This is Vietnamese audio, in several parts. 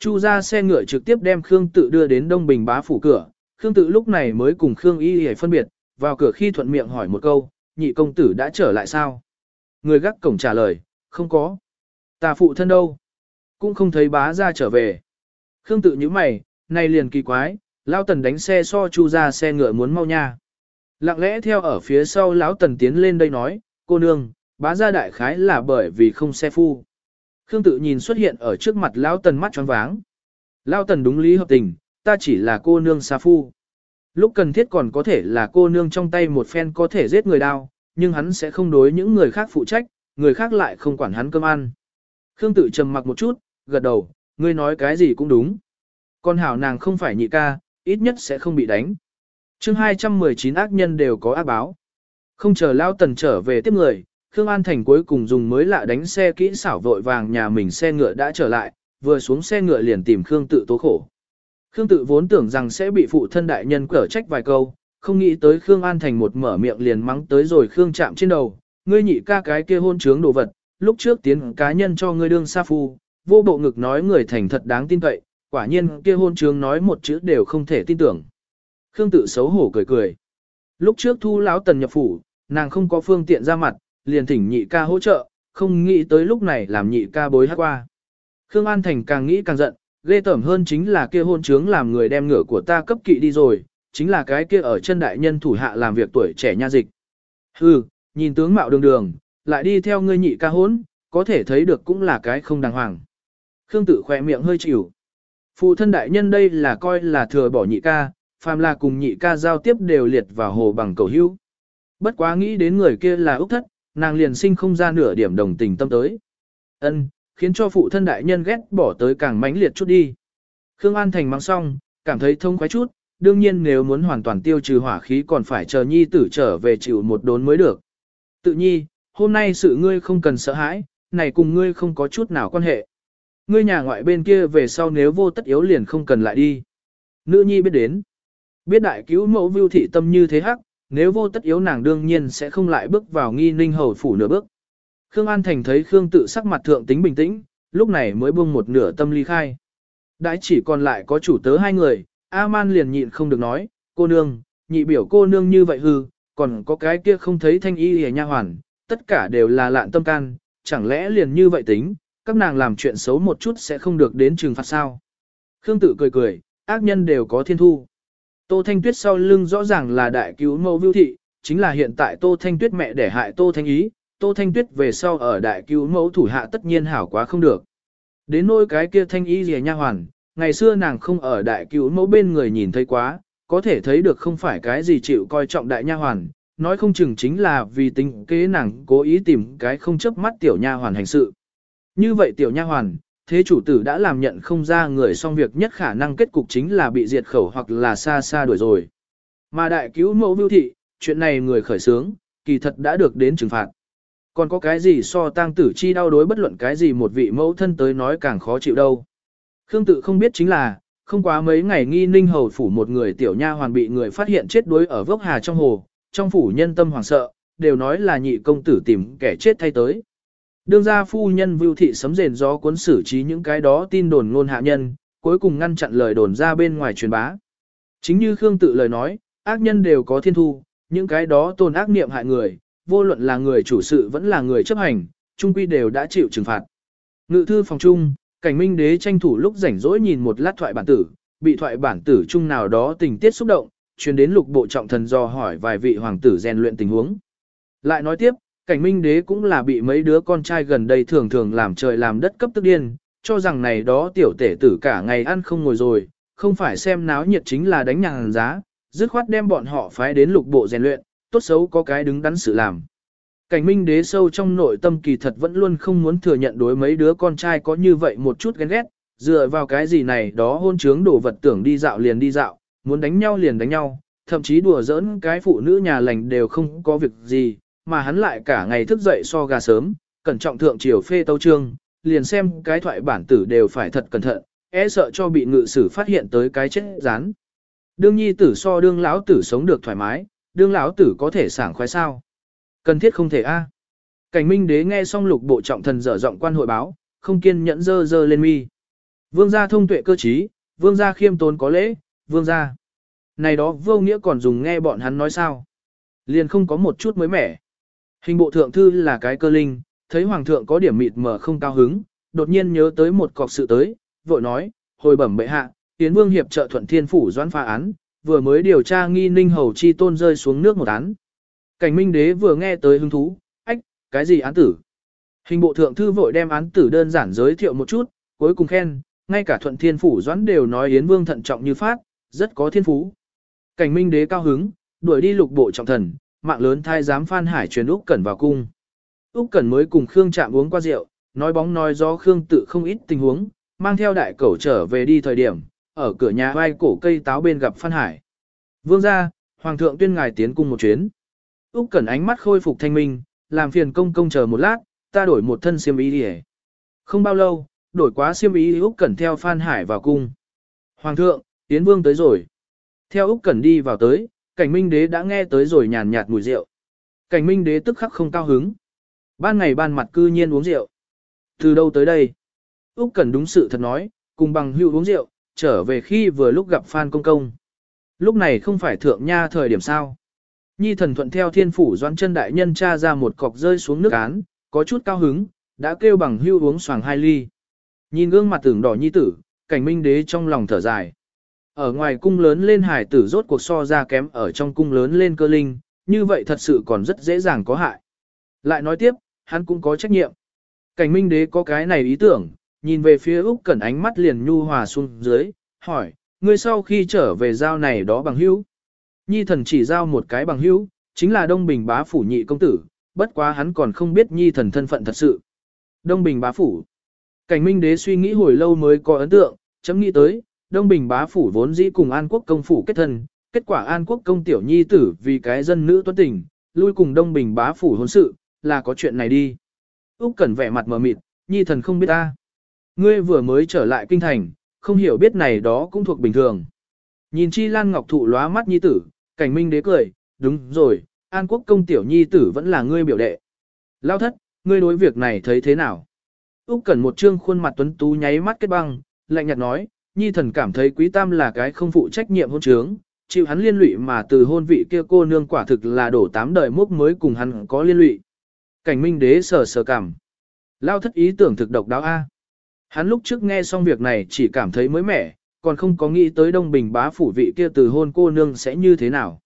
Chu ra xe ngựa trực tiếp đem Khương Tự đưa đến Đông Bình bá phủ cửa, Khương Tự lúc này mới cùng Khương Y Y phân biệt, vào cửa khi thuận miệng hỏi một câu, nhị công tử đã trở lại sao? Người gác cổng trả lời, không có. Ta phụ thân đâu? Cũng không thấy bá ra trở về. Khương Tự nhíu mày, này liền kỳ quái, Lão Tần đánh xe so Chu ra xe ngựa muốn mau nha. Lặng lẽ theo ở phía sau Lão Tần tiến lên đây nói, cô nương, bá gia đại khái là bởi vì không xe phu. Khương tự nhìn xuất hiện ở trước mặt Lão Tần mắt tròn váng. Lão Tần đúng lý hợp tình, ta chỉ là cô nương xa phu. Lúc cần thiết còn có thể là cô nương trong tay một phen có thể giết người đao, nhưng hắn sẽ không đối những người khác phụ trách, người khác lại không quản hắn cơm ăn. Khương tự trầm mặc một chút, gật đầu, ngươi nói cái gì cũng đúng. Con hảo nàng không phải nhị ca, ít nhất sẽ không bị đánh. chương 219 ác nhân đều có ác báo. Không chờ Lao Tần trở về tiếp người, Khương An Thành cuối cùng dùng mới lạ đánh xe kỹ xảo vội vàng nhà mình xe ngựa đã trở lại, vừa xuống xe ngựa liền tìm Khương tự tố khổ. Khương tự vốn tưởng rằng sẽ bị phụ thân đại nhân cở trách vài câu, không nghĩ tới Khương An Thành một mở miệng liền mắng tới rồi Khương chạm trên đầu, ngươi nhị ca cái kia hôn trướng đồ vật, lúc trước tiến cá nhân cho ngươi đương sa phu, vô bộ ngực nói người thành thật đáng tin cậy, quả nhiên kia hôn trướng nói một chữ đều không thể tin tưởng. Khương tự xấu hổ cười cười. Lúc trước thu lão tần nhập phủ, nàng không có phương tiện ra mặt, liền thỉnh nhị ca hỗ trợ, không nghĩ tới lúc này làm nhị ca bối hát qua. Khương An Thành càng nghĩ càng giận, ghê tởm hơn chính là kia hôn trướng làm người đem ngựa của ta cấp kỵ đi rồi, chính là cái kia ở chân đại nhân thủ hạ làm việc tuổi trẻ nha dịch. Hừ, nhìn tướng mạo đường đường, lại đi theo ngươi nhị ca hốn, có thể thấy được cũng là cái không đàng hoàng. Khương tự khỏe miệng hơi chịu. Phụ thân đại nhân đây là coi là thừa bỏ nhị ca, phàm là cùng nhị ca giao tiếp đều liệt vào hồ bằng cầu hữu. Bất quá nghĩ đến người kia là Úc thất, nàng liền sinh không ra nửa điểm đồng tình tâm tới. Ân, khiến cho phụ thân đại nhân ghét bỏ tới càng mãnh liệt chút đi. Khương An Thành mang xong, cảm thấy thông khoái chút, đương nhiên nếu muốn hoàn toàn tiêu trừ hỏa khí còn phải chờ nhi tử trở về chịu một đốn mới được. Tự nhi, hôm nay sự ngươi không cần sợ hãi, này cùng ngươi không có chút nào quan hệ. Ngươi nhà ngoại bên kia về sau nếu vô tất yếu liền không cần lại đi. Nữ nhi biết đến. Biết đại cứu mẫu vưu thị tâm như thế hắc, nếu vô tất yếu nàng đương nhiên sẽ không lại bước vào nghi ninh hầu phủ nửa bước. Khương An Thành thấy Khương tự sắc mặt thượng tính bình tĩnh, lúc này mới buông một nửa tâm ly khai. Đãi chỉ còn lại có chủ tớ hai người, A-man liền nhịn không được nói, cô nương, nhị biểu cô nương như vậy hư, còn có cái kia không thấy thanh y hề nha hoàn, tất cả đều là lạn tâm can, chẳng lẽ liền như vậy tính, các nàng làm chuyện xấu một chút sẽ không được đến trừng phạt sao. Khương tự cười cười, ác nhân đều có thiên thu. Tô Thanh Tuyết sau lưng rõ ràng là đại cứu mẫu vưu thị, chính là hiện tại Tô Thanh Tuyết mẹ để hại Tô Thanh Ý, Tô Thanh Tuyết về sau ở đại cứu mẫu thủ hạ tất nhiên hảo quá không được. Đến nỗi cái kia Thanh Ý gì nha hoàn, ngày xưa nàng không ở đại cứu mẫu bên người nhìn thấy quá, có thể thấy được không phải cái gì chịu coi trọng đại nha hoàn, nói không chừng chính là vì tính kế nàng cố ý tìm cái không chấp mắt tiểu nha hoàn hành sự. Như vậy tiểu nha hoàn, thế chủ tử đã làm nhận không ra người xong việc nhất khả năng kết cục chính là bị diệt khẩu hoặc là xa xa đuổi rồi. Mà đại cứu mẫu mưu thị, chuyện này người khởi sướng, kỳ thật đã được đến trừng phạt. Còn có cái gì so tang tử chi đau đối bất luận cái gì một vị mẫu thân tới nói càng khó chịu đâu. Khương tự không biết chính là, không quá mấy ngày nghi ninh hầu phủ một người tiểu nha hoàn bị người phát hiện chết đuối ở vốc hà trong hồ, trong phủ nhân tâm hoảng sợ, đều nói là nhị công tử tìm kẻ chết thay tới. Đương gia phu nhân vưu thị sấm rền gió cuốn xử trí những cái đó tin đồn ngôn hạ nhân, cuối cùng ngăn chặn lời đồn ra bên ngoài truyền bá. Chính như Khương tự lời nói, ác nhân đều có thiên thu, những cái đó tồn ác niệm hại người, vô luận là người chủ sự vẫn là người chấp hành, trung quy đều đã chịu trừng phạt. Ngự thư phòng trung, cảnh minh đế tranh thủ lúc rảnh rỗi nhìn một lát thoại bản tử, bị thoại bản tử chung nào đó tình tiết xúc động, truyền đến lục bộ trọng thần do hỏi vài vị hoàng tử rèn luyện tình huống. Lại nói tiếp, cảnh minh đế cũng là bị mấy đứa con trai gần đây thường thường làm trời làm đất cấp tức điên, cho rằng này đó tiểu tể tử cả ngày ăn không ngồi rồi, không phải xem náo nhiệt chính là đánh nhàng giá, dứt khoát đem bọn họ phái đến lục bộ rèn luyện, tốt xấu có cái đứng đắn sự làm. Cảnh minh đế sâu trong nội tâm kỳ thật vẫn luôn không muốn thừa nhận đối mấy đứa con trai có như vậy một chút ghen ghét, dựa vào cái gì này đó hôn trướng đổ vật tưởng đi dạo liền đi dạo, muốn đánh nhau liền đánh nhau, thậm chí đùa giỡn cái phụ nữ nhà lành đều không có việc gì, mà hắn lại cả ngày thức dậy so gà sớm, cẩn trọng thượng triều phê tấu trương, liền xem cái thoại bản tử đều phải thật cẩn thận, e sợ cho bị ngự sử phát hiện tới cái chết rán. Đương nhi tử so đương lão tử sống được thoải mái, đương lão tử có thể sảng khoái sao? Cần thiết không thể a. Cảnh Minh Đế nghe xong lục bộ trọng thần dở giọng quan hội báo, không kiên nhẫn dơ dơ lên mi. Vương gia thông tuệ cơ trí, vương gia khiêm tốn có lễ, vương gia. Này đó vô nghĩa còn dùng nghe bọn hắn nói sao. Liền không có một chút mới mẻ. Hình bộ thượng thư là cái cơ linh, thấy hoàng thượng có điểm mịt mờ không cao hứng, đột nhiên nhớ tới một cọc sự tới, vội nói, hồi bẩm bệ hạ, tiến vương hiệp trợ thuận thiên phủ doãn phá án, vừa mới điều tra nghi ninh hầu chi tôn rơi xuống nước một án. Cảnh minh đế vừa nghe tới hứng thú, ách, cái gì án tử? Hình bộ thượng thư vội đem án tử đơn giản giới thiệu một chút, cuối cùng khen, ngay cả thuận thiên phủ doãn đều nói Yến Vương thận trọng như phát, rất có thiên phú. Cảnh minh đế cao hứng, đuổi đi lục bộ trọng thần, mạng lớn thai giám Phan Hải truyền Úc Cẩn vào cung. Úc Cẩn mới cùng Khương Trạm uống qua rượu, nói bóng nói gió Khương tự không ít tình huống, mang theo đại cẩu trở về đi thời điểm, ở cửa nhà vai cổ cây táo bên gặp Phan Hải. Vương gia, Hoàng thượng tuyên ngài tiến cung một chuyến. Úc Cẩn ánh mắt khôi phục thanh minh, làm phiền công công chờ một lát, ta đổi một thân xiêm y đi Không bao lâu, đổi quá xiêm y Úc Cẩn theo Phan Hải vào cung. Hoàng thượng, Tiến Vương tới rồi. Theo Úc Cẩn đi vào tới, Cảnh Minh Đế đã nghe tới rồi nhàn nhạt mùi rượu. Cảnh Minh Đế tức khắc không cao hứng. Ban ngày ban mặt cư nhiên uống rượu. Từ đâu tới đây? Úc Cẩn đúng sự thật nói, cùng bằng hữu uống rượu, trở về khi vừa lúc gặp Phan Công Công. Lúc này không phải thượng nha thời điểm sao. Nhi thần thuận theo thiên phủ doãn chân đại nhân tra ra một cọc rơi xuống nước án, có chút cao hứng, đã kêu bằng hưu uống xoàng hai ly. Nhìn gương mặt tưởng đỏ nhi tử, cảnh minh đế trong lòng thở dài. Ở ngoài cung lớn lên hải tử rốt cuộc so ra kém ở trong cung lớn lên cơ linh, như vậy thật sự còn rất dễ dàng có hại. Lại nói tiếp, hắn cũng có trách nhiệm. Cảnh minh đế có cái này ý tưởng, nhìn về phía Úc Cẩn ánh mắt liền nhu hòa xuống dưới, hỏi, ngươi sau khi trở về giao này đó bằng hữu. Nhi thần chỉ giao một cái bằng hữu, chính là Đông Bình bá phủ nhị công tử, bất quá hắn còn không biết nhi thần thân phận thật sự. Đông Bình bá phủ. Cảnh Minh Đế suy nghĩ hồi lâu mới có ấn tượng, chấm nghĩ tới, Đông Bình bá phủ vốn dĩ cùng An Quốc công phủ kết thân, kết quả An Quốc công tiểu nhi tử vì cái dân nữ tuấn tình, lui cùng Đông Bình bá phủ hôn sự, là có chuyện này đi. Úc Cẩn vẻ mặt mờ mịt, nhi thần không biết ta. Ngươi vừa mới trở lại kinh thành, không hiểu biết này đó cũng thuộc bình thường. Nhìn Chi Lan Ngọc thụ lóa mắt nhi tử, cảnh minh đế cười, đúng rồi, An Quốc công tiểu nhi tử vẫn là ngươi biểu đệ. Lao thất, ngươi đối việc này thấy thế nào? Úc Cẩn một trương khuôn mặt tuấn tú nháy mắt kết băng, lạnh nhạt nói, nhi thần cảm thấy quý tam là cái không phụ trách nhiệm hôn trướng, chịu hắn liên lụy mà từ hôn vị kia cô nương quả thực là đổ tám đời mốc mới cùng hắn có liên lụy. Cảnh minh đế sờ sờ cảm. Lao thất ý tưởng thực độc đáo A. Hắn lúc trước nghe xong việc này chỉ cảm thấy mới mẻ, còn không có nghĩ tới Đông Bình bá phủ vị kia từ hôn cô nương sẽ như thế nào.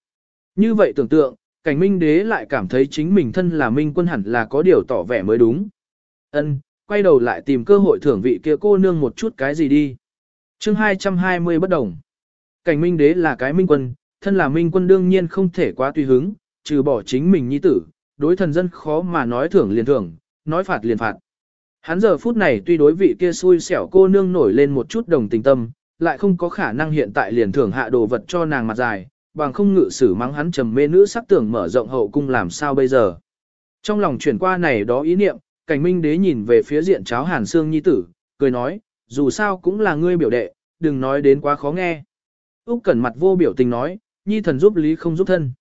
Như vậy tưởng tượng, cảnh minh đế lại cảm thấy chính mình thân là minh quân hẳn là có điều tỏ vẻ mới đúng. Ân, quay đầu lại tìm cơ hội thưởng vị kia cô nương một chút cái gì đi chương 220 bất đồng. Cảnh minh đế là cái minh quân, thân là minh quân đương nhiên không thể quá tùy hứng, trừ bỏ chính mình nhi tử, đối thần dân khó mà nói thưởng liền thưởng, nói phạt liền phạt. Hắn giờ phút này tuy đối vị kia xui xẻo cô nương nổi lên một chút đồng tình tâm, lại không có khả năng hiện tại liền thưởng hạ đồ vật cho nàng mặt dài, bằng không ngự sử mắng hắn trầm mê nữ sắc tưởng mở rộng hậu cung làm sao bây giờ. Trong lòng chuyển qua này đó ý niệm, cảnh minh đế nhìn về phía diện cháo hàn xương nhi tử, cười nói, dù sao cũng là ngươi biểu đệ, đừng nói đến quá khó nghe. Úc Cẩn mặt vô biểu tình nói, nhi thần giúp lý không giúp thân.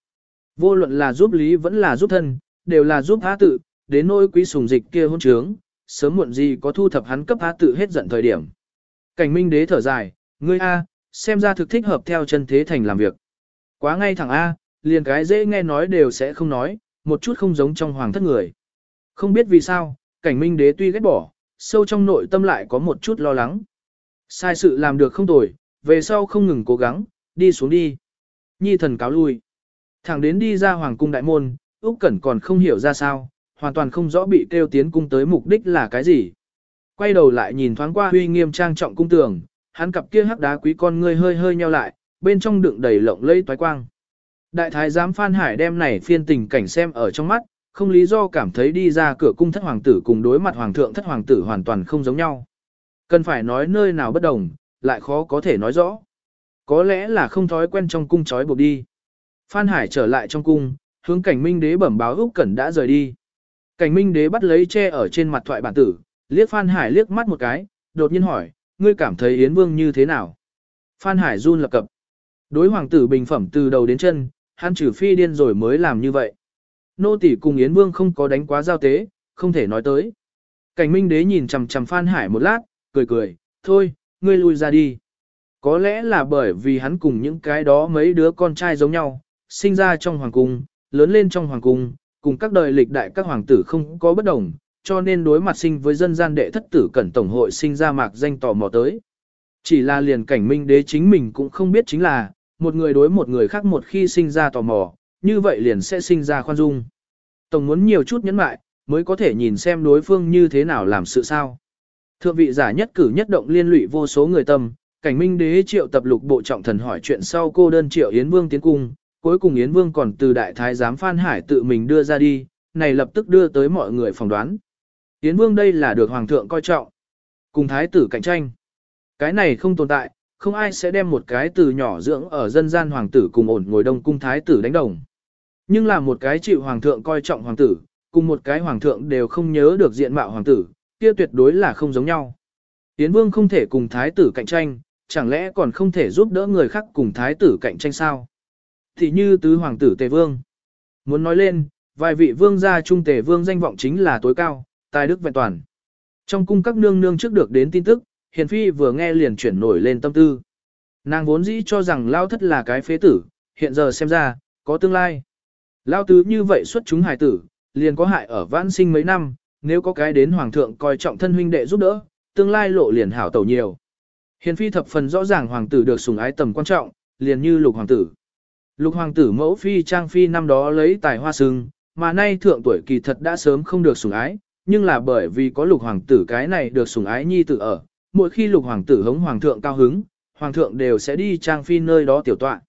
Vô luận là giúp lý vẫn là giúp thân, đều là giúp há tự, đến nỗi quý sùng dịch kia hôn trướng, sớm muộn gì có thu thập hắn cấp há tự hết giận thời điểm. Cảnh minh đế thở dài, ngươi A, xem ra thực thích hợp theo chân thế thành làm việc. Quá ngay thẳng A, liền cái dễ nghe nói đều sẽ không nói, một chút không giống trong hoàng thất người. Không biết vì sao, cảnh minh đế tuy ghét bỏ, sâu trong nội tâm lại có một chút lo lắng. Sai sự làm được không tồi, về sau không ngừng cố gắng, đi xuống đi. Nhi thần cáo lui. Thẳng đến đi ra hoàng cung đại môn, Úc Cẩn còn không hiểu ra sao, hoàn toàn không rõ bị kêu tiến cung tới mục đích là cái gì. Quay đầu lại nhìn thoáng qua uy nghiêm trang trọng cung tường, hắn cặp kia hắc đá quý con ngươi hơi hơi nheo lại, bên trong đựng đầy lộng lẫy toái quang. Đại thái giám Phan Hải đem này phiên tình cảnh xem ở trong mắt, không lý do cảm thấy đi ra cửa cung thất hoàng tử cùng đối mặt hoàng thượng thất hoàng tử hoàn toàn không giống nhau. Cần phải nói nơi nào bất đồng, lại khó có thể nói rõ. Có lẽ là không thói quen trong cung trói buộc đi. Phan Hải trở lại trong cung, hướng cảnh minh đế bẩm báo Úc Cẩn đã rời đi. Cảnh minh đế bắt lấy che ở trên mặt thoại bản tử, liếc Phan Hải liếc mắt một cái, đột nhiên hỏi, ngươi cảm thấy Yến Vương như thế nào? Phan Hải run lập cập. Đối hoàng tử bình phẩm từ đầu đến chân, hắn trừ phi điên rồi mới làm như vậy. Nô tỷ cùng Yến Vương không có đánh quá giao tế, không thể nói tới. Cảnh Minh Đế nhìn chằm chằm Phan Hải một lát, cười cười, thôi, ngươi lui ra đi. Có lẽ là bởi vì hắn cùng những cái đó mấy đứa con trai giống nhau, sinh ra trong hoàng cung, lớn lên trong hoàng cung, cùng các đời lịch đại các hoàng tử không có bất đồng, cho nên đối mặt sinh với dân gian đệ thất tử cẩn tổng hội sinh ra mạc danh tò mò tới. Chỉ là liền cảnh minh đế chính mình cũng không biết chính là, một người đối một người khác một khi sinh ra tò mò, như vậy liền sẽ sinh ra khoan dung. Tổng muốn nhiều chút nhẫn mại, mới có thể nhìn xem đối phương như thế nào làm sự sao. Thượng vị giả nhất cử nhất động liên lụy vô số người tâm, cảnh minh đế triệu tập lục bộ trọng thần hỏi chuyện sau cô đơn triệu Yến Vương tiến cung, cuối cùng Yến Vương còn từ đại thái giám Phan Hải tự mình đưa ra đi, này lập tức đưa tới mọi người phỏng đoán. Yến Vương đây là được Hoàng thượng coi trọng, cùng thái tử cạnh tranh. Cái này không tồn tại, không ai sẽ đem một cái từ nhỏ dưỡng ở dân gian hoàng tử cùng ổn ngồi đông cung thái tử đánh đồng. Nhưng là một cái chịu hoàng thượng coi trọng hoàng tử, cùng một cái hoàng thượng đều không nhớ được diện mạo hoàng tử, kia tuyệt đối là không giống nhau. Yến Vương không thể cùng thái tử cạnh tranh, chẳng lẽ còn không thể giúp đỡ người khác cùng thái tử cạnh tranh sao? Thì như tứ hoàng tử Tề Vương. Muốn nói lên, vài vị vương gia trung Tề Vương danh vọng chính là tối cao, tài đức vẹn toàn. Trong cung các nương nương trước được đến tin tức, Hiền Phi vừa nghe liền chuyển nổi lên tâm tư. Nàng vốn dĩ cho rằng Lao thất là cái phế tử, hiện giờ xem ra, có tương lai. Lao tứ như vậy xuất chúng hài tử, liền có hại ở vãn sinh mấy năm, nếu có cái đến hoàng thượng coi trọng thân huynh đệ giúp đỡ, tương lai lộ liền hảo tẩu nhiều. Hiền phi thập phần rõ ràng hoàng tử được sủng ái tầm quan trọng, liền như lục hoàng tử. Lục hoàng tử mẫu phi trang phi năm đó lấy tài hoa sưng, mà nay thượng tuổi kỳ thật đã sớm không được sủng ái, nhưng là bởi vì có lục hoàng tử cái này được sủng ái nhi tử ở, mỗi khi lục hoàng tử hống hoàng thượng cao hứng, hoàng thượng đều sẽ đi trang phi nơi đó tiểu tọa.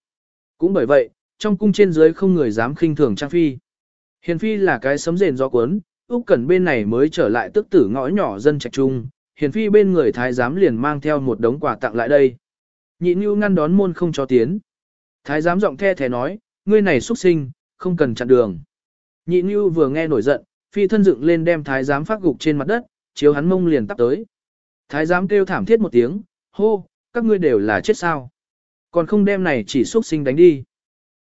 Cũng bởi vậy, trong cung trên dưới không người dám khinh thường trang phi. Hiền phi là cái sấm rền gió cuốn, Úc Cẩn bên này mới trở lại tức tử ngõ nhỏ dân trạch trung, hiền phi bên người thái giám liền mang theo một đống quà tặng lại đây. Nhị Nưu ngăn đón môn không cho tiến. Thái giám giọng the thé nói, ngươi này xuất sinh, không cần chặn đường. Nhị Nưu vừa nghe nổi giận, phi thân dựng lên đem thái giám phát gục trên mặt đất, chiếu hắn mông liền tắp tới. Thái giám kêu thảm thiết một tiếng, hô, các ngươi đều là chết sao. Còn không đem này chỉ xuất sinh đánh đi.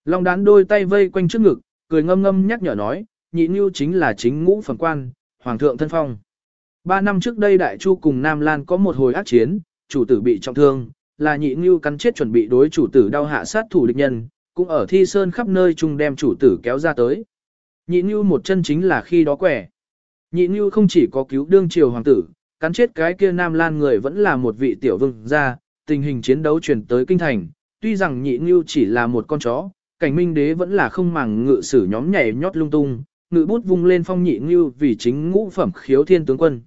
Long đán đôi tay vây quanh trước ngực, cười ngâm ngâm nhắc nhở nói, nhị Nưu chính là chính ngũ phẩm quan, hoàng thượng thân phong. Ba năm trước đây Đại Chu cùng Nam Lan có một hồi ác chiến, chủ tử bị trọng thương, là nhị ngưu cắn chết chuẩn bị đối chủ tử đau hạ sát thủ địch nhân, cũng ở thi sơn khắp nơi chung đem chủ tử kéo ra tới. Nhị ngưu một chân chính là khi đó quẻ. Nhị ngưu không chỉ có cứu đương triều hoàng tử, cắn chết cái kia Nam Lan người vẫn là một vị tiểu vương gia, tình hình chiến đấu truyền tới kinh thành, tuy rằng nhị ngưu chỉ là một con chó, cảnh minh đế vẫn là không màng ngự sử nhóm nhảy nhót lung tung, ngự bút vung lên phong nhị như vì chính ngũ phẩm khiếu thiên tướng quân.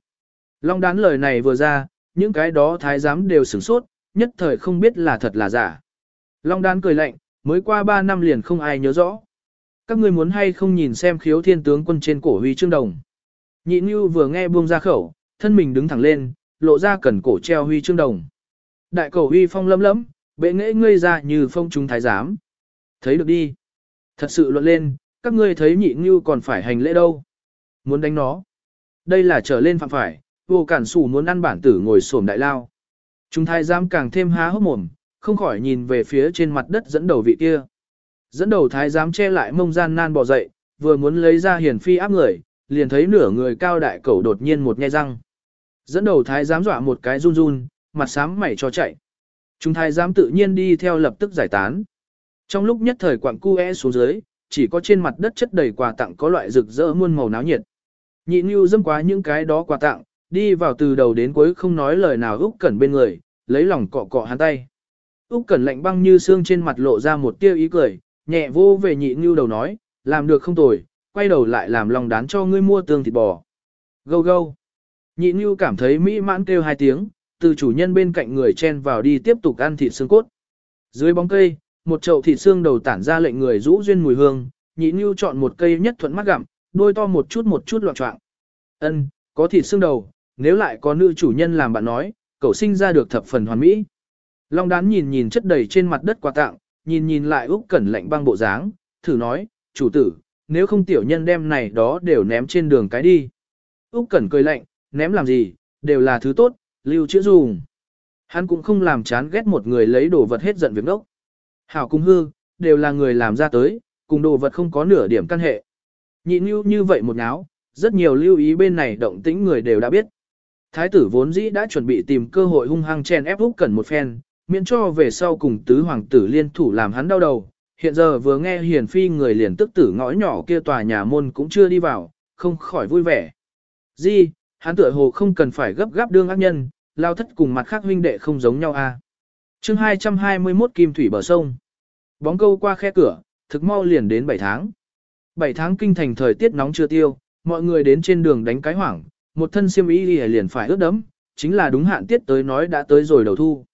Long đán lời này vừa ra, những cái đó thái giám đều sửng sốt, nhất thời không biết là thật là giả. Long đán cười lạnh, mới qua 3 năm liền không ai nhớ rõ. Các ngươi muốn hay không nhìn xem khiếu thiên tướng quân trên cổ huy chương đồng. Nhị như vừa nghe buông ra khẩu, thân mình đứng thẳng lên, lộ ra cẩn cổ treo huy chương đồng. Đại cầu huy phong lấm lấm, bệ nghệ ngươi ra như phong trung thái giám. Thấy được đi. Thật sự luận lên, các ngươi thấy nhị như còn phải hành lễ đâu. Muốn đánh nó. Đây là trở lên phạm phải, vô cản sủ muốn ăn bản tử ngồi sổm đại lao. Chúng thái giám càng thêm há hốc mồm, không khỏi nhìn về phía trên mặt đất dẫn đầu vị kia. Dẫn đầu thái giám che lại mông gian nan bò dậy, vừa muốn lấy ra hiền phi áp người, liền thấy nửa người cao đại cẩu đột nhiên một nhe răng. Dẫn đầu thái giám dọa một cái run run, mặt sám mày cho chạy. Chúng thái giám tự nhiên đi theo lập tức giải tán. Trong lúc nhất thời quặng cu e xuống dưới, chỉ có trên mặt đất chất đầy quà tặng có loại rực rỡ muôn màu náo nhiệt. Nhị Nhu dâm quá những cái đó quà tặng, Đi vào từ đầu đến cuối không nói lời nào Úc Cẩn bên người, lấy lòng cọ cọ hắn tay. Úc Cẩn lạnh băng như xương trên mặt lộ ra một tia ý cười, nhẹ vô về nhị Nưu đầu nói, làm được không tồi, quay đầu lại làm lòng đán cho ngươi mua tương thịt bò. Gâu gâu. Nhị Nưu cảm thấy mỹ mãn kêu hai tiếng, từ chủ nhân bên cạnh người chen vào đi tiếp tục ăn thịt xương cốt. Dưới bóng cây, một chậu thịt xương đầu tản ra lệnh người rũ duyên mùi hương, nhị Nưu chọn một cây nhất thuận mắt gặm, đôi to một chút một chút loạn trọng. Ân, có thịt xương đầu, nếu lại có nữ chủ nhân làm bạn nói, cậu sinh ra được thập phần hoàn mỹ. Long đán nhìn nhìn chất đầy trên mặt đất quà tặng, nhìn nhìn lại Úc Cẩn lạnh băng bộ dáng, thử nói, chủ tử, nếu không tiểu nhân đem này đó đều ném trên đường cái đi. Úc Cẩn cười lạnh, ném làm gì, đều là thứ tốt, lưu trữ dùng. Hắn cũng không làm chán ghét một người lấy đồ vật hết giận việc đốc. Hảo cung hư, đều là người làm ra tới, cùng đồ vật không có nửa điểm căn hệ. Nhị như như vậy một náo, rất nhiều lưu ý bên này động tĩnh người đều đã biết. Thái tử vốn dĩ đã chuẩn bị tìm cơ hội hung hăng chen ép Úc Cẩn một phen, miễn cho về sau cùng tứ hoàng tử liên thủ làm hắn đau đầu. Hiện giờ vừa nghe hiền phi người liền tức tử ngõ nhỏ kia tòa nhà môn cũng chưa đi vào, không khỏi vui vẻ. Di, hắn tựa hồ không cần phải gấp gáp đương ác nhân, lao thất cùng mặt khác huynh đệ không giống nhau à chương 221 Kim Thủy bờ sông. Bóng câu qua khe cửa, thực mau liền đến 7 tháng. 7 tháng kinh thành thời tiết nóng chưa tiêu, mọi người đến trên đường đánh cái hoảng, một thân xiêm y liền phải ướt đẫm, chính là đúng hạn tiết tới nói đã tới rồi đầu thu.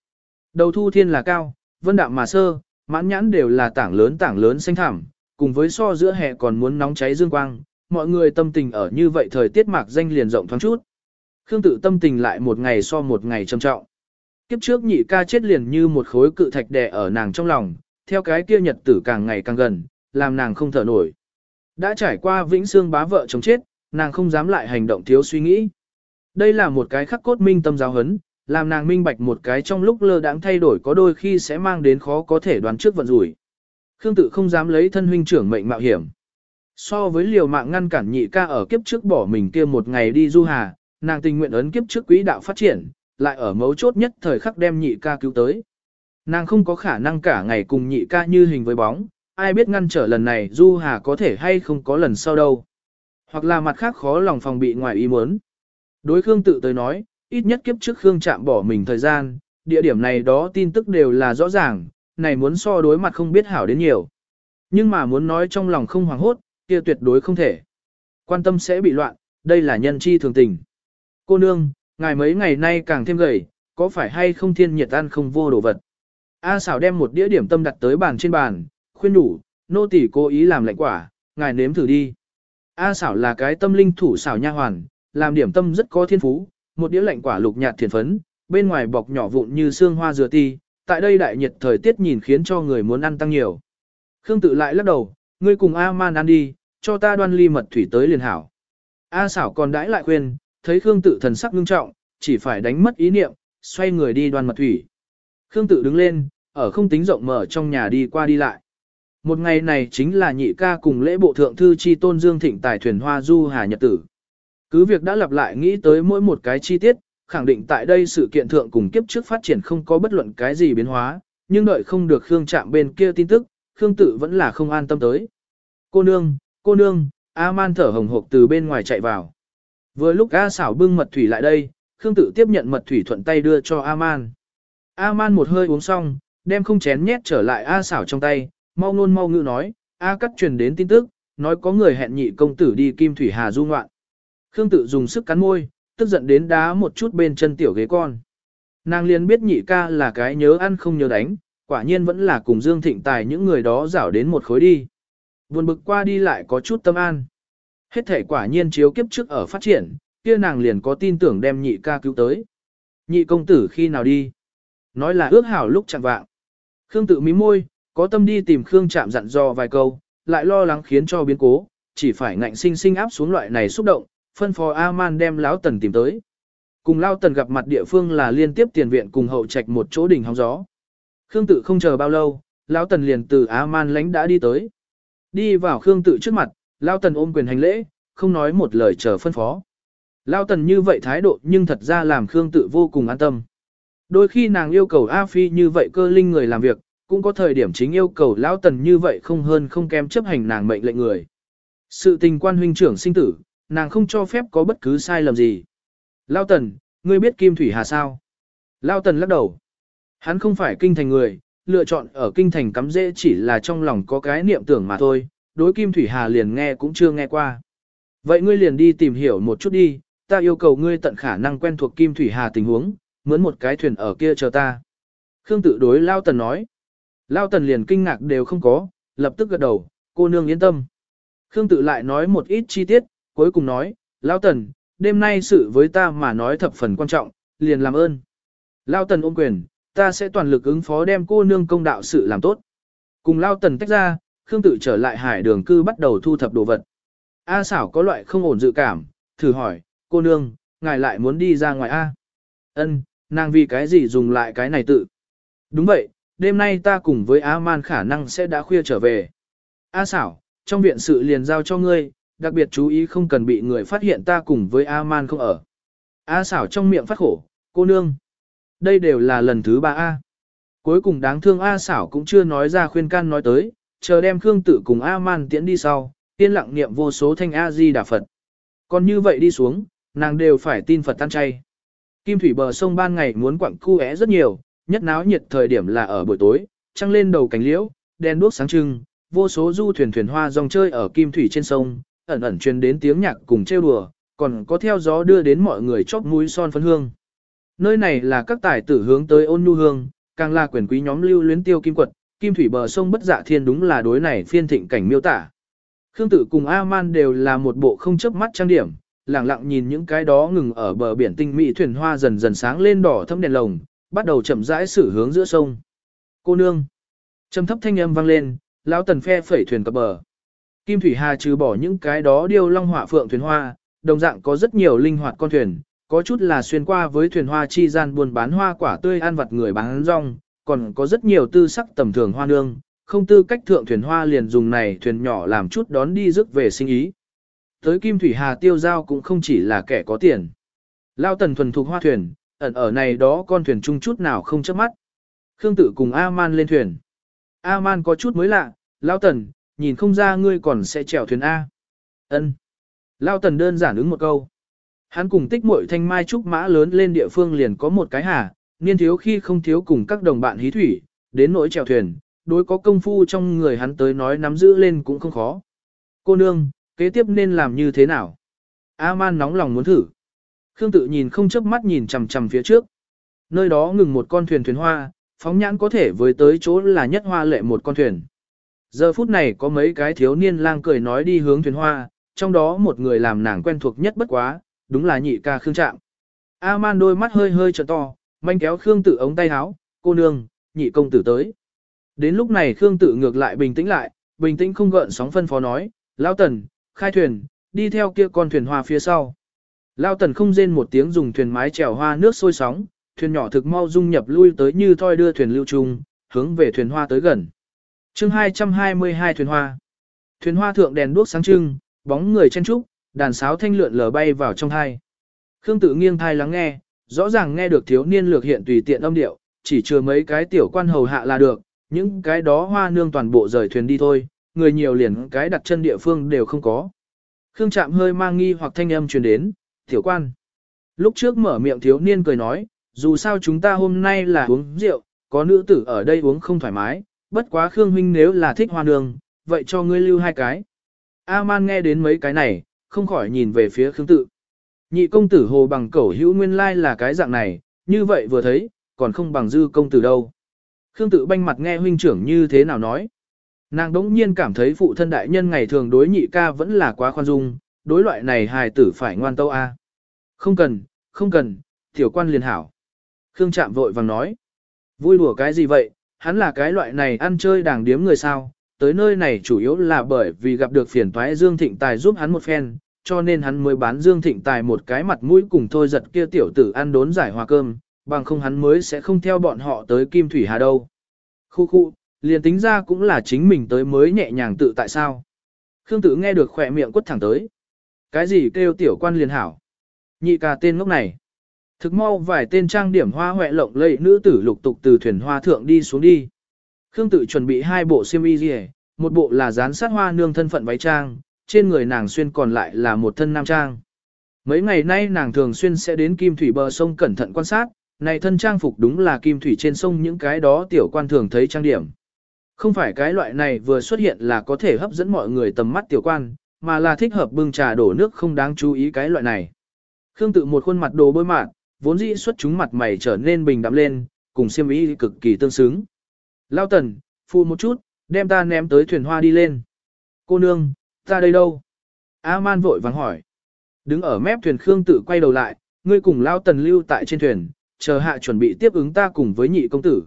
Đầu thu thiên là cao, vân đạm mà sơ, mãn nhãn đều là tảng lớn tảng lớn xanh thảm, cùng với so giữa hè còn muốn nóng cháy dương quang, mọi người tâm tình ở như vậy thời tiết mạc danh liền rộng thoáng chút. Khương tự tâm tình lại một ngày so một ngày trầm trọng. Kiếp trước nhị ca chết liền như một khối cự thạch đè ở nàng trong lòng, theo cái kia nhật tử càng ngày càng gần, làm nàng không thở nổi. Đã trải qua vĩnh xương bá vợ chồng chết, nàng không dám lại hành động thiếu suy nghĩ. Đây là một cái khắc cốt minh tâm giáo hấn, làm nàng minh bạch một cái trong lúc lơ đãng thay đổi có đôi khi sẽ mang đến khó có thể đoán trước vận rủi. Khương tự không dám lấy thân huynh trưởng mệnh mạo hiểm. So với liều mạng ngăn cản nhị ca ở kiếp trước bỏ mình kia một ngày đi du hà, nàng tình nguyện ấn kiếp trước quỹ đạo phát triển, lại ở mấu chốt nhất thời khắc đem nhị ca cứu tới. Nàng không có khả năng cả ngày cùng nhị ca như hình với bóng, ai biết ngăn trở lần này du hà có thể hay không có lần sau đâu. Hoặc là mặt khác khó lòng phòng bị ngoài ý muốn. Đối Khương tự tới nói, ít nhất kiếp trước Khương chạm bỏ mình thời gian, địa điểm này đó tin tức đều là rõ ràng, này muốn so đối mặt không biết hảo đến nhiều. Nhưng mà muốn nói trong lòng không hoảng hốt, kia tuyệt đối không thể. Quan tâm sẽ bị loạn, đây là nhân chi thường tình. Cô nương, ngài mấy ngày nay càng thêm gầy, có phải hay không thiên nhiệt ăn không vô đồ vật. A xảo đem một đĩa điểm tâm đặt tới bàn trên bàn, khuyên đủ, nô tỳ cố ý làm lạnh quả, ngài nếm thử đi. A xảo là cái tâm linh thủ xảo nha hoàn, làm điểm tâm rất có thiên phú, một đĩa lạnh quả lục nhạt thiền phấn, bên ngoài bọc nhỏ vụn như xương hoa dừa ti, tại đây đại nhiệt thời tiết nhìn khiến cho người muốn ăn tăng nhiều. Khương tự lại lắc đầu, ngươi cùng A man ăn đi, cho ta đoan ly mật thủy tới liền hảo. A xảo còn đãi lại khuyên, thấy Khương tự thần sắc ngưng trọng, chỉ phải đánh mất ý niệm, xoay người đi đoan mật thủy. Khương tự đứng lên, ở không tính rộng mở trong nhà đi qua đi lại. Một ngày này chính là nhị ca cùng lễ bộ thượng thư chi tôn dương thịnh tài thuyền hoa du hà nhật tử. Cứ việc đã lặp lại nghĩ tới mỗi một cái chi tiết, khẳng định tại đây sự kiện thượng cùng kiếp trước phát triển không có bất luận cái gì biến hóa, nhưng đợi không được Khương chạm bên kia tin tức, Khương tự vẫn là không an tâm tới. Cô nương, cô nương, A-man thở hồng hộc từ bên ngoài chạy vào. Vừa lúc A xảo bưng mật thủy lại đây, Khương tự tiếp nhận mật thủy thuận tay đưa cho A-man. A-man một hơi uống xong, đem không chén nhét trở lại A xảo trong tay, mau nôn mau ngữ nói, A cắt truyền đến tin tức, nói có người hẹn nhị công tử đi Kim Thủy Hà du ngoạn. Khương tự dùng sức cắn môi, tức giận đến đá một chút bên chân tiểu ghế con. Nàng liền biết nhị ca là cái nhớ ăn không nhớ đánh, quả nhiên vẫn là cùng Dương Thịnh Tài những người đó rảo đến một khối đi. Buồn bực qua đi lại có chút tâm an. Hết thể quả nhiên chiếu kiếp trước ở phát triển, kia nàng liền có tin tưởng đem nhị ca cứu tới. Nhị công tử khi nào đi? Nói là ước hảo lúc chẳng vạng. Khương tự mí môi, có tâm đi tìm Khương chạm dặn dò vài câu, lại lo lắng khiến cho biến cố, chỉ phải ngạnh sinh sinh áp xuống loại này xúc động, phân phó A-man đem Lão Tần tìm tới. Cùng Lão Tần gặp mặt địa phương là liên tiếp tiền viện cùng hậu trạch một chỗ đỉnh hóng gió. Khương tự không chờ bao lâu, Lão Tần liền từ A-man lánh đã đi tới. Đi vào Khương tự trước mặt, Lão Tần ôm quyền hành lễ, không nói một lời chờ phân phó. Lão Tần như vậy thái độ nhưng thật ra làm Khương tự vô cùng an tâm. Đôi khi nàng yêu cầu A Phi như vậy cơ linh người làm việc, cũng có thời điểm chính yêu cầu Lão Tần như vậy không hơn không kém chấp hành nàng mệnh lệnh người. Sự tình quan huynh trưởng sinh tử, nàng không cho phép có bất cứ sai lầm gì. Lao Tần, ngươi biết Kim Thủy Hà sao? Lao Tần lắc đầu. Hắn không phải kinh thành người, lựa chọn ở kinh thành cắm dễ chỉ là trong lòng có cái niệm tưởng mà thôi, đối Kim Thủy Hà liền nghe cũng chưa nghe qua. Vậy ngươi liền đi tìm hiểu một chút đi, ta yêu cầu ngươi tận khả năng quen thuộc Kim Thủy Hà tình huống, mướn một cái thuyền ở kia chờ ta. Khương tự đối Lao Tần nói. Lao Tần liền kinh ngạc đều không có, lập tức gật đầu, cô nương yên tâm. Khương tự lại nói một ít chi tiết, cuối cùng nói, lao Tần, đêm nay sự với ta mà nói thập phần quan trọng, liền làm ơn. lao Tần ôm quyền, ta sẽ toàn lực ứng phó đem cô nương công đạo sự làm tốt. Cùng lao Tần tách ra, Khương tự trở lại hải đường cư bắt đầu thu thập đồ vật. A xảo có loại không ổn dự cảm, thử hỏi, cô nương, ngài lại muốn đi ra ngoài A. Ân, nàng vì cái gì dùng lại cái này tự. Đúng vậy, đêm nay ta cùng với A man khả năng sẽ đã khuya trở về. A xảo, trong viện sự liền giao cho ngươi, đặc biệt chú ý không cần bị người phát hiện ta cùng với A-man không ở. A xảo trong miệng phát khổ, cô nương. Đây đều là lần thứ ba A. Cuối cùng đáng thương A xảo cũng chưa nói ra khuyên can nói tới, chờ đem Khương Tử cùng A Man tiễn đi sau, yên lặng niệm vô số thanh A Di Đà Phật. Còn như vậy đi xuống, nàng đều phải tin Phật tan chay. Kim thủy bờ sông ban ngày muốn quặng cu é rất nhiều, nhất náo nhiệt thời điểm là ở buổi tối, trăng lên đầu cánh liễu, đèn đuốc sáng trưng, vô số du thuyền thuyền hoa dòng chơi ở kim thủy trên sông, ẩn ẩn truyền đến tiếng nhạc cùng trêu đùa, còn có theo gió đưa đến mọi người chóp mũi son phấn hương. Nơi này là các tài tử hướng tới ôn nhu hương, càng là quyền quý nhóm lưu luyến tiêu kim quật, kim thủy bờ sông bất dạ thiên đúng là đối này phiên thịnh cảnh miêu tả. Khương Tử cùng A-man đều là một bộ không chớp mắt trang điểm, lặng lặng nhìn những cái đó ngừng ở bờ biển tinh mỹ thuyền hoa dần dần sáng lên đỏ thâm đèn lồng, bắt đầu chậm rãi xử hướng giữa sông. Cô nương. Trầm thấp thanh âm vang lên, lão tần phe phẩy thuyền cập bờ. Kim Thủy Hà trừ bỏ những cái đó điêu long hỏa phượng thuyền hoa, đồng dạng có rất nhiều linh hoạt con thuyền, có chút là xuyên qua với thuyền hoa chi gian buôn bán hoa quả tươi ăn vặt người bán rong, còn có rất nhiều tư sắc tầm thường hoa nương, không tư cách thượng thuyền hoa liền dùng này thuyền nhỏ làm chút đón đi rước về sinh ý. Tới Kim Thủy Hà tiêu giao cũng không chỉ là kẻ có tiền. Lao tần thuần thuộc hoa thuyền, ẩn ở này đó con thuyền chung chút nào không chớp mắt. Khương Tử cùng A-man lên thuyền. A-man có chút mới lạ, Lao tần, nhìn không ra ngươi còn sẽ chèo thuyền A. ân Lao tần đơn giản ứng một câu. Hắn cùng tích muội thanh mai trúc mã lớn lên địa phương liền có một cái hà, niên thiếu khi không thiếu cùng các đồng bạn hí thủy, đến nỗi chèo thuyền, đối có công phu trong người hắn tới nói nắm giữ lên cũng không khó. Cô nương, kế tiếp nên làm như thế nào? A-man nóng lòng muốn thử. Khương tự nhìn không chớp mắt nhìn chằm chằm phía trước. Nơi đó ngừng một con thuyền thuyền hoa, phóng nhãn có thể với tới chỗ là nhất hoa lệ một con thuyền. Giờ phút này có mấy cái thiếu niên lang cười nói đi hướng thuyền hoa, trong đó một người làm nàng quen thuộc nhất bất quá, đúng là nhị ca Khương Trạm. A-man đôi mắt hơi hơi trợ to, manh kéo Khương Tử ống tay áo, cô nương, nhị công tử tới. Đến lúc này Khương Tử ngược lại bình tĩnh lại, bình tĩnh không gợn sóng phân phó nói, lao Tần, khai thuyền, đi theo kia con thuyền hoa phía sau. lao Tần không rên một tiếng dùng thuyền mái chèo hoa nước sôi sóng, thuyền nhỏ thực mau dung nhập lui tới như thoi đưa thuyền lưu trung, hướng về thuyền hoa tới gần. chương 222 thuyền hoa. Thuyền hoa thượng đèn đuốc sáng trưng, bóng người chen trúc, đàn sáo thanh lượn lờ bay vào trong thai. Khương Tử nghiêng thai lắng nghe, rõ ràng nghe được thiếu niên lược hiện tùy tiện âm điệu, chỉ chừa mấy cái tiểu quan hầu hạ là được, những cái đó hoa nương toàn bộ rời thuyền đi thôi, người nhiều liền cái đặt chân địa phương đều không có. Khương Trạm hơi mang nghi hoặc thanh âm truyền đến, tiểu quan. Lúc trước mở miệng thiếu niên cười nói, dù sao chúng ta hôm nay là uống rượu, có nữ tử ở đây uống không thoải mái, bất quá Khương huynh nếu là thích hoa nương, vậy cho ngươi lưu hai cái. A-man nghe đến mấy cái này, không khỏi nhìn về phía Khương tự. Nhị công tử hồ bằng cẩu hữu nguyên lai là cái dạng này, như vậy vừa thấy, còn không bằng dư công tử đâu. Khương tự banh mặt nghe huynh trưởng như thế nào nói. Nàng đống nhiên cảm thấy phụ thân đại nhân ngày thường đối nhị ca vẫn là quá khoan dung, đối loại này hài tử phải ngoan tâu a. À. Không cần, không cần, tiểu quan liền hảo. Khương chạm vội vàng nói. Vui đùa cái gì vậy, hắn là cái loại này ăn chơi đàng điếm người sao, tới nơi này chủ yếu là bởi vì gặp được phiền toái Dương Thịnh Tài giúp hắn một phen, cho nên hắn mới bán Dương Thịnh Tài một cái mặt mũi cùng thôi giật kia tiểu tử ăn đốn giải hòa cơm, bằng không hắn mới sẽ không theo bọn họ tới Kim Thủy Hà đâu. Khu khu, liền tính ra cũng là chính mình tới mới nhẹ nhàng tự tại sao. Khương Tử nghe được khỏe miệng quất thẳng tới. Cái gì kêu tiểu quan liền hảo? Nhị ca tên ngốc này. Thực mau vài tên trang điểm hoa hoẹ lộng lẫy nữ tử lục tục từ thuyền hoa thượng đi xuống đi. Khương Tử chuẩn bị hai bộ xiêm y gì, một bộ là dán sát hoa nương thân phận váy trang, trên người nàng xuyên còn lại là một thân nam trang. Mấy ngày nay nàng thường xuyên sẽ đến kim thủy bờ sông cẩn thận quan sát, này thân trang phục đúng là kim thủy trên sông những cái đó tiểu quan thường thấy trang điểm. Không phải cái loại này vừa xuất hiện là có thể hấp dẫn mọi người tầm mắt tiểu quan, mà là thích hợp bưng trà đổ nước không đáng chú ý cái loại này. Khương tự một khuôn mặt đồ bôi mạn, vốn dĩ xuất chúng mặt mày trở nên bình đạm lên, cùng xiêm y cực kỳ tương xứng. Lao tần, phụ một chút, đem ta ném tới thuyền hoa đi lên. Cô nương, ta đây đâu? A-man vội vàng hỏi. Đứng ở mép thuyền Khương tự quay đầu lại, ngươi cùng Lao tần lưu tại trên thuyền, chờ hạ chuẩn bị tiếp ứng ta cùng với nhị công tử.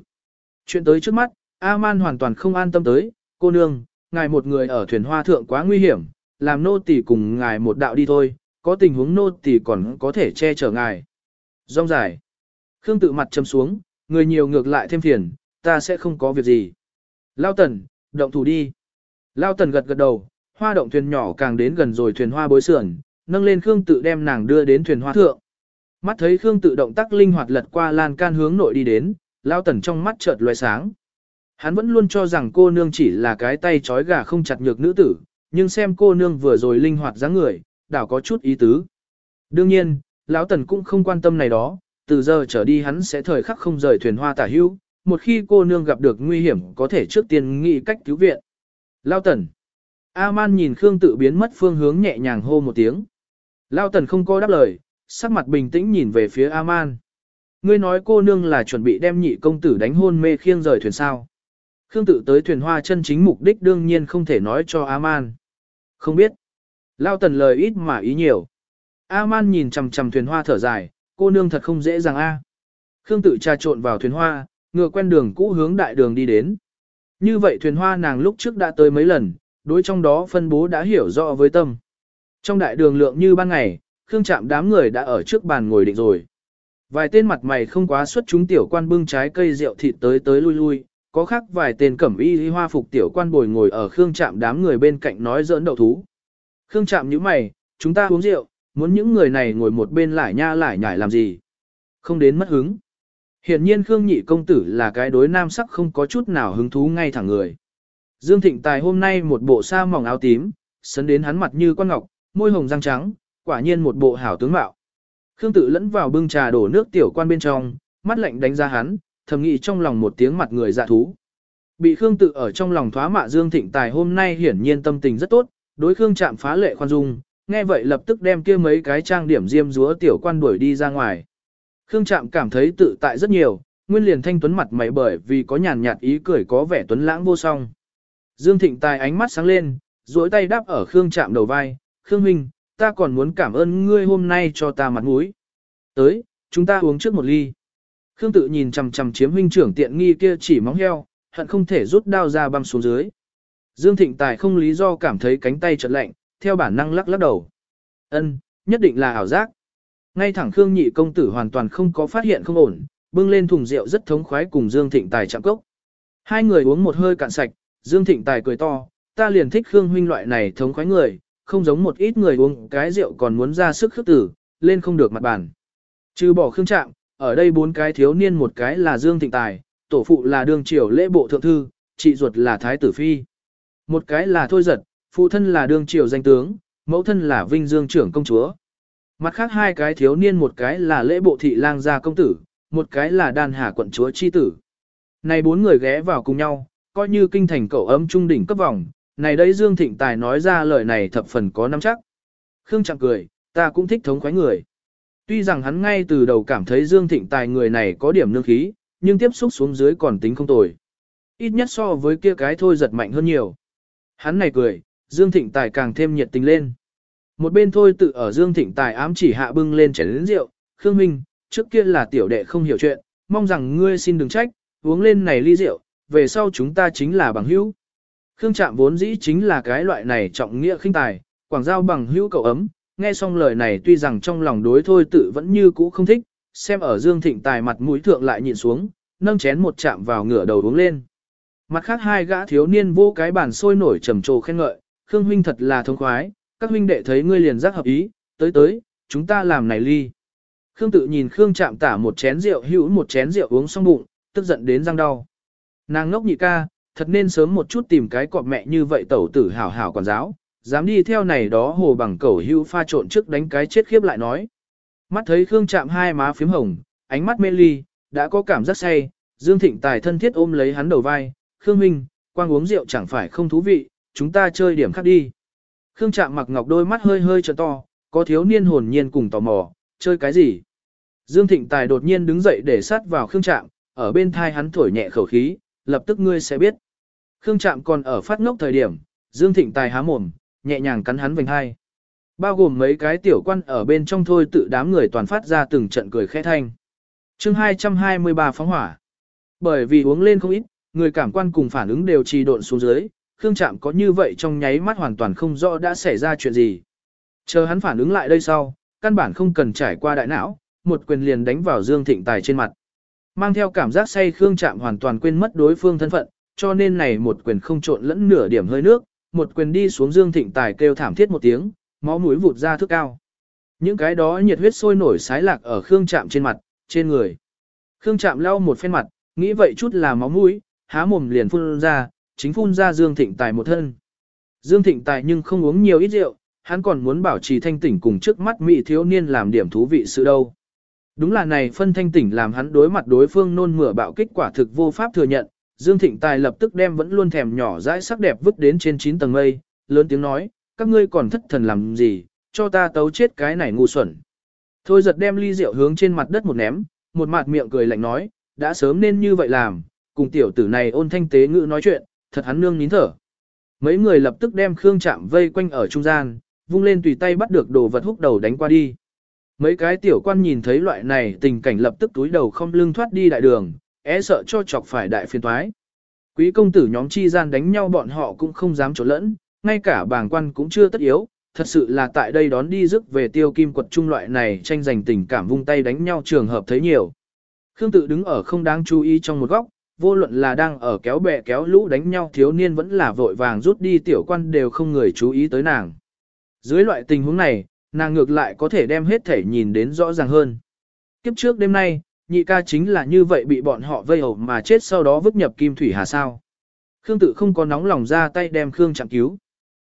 Chuyện tới trước mắt, A-man hoàn toàn không an tâm tới, cô nương, ngài một người ở thuyền hoa thượng quá nguy hiểm, làm nô tỳ cùng ngài một đạo đi thôi, có tình huống nô tỳ còn có thể che chở ngài. Rong dài. Khương tự mặt châm xuống, người nhiều ngược lại thêm phiền, ta sẽ không có việc gì. Lao tần, động thủ đi. Lao tần gật gật đầu, hoa động thuyền nhỏ càng đến gần rồi thuyền hoa bối sườn, nâng lên Khương tự đem nàng đưa đến thuyền hoa thượng. Mắt thấy Khương tự động tác linh hoạt lật qua lan can hướng nội đi đến, Lão Tần trong mắt chợt lóe sáng. Hắn vẫn luôn cho rằng cô nương chỉ là cái tay trói gà không chặt nhược nữ tử, nhưng xem cô nương vừa rồi linh hoạt dáng người, đảo có chút ý tứ. Đương nhiên, lão Tần cũng không quan tâm này đó, từ giờ trở đi hắn sẽ thời khắc không rời thuyền hoa tả hữu, một khi cô nương gặp được nguy hiểm có thể trước tiên nghĩ cách cứu viện. Lão Tần. A-man nhìn Khương tự biến mất phương hướng nhẹ nhàng hô một tiếng. Lao Tần không có đáp lời, sắc mặt bình tĩnh nhìn về phía A-man. Ngươi nói cô nương là chuẩn bị đem nhị công tử đánh hôn mê khiêng rời thuyền sao. Khương tự tới thuyền hoa chân chính mục đích đương nhiên không thể nói cho A-man. Không biết. Lao Tần lời ít mà ý nhiều. A-man nhìn chầm chầm thuyền hoa thở dài, cô nương thật không dễ dàng a. Khương tự trà trộn vào thuyền hoa, ngựa quen đường cũ hướng đại đường đi đến. Như vậy thuyền hoa nàng lúc trước đã tới mấy lần, đối trong đó phân bố đã hiểu rõ với tâm. Trong đại đường lượng như ban ngày, Khương chạm đám người đã ở trước bàn ngồi định rồi. Vài tên mặt mày không quá xuất chúng tiểu quan bưng trái cây rượu thịt tới tới lui lui, có khác vài tên cẩm y hoa phục tiểu quan bồi ngồi ở Khương chạm đám người bên cạnh nói giỡn đậu thú. Khương chạm như mày, chúng ta uống rượu, muốn những người này ngồi một bên lại nha lại nhải làm gì. Không đến mất hứng. Hiển nhiên Khương Nhị công tử là cái đối nam sắc không có chút nào hứng thú ngay thẳng người. Dương Thịnh Tài hôm nay một bộ sa mỏng áo tím, sấn đến hắn mặt như con ngọc, môi hồng răng trắng, quả nhiên một bộ hảo tướng mạo. Khương tự lẫn vào bưng trà đổ nước tiểu quan bên trong, mắt lạnh đánh ra hắn, thầm nghĩ trong lòng một tiếng mặt người dạ thú. Bị Khương tự ở trong lòng thoá mạ Dương Thịnh Tài hôm nay hiển nhiên tâm tình rất tốt, đối Khương Trạm phá lệ khoan dung, nghe vậy lập tức đem kia mấy cái trang điểm diêm dúa tiểu quan đuổi đi ra ngoài. Khương Trạm cảm thấy tự tại rất nhiều, nguyên liền thanh tuấn mặt mày bởi vì có nhàn nhạt ý cười có vẻ tuấn lãng vô song. Dương Thịnh Tài ánh mắt sáng lên, duỗi tay đáp ở Khương Trạm đầu vai, Khương Huynh, ta còn muốn cảm ơn ngươi hôm nay cho ta mặt mũi. Tới, chúng ta uống trước một ly. Khương tự nhìn chằm chằm chiếm huynh trưởng tiện nghi kia chỉ móng heo, hận không thể rút đao ra băm xuống dưới. Dương Thịnh Tài không lý do cảm thấy cánh tay chợt lạnh, theo bản năng lắc lắc đầu. Ân, nhất định là ảo giác. Ngay thẳng Khương Nhị công tử hoàn toàn không có phát hiện không ổn, bưng lên thùng rượu rất thống khoái cùng Dương Thịnh Tài chạm cốc. Hai người uống một hơi cạn sạch, Dương Thịnh Tài cười to, ta liền thích Khương huynh loại này thống khoái người, không giống một ít người uống cái rượu còn muốn ra sức khước tử, lên không được mặt bàn. Trừ bỏ Khương Trạm, ở đây bốn cái thiếu niên một cái là Dương Thịnh Tài, tổ phụ là đương triều lễ bộ thượng thư, chị ruột là Thái tử Phi. Một cái là Thôi Giật, phụ thân là đương triều danh tướng, mẫu thân là Vinh Dương trưởng công chúa. Mặt khác hai cái thiếu niên một cái là lễ bộ thị lang gia công tử, một cái là đan hà quận chúa chi tử. Này bốn người ghé vào cùng nhau, coi như kinh thành cậu ấm trung đỉnh cấp vòng, này đây Dương Thịnh Tài nói ra lời này thập phần có nắm chắc. Khương chẳng cười, ta cũng thích thống khoái người. Tuy rằng hắn ngay từ đầu cảm thấy Dương Thịnh Tài người này có điểm nương khí, nhưng tiếp xúc xuống dưới còn tính không tồi. Ít nhất so với kia cái thôi giật mạnh hơn nhiều. Hắn này cười, Dương Thịnh Tài càng thêm nhiệt tình lên. Một bên thôi tự ở Dương Thịnh Tài ám chỉ hạ bưng lên chén lĩnh rượu, Khương Minh, trước kia là tiểu đệ không hiểu chuyện, mong rằng ngươi xin đừng trách, uống lên này ly rượu, về sau chúng ta chính là bằng hữu. Khương Trạm vốn dĩ chính là cái loại này trọng nghĩa khinh tài, quảng giao bằng hữu cậu ấm, nghe xong lời này tuy rằng trong lòng đối thôi tự vẫn như cũ không thích, xem ở Dương Thịnh Tài mặt mũi thượng lại nhịn xuống, nâng chén một chạm vào ngửa đầu uống lên. Mặt khác hai gã thiếu niên vô cái bàn sôi nổi trầm trồ khen ngợi, Khương huynh thật là thông khoái, các huynh đệ thấy ngươi liền giác hợp ý, tới tới, chúng ta làm này ly. Khương tự nhìn Khương chạm tả một chén rượu hữu một chén rượu uống xong bụng, tức giận đến răng đau. Nàng ngốc nhị ca, thật nên sớm một chút tìm cái cọp mẹ như vậy tẩu tử hảo hảo quản giáo, dám đi theo này đó hồ bằng cẩu hưu pha trộn trước đánh cái chết khiếp lại nói. Mắt thấy Khương chạm hai má phím hồng, ánh mắt mê ly, đã có cảm giác say, Dương Thịnh Tài thân thiết ôm lấy hắn đầu vai, Khương Minh, quang uống rượu chẳng phải không thú vị, chúng ta chơi điểm khác đi. Khương Trạm mặc ngọc đôi mắt hơi hơi trợn to, có thiếu niên hồn nhiên cùng tò mò, chơi cái gì? Dương Thịnh Tài đột nhiên đứng dậy để sát vào Khương Trạm, ở bên thai hắn thổi nhẹ khẩu khí, lập tức ngươi sẽ biết. Khương Trạm còn ở phát ngốc thời điểm, Dương Thịnh Tài há mồm, nhẹ nhàng cắn hắn vành hai. Bao gồm mấy cái tiểu quan ở bên trong thôi tự đám người toàn phát ra từng trận cười khẽ thanh. chương 223 phóng hỏa. Bởi vì uống lên không ít, người cảm quan cùng phản ứng đều trì độn xuống dưới, Khương Trạm có như vậy trong nháy mắt hoàn toàn không rõ đã xảy ra chuyện gì. Chờ hắn phản ứng lại đây sau, căn bản không cần trải qua đại não, một quyền liền đánh vào Dương Thịnh Tài trên mặt. Mang theo cảm giác say Khương Trạm hoàn toàn quên mất đối phương thân phận, cho nên này một quyền không trộn lẫn nửa điểm hơi nước, một quyền đi xuống Dương Thịnh Tài kêu thảm thiết một tiếng, máu mũi vụt ra thước cao. Những cái đó nhiệt huyết sôi nổi sái lạc ở Khương Trạm trên mặt, trên người. Khương Trạm lau một phen mặt, nghĩ vậy chút là máu mũi, há mồm liền phun ra, chính phun ra Dương Thịnh Tài một thân. Dương Thịnh Tài nhưng không uống nhiều ít rượu, hắn còn muốn bảo trì thanh tỉnh cùng trước mắt mỹ thiếu niên làm điểm thú vị sự đâu. Đúng là này phân thanh tỉnh làm hắn đối mặt đối phương nôn mửa bạo kích quả thực vô pháp thừa nhận, Dương Thịnh Tài lập tức đem vẫn luôn thèm nhỏ dãi sắc đẹp vứt đến trên 9 tầng mây, lớn tiếng nói, các ngươi còn thất thần làm gì, cho ta tấu chết cái này ngu xuẩn. Thôi giật đem ly rượu hướng trên mặt đất một ném, một mặt miệng cười lạnh nói, đã sớm nên như vậy làm, cùng tiểu tử này ôn thanh tế ngữ nói chuyện, thật hắn nương nín thở. Mấy người lập tức đem Khương Trạm vây quanh ở trung gian, vung lên tùy tay bắt được đồ vật húc đầu đánh qua đi. Mấy cái tiểu quan nhìn thấy loại này tình cảnh lập tức túi đầu không lưng thoát đi đại đường, é sợ cho chọc phải đại phiền toái. Quý công tử nhóm chi gian đánh nhau bọn họ cũng không dám trộn lẫn, ngay cả bàng quan cũng chưa tất yếu, thật sự là tại đây đón đi rước về tiêu kim quật trung loại này tranh giành tình cảm vung tay đánh nhau trường hợp thấy nhiều. Khương tự đứng ở không đáng chú ý trong một góc, vô luận là đang ở kéo bè kéo lũ đánh nhau thiếu niên vẫn là vội vàng rút đi tiểu quan đều không người chú ý tới nàng. Dưới loại tình huống này, nàng ngược lại có thể đem hết thể nhìn đến rõ ràng hơn. Kiếp trước đêm nay, nhị ca chính là như vậy bị bọn họ vây hầu mà chết sau đó vứt nhập kim thủy hà sao. Khương tự không có nóng lòng ra tay đem Khương chạm cứu.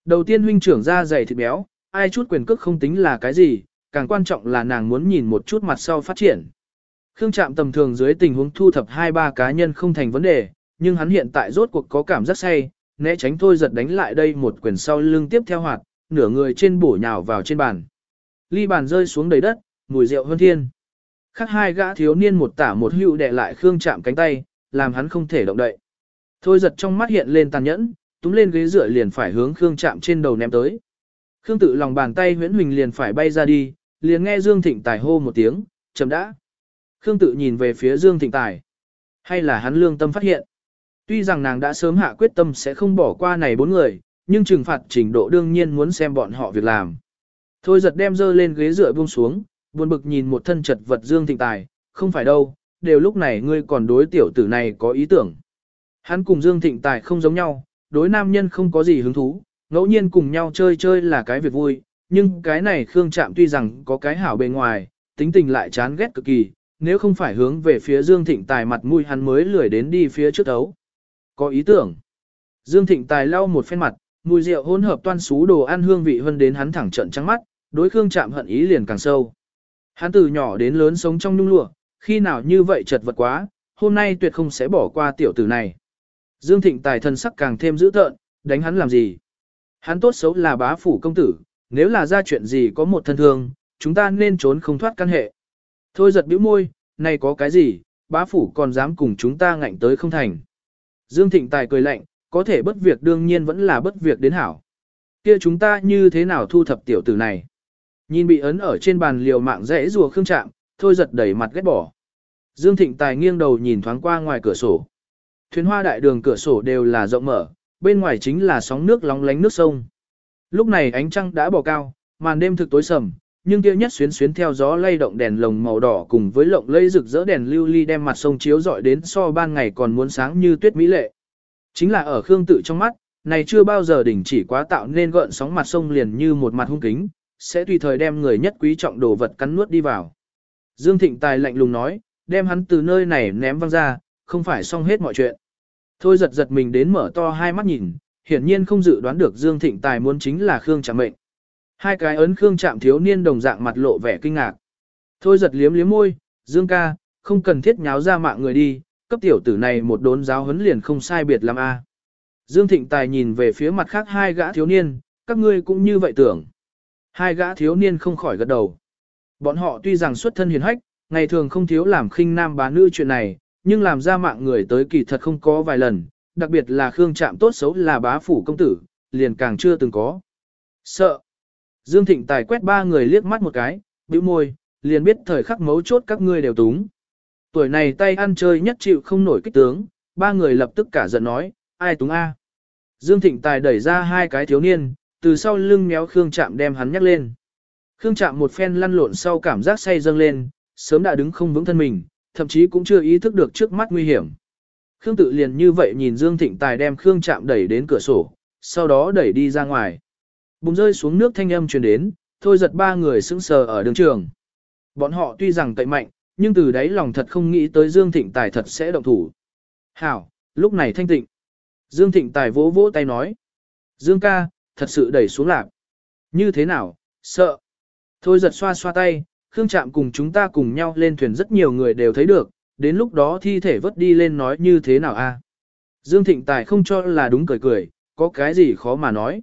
Đầu tiên huynh trưởng ra dày thịt béo, ai chút quyền cước không tính là cái gì, càng quan trọng là nàng muốn nhìn một chút mặt sau phát triển. Khương Trạm tầm thường dưới tình huống thu thập hai ba cá nhân không thành vấn đề, nhưng hắn hiện tại rốt cuộc có cảm giác say, né tránh thôi giật đánh lại đây một quyền sau lưng tiếp theo hoạt, nửa người trên bổ nhào vào trên bàn. Ly bàn rơi xuống đầy đất, mùi rượu hơn thiên. Khác hai gã thiếu niên một tả một hữu đè lại Khương chạm cánh tay, làm hắn không thể động đậy. Thôi giật trong mắt hiện lên tàn nhẫn, túm lên ghế dựa liền phải hướng Khương chạm trên đầu ném tới. Khương tự lòng bàn tay huyễn huỳnh liền phải bay ra đi, liền nghe Dương Thịnh Tài hô một tiếng, chậm đã. Khương tự nhìn về phía Dương Thịnh Tài. Hay là hắn lương tâm phát hiện. Tuy rằng nàng đã sớm hạ quyết tâm sẽ không bỏ qua này bốn người, nhưng trừng phạt trình độ đương nhiên muốn xem bọn họ việc làm. Thôi giật đem dơ lên ghế dựa buông xuống, buồn bực nhìn một thân chật vật Dương Thịnh Tài, không phải đâu, đều lúc này ngươi còn đối tiểu tử này có ý tưởng. Hắn cùng Dương Thịnh Tài không giống nhau, đối nam nhân không có gì hứng thú, ngẫu nhiên cùng nhau chơi chơi là cái việc vui, nhưng cái này Khương Trạm tuy rằng có cái hảo bề ngoài, tính tình lại chán ghét cực kỳ, nếu không phải hướng về phía Dương Thịnh Tài mặt mũi hắn mới lười đến đi phía trước đấu. Có ý tưởng. Dương Thịnh Tài lau một phen mặt, mùi rượu hỗn hợp toan xú đồ ăn hương vị hơn đến hắn thẳng trận trắng mắt, đối Khương Trạm hận ý liền càng sâu. Hắn từ nhỏ đến lớn sống trong nhung lụa, khi nào như vậy chật vật quá, hôm nay tuyệt không sẽ bỏ qua tiểu tử này. Dương Thịnh Tài thân sắc càng thêm dữ tợn, đánh hắn làm gì? Hắn tốt xấu là bá phủ công tử, nếu là ra chuyện gì có một thân thương, chúng ta nên trốn không thoát căn hệ. Thôi giật bĩu môi, này có cái gì, bá phủ còn dám cùng chúng ta ngạnh tới không thành. Dương Thịnh Tài cười lạnh, có thể bất việc đương nhiên vẫn là bất việc đến hảo. Kia chúng ta như thế nào thu thập tiểu tử này? Nhìn bị ấn ở trên bàn liều mạng rẽ rùa khương trạm, thôi giật đẩy mặt ghét bỏ. Dương Thịnh Tài nghiêng đầu nhìn thoáng qua ngoài cửa sổ. Thuyền hoa đại đường cửa sổ đều là rộng mở, bên ngoài chính là sóng nước lóng lánh nước sông. Lúc này ánh trăng đã bỏ cao, màn đêm thực tối sầm, nhưng kia nhất xuyến xuyến theo gió lay động đèn lồng màu đỏ cùng với lộng lây rực rỡ đèn lưu ly đem mặt sông chiếu rọi đến so ban ngày còn muốn sáng như tuyết mỹ lệ. Chính là ở Khương tự trong mắt, này chưa bao giờ đỉnh chỉ quá tạo nên gợn sóng mặt sông liền như một mặt hung kính, sẽ tùy thời đem người nhất quý trọng đồ vật cắn nuốt đi vào. Dương Thịnh Tài lạnh lùng nói, đem hắn từ nơi này ném văng ra, không phải xong hết mọi chuyện. Thôi giật giật mình đến mở to hai mắt nhìn, hiển nhiên không dự đoán được Dương Thịnh Tài muốn chính là Khương Trạm mệnh. Hai cái ấn Khương Trạm thiếu niên đồng dạng mặt lộ vẻ kinh ngạc. Thôi giật liếm liếm môi, Dương ca, không cần thiết nháo ra mạng người đi, cấp tiểu tử này một đốn giáo huấn liền không sai biệt làm a. À. Dương Thịnh Tài nhìn về phía mặt khác hai gã thiếu niên, các ngươi cũng như vậy tưởng. Hai gã thiếu niên không khỏi gật đầu. Bọn họ tuy rằng xuất thân hiền hách, ngày thường không thiếu làm khinh nam bá nữ chuyện này, nhưng làm ra mạng người tới kỳ thật không có vài lần, đặc biệt là Khương Trạm tốt xấu là bá phủ công tử, liền càng chưa từng có. Sợ. Dương Thịnh Tài quét ba người liếc mắt một cái, bĩu môi, liền biết thời khắc mấu chốt các ngươi đều túng. Tuổi này tay ăn chơi nhất chịu không nổi kích tướng, ba người lập tức cả giận nói, ai túng a? Dương Thịnh Tài đẩy ra hai cái thiếu niên, từ sau lưng méo Khương Trạm đem hắn nhắc lên. Khương Trạm một phen lăn lộn sau cảm giác say dâng lên, sớm đã đứng không vững thân mình, thậm chí cũng chưa ý thức được trước mắt nguy hiểm. Khương tự liền như vậy nhìn Dương Thịnh Tài đem Khương Trạm đẩy đến cửa sổ, sau đó đẩy đi ra ngoài. Bùng rơi xuống nước thanh âm truyền đến, thôi giật ba người sững sờ ở đường trường. Bọn họ tuy rằng cậy mạnh, nhưng từ đấy lòng thật không nghĩ tới Dương Thịnh Tài thật sẽ động thủ. Hảo, lúc này thanh tịnh. Dương Thịnh Tài vỗ vỗ tay nói. Dương ca, thật sự đẩy xuống lạc. Như thế nào, sợ. Thôi giật xoa xoa tay, Khương Trạm cùng chúng ta cùng nhau lên thuyền rất nhiều người đều thấy được, đến lúc đó thi thể vớt đi lên nói như thế nào a? Dương Thịnh Tài không cho là đúng cười cười, có cái gì khó mà nói.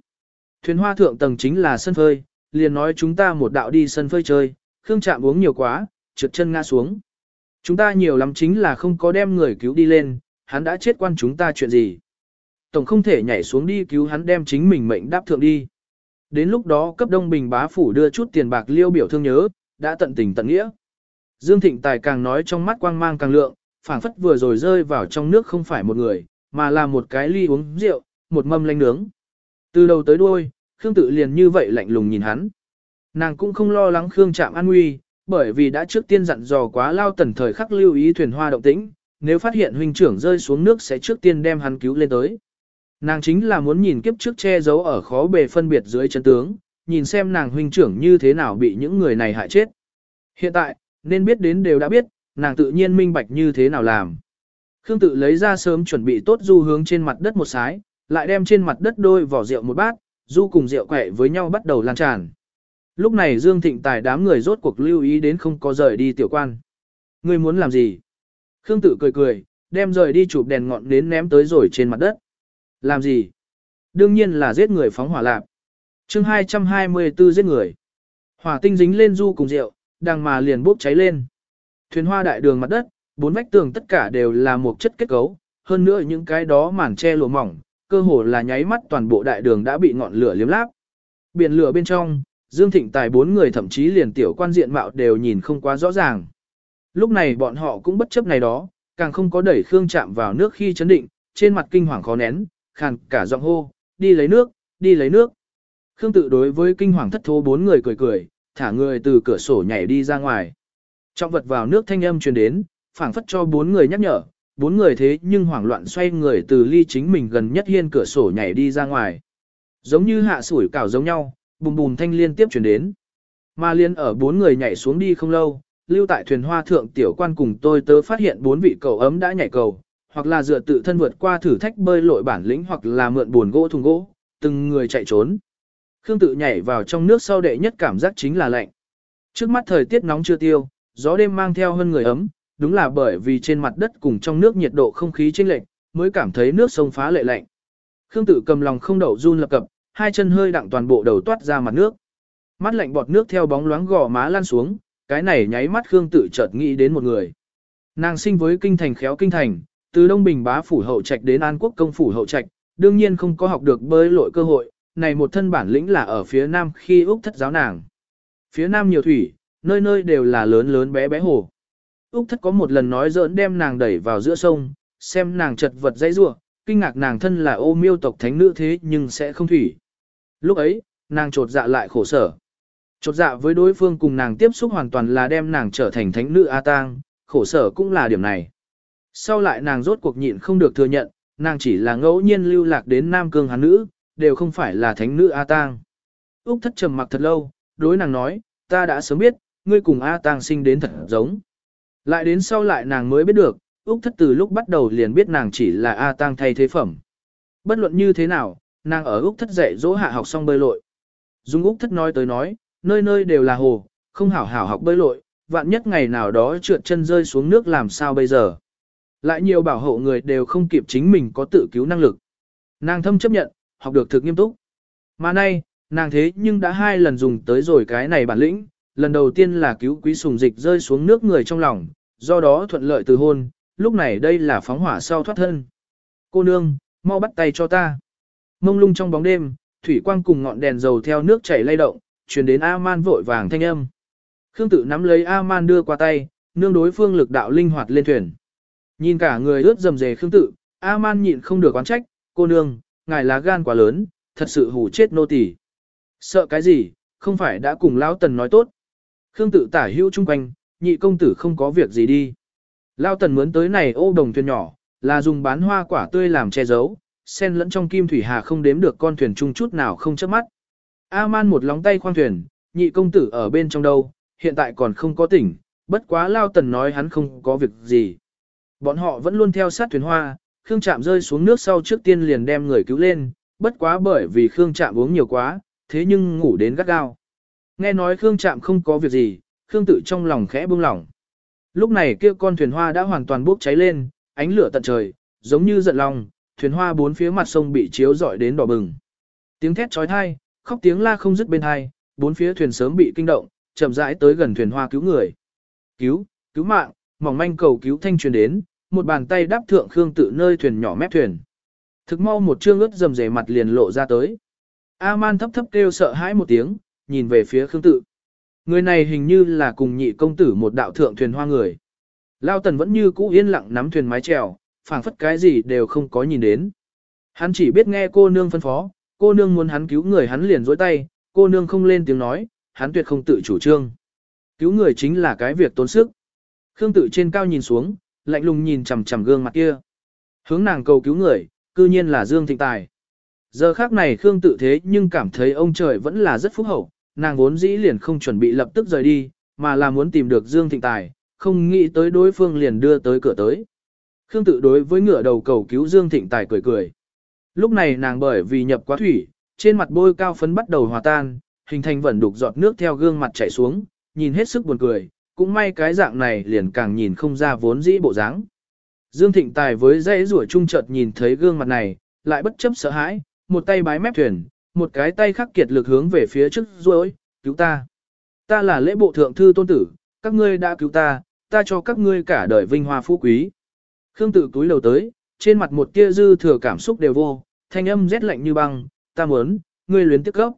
Thuyền hoa thượng tầng chính là sân phơi, liền nói chúng ta một đạo đi sân phơi chơi, Khương Trạm uống nhiều quá, trượt chân ngã xuống. Chúng ta nhiều lắm chính là không có đem người cứu đi lên, hắn đã chết quan chúng ta chuyện gì. Tổng không thể nhảy xuống đi cứu hắn đem chính mình mệnh đáp thượng đi. Đến lúc đó cấp đông bình bá phủ đưa chút tiền bạc liêu biểu thương nhớ, đã tận tình tận nghĩa. Dương Thịnh Tài càng nói trong mắt quang mang càng lượng, phảng phất vừa rồi rơi vào trong nước không phải một người, mà là một cái ly uống rượu, một mâm lanh nướng. Từ đầu tới đuôi, Khương tự liền như vậy lạnh lùng nhìn hắn. Nàng cũng không lo lắng Khương chạm an nguy, bởi vì đã trước tiên dặn dò quá lao tần thời khắc lưu ý thuyền hoa động tĩnh, nếu phát hiện huynh trưởng rơi xuống nước sẽ trước tiên đem hắn cứu lên tới. Nàng chính là muốn nhìn kiếp trước che giấu ở khó bề phân biệt dưới chân tướng, nhìn xem nàng huynh trưởng như thế nào bị những người này hại chết. Hiện tại, nên biết đến đều đã biết, nàng tự nhiên minh bạch như thế nào làm. Khương tự lấy ra sớm chuẩn bị tốt du hướng trên mặt đất một sái, lại đem trên mặt đất đôi vỏ rượu một bát, du cùng rượu quẹ với nhau bắt đầu lan tràn. Lúc này Dương Thịnh Tài đám người rốt cuộc lưu ý đến không có rời đi tiểu quan. Ngươi muốn làm gì? Khương tử cười cười, đem rời đi chụp đèn ngọn đến ném tới rồi trên mặt đất. Làm gì? Đương nhiên là giết người phóng hỏa lạp. chương 224 giết người. Hỏa tinh dính lên du cùng rượu, đang mà liền bốc cháy lên. Thuyền hoa đại đường mặt đất, bốn vách tường tất cả đều là một chất kết cấu, hơn nữa những cái đó màn che lụa mỏng, cơ hồ là nháy mắt toàn bộ đại đường đã bị ngọn lửa liếm láp. Biển lửa bên trong, Dương Thịnh Tài bốn người thậm chí liền tiểu quan diện mạo đều nhìn không quá rõ ràng. Lúc này bọn họ cũng bất chấp này đó, càng không có đẩy Khương chạm vào nước khi chấn định, trên mặt kinh hoàng khó nén, khàn cả giọng hô, đi lấy nước, đi lấy nước. Khương tự đối với kinh hoàng thất thố bốn người cười cười, thả người từ cửa sổ nhảy đi ra ngoài. Trọng vật vào nước thanh âm truyền đến, phảng phất cho bốn người nhắc nhở, bốn người thế nhưng hoảng loạn xoay người từ ly chính mình gần nhất hiên cửa sổ nhảy đi ra ngoài. Giống như hạ sủi cảo giống nhau, bùm bùm thanh liên tiếp truyền đến. Mà liên ở bốn người nhảy xuống đi không lâu, lưu tại thuyền hoa thượng tiểu quan cùng tôi tớ phát hiện bốn vị cầu ấm đã nhảy cầu, hoặc là dựa tự thân vượt qua thử thách bơi lội bản lĩnh hoặc là mượn buồn gỗ thùng gỗ, từng người chạy trốn. Khương tự nhảy vào trong nước sau đệ nhất cảm giác chính là lạnh. Trước mắt thời tiết nóng chưa tiêu, gió đêm mang theo hơn người ấm, đúng là bởi vì trên mặt đất cùng trong nước nhiệt độ không khí chênh lệch, mới cảm thấy nước sông phá lệ lạnh. Khương tự cầm lòng không đậu run lập cập, hai chân hơi đặng toàn bộ đầu toát ra mặt nước. Mắt lạnh bọt nước theo bóng loáng gò má lan xuống, cái này nháy mắt Khương tự chợt nghĩ đến một người. Nàng sinh với kinh thành khéo kinh thành, từ Đông Bình bá phủ hậu trạch đến An Quốc công phủ hậu trạch, đương nhiên không có học được bơi lội cơ hội, này một thân bản lĩnh là ở phía nam khi Úc thất giáo nàng. Phía nam nhiều thủy, nơi nơi đều là lớn lớn bé bé hồ. Úc thất có một lần nói giỡn đem nàng đẩy vào giữa sông, xem nàng chật vật dãy rua, kinh ngạc nàng thân là ô miêu tộc thánh nữ thế nhưng sẽ không thủy. Lúc ấy, nàng trột dạ lại khổ sở. Trột dạ với đối phương cùng nàng tiếp xúc hoàn toàn là đem nàng trở thành thánh nữ A Tang, khổ sở cũng là điểm này. Sau lại nàng rốt cuộc nhịn không được thừa nhận, nàng chỉ là ngẫu nhiên lưu lạc đến Nam Cương Hán nữ, đều không phải là thánh nữ A Tang. Úc thất trầm mặc thật lâu, đối nàng nói, ta đã sớm biết, ngươi cùng A Tang sinh đến thật giống. Lại đến sau lại nàng mới biết được, Úc thất từ lúc bắt đầu liền biết nàng chỉ là A Tang thay thế phẩm. Bất luận như thế nào, nàng ở Úc thất dạy dỗ hạ học xong bơi lội. Dung Úc thất nói tới nói, nơi nơi đều là hồ, không hảo hảo học bơi lội, vạn nhất ngày nào đó trượt chân rơi xuống nước làm sao bây giờ. Lại nhiều bảo hộ người đều không kịp chính mình có tự cứu năng lực. Nàng thâm chấp nhận, học được thực nghiêm túc. Mà nay, nàng thế nhưng đã hai lần dùng tới rồi cái này bản lĩnh, lần đầu tiên là cứu quý sùng dịch rơi xuống nước người trong lòng, do đó thuận lợi từ hôn, lúc này đây là phóng hỏa sau thoát thân. Cô nương, mau bắt tay cho ta. Mông lung trong bóng đêm, thủy quang cùng ngọn đèn dầu theo nước chảy lay động, truyền đến A-man vội vàng thanh âm. Khương tự nắm lấy A-man đưa qua tay, nương đối phương lực đạo linh hoạt lên thuyền. Nhìn cả người ướt dầm dề Khương tự, A-man nhịn không được oán trách, cô nương, ngài lá gan quá lớn, thật sự hù chết nô tỳ. Sợ cái gì, không phải đã cùng lão tần nói tốt. Khương tự tả hữu chung quanh, nhị công tử không có việc gì đi. Lão tần mướn tới này ô đồng thuyền nhỏ, là dùng bán hoa quả tươi làm che giấu, sen lẫn trong kim thủy hà không đếm được con thuyền chung chút nào không chớp mắt. A-man một lóng tay khoang thuyền, nhị công tử ở bên trong đâu, hiện tại còn không có tỉnh, bất quá Lao Tần nói hắn không có việc gì. Bọn họ vẫn luôn theo sát thuyền hoa, Khương Trạm rơi xuống nước sau trước tiên liền đem người cứu lên, bất quá bởi vì Khương Trạm uống nhiều quá, thế nhưng ngủ đến gắt gao. Nghe nói Khương Trạm không có việc gì, Khương tự trong lòng khẽ buông lỏng. Lúc này kia con thuyền hoa đã hoàn toàn bốc cháy lên, ánh lửa tận trời, giống như giận lòng, thuyền hoa bốn phía mặt sông bị chiếu rọi đến đỏ bừng. Tiếng thét chói tai, khóc tiếng la không dứt bên hai, bốn phía thuyền sớm bị kinh động, chậm rãi tới gần thuyền hoa cứu người. Cứu, cứu mạng, mỏng manh cầu cứu thanh truyền đến, một bàn tay đáp thượng Khương tự nơi thuyền nhỏ mép thuyền. Thực mau một trương ướt dầm dề mặt liền lộ ra tới. A-man thấp thấp kêu sợ hãi một tiếng, nhìn về phía Khương tự. Người này hình như là cùng nhị công tử một đạo thượng thuyền hoa người. Lao tần vẫn như cũ yên lặng nắm thuyền mái chèo, phảng phất cái gì đều không có nhìn đến. Hắn chỉ biết nghe cô nương phân phó, cô nương muốn hắn cứu người hắn liền dối tay, cô nương không lên tiếng nói, hắn tuyệt không tự chủ trương. Cứu người chính là cái việc tốn sức. Khương tự trên cao nhìn xuống, lạnh lùng nhìn chằm chằm gương mặt kia. Hướng nàng cầu cứu người, cư nhiên là Dương Thịnh Tài. Giờ khác này Khương tự thế nhưng cảm thấy ông trời vẫn là rất phúc hậu, nàng vốn dĩ liền không chuẩn bị lập tức rời đi, mà là muốn tìm được Dương Thịnh Tài, không nghĩ tới đối phương liền đưa tới cửa tới. Khương tự đối với ngựa đầu cầu cứu Dương Thịnh Tài cười cười. Lúc này nàng bởi vì nhập quá thủy, trên mặt bôi cao phấn bắt đầu hòa tan, hình thành vẩn đục giọt nước theo gương mặt chảy xuống, nhìn hết sức buồn cười, cũng may cái dạng này liền càng nhìn không ra vốn dĩ bộ dáng. Dương Thịnh Tài với dãy rủa trung chợt nhìn thấy gương mặt này, lại bất chấp sợ hãi, một tay bái mép thuyền, một cái tay khắc kiệt lực hướng về phía trước ruôi, cứu ta. Ta là lễ bộ thượng thư tôn tử, các ngươi đã cứu ta, ta cho các ngươi cả đời vinh hoa phú quý. Khương tự túi lầu tới, trên mặt một tia dư thừa cảm xúc đều vô, thanh âm rét lạnh như băng, ta muốn, ngươi luyến tiếc gốc.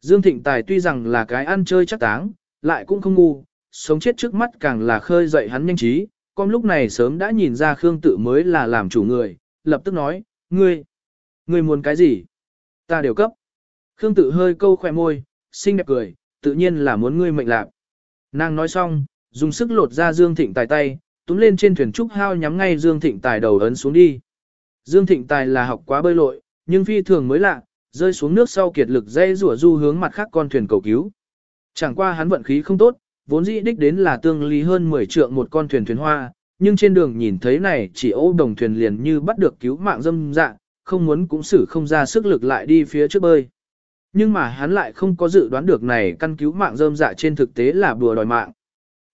Dương Thịnh Tài tuy rằng là cái ăn chơi chắc táng, lại cũng không ngu, sống chết trước mắt càng là khơi dậy hắn nhanh trí, con lúc này sớm đã nhìn ra Khương tự mới là làm chủ người, lập tức nói, ngươi, ngươi muốn cái gì? Ta đều cấp. Khương tự hơi câu khỏe môi, xinh đẹp cười, tự nhiên là muốn ngươi mệnh lạc. Nàng nói xong, dùng sức lột ra Dương Thịnh Tài tay, túm lên trên thuyền trúc hao nhắm ngay Dương Thịnh Tài đầu ấn xuống đi. Dương Thịnh Tài là học quá bơi lội, nhưng phi thường mới lạ, rơi xuống nước sau kiệt lực dây rủa du hướng mặt khác con thuyền cầu cứu. Chẳng qua hắn vận khí không tốt, vốn dĩ đích đến là tương lý hơn 10 trượng một con thuyền thuyền hoa, nhưng trên đường nhìn thấy này chỉ ô đồng thuyền liền như bắt được cứu mạng dâm dạ, không muốn cũng xử không ra sức lực lại đi phía trước bơi. Nhưng mà hắn lại không có dự đoán được này căn cứu mạng dâm dạ trên thực tế là bùa đòi mạng.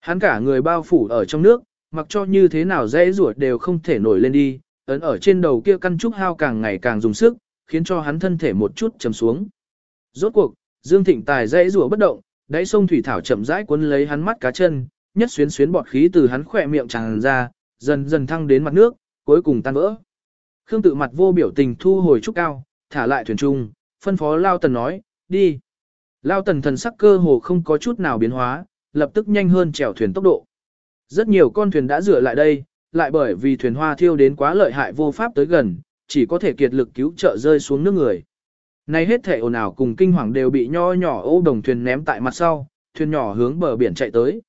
Hắn cả người bao phủ ở trong nước, mặc cho như thế nào dễ ruột đều không thể nổi lên đi, ấn ở trên đầu kia căn trúc hao càng ngày càng dùng sức, khiến cho hắn thân thể một chút chầm xuống. Rốt cuộc, Dương Thịnh Tài dễ rủa bất động, đáy sông thủy thảo chậm rãi cuốn lấy hắn mắt cá chân, nhất xuyến xuyến bọt khí từ hắn khỏe miệng tràn ra, dần dần thăng đến mặt nước, cuối cùng tan vỡ. Khương tự mặt vô biểu tình thu hồi trúc cao, thả lại thuyền trung, phân phó Lao Tần nói, đi. Lao Tần thần sắc cơ hồ không có chút nào biến hóa, lập tức nhanh hơn chèo thuyền tốc độ. Rất nhiều con thuyền đã rửa lại đây, lại bởi vì thuyền hoa thiêu đến quá lợi hại vô pháp tới gần, chỉ có thể kiệt lực cứu trợ rơi xuống nước người. nay hết thể ồn ào cùng kinh hoàng đều bị nho nhỏ ô đồng thuyền ném tại mặt sau, thuyền nhỏ hướng bờ biển chạy tới.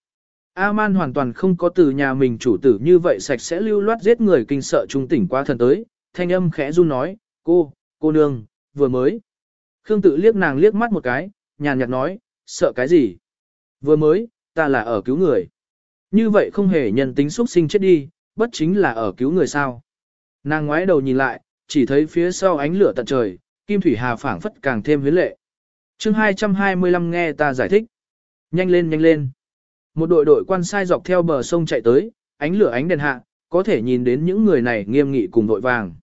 A-man hoàn toàn không có từ nhà mình chủ tử như vậy sạch sẽ lưu loát giết người kinh sợ trung tỉnh qua thần tới, thanh âm khẽ run nói, cô, cô nương, vừa mới. Khương tự liếc nàng liếc mắt một cái, nhàn nhạt nói, sợ cái gì? Vừa mới, ta là ở cứu người. Như vậy không hề nhân tính xuất sinh chết đi, bất chính là ở cứu người sao. Nàng ngoái đầu nhìn lại, chỉ thấy phía sau ánh lửa tận trời, Kim Thủy Hà phảng phất càng thêm huyến lệ. chương 225 nghe ta giải thích. Nhanh lên nhanh lên. Một đội đội quan sai dọc theo bờ sông chạy tới, ánh lửa ánh đèn hạ, có thể nhìn đến những người này nghiêm nghị cùng đội vàng.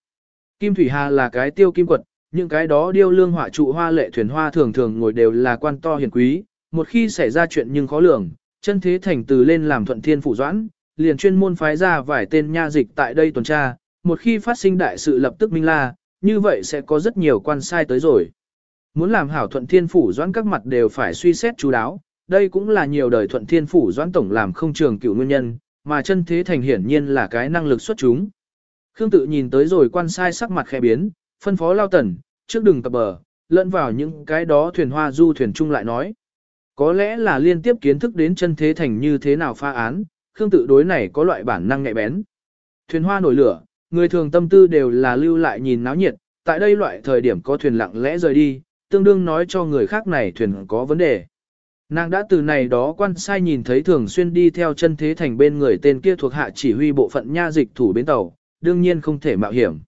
Kim Thủy Hà là cái tiêu kim quật, những cái đó điêu lương họa trụ hoa lệ thuyền hoa thường thường ngồi đều là quan to hiền quý, một khi xảy ra chuyện nhưng khó lường, chân thế thành từ lên làm thuận thiên phủ doãn, liền chuyên môn phái ra vài tên nha dịch tại đây tuần tra, một khi phát sinh đại sự lập tức minh la, như vậy sẽ có rất nhiều quan sai tới rồi. Muốn làm hảo thuận thiên phủ doãn các mặt đều phải suy xét chú đáo, đây cũng là nhiều đời thuận thiên phủ doãn tổng làm không trường cựu nguyên nhân, mà chân thế thành hiển nhiên là cái năng lực xuất chúng. Khương tự nhìn tới rồi quan sai sắc mặt khẽ biến, phân phó lao tần, trước đừng cập bờ, lẫn vào những cái đó thuyền hoa du thuyền chung lại nói. Có lẽ là liên tiếp kiến thức đến chân thế thành như thế nào pha án, Khương tự đối này có loại bản năng nhạy bén. Thuyền hoa nổi lửa, người thường tâm tư đều là lưu lại nhìn náo nhiệt, tại đây loại thời điểm có thuyền lặng lẽ rời đi, tương đương nói cho người khác này thuyền có vấn đề. Nàng đã từ này đó quan sai nhìn thấy thường xuyên đi theo chân thế thành bên người tên kia thuộc hạ chỉ huy bộ phận nha dịch thủ bến tàu, đương nhiên không thể mạo hiểm.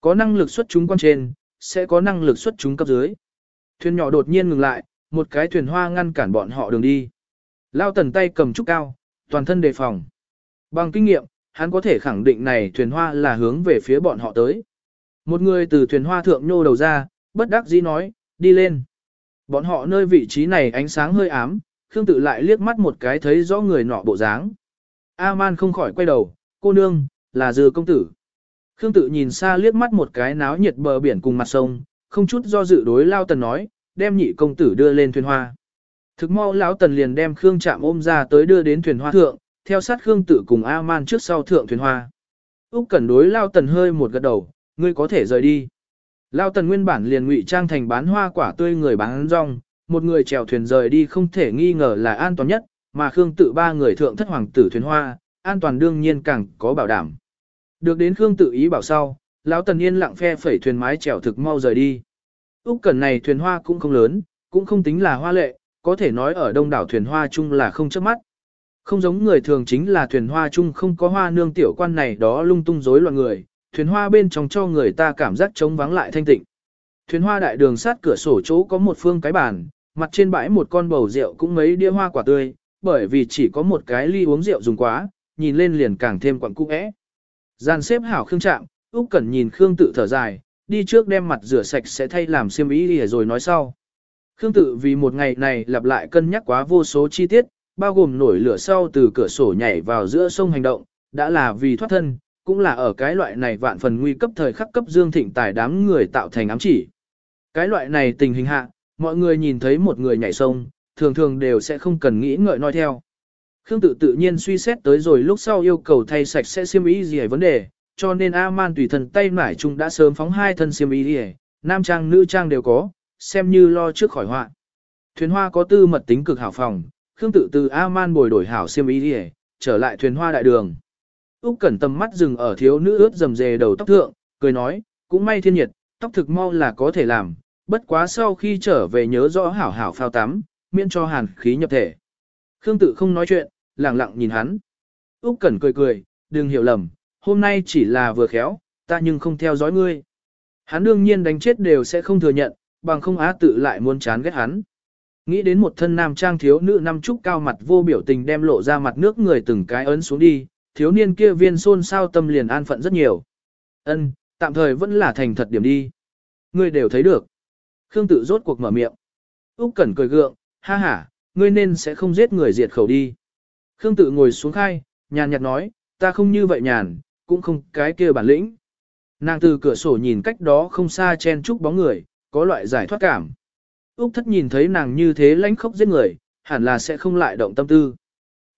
Có năng lực xuất chúng quan trên, sẽ có năng lực xuất chúng cấp dưới. Thuyền nhỏ đột nhiên ngừng lại, một cái thuyền hoa ngăn cản bọn họ đường đi. Lao tần tay cầm trúc cao, toàn thân đề phòng. Bằng kinh nghiệm, hắn có thể khẳng định này thuyền hoa là hướng về phía bọn họ tới. Một người từ thuyền hoa thượng nhô đầu ra, bất đắc dĩ nói, đi lên. Bọn họ nơi vị trí này ánh sáng hơi ám, Khương tự lại liếc mắt một cái thấy rõ người nọ bộ dáng. A-man không khỏi quay đầu, cô nương, là dư công tử. Khương tự nhìn xa liếc mắt một cái náo nhiệt bờ biển cùng mặt sông, không chút do dự đối lao tần nói, đem nhị công tử đưa lên thuyền hoa. Thực mau lão tần liền đem Khương chạm ôm ra tới đưa đến thuyền hoa thượng, theo sát Khương tử cùng A-man trước sau thượng thuyền hoa. Úc Cẩn đối lão tần hơi một gật đầu, ngươi có thể rời đi. Lão tần nguyên bản liền ngụy trang thành bán hoa quả tươi người bán rong, một người chèo thuyền rời đi không thể nghi ngờ là an toàn nhất, mà Khương tử ba người thượng thất hoàng tử thuyền hoa, an toàn đương nhiên càng có bảo đảm. Được đến Khương tử ý bảo sau, lão tần yên lặng phe phẩy thuyền mái chèo thực mau rời đi. Úc Cẩn này thuyền hoa cũng không lớn, cũng không tính là hoa lệ, có thể nói ở đông đảo thuyền hoa chung là không chớp mắt. Không giống người thường chính là thuyền hoa chung không có hoa nương tiểu quan này đó lung tung rối loạn người, thuyền hoa bên trong cho người ta cảm giác trống vắng lại thanh tịnh. Thuyền hoa đại đường sát cửa sổ chỗ có một phương cái bàn, mặt trên bãi một con bầu rượu cũng mấy đĩa hoa quả tươi, bởi vì chỉ có một cái ly uống rượu dùng quá, nhìn lên liền càng thêm quặn cũ é. Gian xếp hảo Khương Trạm, Úc Cẩn nhìn Khương tự thở dài, đi trước đem mặt rửa sạch sẽ thay làm xiêm y đi rồi nói sau. Khương tự vì một ngày này lặp lại cân nhắc quá vô số chi tiết, bao gồm nổi lửa sau từ cửa sổ nhảy vào giữa sông hành động, đã là vì thoát thân, cũng là ở cái loại này vạn phần nguy cấp thời khắc cấp dương thịnh tài đám người tạo thành ám chỉ. Cái loại này tình hình hạ, mọi người nhìn thấy một người nhảy sông, thường thường đều sẽ không cần nghĩ ngợi nói theo. Khương tự tự nhiên suy xét tới rồi lúc sau yêu cầu thay sạch sẽ xiêm y gì vấn đề, cho nên A-man tùy thần tay mải chung đã sớm phóng hai thân xiêm y gì, nam trang nữ trang đều có, xem như lo trước khỏi họa. Thuyền hoa có tư mật tính cực hảo phòng, Khương tự từ A-man bồi đổi hảo xiêm y gì, trở lại thuyền hoa đại đường. Úc Cẩn tầm mắt dừng ở thiếu nữ ướt rầm rề đầu tóc thượng, cười nói, cũng may thiên nhiệt, tóc thực mau là có thể làm, bất quá sau khi trở về nhớ rõ hảo hảo phao tắm, miễn cho hàn khí nhập thể. Khương tự không nói chuyện, lặng lặng nhìn hắn. Úc Cẩn cười cười, đừng hiểu lầm, hôm nay chỉ là vừa khéo, ta nhưng không theo dõi ngươi. Hắn đương nhiên đánh chết đều sẽ không thừa nhận, bằng không á tự lại muốn chán ghét hắn. Nghĩ đến một thân nam trang thiếu nữ năm trúc cao mặt vô biểu tình đem lộ ra mặt nước người từng cái ấn xuống đi, thiếu niên kia viên xôn sao tâm liền an phận rất nhiều. Ân, tạm thời vẫn là thành thật điểm đi. Ngươi đều thấy được. Khương tự rốt cuộc mở miệng. Úc Cẩn cười gượng, ha ha, ngươi nên sẽ không giết người diệt khẩu đi. Khương tự ngồi xuống khai, nhàn nhạt nói, ta không như vậy nhàn, cũng không cái kia bản lĩnh. Nàng từ cửa sổ nhìn cách đó không xa chen chúc bóng người, có loại giải thoát cảm. Úc thất nhìn thấy nàng như thế lãnh khốc giết người, hẳn là sẽ không lại động tâm tư.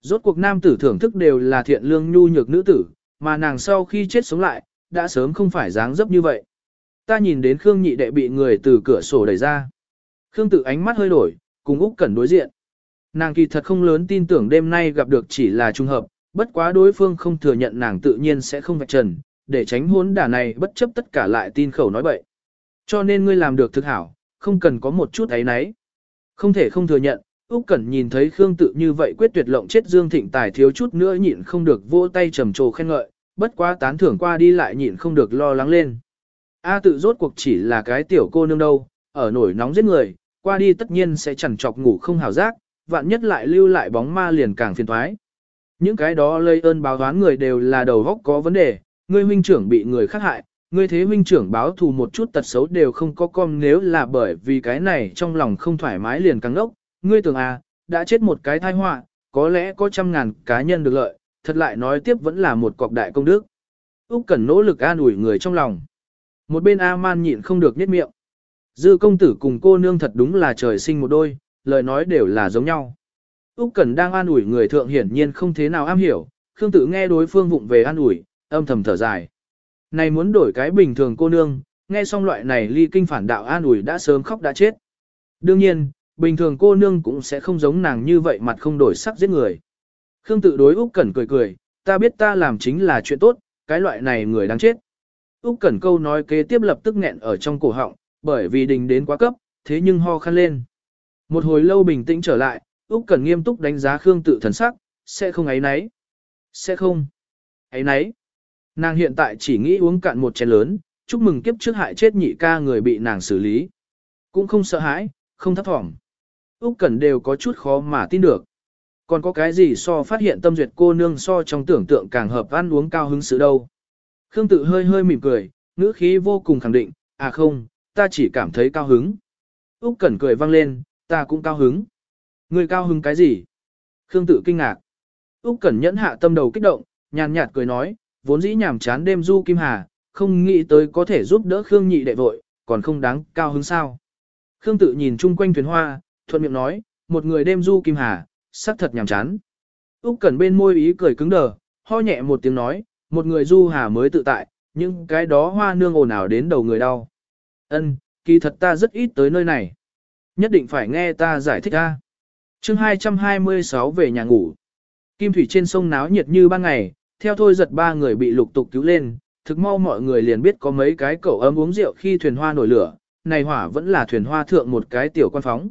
Rốt cuộc nam tử thưởng thức đều là thiện lương nhu nhược nữ tử, mà nàng sau khi chết sống lại, đã sớm không phải dáng dấp như vậy. Ta nhìn đến Khương nhị đệ bị người từ cửa sổ đẩy ra. Khương tự ánh mắt hơi đổi, cùng Úc Cẩn đối diện. Nàng kỳ thật không lớn tin tưởng đêm nay gặp được chỉ là trùng hợp, bất quá đối phương không thừa nhận nàng tự nhiên sẽ không vạch trần, để tránh hốn đả này bất chấp tất cả lại tin khẩu nói bậy. Cho nên ngươi làm được thực hảo, không cần có một chút ấy nấy. Không thể không thừa nhận, Úc Cẩn nhìn thấy Khương Tự như vậy quyết tuyệt lộng chết Dương Thịnh Tài thiếu chút nữa nhịn không được vỗ tay trầm trồ khen ngợi, bất quá tán thưởng qua đi lại nhịn không được lo lắng lên. A tự rốt cuộc chỉ là cái tiểu cô nương đâu, ở nổi nóng giết người, qua đi tất nhiên sẽ chẳng chọc ngủ không hảo giác, vạn nhất lại lưu lại bóng ma liền càng phiền toái. Những cái đó lây ơn báo đoán người đều là đầu góc có vấn đề, ngươi huynh trưởng bị người khác hại, ngươi thế huynh trưởng báo thù một chút tật xấu đều không có con nếu là bởi vì cái này trong lòng không thoải mái liền căng ốc, ngươi tưởng à, đã chết một cái thai họa, có lẽ có trăm ngàn cá nhân được lợi, thật lại nói tiếp vẫn là một cọc đại công đức. Úc cần nỗ lực an ủi người trong lòng. Một bên A-man nhịn không được nhếch miệng. Dư công tử cùng cô nương thật đúng là trời sinh một đôi, lời nói đều là giống nhau. Úc Cẩn đang an ủi người thượng hiển nhiên không thế nào am hiểu, Khương Tự nghe đối phương vụng về an ủi, âm thầm thở dài. Này muốn đổi cái bình thường cô nương, nghe xong loại này ly kinh phản đạo an ủi đã sớm khóc đã chết. Đương nhiên, bình thường cô nương cũng sẽ không giống nàng như vậy mặt không đổi sắc giết người. Khương Tự đối Úc Cẩn cười cười, ta biết ta làm chính là chuyện tốt, cái loại này người đáng chết. Úc Cẩn câu nói kế tiếp lập tức nghẹn ở trong cổ họng, bởi vì đình đến quá cấp, thế nhưng ho khan lên. Một hồi lâu bình tĩnh trở lại, Úc Cẩn nghiêm túc đánh giá Khương Tự thần sắc, sẽ không ấy nấy. Sẽ không. Ấy nấy. Nàng hiện tại chỉ nghĩ uống cạn một chén lớn, chúc mừng kiếp trước hại chết nhị ca người bị nàng xử lý. Cũng không sợ hãi, không thấp thỏm. Úc Cẩn đều có chút khó mà tin được. Còn có cái gì so phát hiện tâm duyệt cô nương so trong tưởng tượng càng hợp ăn uống cao hứng sự đâu. Khương tự hơi hơi mỉm cười, ngữ khí vô cùng khẳng định, à không, ta chỉ cảm thấy cao hứng. Úc Cẩn cười vang lên, ta cũng cao hứng. Người cao hứng cái gì? Khương tự kinh ngạc. Úc Cẩn nhẫn hạ tâm đầu kích động, nhàn nhạt cười nói, vốn dĩ nhàm chán đêm du kim hà, không nghĩ tới có thể giúp đỡ Khương nhị đệ vội, còn không đáng cao hứng sao. Khương tự nhìn chung quanh thuyền hoa, thuận miệng nói, một người đêm du kim hà, sắc thật nhàm chán. Úc Cẩn bên môi ý cười cứng đờ, ho nhẹ một tiếng nói, một người du hà mới tự tại, nhưng cái đó hoa nương ồn ào đến đầu người đau. Ân, kỳ thật ta rất ít tới nơi này. Nhất định phải nghe ta giải thích a. Chương 226 về nhà ngủ. Kim thủy trên sông náo nhiệt như ban ngày, theo thôi giật ba người bị lục tục cứu lên, thực mau mọi người liền biết có mấy cái cậu ấm uống rượu khi thuyền hoa nổi lửa, này hỏa vẫn là thuyền hoa thượng một cái tiểu quan phóng.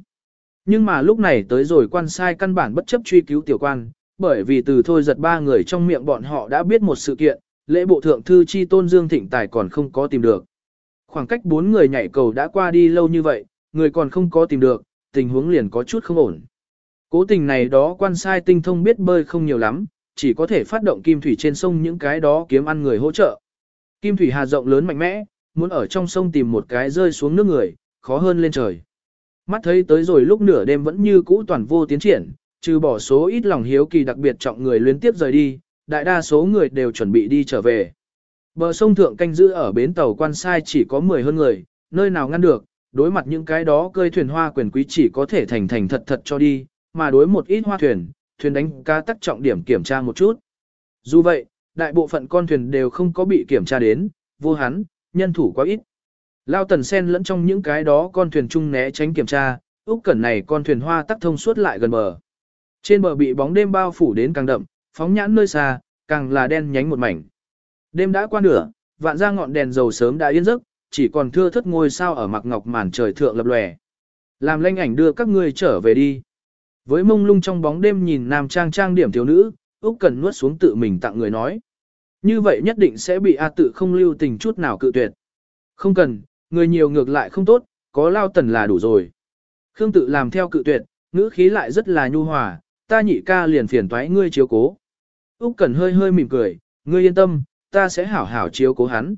Nhưng mà lúc này tới rồi quan sai căn bản bất chấp truy cứu tiểu quan, bởi vì từ thôi giật ba người trong miệng bọn họ đã biết một sự kiện, lễ bộ thượng thư chi tôn Dương Thịnh Tài còn không có tìm được. Khoảng cách bốn người nhảy cầu đã qua đi lâu như vậy, người còn không có tìm được, tình huống liền có chút không ổn. Cố tình này đó quan sai tinh thông biết bơi không nhiều lắm, chỉ có thể phát động kim thủy trên sông những cái đó kiếm ăn người hỗ trợ. Kim thủy hà rộng lớn mạnh mẽ, muốn ở trong sông tìm một cái rơi xuống nước người, khó hơn lên trời. Mắt thấy tới rồi lúc nửa đêm vẫn như cũ toàn vô tiến triển, trừ bỏ số ít lòng hiếu kỳ đặc biệt trọng người liên tiếp rời đi, đại đa số người đều chuẩn bị đi trở về. Bờ sông thượng canh giữ ở bến tàu quan sai chỉ có 10 hơn người, nơi nào ngăn được, đối mặt những cái đó cơi thuyền hoa quyền quý chỉ có thể thành thành thật thật cho đi, mà đối một ít hoa thuyền, thuyền đánh cá tắc trọng điểm kiểm tra một chút. Dù vậy, đại bộ phận con thuyền đều không có bị kiểm tra đến, vô hắn, nhân thủ quá ít. Lao tần sen lẫn trong những cái đó con thuyền chung né tránh kiểm tra, Úc Cẩn này con thuyền hoa tắc thông suốt lại gần bờ. Trên bờ bị bóng đêm bao phủ đến càng đậm, phóng nhãn nơi xa, càng là đen nhánh một mảnh. Đêm đã qua nửa, vạn ra ngọn đèn dầu sớm đã yên giấc, chỉ còn thưa thất ngôi sao ở mặc ngọc màn trời thượng lập lòe. Làm lanh ảnh đưa các ngươi trở về đi. Với mông lung trong bóng đêm nhìn nam trang trang điểm thiếu nữ, Úc cần nuốt xuống tự mình tặng người nói. Như vậy nhất định sẽ bị A tự không lưu tình chút nào cự tuyệt. Không cần, người nhiều ngược lại không tốt, có lao tần là đủ rồi. Khương tự làm theo cự tuyệt, ngữ khí lại rất là nhu hòa, ta nhị ca liền phiền toái ngươi chiếu cố. Úc Cẩn hơi hơi mỉm cười, ngươi yên tâm, ta sẽ hảo hảo chiếu cố hắn.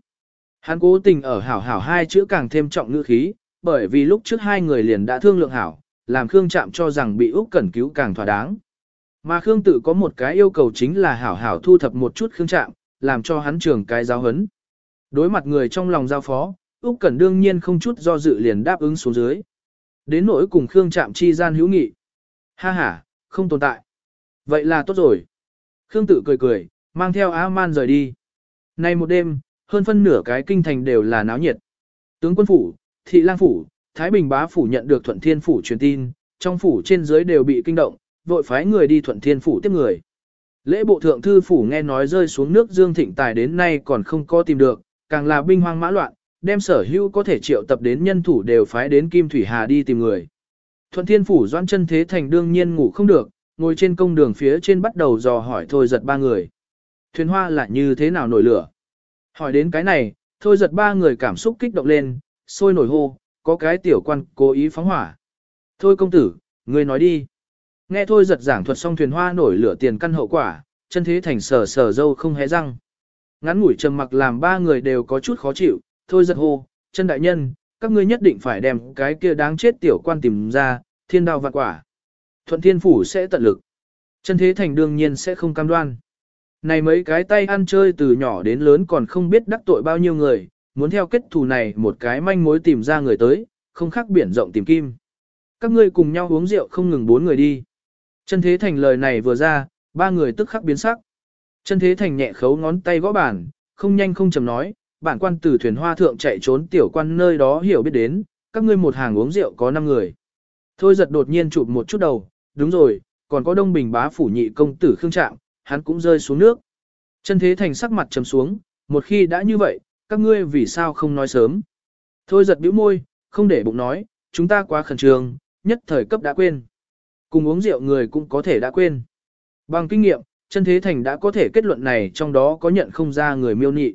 Hắn cố tình ở hảo hảo hai chữ càng thêm trọng ngữ khí, bởi vì lúc trước hai người liền đã thương lượng hảo, làm Khương Trạm cho rằng bị Úc Cẩn cứu càng thỏa đáng. Mà Khương tự có một cái yêu cầu chính là hảo hảo thu thập một chút Khương Trạm, làm cho hắn trưởng cái giáo huấn. Đối mặt người trong lòng giao phó, Úc Cẩn đương nhiên không chút do dự liền đáp ứng xuống dưới. Đến nỗi cùng Khương Trạm chi gian hữu nghị. Ha ha, không tồn tại. Vậy là tốt rồi. Khương tự cười cười, mang theo A-man rời đi. Nay một đêm, hơn phân nửa cái kinh thành đều là náo nhiệt. Tướng quân phủ, thị lang phủ, Thái Bình bá phủ nhận được Thuận Thiên phủ truyền tin, trong phủ trên dưới đều bị kinh động, vội phái người đi Thuận Thiên phủ tiếp người. Lễ bộ thượng thư phủ nghe nói rơi xuống nước Dương Thịnh Tài đến nay còn không có tìm được, càng là binh hoang mã loạn, đem sở hữu có thể triệu tập đến nhân thủ đều phái đến Kim Thủy Hà đi tìm người. Thuận Thiên phủ Doãn Chân Thế Thành đương nhiên ngủ không được, ngồi trên công đường phía trên bắt đầu dò hỏi thôi giật ba người. Thuyền hoa là như thế nào nổi lửa? Hỏi đến cái này, thôi giật ba người cảm xúc kích động lên, sôi nổi hô, có cái tiểu quan cố ý phóng hỏa. Thôi công tử, người nói đi. Nghe thôi giật giảng thuật xong thuyền hoa nổi lửa tiền căn hậu quả, chân thế thành sở sở dâu không hé răng. Ngắn ngủi trầm mặc làm ba người đều có chút khó chịu, thôi giật hô, chân đại nhân, các ngươi nhất định phải đem cái kia đáng chết tiểu quan tìm ra, thiên đao vạn quả. Thuận thiên phủ sẽ tận lực. Chân thế thành đương nhiên sẽ không cam đoan. Này mấy cái tay ăn chơi từ nhỏ đến lớn còn không biết đắc tội bao nhiêu người, muốn theo kết thù này một cái manh mối tìm ra người tới, không khác biển rộng tìm kim. Các ngươi cùng nhau uống rượu không ngừng bốn người đi. Chân thế thành lời này vừa ra, ba người tức khắc biến sắc. Chân thế thành nhẹ khấu ngón tay gõ bàn, không nhanh không chầm nói, bản quan từ thuyền hoa thượng chạy trốn tiểu quan nơi đó hiểu biết đến, các ngươi một hàng uống rượu có 5 người. Thôi giật đột nhiên chụp một chút đầu, đúng rồi, còn có đông bình bá phủ nhị công tử khương trạm, hắn cũng rơi xuống nước. Chân thế thành sắc mặt trầm xuống, một khi đã như vậy, các ngươi vì sao không nói sớm. Thôi giật bĩu môi, không để bụng nói, chúng ta quá khẩn trương, nhất thời cấp đã quên. Cùng uống rượu người cũng có thể đã quên. Bằng kinh nghiệm, chân thế thành đã có thể kết luận này trong đó có nhận không ra người miêu nị.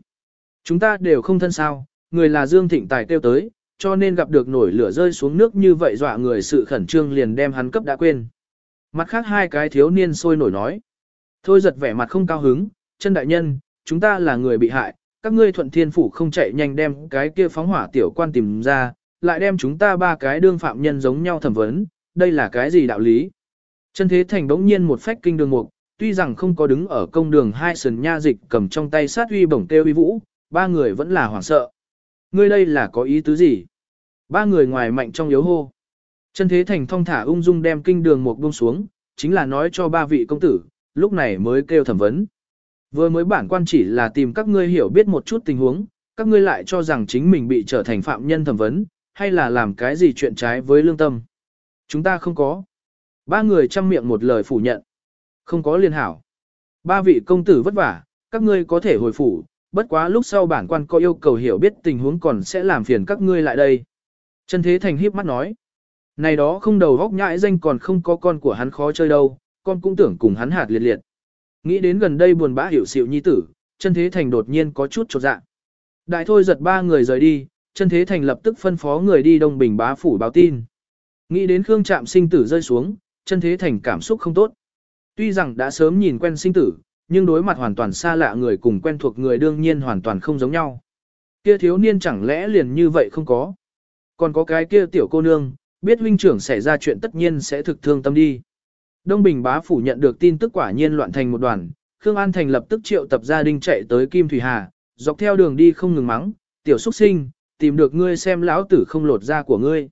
Chúng ta đều không thân sao, người là Dương Thịnh Tài kêu tới, cho nên gặp được nổi lửa rơi xuống nước như vậy dọa người sự khẩn trương liền đem hắn cấp đã quên. Mặt khác hai cái thiếu niên sôi nổi nói. Thôi giật vẻ mặt không cao hứng, chân đại nhân, chúng ta là người bị hại, các ngươi thuận thiên phủ không chạy nhanh đem cái kia phóng hỏa tiểu quan tìm ra, lại đem chúng ta ba cái đương phạm nhân giống nhau thẩm vấn, đây là cái gì đạo lý? Chân thế thành đống nhiên một phách kinh đường mục, tuy rằng không có đứng ở công đường hai sườn nha dịch cầm trong tay sát uy bổng tiêu uy vũ, ba người vẫn là hoảng sợ. Ngươi đây là có ý tứ gì? Ba người ngoài mạnh trong yếu hô. Chân thế thành thong thả ung dung đem kinh đường một buông xuống, chính là nói cho ba vị công tử, lúc này mới kêu thẩm vấn. Vừa mới bản quan chỉ là tìm các ngươi hiểu biết một chút tình huống, các ngươi lại cho rằng chính mình bị trở thành phạm nhân thẩm vấn, hay là làm cái gì chuyện trái với lương tâm. Chúng ta không có. Ba người chăm miệng một lời phủ nhận. Không có liên hảo. Ba vị công tử vất vả, các ngươi có thể hồi phủ, bất quá lúc sau bản quan có yêu cầu hiểu biết tình huống còn sẽ làm phiền các ngươi lại đây. Trần thế thành híp mắt nói. Này đó không đầu góc nhãi danh còn không có con của hắn khó chơi đâu, con cũng tưởng cùng hắn hạt liệt liệt. Nghĩ đến gần đây buồn bã hiểu xịu nhi tử, chân thế thành đột nhiên có chút trột dạ. Đại thôi giật ba người rời đi, chân thế thành lập tức phân phó người đi đông bình bá phủ báo tin. Nghĩ đến Khương Trạm sinh tử rơi xuống, chân thế thành cảm xúc không tốt. Tuy rằng đã sớm nhìn quen sinh tử, nhưng đối mặt hoàn toàn xa lạ người cùng quen thuộc người đương nhiên hoàn toàn không giống nhau. Kia thiếu niên chẳng lẽ liền như vậy không có. Còn có cái kia tiểu cô nương, biết huynh trưởng xảy ra chuyện tất nhiên sẽ thực thương tâm đi. Đông Bình bá phủ nhận được tin tức quả nhiên loạn thành một đoàn, Khương An Thành lập tức triệu tập gia đình chạy tới Kim Thủy Hà, dọc theo đường đi không ngừng mắng, tiểu xuất sinh, tìm được ngươi xem lão tử không lột da của ngươi.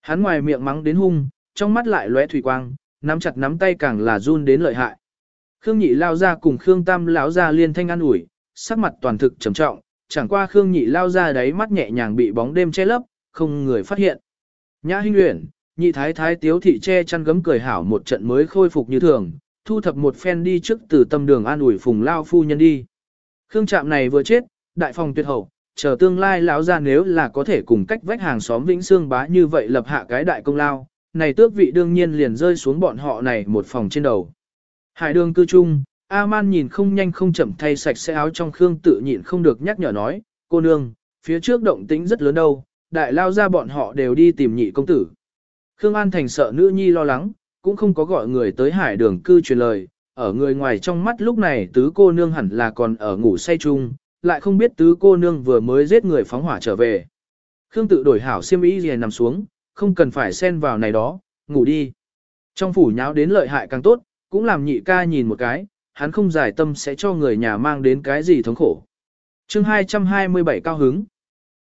Hắn ngoài miệng mắng đến hung, trong mắt lại lóe thủy quang, nắm chặt nắm tay càng là run đến lợi hại. Khương Nhị lao ra cùng Khương Tam lão ra liên thanh an ủi, sắc mặt toàn thực trầm trọng, chẳng qua Khương Nhị lao ra đáy mắt nhẹ nhàng bị bóng đêm che lấp, không người phát hiện. Nhã Hinh Uyển, nhị thái thái tiếu thị che chăn gấm cười hảo một trận mới khôi phục như thường, thu thập một phen đi trước từ tâm đường an ủi phùng lao phu nhân đi. Khương trạm này vừa chết, đại phòng tuyệt hậu, chờ tương lai lão ra nếu là có thể cùng cách vách hàng xóm Vĩnh Xương bá như vậy lập hạ cái đại công lao, này tước vị đương nhiên liền rơi xuống bọn họ này một phòng trên đầu. Hải đường cư trung, A-man nhìn không nhanh không chậm thay sạch sẽ áo trong Khương tự nhịn không được nhắc nhở nói, cô nương, phía trước động tĩnh rất lớn đâu, đại lao ra bọn họ đều đi tìm nhị công tử. Khương An Thành sợ nữ nhi lo lắng, cũng không có gọi người tới hải đường cư truyền lời, ở người ngoài trong mắt lúc này tứ cô nương hẳn là còn ở ngủ say chung, lại không biết tứ cô nương vừa mới giết người phóng hỏa trở về. Khương tự đổi hảo xiêm y gì nằm xuống, không cần phải xen vào này đó, ngủ đi. Trong phủ nháo đến lợi hại càng tốt, cũng làm nhị ca nhìn một cái, hắn không giải tâm sẽ cho người nhà mang đến cái gì thống khổ. chương 227 cao hứng.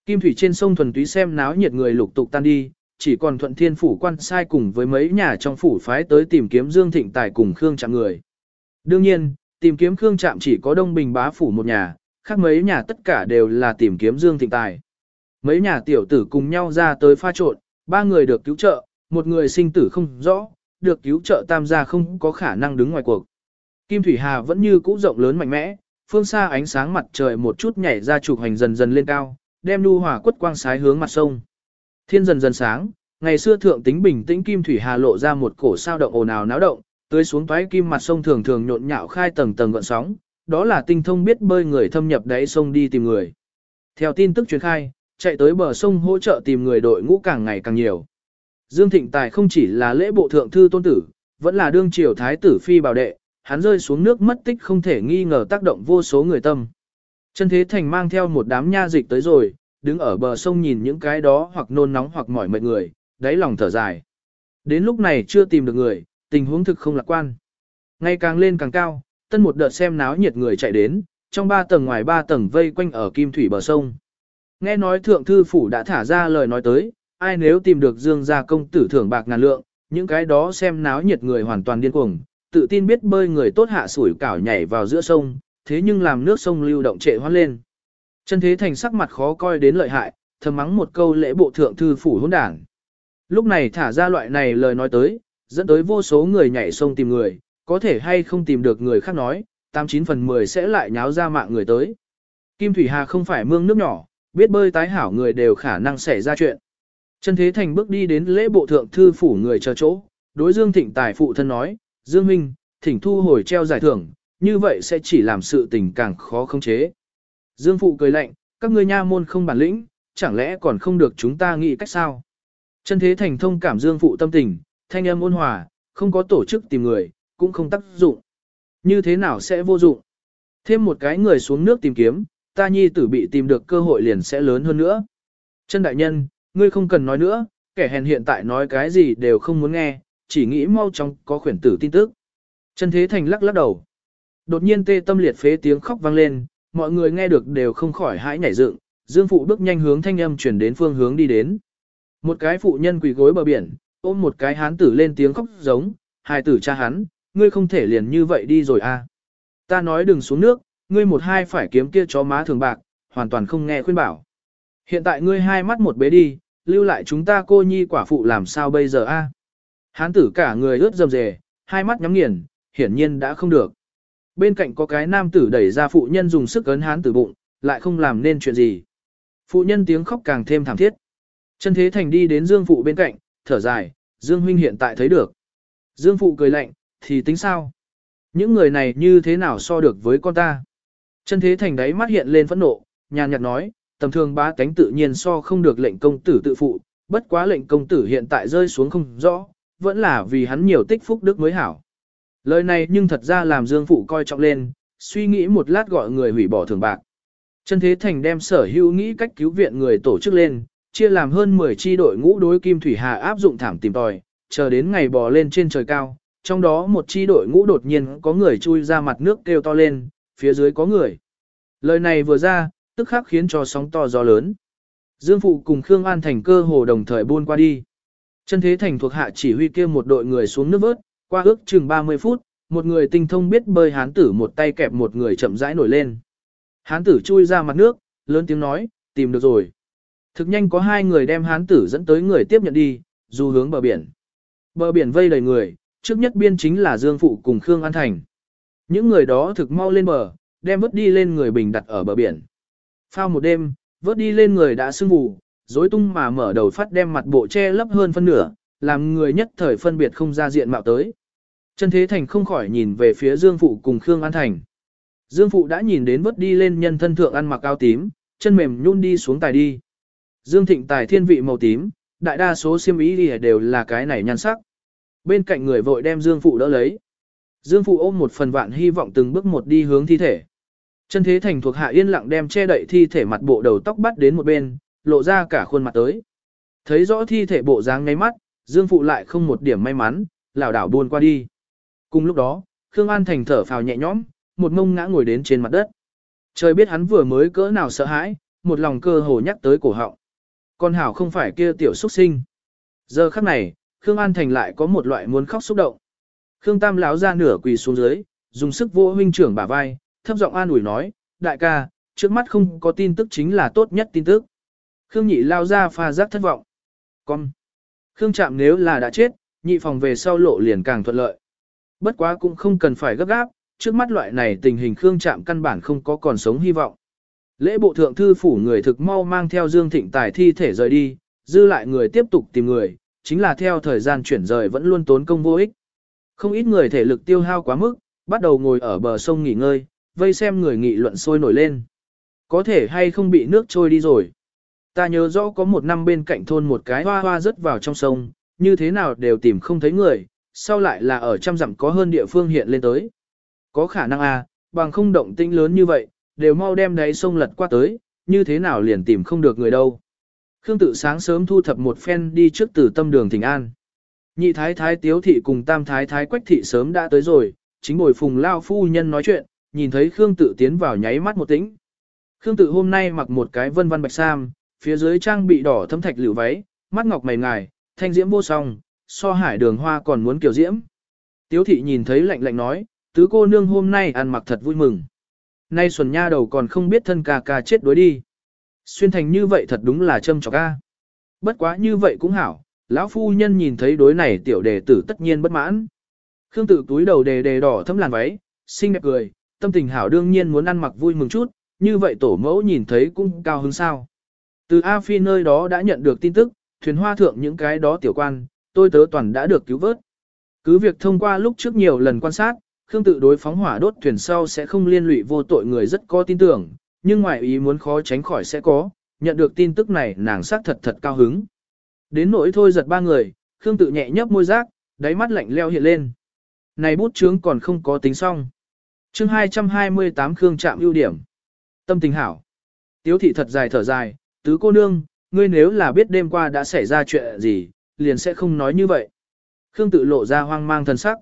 Kim thủy trên sông thuần túy xem náo nhiệt người lục tục tan đi, chỉ còn thuận thiên phủ quan sai cùng với mấy nhà trong phủ phái tới tìm kiếm Dương Thịnh Tài cùng Khương Trạm người. Đương nhiên, tìm kiếm Khương Trạm chỉ có Đông Bình bá phủ một nhà, khác mấy nhà tất cả đều là tìm kiếm Dương Thịnh Tài. Mấy nhà tiểu tử cùng nhau ra tới pha trộn, ba người được cứu trợ, một người sinh tử không rõ, được cứu trợ tam gia không có khả năng đứng ngoài cuộc. Kim Thủy Hà vẫn như cũ rộng lớn mạnh mẽ, phương xa ánh sáng mặt trời một chút nhảy ra trục hành dần dần lên cao, đem nu hỏa quất quang sái hướng mặt sông. Thiên dần dần sáng, ngày xưa thượng tính bình tĩnh Kim Thủy Hà lộ ra một cổ sao động ồn ào náo động, tới xuống toái kim mặt sông thường thường nhộn nhạo khai tầng tầng gợn sóng, đó là tinh thông biết bơi người thâm nhập đáy sông đi tìm người. Theo tin tức truyền khai, chạy tới bờ sông hỗ trợ tìm người đội ngũ càng ngày càng nhiều. Dương Thịnh Tài không chỉ là lễ bộ thượng thư tôn tử, vẫn là đương triều thái tử phi bảo đệ, hắn rơi xuống nước mất tích không thể nghi ngờ tác động vô số người tâm. Chân Thế Thành mang theo một đám nha dịch tới rồi, đứng ở bờ sông nhìn những cái đó hoặc nôn nóng hoặc mỏi mệt người, đáy lòng thở dài. Đến lúc này chưa tìm được người, tình huống thực không lạc quan. Ngày càng lên càng cao, tân một đợt xem náo nhiệt người chạy đến, trong ba tầng ngoài ba tầng vây quanh ở kim thủy bờ sông. Nghe nói thượng thư phủ đã thả ra lời nói tới, ai nếu tìm được dương gia công tử thưởng bạc ngàn lượng, những cái đó xem náo nhiệt người hoàn toàn điên cuồng, tự tin biết bơi người tốt hạ sủi cảo nhảy vào giữa sông, thế nhưng làm nước sông lưu động trệ hoan lên. Chân thế thành sắc mặt khó coi đến lợi hại, thầm mắng một câu lễ bộ thượng thư phủ hỗn đảng. Lúc này thả ra loại này lời nói tới, dẫn tới vô số người nhảy sông tìm người, có thể hay không tìm được người khác nói, 89 phần 10 sẽ lại nháo ra mạng người tới. Kim Thủy Hà không phải mương nước nhỏ, biết bơi tái hảo người đều khả năng xảy ra chuyện. Chân Thế Thành bước đi đến lễ bộ thượng thư phủ người chờ chỗ, đối Dương Thịnh Tài phụ thân nói, Dương Minh, thỉnh thu hồi treo giải thưởng, như vậy sẽ chỉ làm sự tình càng khó khống chế. Dương Phụ cười lạnh, các ngươi nha môn không bản lĩnh, chẳng lẽ còn không được chúng ta nghĩ cách sao? Chân thế thành thông cảm Dương Phụ tâm tình, thanh âm ôn hòa, không có tổ chức tìm người, cũng không tác dụng. Như thế nào sẽ vô dụng? Thêm một cái người xuống nước tìm kiếm, ta nhi tử bị tìm được cơ hội liền sẽ lớn hơn nữa. Chân đại nhân, ngươi không cần nói nữa, kẻ hèn hiện tại nói cái gì đều không muốn nghe, chỉ nghĩ mau chóng có khuyển tử tin tức. Chân thế thành lắc lắc đầu. Đột nhiên tê tâm liệt phế tiếng khóc vang lên, mọi người nghe được đều không khỏi hãi nhảy dựng. Dương phụ bước nhanh hướng thanh âm chuyển đến phương hướng đi đến. Một cái phụ nhân quỳ gối bờ biển, ôm một cái hán tử lên tiếng khóc giống, hài tử cha hắn, ngươi không thể liền như vậy đi rồi à. Ta nói đừng xuống nước, ngươi một hai phải kiếm kia chó má thường bạc, hoàn toàn không nghe khuyên bảo. Hiện tại ngươi hai mắt một bế đi, lưu lại chúng ta cô nhi quả phụ làm sao bây giờ a? Hán tử cả người ướt dầm dề, hai mắt nhắm nghiền, hiển nhiên đã không được. Bên cạnh có cái nam tử đẩy ra phụ nhân dùng sức ấn hán tử bụng, lại không làm nên chuyện gì. Phụ nhân tiếng khóc càng thêm thảm thiết. Chân thế thành đi đến Dương phụ bên cạnh, thở dài, Dương huynh hiện tại thấy được. Dương phụ cười lạnh, thì tính sao? Những người này như thế nào so được với con ta? Chân thế thành đáy mắt hiện lên phẫn nộ, nhàn nhạt nói, tầm thường ba cánh tự nhiên so không được lệnh công tử tự phụ, bất quá lệnh công tử hiện tại rơi xuống không rõ, vẫn là vì hắn nhiều tích phúc đức mới hảo. Lời này nhưng thật ra làm Dương Phụ coi trọng lên, suy nghĩ một lát gọi người hủy bỏ thường bạc. Chân Thế Thành đem sở hữu nghĩ cách cứu viện người tổ chức lên, chia làm hơn 10 chi đội ngũ đối Kim Thủy Hà áp dụng thảm tìm tòi, chờ đến ngày bò lên trên trời cao, trong đó một chi đội ngũ đột nhiên có người chui ra mặt nước kêu to lên, phía dưới có người. Lời này vừa ra, tức khắc khiến cho sóng to gió lớn. Dương Phụ cùng Khương An Thành cơ hồ đồng thời buôn qua đi. Chân Thế Thành thuộc hạ chỉ huy kia một đội người xuống nước vớt, qua ước chừng 30 phút, một người tinh thông biết bơi hán tử một tay kẹp một người chậm rãi nổi lên. Hán tử chui ra mặt nước, lớn tiếng nói, tìm được rồi. Thực nhanh có hai người đem hán tử dẫn tới người tiếp nhận đi, dù hướng bờ biển. Bờ biển vây đầy người, trước nhất biên chính là Dương Phụ cùng Khương An Thành. Những người đó thực mau lên bờ, đem vớt đi lên người bình đặt ở bờ biển. Phao một đêm, vớt đi lên người đã sưng vụ, rối tung mà mở đầu phát đem mặt bộ che lấp hơn phân nửa, làm người nhất thời phân biệt không ra diện mạo tới. Chân Thế Thành không khỏi nhìn về phía Dương Phụ cùng Khương An Thành. Dương Phụ đã nhìn đến vớt đi lên nhân thân thượng ăn mặc áo tím, chân mềm nhún đi xuống tài đi. Dương Thịnh tài thiên vị màu tím, đại đa số xiêm ý đều là cái này nhan sắc. Bên cạnh người vội đem Dương Phụ đỡ lấy. Dương Phụ ôm một phần vạn hy vọng từng bước một đi hướng thi thể. Chân Thế Thành thuộc hạ yên lặng đem che đậy thi thể mặt bộ đầu tóc bắt đến một bên, lộ ra cả khuôn mặt tới. Thấy rõ thi thể bộ dáng ngay mắt, Dương Phụ lại không một điểm may mắn, lảo đảo buôn qua đi. Cùng lúc đó, Khương An Thành thở phào nhẹ nhõm, một mông ngã ngồi đến trên mặt đất. Trời biết hắn vừa mới cỡ nào sợ hãi, một lòng cơ hồ nhắc tới cổ họng. Con hảo không phải kia tiểu xuất sinh. Giờ khắc này, Khương An Thành lại có một loại muốn khóc xúc động. Khương Tam lão ra nửa quỳ xuống dưới, dùng sức vô huynh trưởng bả vai, thấp giọng an ủi nói, đại ca, trước mắt không có tin tức chính là tốt nhất tin tức. Khương nhị lao ra pha giác thất vọng. Con. Khương Trạm nếu là đã chết, nhị phòng về sau lộ liền càng thuận lợi. Bất quá cũng không cần phải gấp gáp, trước mắt loại này tình hình Khương Trạm căn bản không có còn sống hy vọng. Lễ bộ thượng thư phủ người thực mau mang theo Dương Thịnh Tài thi thể rời đi, dư lại người tiếp tục tìm người, chính là theo thời gian chuyển rời vẫn luôn tốn công vô ích. Không ít người thể lực tiêu hao quá mức, bắt đầu ngồi ở bờ sông nghỉ ngơi, vây xem người nghị luận sôi nổi lên. Có thể hay không bị nước trôi đi rồi. Ta nhớ rõ có một năm bên cạnh thôn một cái hoa hoa rớt vào trong sông, như thế nào đều tìm không thấy người, sau lại là ở trăm dặm có hơn địa phương hiện lên tới. Có khả năng à, bằng không động tĩnh lớn như vậy, đều mau đem đáy sông lật qua tới, như thế nào liền tìm không được người đâu. Khương tự sáng sớm thu thập một phen đi trước từ tâm đường thỉnh an. Nhị thái thái tiếu thị cùng tam thái thái quách thị sớm đã tới rồi, chính ngồi phùng lao phu nhân nói chuyện, nhìn thấy Khương tự tiến vào nháy mắt một tĩnh. Khương tự hôm nay mặc một cái vân vân bạch sam, phía dưới trang bị đỏ thấm thạch lựu váy, mắt ngọc mày ngài, thanh diễm vô song, so hải đường hoa còn muốn kiểu diễm. Tiếu thị nhìn thấy lạnh lạnh nói, tứ cô nương hôm nay ăn mặc thật vui mừng. Nay xuân nha đầu còn không biết thân ca ca chết đối đi. Xuyên thành như vậy thật đúng là châm trọc ca. Bất quá như vậy cũng hảo, lão phu nhân nhìn thấy đối này tiểu đề tử tất nhiên bất mãn. Khương tự túi đầu đề đề đỏ thấm làn váy, xinh đẹp cười, tâm tình hảo đương nhiên muốn ăn mặc vui mừng chút, như vậy tổ mẫu nhìn thấy cũng cao hứng sao. Từ A Phi nơi đó đã nhận được tin tức, thuyền hoa thượng những cái đó tiểu quan, tôi tớ toàn đã được cứu vớt. Cứ việc thông qua lúc trước nhiều lần quan sát, Khương tự đối phóng hỏa đốt thuyền sau sẽ không liên lụy vô tội người rất có tin tưởng, nhưng ngoài ý muốn khó tránh khỏi sẽ có, nhận được tin tức này nàng xác thật thật cao hứng. Đến nỗi thôi giật ba người, Khương tự nhẹ nhấp môi giác, đáy mắt lạnh leo hiện lên. Này bút chướng còn không có tính xong. chương 228 Khương chạm ưu điểm. Tâm tình hảo. Tiếu thị thật dài thở dài, tứ cô nương, ngươi nếu là biết đêm qua đã xảy ra chuyện gì, liền sẽ không nói như vậy. Khương tự lộ ra hoang mang thân sắc.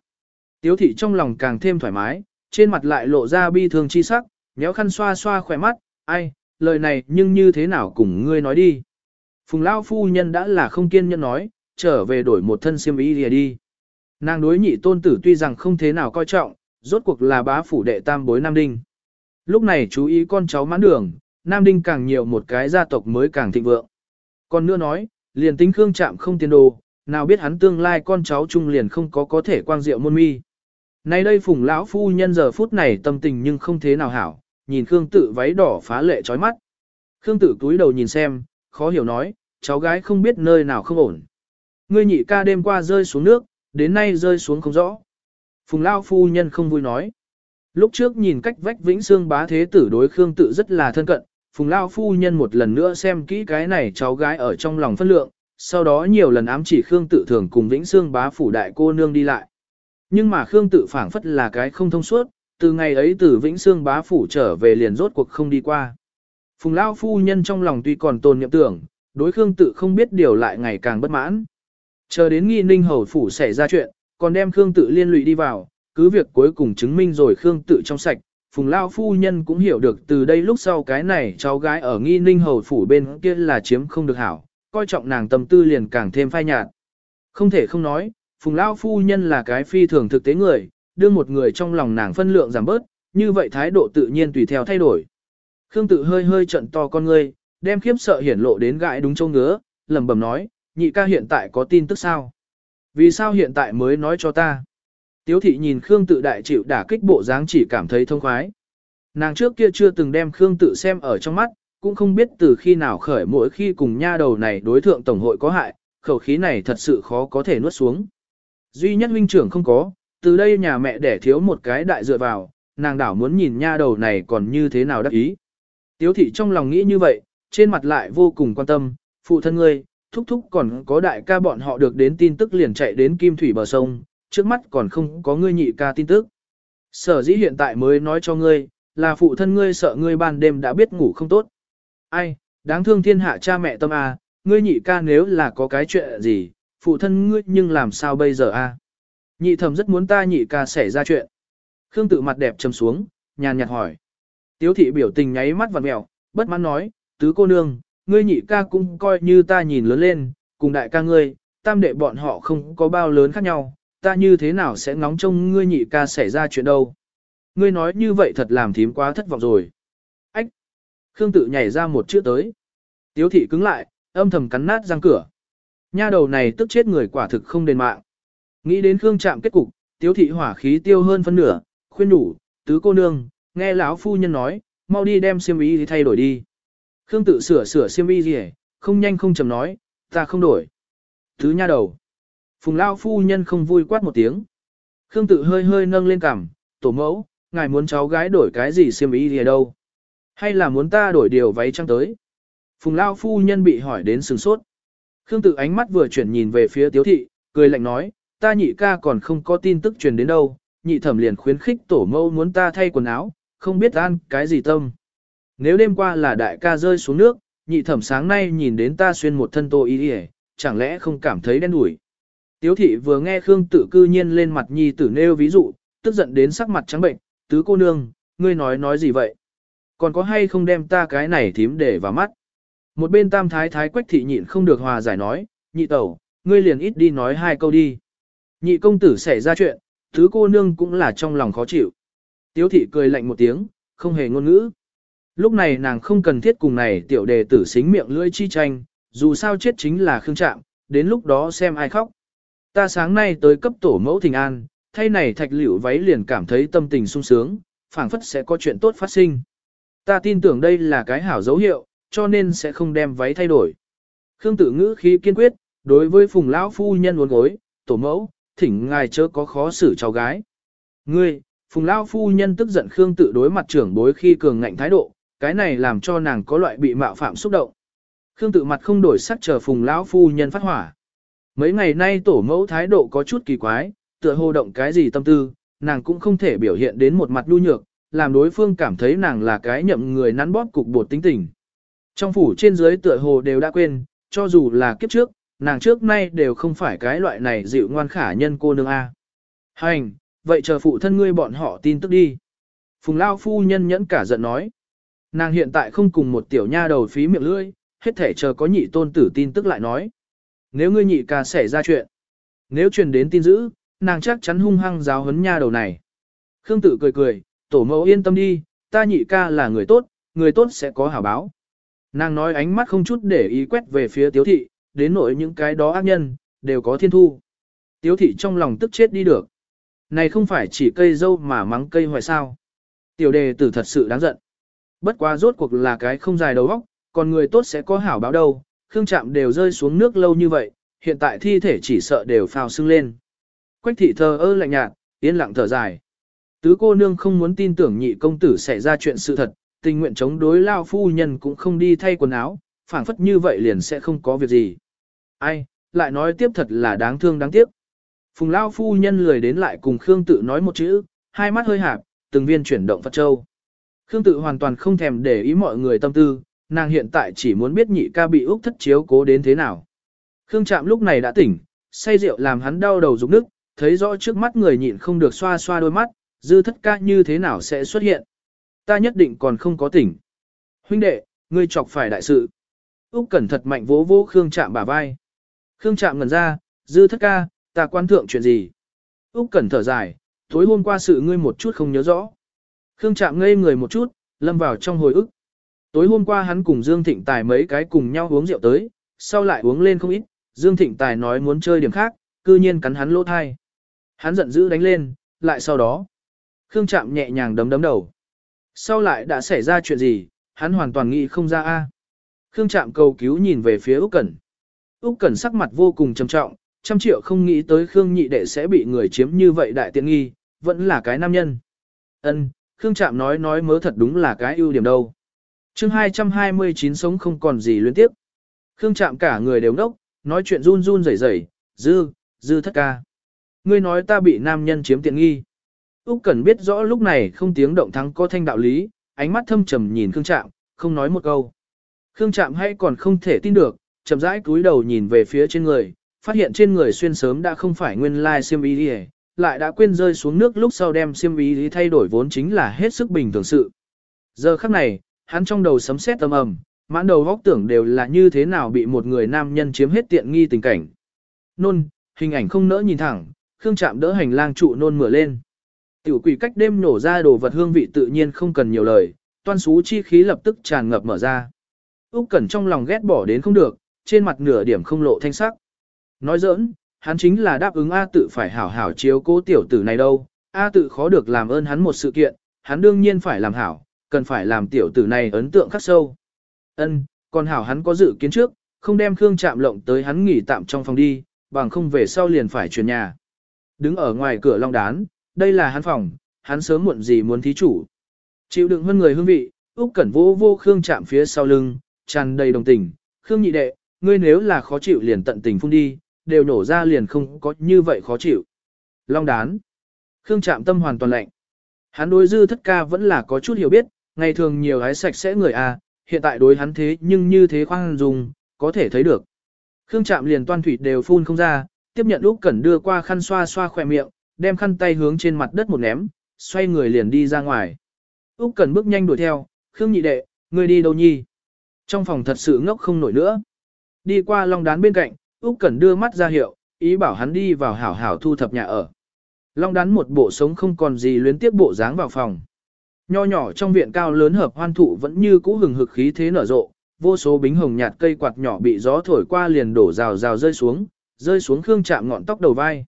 Tiếu thị trong lòng càng thêm thoải mái, trên mặt lại lộ ra bi thương chi sắc, nhéo khăn xoa xoa khỏe mắt, ai, lời này nhưng như thế nào cùng ngươi nói đi. Phùng Lao phu nhân đã là không kiên nhẫn nói, trở về đổi một thân xiêm y lìa đi. Nàng đối nhị tôn tử tuy rằng không thế nào coi trọng, rốt cuộc là bá phủ đệ tam bối Nam Đinh. Lúc này chú ý con cháu mãn đường, Nam Đinh càng nhiều một cái gia tộc mới càng thịnh vượng. Còn nữa nói, liền tính Khương chạm không tiền đồ, nào biết hắn tương lai con cháu chung liền không có có thể quang diệu môn mi. Nay đây phùng lão phu nhân giờ phút này tâm tình nhưng không thế nào hảo, nhìn Khương tự váy đỏ phá lệ chói mắt. Khương tự túi đầu nhìn xem, khó hiểu nói, cháu gái không biết nơi nào không ổn. Ngươi nhị ca đêm qua rơi xuống nước, đến nay rơi xuống không rõ. Phùng lão phu nhân không vui nói. Lúc trước nhìn cách vách vĩnh xương bá thế tử đối Khương tự rất là thân cận, Phùng lão phu nhân một lần nữa xem kỹ cái này cháu gái ở trong lòng phân lượng, sau đó nhiều lần ám chỉ Khương tự thường cùng vĩnh Sương bá phủ đại cô nương đi lại. Nhưng mà Khương tự phảng phất là cái không thông suốt, từ ngày ấy từ Vĩnh Sương bá phủ trở về liền rốt cuộc không đi qua. Phùng Lao phu nhân trong lòng tuy còn tồn niệm tưởng, đối Khương tự không biết điều lại ngày càng bất mãn. Chờ đến nghi ninh hầu phủ xảy ra chuyện, còn đem Khương tự liên lụy đi vào, cứ việc cuối cùng chứng minh rồi Khương tự trong sạch. Phùng Lao phu nhân cũng hiểu được từ đây lúc sau cái này cháu gái ở nghi ninh hầu phủ bên kia là chiếm không được hảo, coi trọng nàng tâm tư liền càng thêm phai nhạt. Không thể không nói, Phùng Lao phu nhân là cái phi thường thực tế người, đưa một người trong lòng nàng phân lượng giảm bớt, như vậy thái độ tự nhiên tùy theo thay đổi. Khương tự hơi hơi trận to con ngươi, đem khiếp sợ hiển lộ đến gãi đúng châu ngứa, lẩm bẩm nói, nhị ca hiện tại có tin tức sao? Vì sao hiện tại mới nói cho ta? Tiếu thị nhìn Khương tự đại chịu đả kích bộ dáng chỉ cảm thấy thông khoái. Nàng trước kia chưa từng đem Khương tự xem ở trong mắt, cũng không biết từ khi nào khởi mỗi khi cùng nha đầu này đối thượng tổng hội có hại, khẩu khí này thật sự khó có thể nuốt xuống. Duy nhất huynh trưởng không có, từ đây nhà mẹ đẻ thiếu một cái đại dựa vào, nàng đảo muốn nhìn nha đầu này còn như thế nào đắc ý. Tiếu thị trong lòng nghĩ như vậy, trên mặt lại vô cùng quan tâm, phụ thân ngươi, thúc thúc còn có đại ca bọn họ được đến tin tức liền chạy đến kim thủy bờ sông, trước mắt còn không có ngươi nhị ca tin tức. Sở dĩ hiện tại mới nói cho ngươi, là phụ thân ngươi sợ ngươi ban đêm đã biết ngủ không tốt. Ai, đáng thương thiên hạ cha mẹ tâm à, ngươi nhị ca nếu là có cái chuyện gì, phụ thân ngươi nhưng làm sao bây giờ a? Nhị thẩm rất muốn ta nhị ca xảy ra chuyện. Khương tự mặt đẹp trầm xuống, nhàn nhạt hỏi. Tiếu thị biểu tình nháy mắt vặn mèo, bất mãn nói, tứ cô nương, ngươi nhị ca cũng coi như ta nhìn lớn lên, cùng đại ca ngươi, tam đệ bọn họ không có bao lớn khác nhau, ta như thế nào sẽ ngóng trông ngươi nhị ca xảy ra chuyện đâu. Ngươi nói như vậy thật làm thím quá thất vọng rồi. Ách! Khương tự nhảy ra một chữ tới. Tiếu thị cứng lại, âm thầm cắn nát răng cửa. Nha đầu này tức chết người quả thực không đền mạng. Nghĩ đến Khương chạm kết cục, tiếu thị hỏa khí tiêu hơn phân nửa, khuyên đủ, tứ cô nương, nghe lão phu nhân nói, mau đi đem xiêm y thay đổi đi. Khương tự sửa sửa xiêm y gì không nhanh không chậm nói, ta không đổi. Thứ nha đầu. Phùng lão phu nhân không vui quát một tiếng. Khương tự hơi hơi nâng lên cằm, tổ mẫu, ngài muốn cháu gái đổi cái gì xiêm y gì đâu? Hay là muốn ta đổi điều váy trăng tới? Phùng lão phu nhân bị hỏi đến sừng sốt. Khương tự ánh mắt vừa chuyển nhìn về phía tiếu thị, cười lạnh nói, ta nhị ca còn không có tin tức truyền đến đâu, nhị thẩm liền khuyến khích tổ mẫu muốn ta thay quần áo, không biết ăn cái gì tâm. Nếu đêm qua là đại ca rơi xuống nước, nhị thẩm sáng nay nhìn đến ta xuyên một thân tô y đi chẳng lẽ không cảm thấy đen đủi. Tiếu thị vừa nghe Khương Tử cư nhiên lên mặt nhi tử nêu ví dụ, tức giận đến sắc mặt trắng bệnh, tứ cô nương, ngươi nói nói gì vậy? Còn có hay không đem ta cái này thím để vào mắt? Một bên tam thái thái quách thị nhịn không được hòa giải nói, nhị tẩu, ngươi liền ít đi nói hai câu đi. Nhị công tử xảy ra chuyện, thứ cô nương cũng là trong lòng khó chịu. Tiếu thị cười lạnh một tiếng, không hề ngôn ngữ. Lúc này nàng không cần thiết cùng này tiểu đề tử xính miệng lưỡi chi tranh, dù sao chết chính là khương trạm, đến lúc đó xem ai khóc. Ta sáng nay tới cấp tổ mẫu thình an, thay này thạch liễu váy liền cảm thấy tâm tình sung sướng, phảng phất sẽ có chuyện tốt phát sinh. Ta tin tưởng đây là cái hảo dấu hiệu, cho nên sẽ không đem váy thay đổi. Khương tử ngữ khí kiên quyết, đối với phùng lão phu nhân uốn gối, tổ mẫu, thỉnh ngài chớ có khó xử cháu gái. Ngươi, Phùng Lão phu nhân tức giận Khương tự đối mặt trưởng bối khi cường ngạnh thái độ, cái này làm cho nàng có loại bị mạo phạm xúc động. Khương tự mặt không đổi sắc chờ Phùng lão phu nhân phát hỏa. Mấy ngày nay tổ mẫu thái độ có chút kỳ quái, tựa hồ động cái gì tâm tư, nàng cũng không thể biểu hiện đến một mặt nhu nhược, làm đối phương cảm thấy nàng là cái nhậm người nắn bóp cục bột tính tình. Trong phủ trên dưới tựa hồ đều đã quên, cho dù là kiếp trước, nàng trước nay đều không phải cái loại này dịu ngoan khả nhân cô nương A. Hành, vậy chờ phụ thân ngươi bọn họ tin tức đi. Phùng Lao phu nhân nhẫn cả giận nói. Nàng hiện tại không cùng một tiểu nha đầu phí miệng lưỡi, hết thể chờ có nhị tôn tử tin tức lại nói. Nếu ngươi nhị ca xảy ra chuyện, nếu truyền đến tin dữ, nàng chắc chắn hung hăng giáo huấn nha đầu này. Khương tử cười cười, tổ mẫu yên tâm đi, ta nhị ca là người tốt, người tốt sẽ có hảo báo. Nàng nói ánh mắt không chút để ý quét về phía tiếu thị, đến nỗi những cái đó ác nhân, đều có thiên thu. Tiếu thị trong lòng tức chết đi được. Này không phải chỉ cây dâu mà mắng cây hoài sao. Tiểu đề tử thật sự đáng giận. Bất quá rốt cuộc là cái không dài đầu óc, còn người tốt sẽ có hảo báo đâu. Khương Trạm đều rơi xuống nước lâu như vậy, hiện tại thi thể chỉ sợ đều phao sưng lên. Quách thị thờ ơ lạnh nhạt, yên lặng thở dài. Tứ cô nương không muốn tin tưởng nhị công tử xảy ra chuyện sự thật, tình nguyện chống đối lao phu nhân cũng không đi thay quần áo, phảng phất như vậy liền sẽ không có việc gì. Ai, lại nói tiếp thật là đáng thương đáng tiếc. Phùng lao phu nhân lười đến lại cùng Khương tự nói một chữ, hai mắt hơi hạp, từng viên chuyển động Phật Châu. Khương tự hoàn toàn không thèm để ý mọi người tâm tư, nàng hiện tại chỉ muốn biết nhị ca bị Úc thất chiếu cố đến thế nào. Khương Trạm lúc này đã tỉnh, say rượu làm hắn đau đầu rụng nước, thấy rõ trước mắt người nhịn không được xoa xoa đôi mắt, dư thất ca như thế nào sẽ xuất hiện. Ta nhất định còn không có tỉnh. Huynh đệ, ngươi chọc phải đại sự. Úc cẩn thật mạnh vỗ vỗ Khương Trạm bả vai. Khương Trạm ngẩn ra, dư thất ca, ta quan thượng chuyện gì? Úc cẩn thở dài, tối hôm qua sự ngươi một chút không nhớ rõ. Khương Trạm ngây người một chút, lâm vào trong hồi ức. Tối hôm qua hắn cùng Dương Thịnh Tài mấy cái cùng nhau uống rượu tới, sau lại uống lên không ít, Dương Thịnh Tài nói muốn chơi điểm khác, cư nhiên cắn hắn lỗ thai. Hắn giận dữ đánh lên, lại sau đó. Khương Trạm nhẹ nhàng đấm đấm đầu. Sau lại đã xảy ra chuyện gì, hắn hoàn toàn nghĩ không ra a. Khương Trạm cầu cứu nhìn về phía Úc Cẩn. Úc Cẩn sắc mặt vô cùng trầm trọng, trăm triệu không nghĩ tới Khương nhị đệ sẽ bị người chiếm như vậy đại tiện nghi, vẫn là cái nam nhân. Ân, Khương Trạm nói nói mớ thật đúng là cái ưu điểm đâu. Chương 229 sống không còn gì luyến tiếp. Khương Trạm cả người đều ngốc, nói chuyện run run rẩy rẩy, "Dư, Dư thất ca. Ngươi nói ta bị nam nhân chiếm tiện nghi." Úc Cẩn biết rõ lúc này không tiếng động thắng có thanh đạo lý, ánh mắt thâm trầm nhìn Khương Trạm, không nói một câu. Khương Trạm hay còn không thể tin được, chậm rãi cúi đầu nhìn về phía trên người, phát hiện trên người xuyên sớm đã không phải nguyên lai xiêm y đi lại đã quên rơi xuống nước lúc sau đem xiêm y đi thay đổi vốn chính là hết sức bình thường sự. Giờ khắc này, hắn trong đầu sấm sét âm ầm, mãn đầu góc tưởng đều là như thế nào bị một người nam nhân chiếm hết tiện nghi tình cảnh. Nôn, hình ảnh không nỡ nhìn thẳng, Khương Trạm đỡ hành lang trụ nôn mửa lên. Tiểu quỷ cách đêm nổ ra đồ vật hương vị tự nhiên không cần nhiều lời, toan xú chi khí lập tức tràn ngập mở ra. Úc Cẩn trong lòng ghét bỏ đến không được, trên mặt nửa điểm không lộ thanh sắc. Nói giỡn, hắn chính là đáp ứng A tự phải hảo hảo chiếu cố tiểu tử này đâu, A tự khó được làm ơn hắn một sự kiện, hắn đương nhiên phải làm hảo, cần phải làm tiểu tử này ấn tượng khắc sâu. Ân, còn hảo hắn có dự kiến trước, không đem Khương Trạm lộng tới hắn nghỉ tạm trong phòng đi, bằng không về sau liền phải chuyển nhà. Đứng ở ngoài cửa long đán, đây là hắn phòng, hắn sớm muộn gì muốn thí chủ. Chịu đựng hơn người hương vị, Úc Cẩn vô vô Khương Trạm phía sau lưng, tràn đầy đồng tình, "Khương nhị đệ, ngươi nếu là khó chịu liền tận tình phun đi, đều nổ ra liền không có như vậy khó chịu." Long đán. Khương Trạm tâm hoàn toàn lạnh. Hắn đối dư thất ca vẫn là có chút hiểu biết, ngày thường nhiều hái sạch sẽ người a, hiện tại đối hắn thế nhưng như thế khoan dùng có thể thấy được. Khương Trạm liền toan thủy đều phun không ra, tiếp nhận Úc Cẩn đưa qua khăn xoa xoa khóe miệng, đem khăn tay hướng trên mặt đất một ném, xoay người liền đi ra ngoài. Úc Cẩn bước nhanh đuổi theo, "Khương nhị đệ, ngươi đi đâu nhi?" Trong phòng thật sự ngốc không nổi nữa. Đi qua long đán bên cạnh, Úc Cẩn đưa mắt ra hiệu, ý bảo hắn đi vào hảo hảo thu thập nhà ở. Long đán một bộ sống không còn gì luyến tiếc bộ dáng vào phòng. Nho nhỏ trong viện cao lớn hợp hoan thụ vẫn như cũ hừng hực khí thế nở rộ, vô số bính hồng nhạt cây quạt nhỏ bị gió thổi qua liền đổ rào rào rơi xuống, rơi xuống Khương Trạm ngọn tóc đầu vai.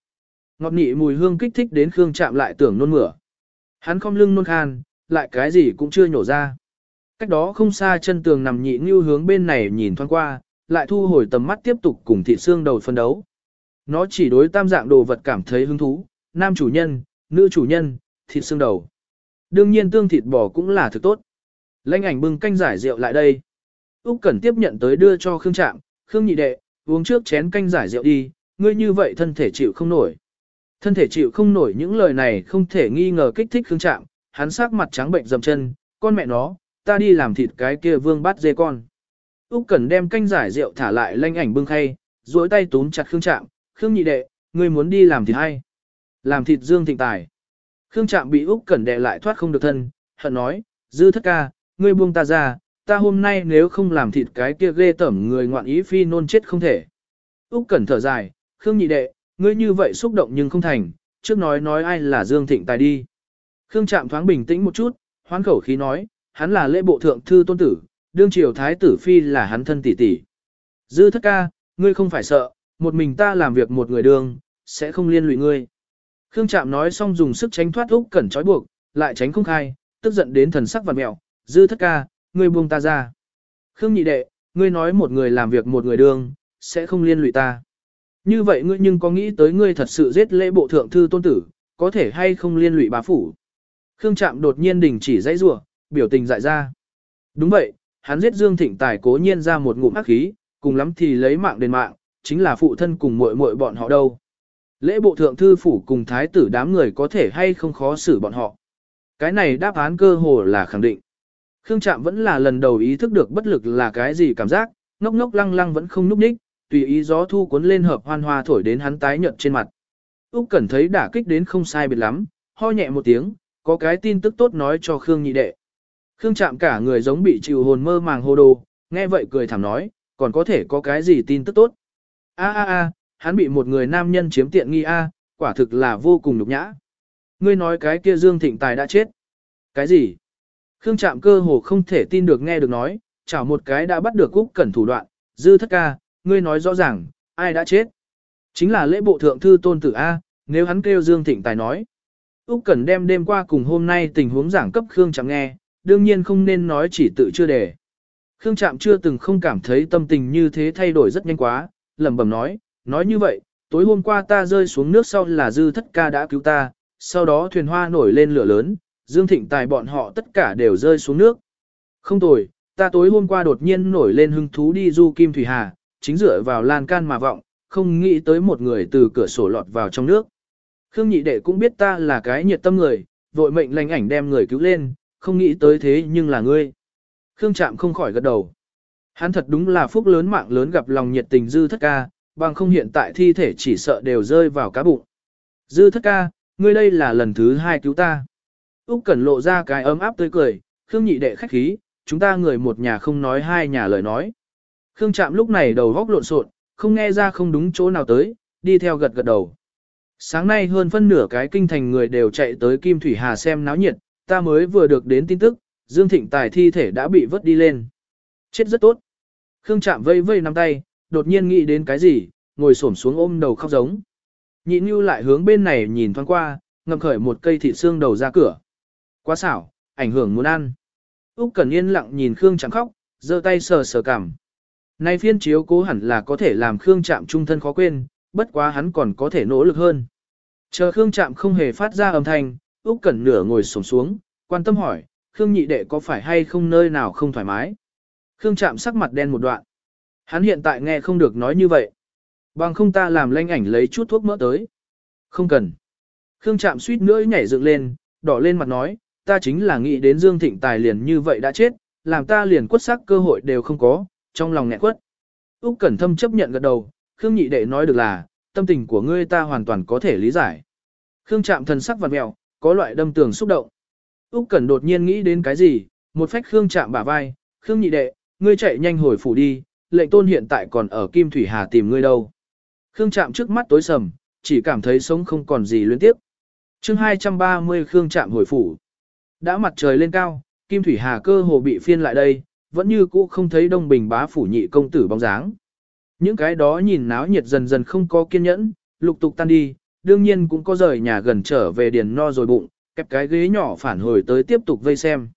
Ngọt nị mùi hương kích thích đến Khương Trạm lại tưởng nôn mửa. Hắn không lưng nôn khan, lại cái gì cũng chưa nhổ ra. Cách đó không xa chân tường nằm nhị như hướng bên này nhìn thoáng qua, lại thu hồi tầm mắt tiếp tục cùng thị xương đầu phân đấu. Nó chỉ đối tam dạng đồ vật cảm thấy hứng thú, nam chủ nhân, nữ chủ nhân, thịt xương đầu. Đương nhiên tương thịt bò cũng là thực tốt. Lanh ảnh bưng canh giải rượu lại đây. Úc Cẩn tiếp nhận tới đưa cho Khương Trạm, Khương nhị đệ, uống trước chén canh giải rượu đi, ngươi như vậy thân thể chịu không nổi. Thân thể chịu không nổi những lời này không thể nghi ngờ kích thích Khương Trạm, hắn sắc mặt trắng bệnh dầm chân, con mẹ nó, ta đi làm thịt cái kia vương bát dê con. Úc Cẩn đem canh giải rượu thả lại lanh ảnh bưng khay, duỗi tay túm chặt Khương Trạm, "Khương nhị đệ, ngươi muốn đi làm thịt hay?" "Làm thịt Dương Thịnh Tài." Khương Trạm bị Úc Cẩn đè lại thoát không được thân, hận nói, "Dư thất ca, ngươi buông ta ra, ta hôm nay nếu không làm thịt cái kia ghê tởm người ngoạn ý phi nôn chết không thể." Úc Cẩn thở dài, "Khương nhị đệ, ngươi như vậy xúc động nhưng không thành, trước nói nói ai là Dương Thịnh Tài đi." Khương Trạm thoáng bình tĩnh một chút, hoán khẩu khí nói, hắn là lễ bộ thượng thư tôn tử, đương triều thái tử phi là hắn thân tỷ tỷ. Dư thất ca, ngươi không phải sợ, một mình ta làm việc một người đường, sẽ không liên lụy ngươi. Khương Trạm nói xong dùng sức tránh thoát Úc Cẩn trói buộc, lại tránh không khai, tức giận đến thần sắc vặn mèo, "Dư thất ca, ngươi buông ta ra." "Khương nhị đệ, ngươi nói một người làm việc một người đường, sẽ không liên lụy ta." Như vậy ngươi nhưng có nghĩ tới ngươi thật sự giết lễ bộ thượng thư tôn tử, có thể hay không liên lụy bá phủ? Khương Trạm đột nhiên đình chỉ dãy rủa, biểu tình dại ra. Đúng vậy, hắn giết Dương Thịnh Tài cố nhiên ra một ngụm hắc khí, cùng lắm thì lấy mạng đền mạng, chính là phụ thân cùng muội muội bọn họ đâu. Lễ bộ thượng thư phủ cùng thái tử đám người có thể hay không khó xử bọn họ. Cái này đáp án cơ hồ là khẳng định. Khương Trạm vẫn là lần đầu ý thức được bất lực là cái gì cảm giác, ngốc ngốc lăng lăng vẫn không núp ních, tùy ý gió thu cuốn lên hợp hoan hoa thổi đến hắn tái nhợt trên mặt. Úc Cẩn thấy đả kích đến không sai biệt lắm, ho nhẹ một tiếng, có cái tin tức tốt nói cho Khương nhị đệ. Khương chạm cả người giống bị chịu hồn mơ màng hồ đồ, nghe vậy cười thảm nói, còn có thể có cái gì tin tức tốt. A a a, hắn bị một người nam nhân chiếm tiện nghi a, quả thực là vô cùng nhục nhã. Ngươi nói cái kia Dương Thịnh Tài đã chết. Cái gì? Khương Trạm cơ hồ không thể tin được nghe được nói, chảo một cái đã bắt được Cúc Cẩn thủ đoạn, dư thất ca, ngươi nói rõ ràng, ai đã chết? Chính là lễ bộ thượng thư tôn tử A, nếu hắn kêu Dương Thịnh Tài nói. Úc Cẩn đem đêm qua cùng hôm nay tình huống giảng cấp Khương Trạm nghe, đương nhiên không nên nói chỉ tự chưa đề. Khương Trạm chưa từng không cảm thấy tâm tình như thế thay đổi rất nhanh quá, lẩm bẩm nói, nói như vậy, tối hôm qua ta rơi xuống nước sau là dư thất ca đã cứu ta, sau đó thuyền hoa nổi lên lửa lớn, Dương Thịnh Tài bọn họ tất cả đều rơi xuống nước. Không tồi, ta tối hôm qua đột nhiên nổi lên hứng thú đi du Kim Thủy Hà, chính dựa vào lan can mà vọng, không nghĩ tới một người từ cửa sổ lọt vào trong nước. Khương nhị đệ cũng biết ta là cái nhiệt tâm người, vội mệnh lành ảnh đem người cứu lên, không nghĩ tới thế nhưng là ngươi. Khương Trạm không khỏi gật đầu. Hắn thật đúng là phúc lớn mạng lớn gặp lòng nhiệt tình dư thất ca, bằng không hiện tại thi thể chỉ sợ đều rơi vào cá bụng. Dư thất ca, ngươi đây là lần thứ hai cứu ta. Úc Cẩn lộ ra cái ấm áp tươi cười, Khương nhị đệ khách khí, chúng ta người một nhà không nói hai nhà lời nói. Khương Trạm lúc này đầu góc lộn xộn, không nghe ra không đúng chỗ nào tới, đi theo gật gật đầu. Sáng nay hơn phân nửa cái kinh thành người đều chạy tới Kim Thủy Hà xem náo nhiệt, ta mới vừa được đến tin tức, Dương Thịnh Tài thi thể đã bị vớt đi lên. Chết rất tốt. Khương Trạm vây vây nắm tay, đột nhiên nghĩ đến cái gì, ngồi xổm xuống ôm đầu khóc giống. Nhị Nhu lại hướng bên này nhìn thoáng qua, ngậm khởi một cây thịt xương đầu ra cửa. Quá xảo, ảnh hưởng muốn ăn. Úc Cẩn Yên lặng nhìn Khương Trạm khóc, giơ tay sờ sờ cằm. Nay phiên chiếu cố hẳn là có thể làm Khương Trạm trung thân khó quên, bất quá hắn còn có thể nỗ lực hơn. Chờ Khương Trạm không hề phát ra âm thanh, Úc Cẩn nửa ngồi xổm xuống, quan tâm hỏi, Khương nhị đệ có phải hay không nơi nào không thoải mái? Khương Trạm sắc mặt đen một đoạn. Hắn hiện tại nghe không được nói như vậy. Bằng không ta làm lanh ảnh lấy chút thuốc mỡ tới. Không cần. Khương Trạm suýt nữa nhảy dựng lên, đỏ lên mặt nói, ta chính là nghĩ đến Dương Thịnh Tài liền như vậy đã chết, làm ta liền quất sắc cơ hội đều không có, trong lòng nghẹn quất. Úc Cẩn Thâm chấp nhận gật đầu, Khương nhị đệ nói được là, tâm tình của ngươi ta hoàn toàn có thể lý giải. Khương Trạm thần sắc vặn mèo, có loại đâm tường xúc động. Úc Cẩn đột nhiên nghĩ đến cái gì, một phách Khương Trạm bả vai, "Khương nhị đệ, ngươi chạy nhanh hồi phủ đi, lệnh tôn hiện tại còn ở Kim Thủy Hà tìm ngươi đâu." Khương Trạm trước mắt tối sầm, chỉ cảm thấy sống không còn gì luyến tiếp. Chương 230 Khương Trạm hồi phủ. Đã mặt trời lên cao, Kim Thủy Hà cơ hồ bị phiên lại đây, vẫn như cũ không thấy Đông Bình bá phủ nhị công tử bóng dáng. Những cái đó nhìn náo nhiệt dần dần không có kiên nhẫn, lục tục tan đi, đương nhiên cũng có rời nhà gần trở về điền no rồi bụng, kẹp cái ghế nhỏ phản hồi tới tiếp tục vây xem.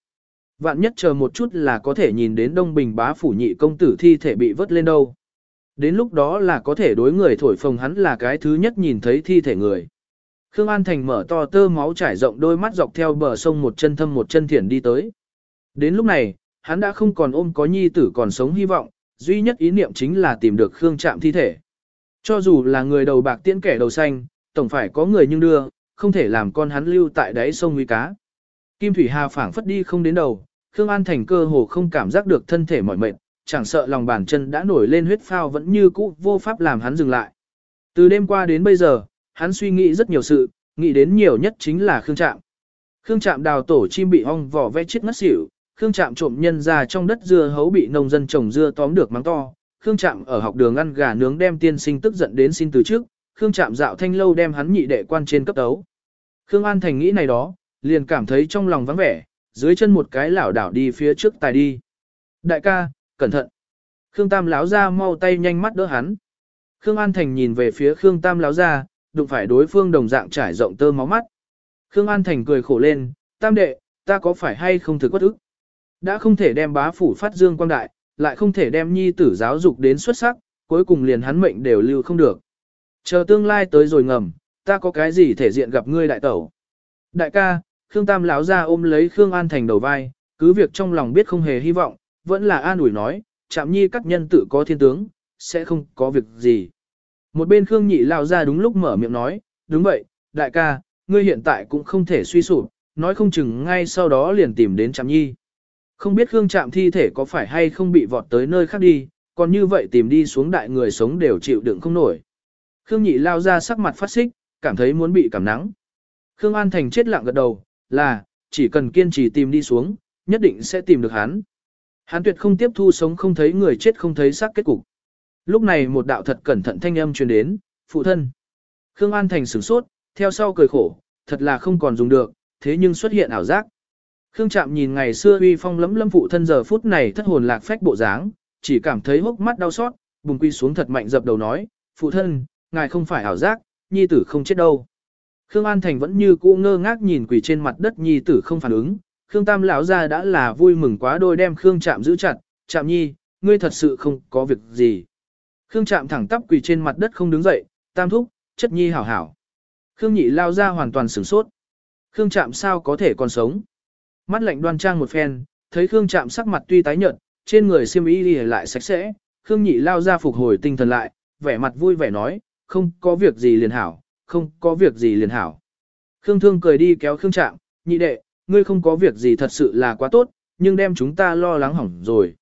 Vạn nhất chờ một chút là có thể nhìn đến Đông Bình bá phủ nhị công tử thi thể bị vớt lên đâu. Đến lúc đó là có thể đối người thổi phồng hắn là cái thứ nhất nhìn thấy thi thể người. Khương An Thành mở to tơ máu trải rộng đôi mắt dọc theo bờ sông một chân thâm một chân thiển đi tới. Đến lúc này, hắn đã không còn ôm có nhi tử còn sống hy vọng, duy nhất ý niệm chính là tìm được Khương Trạm thi thể. Cho dù là người đầu bạc tiễn kẻ đầu xanh, tổng phải có người nhưng đưa, không thể làm con hắn lưu tại đáy sông nguy cá. Kim Thủy Hà phảng phất đi không đến đầu, Khương An Thành cơ hồ không cảm giác được thân thể mỏi mệt, chẳng sợ lòng bàn chân đã nổi lên huyết phao vẫn như cũ vô pháp làm hắn dừng lại. Từ đêm qua đến bây giờ, hắn suy nghĩ rất nhiều sự, nghĩ đến nhiều nhất chính là Khương Trạm. Khương Trạm đào tổ chim bị ong vỏ vẽ chết ngất xỉu, Khương Trạm trộm nhân ra trong đất dưa hấu bị nông dân trồng dưa tóm được mắng to, Khương Trạm ở học đường ăn gà nướng đem tiên sinh tức giận đến xin từ trước, Khương Trạm dạo thanh lâu đem hắn nhị đệ quan trên cấp tấu. Khương An Thành nghĩ này đó, liền cảm thấy trong lòng vắng vẻ, dưới chân một cái lảo đảo đi phía trước tài đi. Đại ca, cẩn thận. Khương Tam láo ra mau tay nhanh mắt đỡ hắn. Khương An Thành nhìn về phía Khương Tam láo ra, đụng phải đối phương đồng dạng trải rộng tơ máu mắt. Khương An Thành cười khổ lên, Tam đệ, ta có phải hay không thực quất ức? Đã không thể đem bá phủ phát dương quang đại, lại không thể đem nhi tử giáo dục đến xuất sắc, cuối cùng liền hắn mệnh đều lưu không được. Chờ tương lai tới rồi ngầm, ta có cái gì thể diện gặp ngươi đại tẩu. Đại ca, Khương Tam lão ra ôm lấy Khương An Thành đầu vai, cứ việc trong lòng biết không hề hy vọng, vẫn là an ủi nói, chạm nhi các nhân tự có thiên tướng, sẽ không có việc gì. Một bên Khương Nhị lão ra đúng lúc mở miệng nói, đúng vậy, đại ca, ngươi hiện tại cũng không thể suy sụp, nói không chừng ngay sau đó liền tìm đến chạm nhi. Không biết Khương Trạm thi thể có phải hay không bị vọt tới nơi khác đi, còn như vậy tìm đi xuống đại người sống đều chịu đựng không nổi. Khương Nhị lao ra sắc mặt phát xích, cảm thấy muốn bị cảm nắng. Khương An Thành chết lặng gật đầu, là, chỉ cần kiên trì tìm đi xuống, nhất định sẽ tìm được hắn. Hắn tuyệt không tiếp thu sống không thấy người chết không thấy xác kết cục. Lúc này một đạo thật cẩn thận thanh âm truyền đến, phụ thân. Khương An Thành sửng sốt, theo sau cười khổ, thật là không còn dùng được, thế nhưng xuất hiện ảo giác. Khương Trạm nhìn ngày xưa uy phong lấm lâm phụ thân giờ phút này thất hồn lạc phách bộ dáng, chỉ cảm thấy hốc mắt đau xót, bùng quy xuống thật mạnh dập đầu nói, phụ thân, ngài không phải ảo giác, nhi tử không chết đâu. Khương An Thành vẫn như cũ ngơ ngác nhìn quỳ trên mặt đất nhi tử không phản ứng, Khương Tam lão ra đã là vui mừng quá đôi đem Khương Trạm giữ chặt, Trạm nhi, ngươi thật sự không có việc gì. Khương Trạm thẳng tắp quỳ trên mặt đất không đứng dậy, Tam thúc, chất nhi hảo hảo. Khương nhị lao ra hoàn toàn sửng sốt. Khương Trạm sao có thể còn sống? Mắt lạnh đoan trang một phen, thấy Khương Trạm sắc mặt tuy tái nhợt, trên người xiêm y đi lại sạch sẽ, Khương nhị lao ra phục hồi tinh thần lại, vẻ mặt vui vẻ nói, không có việc gì liền hảo, không có việc gì liền hảo. Khương Thương cười đi kéo Khương Trạm, nhị đệ, ngươi không có việc gì thật sự là quá tốt, nhưng đem chúng ta lo lắng hỏng rồi.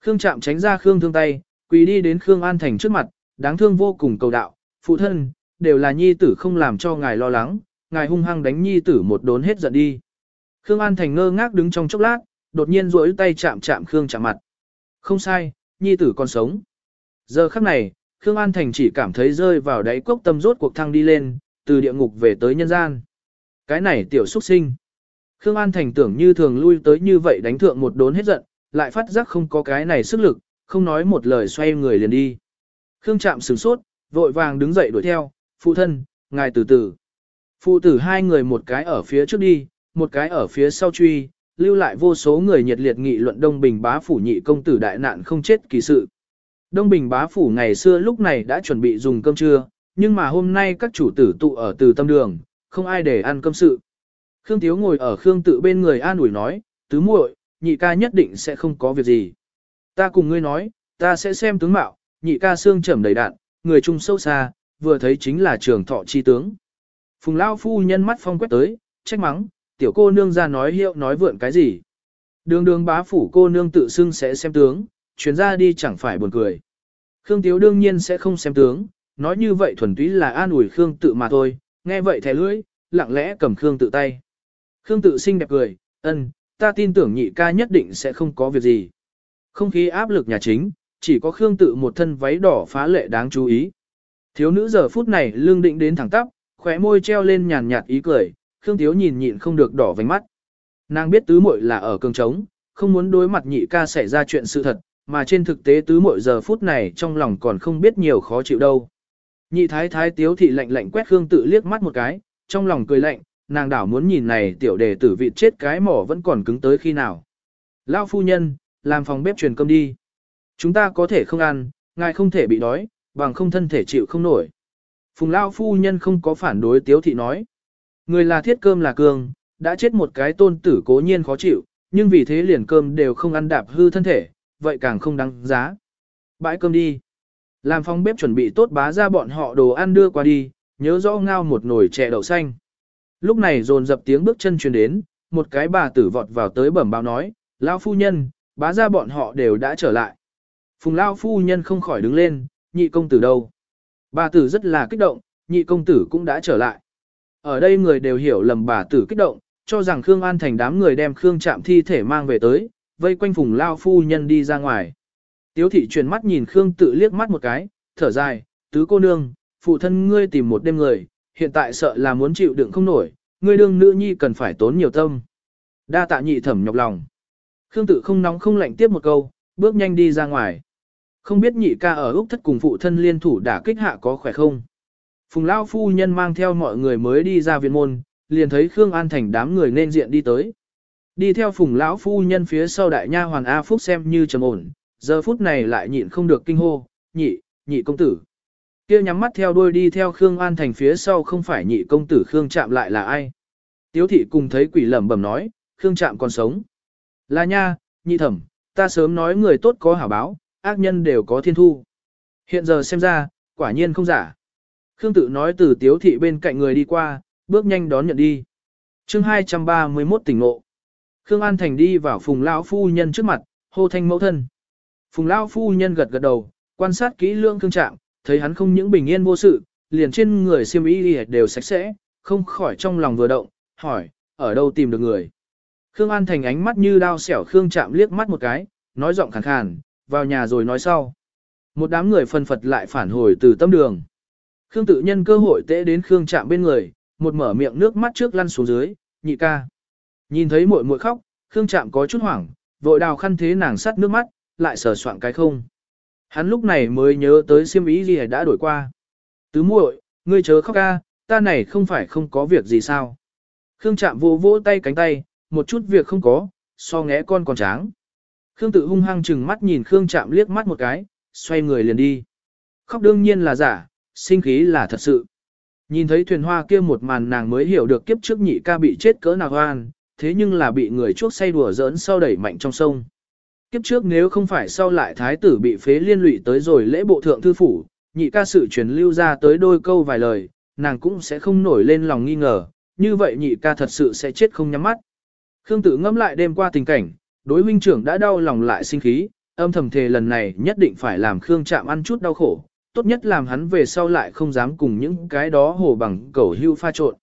Khương Trạm tránh ra Khương Thương tay, quỳ đi đến Khương An Thành trước mặt, đáng thương vô cùng cầu đạo, phụ thân, đều là nhi tử không làm cho ngài lo lắng, ngài hung hăng đánh nhi tử một đốn hết giận đi. Khương An Thành ngơ ngác đứng trong chốc lát, đột nhiên duỗi tay chạm chạm Khương Trạm mặt. Không sai, nhi tử còn sống. Giờ khắc này, Khương An Thành chỉ cảm thấy rơi vào đáy cốc tâm rốt cuộc thăng đi lên, từ địa ngục về tới nhân gian. Cái này tiểu xuất sinh. Khương An Thành tưởng như thường lui tới như vậy đánh thượng một đốn hết giận, lại phát giác không có cái này sức lực, không nói một lời xoay người liền đi. Khương Trạm sửng sốt, vội vàng đứng dậy đuổi theo, phụ thân, ngài từ từ. Phụ tử hai người một cái ở phía trước đi, một cái ở phía sau truy, lưu lại vô số người nhiệt liệt nghị luận Đông Bình bá phủ nhị công tử đại nạn không chết kỳ sự. Đông Bình bá phủ ngày xưa lúc này đã chuẩn bị dùng cơm trưa, nhưng mà hôm nay các chủ tử tụ ở từ tâm đường, không ai để ăn cơm sự. Khương Tiếu ngồi ở Khương tự bên người an ủi nói, tứ muội, nhị ca nhất định sẽ không có việc gì. Ta cùng ngươi nói, ta sẽ xem tướng mạo, nhị ca xương trầm đầy đạn, người trung sâu xa, vừa thấy chính là trường thọ chi tướng. Phùng Lao phu nhân mắt phong quét tới, trách mắng, tiểu cô nương ra nói hiệu nói vượn cái gì. Đường đường bá phủ cô nương tự xưng sẽ xem tướng, chuyến ra đi chẳng phải buồn cười. Khương Tiếu đương nhiên sẽ không xem tướng, nói như vậy thuần túy là an ủi Khương tự mà thôi, nghe vậy thẻ lưỡi, lặng lẽ cầm Khương tự tay. Khương tự xinh đẹp cười, ân, ta tin tưởng nhị ca nhất định sẽ không có việc gì. Không khí áp lực nhà chính, chỉ có Khương tự một thân váy đỏ phá lệ đáng chú ý. Thiếu nữ giờ phút này lương định đến thẳng tắp, khóe môi treo lên nhàn nhạt ý cười, Khương Tiếu nhìn nhịn không được đỏ vành mắt. Nàng biết tứ muội là ở cường trống, không muốn đối mặt nhị ca xảy ra chuyện sự thật, mà trên thực tế tứ mỗi giờ phút này trong lòng còn không biết nhiều khó chịu đâu. Nhị thái thái tiếu thị lạnh lạnh quét Khương tự liếc mắt một cái, trong lòng cười lạnh, nàng đảo muốn nhìn này tiểu đề tử vị chết cái mỏ vẫn còn cứng tới khi nào. lão phu nhân, làm phòng bếp truyền cơm đi. Chúng ta có thể không ăn, ngài không thể bị đói, bằng không thân thể chịu không nổi. Phùng lão phu nhân không có phản đối tiếu thị nói. Người là thiết cơm là cương, đã chết một cái tôn tử cố nhiên khó chịu, nhưng vì thế liền cơm đều không ăn đạp hư thân thể, vậy càng không đáng giá. Bãi cơm đi. Làm phòng bếp chuẩn bị tốt bá ra bọn họ đồ ăn đưa qua đi, nhớ rõ ngao một nồi chè đậu xanh. Lúc này dồn dập tiếng bước chân truyền đến, một cái bà tử vọt vào tới bẩm báo nói, Lao phu nhân, bá ra bọn họ đều đã trở lại. Phùng Lao phu nhân không khỏi đứng lên, nhị công tử đâu. Bà tử rất là kích động, nhị công tử cũng đã trở lại. Ở đây người đều hiểu lầm bà tử kích động, cho rằng Khương An thành đám người đem Khương Trạm thi thể mang về tới, vây quanh Phùng Lao phu nhân đi ra ngoài. Tiếu thị chuyển mắt nhìn Khương tự liếc mắt một cái, thở dài, tứ cô nương, phụ thân ngươi tìm một đêm người, hiện tại sợ là muốn chịu đựng không nổi, ngươi đương nữ nhi cần phải tốn nhiều tâm. Đa tạ nhị thẩm nhọc lòng. Khương tự không nóng không lạnh tiếp một câu, bước nhanh đi ra ngoài. Không biết nhị ca ở Úc thất cùng phụ thân liên thủ đả kích hạ có khỏe không? Phùng Lao phu nhân mang theo mọi người mới đi ra viện môn, liền thấy Khương An Thành đám người nên diện đi tới. Đi theo Phùng lão phu nhân phía sau đại nha hoàn A Phúc xem như trầm ổn, giờ phút này lại nhịn không được kinh hô, nhị, nhị công tử. kia nhắm mắt theo đuôi đi theo Khương An Thành phía sau không phải nhị công tử Khương chạm lại là ai. Tiếu thị cùng thấy quỷ lẩm bẩm nói, Khương chạm còn sống. Là nha, nhị thẩm, ta sớm nói người tốt có hảo báo, ác nhân đều có thiên thu. Hiện giờ xem ra, quả nhiên không giả. Khương tự nói từ tiếu thị bên cạnh người đi qua, bước nhanh đón nhận đi. chương 231 tỉnh ngộ. Khương An Thành đi vào phùng lão phu nhân trước mặt, hô thanh mẫu thân. Phùng lão phu nhân gật gật đầu, quan sát kỹ lương Khương trạng, thấy hắn không những bình yên vô sự, liền trên người xiêm y đều sạch sẽ, không khỏi trong lòng vừa động, hỏi, ở đâu tìm được người. Khương An Thành ánh mắt như đao xẻo Khương Trạm liếc mắt một cái, nói giọng khàn khàn, vào nhà rồi nói sau. Một đám người phân phật lại phản hồi từ tâm đường. Khương tự nhân cơ hội tễ đến Khương Trạm bên người, một mở miệng nước mắt trước lăn xuống dưới, nhị ca. Nhìn thấy muội muội khóc, Khương chạm có chút hoảng, vội đào khăn thế nàng sắt nước mắt, lại sờ soạn cái không. Hắn lúc này mới nhớ tới siêm ý gì đã đổi qua. Tứ muội, ngươi chớ khóc ca, ta này không phải không có việc gì sao. Khương chạm vô vỗ tay cánh tay, một chút việc không có, so ngẽ con còn tráng. Khương tự hung hăng chừng mắt nhìn Khương chạm liếc mắt một cái, xoay người liền đi. Khóc đương nhiên là giả, sinh khí là thật sự. Nhìn thấy thuyền hoa kia một màn nàng mới hiểu được kiếp trước nhị ca bị chết cỡ nào hoan, thế nhưng là bị người chuốc say đùa giỡn sau đẩy mạnh trong sông. Kiếp trước nếu không phải sau lại thái tử bị phế liên lụy tới rồi lễ bộ thượng thư phủ, nhị ca sự truyền lưu ra tới đôi câu vài lời, nàng cũng sẽ không nổi lên lòng nghi ngờ, như vậy nhị ca thật sự sẽ chết không nhắm mắt. Khương tử ngẫm lại đêm qua tình cảnh, đối huynh trưởng đã đau lòng lại sinh khí, âm thầm thề lần này nhất định phải làm Khương chạm ăn chút đau khổ, tốt nhất làm hắn về sau lại không dám cùng những cái đó hồ bằng cẩu hưu pha trộn.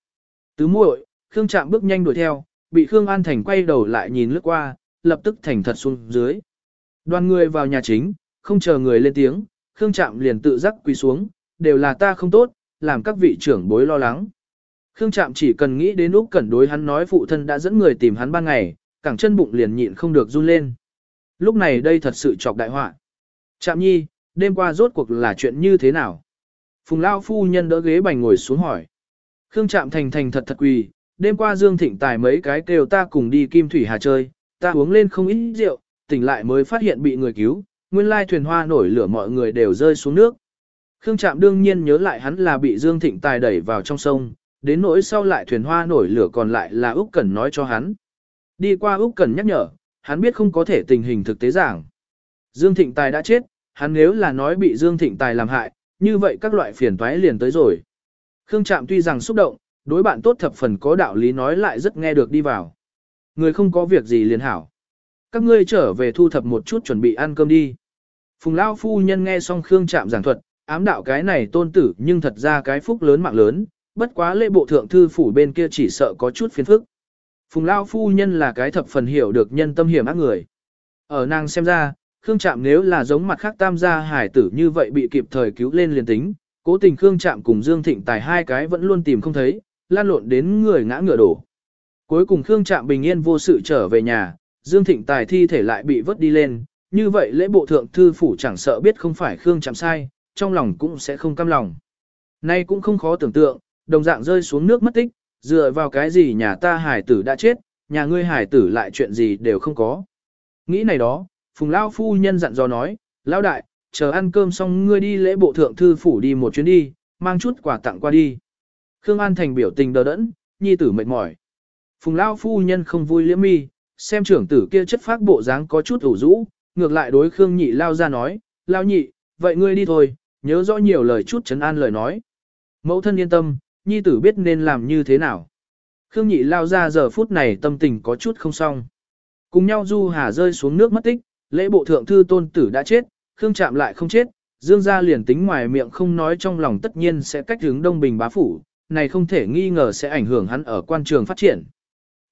Tứ muội, Khương chạm bước nhanh đuổi theo, bị Khương An Thành quay đầu lại nhìn lướt qua, lập tức thành thật xuống dưới. Đoàn người vào nhà chính, không chờ người lên tiếng, Khương Trạm liền tự giác quỳ xuống, đều là ta không tốt, làm các vị trưởng bối lo lắng. Khương Trạm chỉ cần nghĩ đến Úc Cẩn đối hắn nói phụ thân đã dẫn người tìm hắn ban ngày, cẳng chân bụng liền nhịn không được run lên. Lúc này đây thật sự chọc đại họa. Trạm Nhi, đêm qua rốt cuộc là chuyện như thế nào? Phùng lão phu nhân đỡ ghế bành ngồi xuống hỏi. Khương Trạm thành thành thật thật quỳ, đêm qua Dương Thịnh tài mấy cái kêu ta cùng đi Kim Thủy Hà chơi, ta uống lên không ít rượu, tỉnh lại mới phát hiện bị người cứu, nguyên lai thuyền hoa nổi lửa mọi người đều rơi xuống nước. Khương Trạm đương nhiên nhớ lại hắn là bị Dương Thịnh tài đẩy vào trong sông, đến nỗi sau lại thuyền hoa nổi lửa còn lại là Úc Cẩn nói cho hắn. Đi qua Úc Cẩn nhắc nhở, hắn biết không có thể tình hình thực tế giảng. Dương Thịnh Tài đã chết, hắn nếu là nói bị Dương Thịnh Tài làm hại, như vậy các loại phiền toái liền tới rồi. Khương Trạm tuy rằng xúc động, đối bạn tốt thập phần có đạo lý nói lại rất nghe được đi vào. Người không có việc gì liền hảo. Các ngươi trở về thu thập một chút chuẩn bị ăn cơm đi. Phùng Lao phu nhân nghe xong Khương Trạm giảng thuật, ám đạo cái này tôn tử nhưng thật ra cái phúc lớn mạng lớn, bất quá lễ bộ thượng thư phủ bên kia chỉ sợ có chút phiền phức. Phùng Lao phu nhân là cái thập phần hiểu được nhân tâm hiểm ác người. Ở nàng xem ra, Khương Trạm nếu là giống mặt khác tam gia hải tử như vậy bị kịp thời cứu lên liền tính, cố tình Khương Trạm cùng Dương Thịnh Tài hai cái vẫn luôn tìm không thấy, lan lộn đến người ngã ngựa đổ. Cuối cùng Khương Trạm bình yên vô sự trở về nhà, Dương Thịnh Tài thi thể lại bị vớt đi lên, như vậy lễ bộ thượng thư phủ chẳng sợ biết không phải Khương Trạm sai, trong lòng cũng sẽ không cam lòng. Nay cũng không khó tưởng tượng, đồng dạng rơi xuống nước mất tích, dựa vào cái gì nhà ta hải tử đã chết, nhà ngươi hải tử lại chuyện gì đều không có. Nghĩ này đó, Phùng Lao phu nhân dặn dò nói, Lao đại, chờ ăn cơm xong ngươi đi lễ bộ thượng thư phủ đi một chuyến đi, mang chút quà tặng qua đi. Khương An Thành biểu tình đờ đẫn, nhi tử mệt mỏi. Phùng Lao phu nhân không vui liễm mi, xem trưởng tử kia chất phác bộ dáng có chút ủ rũ, ngược lại đối Khương Nhị Lao ra nói, Lao Nhị, vậy ngươi đi thôi, nhớ rõ nhiều lời chút chấn an lời nói. Mẫu thân yên tâm, nhi tử biết nên làm như thế nào. Khương Nhị Lao ra giờ phút này tâm tình có chút không xong. Cùng nhau Du Hà rơi xuống nước mất tích, lễ bộ thượng thư tôn tử đã chết, Khương Trạm lại không chết, Dương gia liền tính ngoài miệng không nói trong lòng tất nhiên sẽ cách hướng Đông Bình bá phủ, này không thể nghi ngờ sẽ ảnh hưởng hắn ở quan trường phát triển.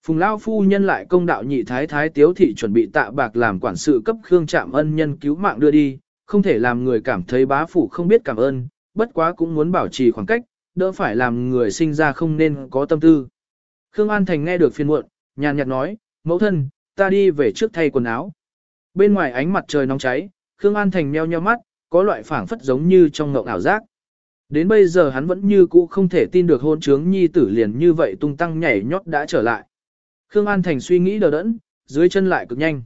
Phùng Lao phu nhân lại công đạo nhị thái thái tiếu thị chuẩn bị tạ bạc làm quản sự cấp Khương Trạm ân nhân cứu mạng đưa đi, không thể làm người cảm thấy bá phủ không biết cảm ơn, bất quá cũng muốn bảo trì khoảng cách, đỡ phải làm người sinh ra không nên có tâm tư. Khương An Thành nghe được phiên muộn, nhàn nhạt nói, mẫu thân, ta đi về trước thay quần áo. Bên ngoài ánh mặt trời nóng cháy, Khương An Thành meo nheo mắt, có loại phảng phất giống như trong ngộng ảo giác. Đến bây giờ hắn vẫn như cũ không thể tin được hôn trướng nhi tử liền như vậy tung tăng nhảy nhót đã trở lại. Khương An Thành suy nghĩ đờ đẫn, dưới chân lại cực nhanh.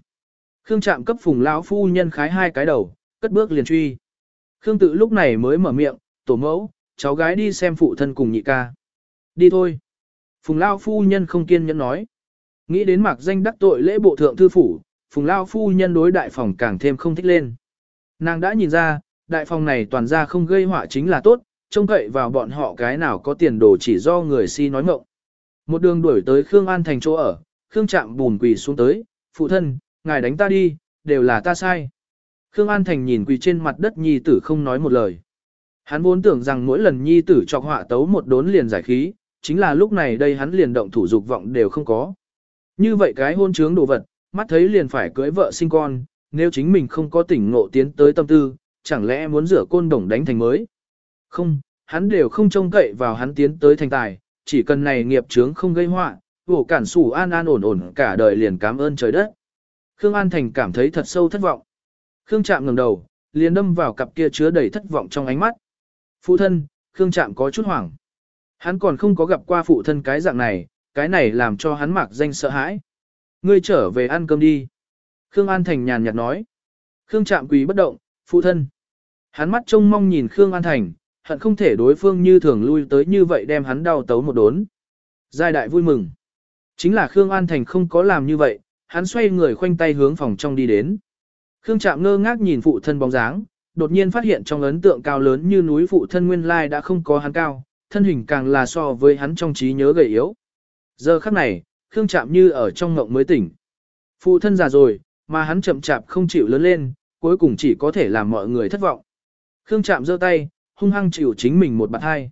Khương chạm cấp phùng lão phu nhân khái hai cái đầu, cất bước liền truy. Khương tự lúc này mới mở miệng, tổ mẫu, cháu gái đi xem phụ thân cùng nhị ca. Đi thôi. Phùng lão phu nhân không kiên nhẫn nói. Nghĩ đến mặc danh đắc tội lễ bộ thượng thư phủ, phùng lão phu nhân đối đại phòng càng thêm không thích lên. Nàng đã nhìn ra, đại phòng này toàn ra không gây họa chính là tốt, trông cậy vào bọn họ cái nào có tiền đồ chỉ do người si nói ngộng. Một đường đuổi tới Khương An thành chỗ ở, Khương chạm bùn quỳ xuống tới, phụ thân, ngài đánh ta đi, đều là ta sai. Khương An Thành nhìn quỳ trên mặt đất nhi tử không nói một lời. Hắn vốn tưởng rằng mỗi lần nhi tử chọc họa tấu một đốn liền giải khí, chính là lúc này đây hắn liền động thủ dục vọng đều không có. Như vậy cái hôn trướng đồ vật, mắt thấy liền phải cưới vợ sinh con, nếu chính mình không có tỉnh ngộ tiến tới tâm tư, chẳng lẽ muốn rửa côn đồng đánh thành mới. Không, hắn đều không trông cậy vào hắn tiến tới thành tài, chỉ cần này nghiệp chướng không gây họa, vổ cản sủ an an ổn ổn cả đời liền cảm ơn trời đất. Khương An Thành cảm thấy thật sâu thất vọng. Khương Trạm ngẩng đầu, liền đâm vào cặp kia chứa đầy thất vọng trong ánh mắt. Phụ thân, Khương Trạm có chút hoảng. Hắn còn không có gặp qua phụ thân cái dạng này, cái này làm cho hắn mặc danh sợ hãi. Ngươi trở về ăn cơm đi. Khương An Thành nhàn nhạt nói. Khương Trạm quỳ bất động, phụ thân. Hắn mắt trông mong nhìn Khương An Thành, hận không thể đối phương như thường lui tới như vậy đem hắn đau tấu một đốn. Giai đại vui mừng. Chính là Khương An Thành không có làm như vậy, hắn xoay người khoanh tay hướng phòng trong đi đến. Khương Trạm ngơ ngác nhìn phụ thân bóng dáng, đột nhiên phát hiện trong ấn tượng cao lớn như núi phụ thân nguyên lai đã không có hắn cao, thân hình càng là so với hắn trong trí nhớ gầy yếu. Giờ khắc này, Khương Trạm như ở trong ngộng mới tỉnh. Phụ thân già rồi, mà hắn chậm chạp không chịu lớn lên, cuối cùng chỉ có thể làm mọi người thất vọng. Khương Trạm giơ tay, hung hăng chịu chính mình một bạn hai.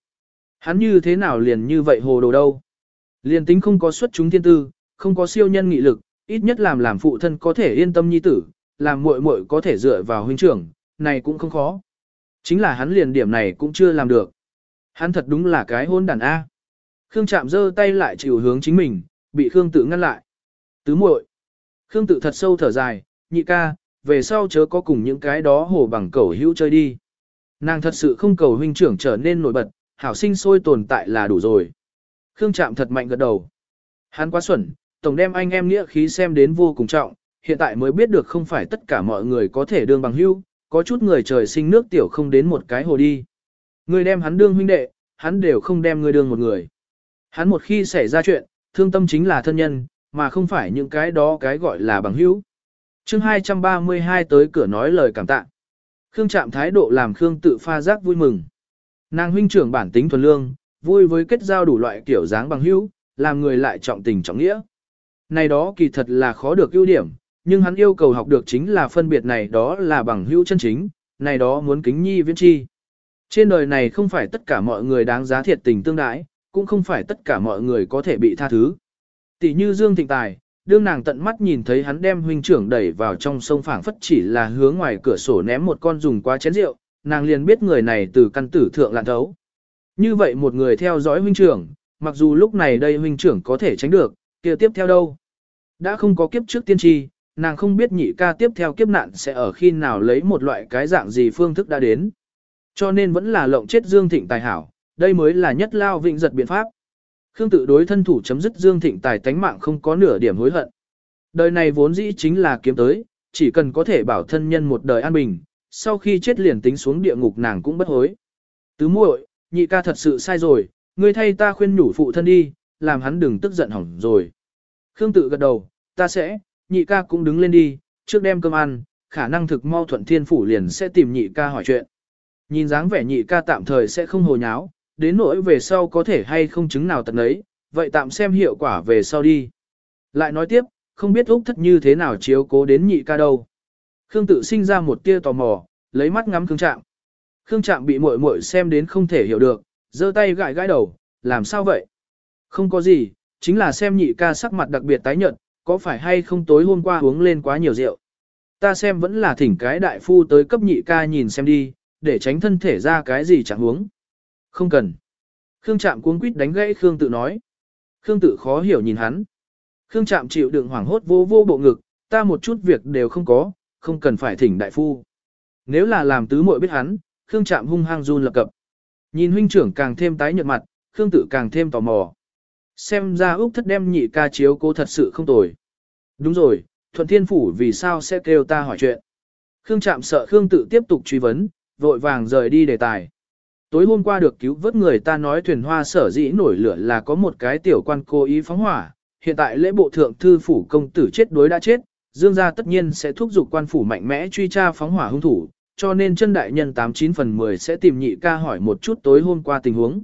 Hắn như thế nào liền như vậy hồ đồ đâu. Liền tính không có xuất chúng thiên tư, không có siêu nhân nghị lực, ít nhất làm làm phụ thân có thể yên tâm nhi tử, làm muội muội có thể dựa vào huynh trưởng, này cũng không khó. Chính là hắn liền điểm này cũng chưa làm được. Hắn thật đúng là cái hôn đàn A. Khương chạm giơ tay lại chịu hướng chính mình, bị Khương tự ngăn lại. Tứ muội. Khương tự thật sâu thở dài, nhị ca, về sau chớ có cùng những cái đó hồ bằng cẩu hữu chơi đi. Nàng thật sự không cầu huynh trưởng trở nên nổi bật, hảo sinh sôi tồn tại là đủ rồi. Khương Trạm thật mạnh gật đầu. Hắn quá xuẩn, tổng đem anh em nghĩa khí xem đến vô cùng trọng, hiện tại mới biết được không phải tất cả mọi người có thể đương bằng hữu, có chút người trời sinh nước tiểu không đến một cái hồ đi. Người đem hắn đương huynh đệ, hắn đều không đem người đương một người. Hắn một khi xảy ra chuyện, thương tâm chính là thân nhân, mà không phải những cái đó cái gọi là bằng hữu. chương 232 tới cửa nói lời cảm tạ. Khương Trạm thái độ làm Khương tự pha giác vui mừng. Nàng huynh trưởng bản tính thuần lương, vui với kết giao đủ loại kiểu dáng bằng hữu, làm người lại trọng tình trọng nghĩa. Này đó kỳ thật là khó được ưu điểm, nhưng hắn yêu cầu học được chính là phân biệt này đó là bằng hữu chân chính, này đó muốn kính nhi viễn chi. Trên đời này không phải tất cả mọi người đáng giá thiệt tình tương đãi, cũng không phải tất cả mọi người có thể bị tha thứ. Tỷ như Dương Thịnh Tài, đương nàng tận mắt nhìn thấy hắn đem huynh trưởng đẩy vào trong sông phảng phất chỉ là hướng ngoài cửa sổ ném một con dùng qua chén rượu, nàng liền biết người này từ căn tử thượng lạn thấu. Như vậy một người theo dõi huynh trưởng, mặc dù lúc này đây huynh trưởng có thể tránh được, kia tiếp theo đâu? Đã không có kiếp trước tiên tri, nàng không biết nhị ca tiếp theo kiếp nạn sẽ ở khi nào lấy một loại cái dạng gì phương thức đã đến. Cho nên vẫn là lộng chết Dương Thịnh tài hảo, đây mới là nhất lao vịnh giật biện pháp. Khương tự đối thân thủ chấm dứt Dương Thịnh tài tánh mạng không có nửa điểm hối hận. Đời này vốn dĩ chính là kiếm tới, chỉ cần có thể bảo thân nhân một đời an bình, sau khi chết liền tính xuống địa ngục nàng cũng bất hối. Tứ muội, nhị ca thật sự sai rồi, ngươi thay ta khuyên nhủ phụ thân đi, làm hắn đừng tức giận hỏng rồi. Khương tự gật đầu, ta sẽ, nhị ca cũng đứng lên đi, trước đem cơm ăn, khả năng thực mau thuận thiên phủ liền sẽ tìm nhị ca hỏi chuyện. Nhìn dáng vẻ nhị ca tạm thời sẽ không hồ nháo, đến nỗi về sau có thể hay không chứng nào tận ấy, vậy tạm xem hiệu quả về sau đi. Lại nói tiếp, không biết Úc thất như thế nào chiếu cố đến nhị ca đâu. Khương tự sinh ra một tia tò mò, lấy mắt ngắm Khương Trạm. Khương Trạm bị muội muội xem đến không thể hiểu được, giơ tay gãi gãi đầu, làm sao vậy? Không có gì, chính là xem nhị ca sắc mặt đặc biệt tái nhợt, có phải hay không tối hôm qua uống lên quá nhiều rượu. Ta xem vẫn là thỉnh cái đại phu tới cấp nhị ca nhìn xem đi, để tránh thân thể ra cái gì chẳng uống. Không cần. Khương Trạm cuống quýt đánh gãy Khương tự nói. Khương tự khó hiểu nhìn hắn. Khương Trạm chịu đựng hoảng hốt vô vô bộ ngực, ta một chút việc đều không có, không cần phải thỉnh đại phu. Nếu là làm tứ muội biết hắn, Khương Trạm hung hăng run lập cập. Nhìn huynh trưởng càng thêm tái nhợt mặt, Khương tự càng thêm tò mò. Xem ra Úc thất đem nhị ca chiếu cô thật sự không tồi. Đúng rồi, Thuận Thiên Phủ vì sao sẽ kêu ta hỏi chuyện. Khương Trạm sợ Khương tự tiếp tục truy vấn, vội vàng rời đi đề tài. Tối hôm qua được cứu vớt người ta nói thuyền hoa sở dĩ nổi lửa là có một cái tiểu quan cố ý phóng hỏa, hiện tại lễ bộ thượng thư phủ công tử chết đối đã chết, dương gia tất nhiên sẽ thúc giục quan phủ mạnh mẽ truy tra phóng hỏa hung thủ, cho nên chân đại nhân 89 phần 10 sẽ tìm nhị ca hỏi một chút tối hôm qua tình huống.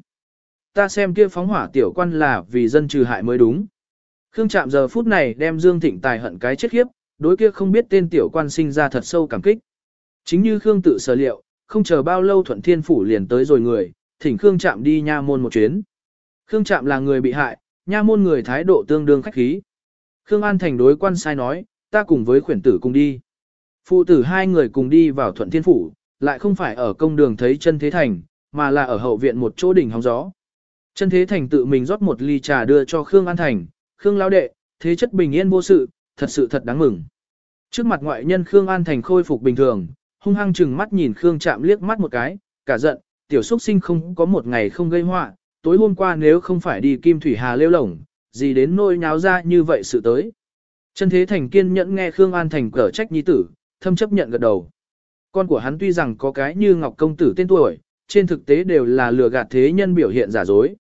Ta xem kia phóng hỏa tiểu quan là vì dân trừ hại mới đúng. Khương Trạm giờ phút này đem Dương Thịnh Tài hận cái chết khiếp, đối kia không biết tên tiểu quan sinh ra thật sâu cảm kích. Chính như Khương tự sở liệu, không chờ bao lâu Thuận Thiên Phủ liền tới rồi người, thỉnh Khương Trạm đi nha môn một chuyến. Khương Trạm là người bị hại, nha môn người thái độ tương đương khách khí. Khương An Thành đối quan sai nói, ta cùng với khuyển tử cùng đi. Phụ tử hai người cùng đi vào Thuận Thiên Phủ, lại không phải ở công đường thấy chân thế thành, mà là ở hậu viện một chỗ đỉnh hóng gió. Chân thế thành tự mình rót một ly trà đưa cho Khương An Thành, Khương Lão Đệ, thế chất bình yên vô sự, thật sự thật đáng mừng. Trước mặt ngoại nhân Khương An Thành khôi phục bình thường, hung hăng chừng mắt nhìn Khương chạm liếc mắt một cái, cả giận, tiểu xuất sinh không có một ngày không gây họa, tối hôm qua nếu không phải đi Kim Thủy Hà lêu lổng, gì đến nôi nháo ra như vậy sự tới. Chân thế thành kiên nhẫn nghe Khương An Thành cở trách nhi tử, thâm chấp nhận gật đầu. Con của hắn tuy rằng có cái như Ngọc Công Tử tên tuổi, trên thực tế đều là lừa gạt thế nhân biểu hiện giả dối.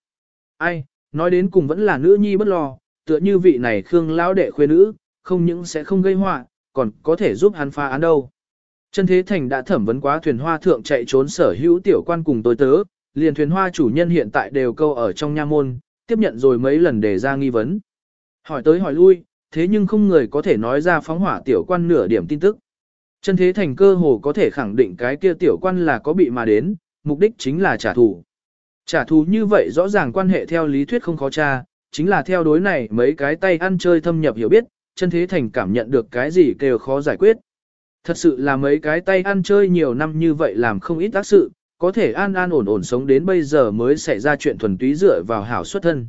Ai, nói đến cùng vẫn là nữ nhi bất lo, tựa như vị này Khương lão đệ khuê nữ, không những sẽ không gây họa, còn có thể giúp hắn phá án đâu. Chân Thế Thành đã thẩm vấn quá thuyền hoa thượng chạy trốn sở hữu tiểu quan cùng tôi tớ, liền thuyền hoa chủ nhân hiện tại đều câu ở trong nha môn, tiếp nhận rồi mấy lần để ra nghi vấn. Hỏi tới hỏi lui, thế nhưng không người có thể nói ra phóng hỏa tiểu quan nửa điểm tin tức. Chân Thế Thành cơ hồ có thể khẳng định cái kia tiểu quan là có bị mà đến, mục đích chính là trả thù. Trả thù như vậy rõ ràng quan hệ theo lý thuyết không khó tra, chính là theo đối này mấy cái tay ăn chơi thâm nhập hiểu biết, chân thế thành cảm nhận được cái gì kêu khó giải quyết. Thật sự là mấy cái tay ăn chơi nhiều năm như vậy làm không ít tác sự, có thể an an ổn ổn sống đến bây giờ mới xảy ra chuyện thuần túy dựa vào hảo xuất thân.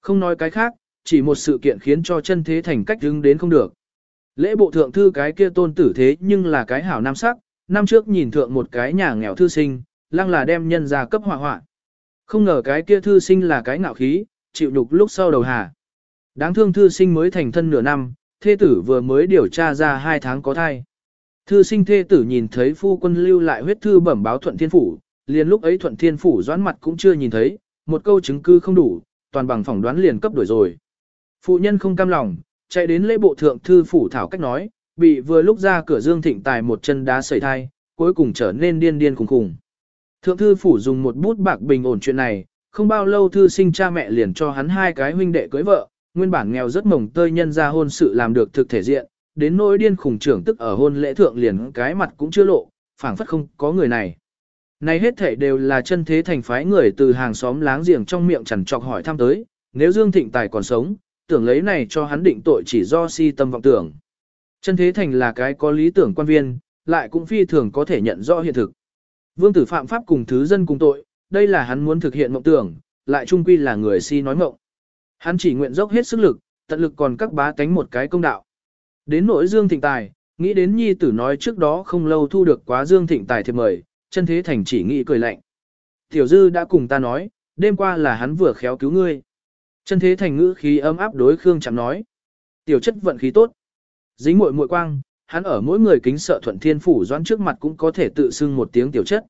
Không nói cái khác, chỉ một sự kiện khiến cho chân thế thành cách đứng đến không được. Lễ bộ thượng thư cái kia tôn tử thế nhưng là cái hảo nam sắc, năm trước nhìn thượng một cái nhà nghèo thư sinh, lăng là đem nhân ra cấp họa họa. Không ngờ cái kia thư sinh là cái ngạo khí, chịu nhục lúc sau đầu hà. Đáng thương thư sinh mới thành thân nửa năm, thê tử vừa mới điều tra ra hai tháng có thai. Thư sinh thê tử nhìn thấy phu quân lưu lại huyết thư bẩm báo thuận thiên phủ, liền lúc ấy thuận thiên phủ doãn mặt cũng chưa nhìn thấy, một câu chứng cứ không đủ, toàn bằng phỏng đoán liền cấp đổi rồi. Phụ nhân không cam lòng, chạy đến lễ bộ thượng thư phủ thảo cách nói, bị vừa lúc ra cửa dương thịnh tài một chân đá sẩy thai, cuối cùng trở nên điên điên khùng khùng. Thượng thư phủ dùng một bút bạc bình ổn chuyện này, không bao lâu thư sinh cha mẹ liền cho hắn hai cái huynh đệ cưới vợ, nguyên bản nghèo rất mồng tơi nhân ra hôn sự làm được thực thể diện, đến nỗi điên khủng trưởng tức ở hôn lễ thượng liền cái mặt cũng chưa lộ, phảng phất không có người này. Này hết thể đều là chân thế thành phái người từ hàng xóm láng giềng trong miệng chẳng chọc hỏi thăm tới, nếu Dương Thịnh Tài còn sống, tưởng lấy này cho hắn định tội chỉ do si tâm vọng tưởng. Chân thế thành là cái có lý tưởng quan viên, lại cũng phi thường có thể nhận rõ hiện thực. Vương tử phạm pháp cùng thứ dân cùng tội, đây là hắn muốn thực hiện mộng tưởng, lại trung quy là người si nói mộng. Hắn chỉ nguyện dốc hết sức lực, tận lực còn các bá tánh một cái công đạo. Đến nỗi Dương Thịnh Tài, nghĩ đến nhi tử nói trước đó không lâu thu được quá Dương Thịnh Tài thiệp mời, chân thế thành chỉ nghĩ cười lạnh. Tiểu Dư đã cùng ta nói, đêm qua là hắn vừa khéo cứu ngươi. Chân thế thành ngữ khí ấm áp đối Khương Trạm nói. Tiểu chất vận khí tốt. Dính muội muội quang, hắn ở mỗi người kính sợ thuận thiên phủ doãn trước mặt cũng có thể tự xưng một tiếng tiểu chất.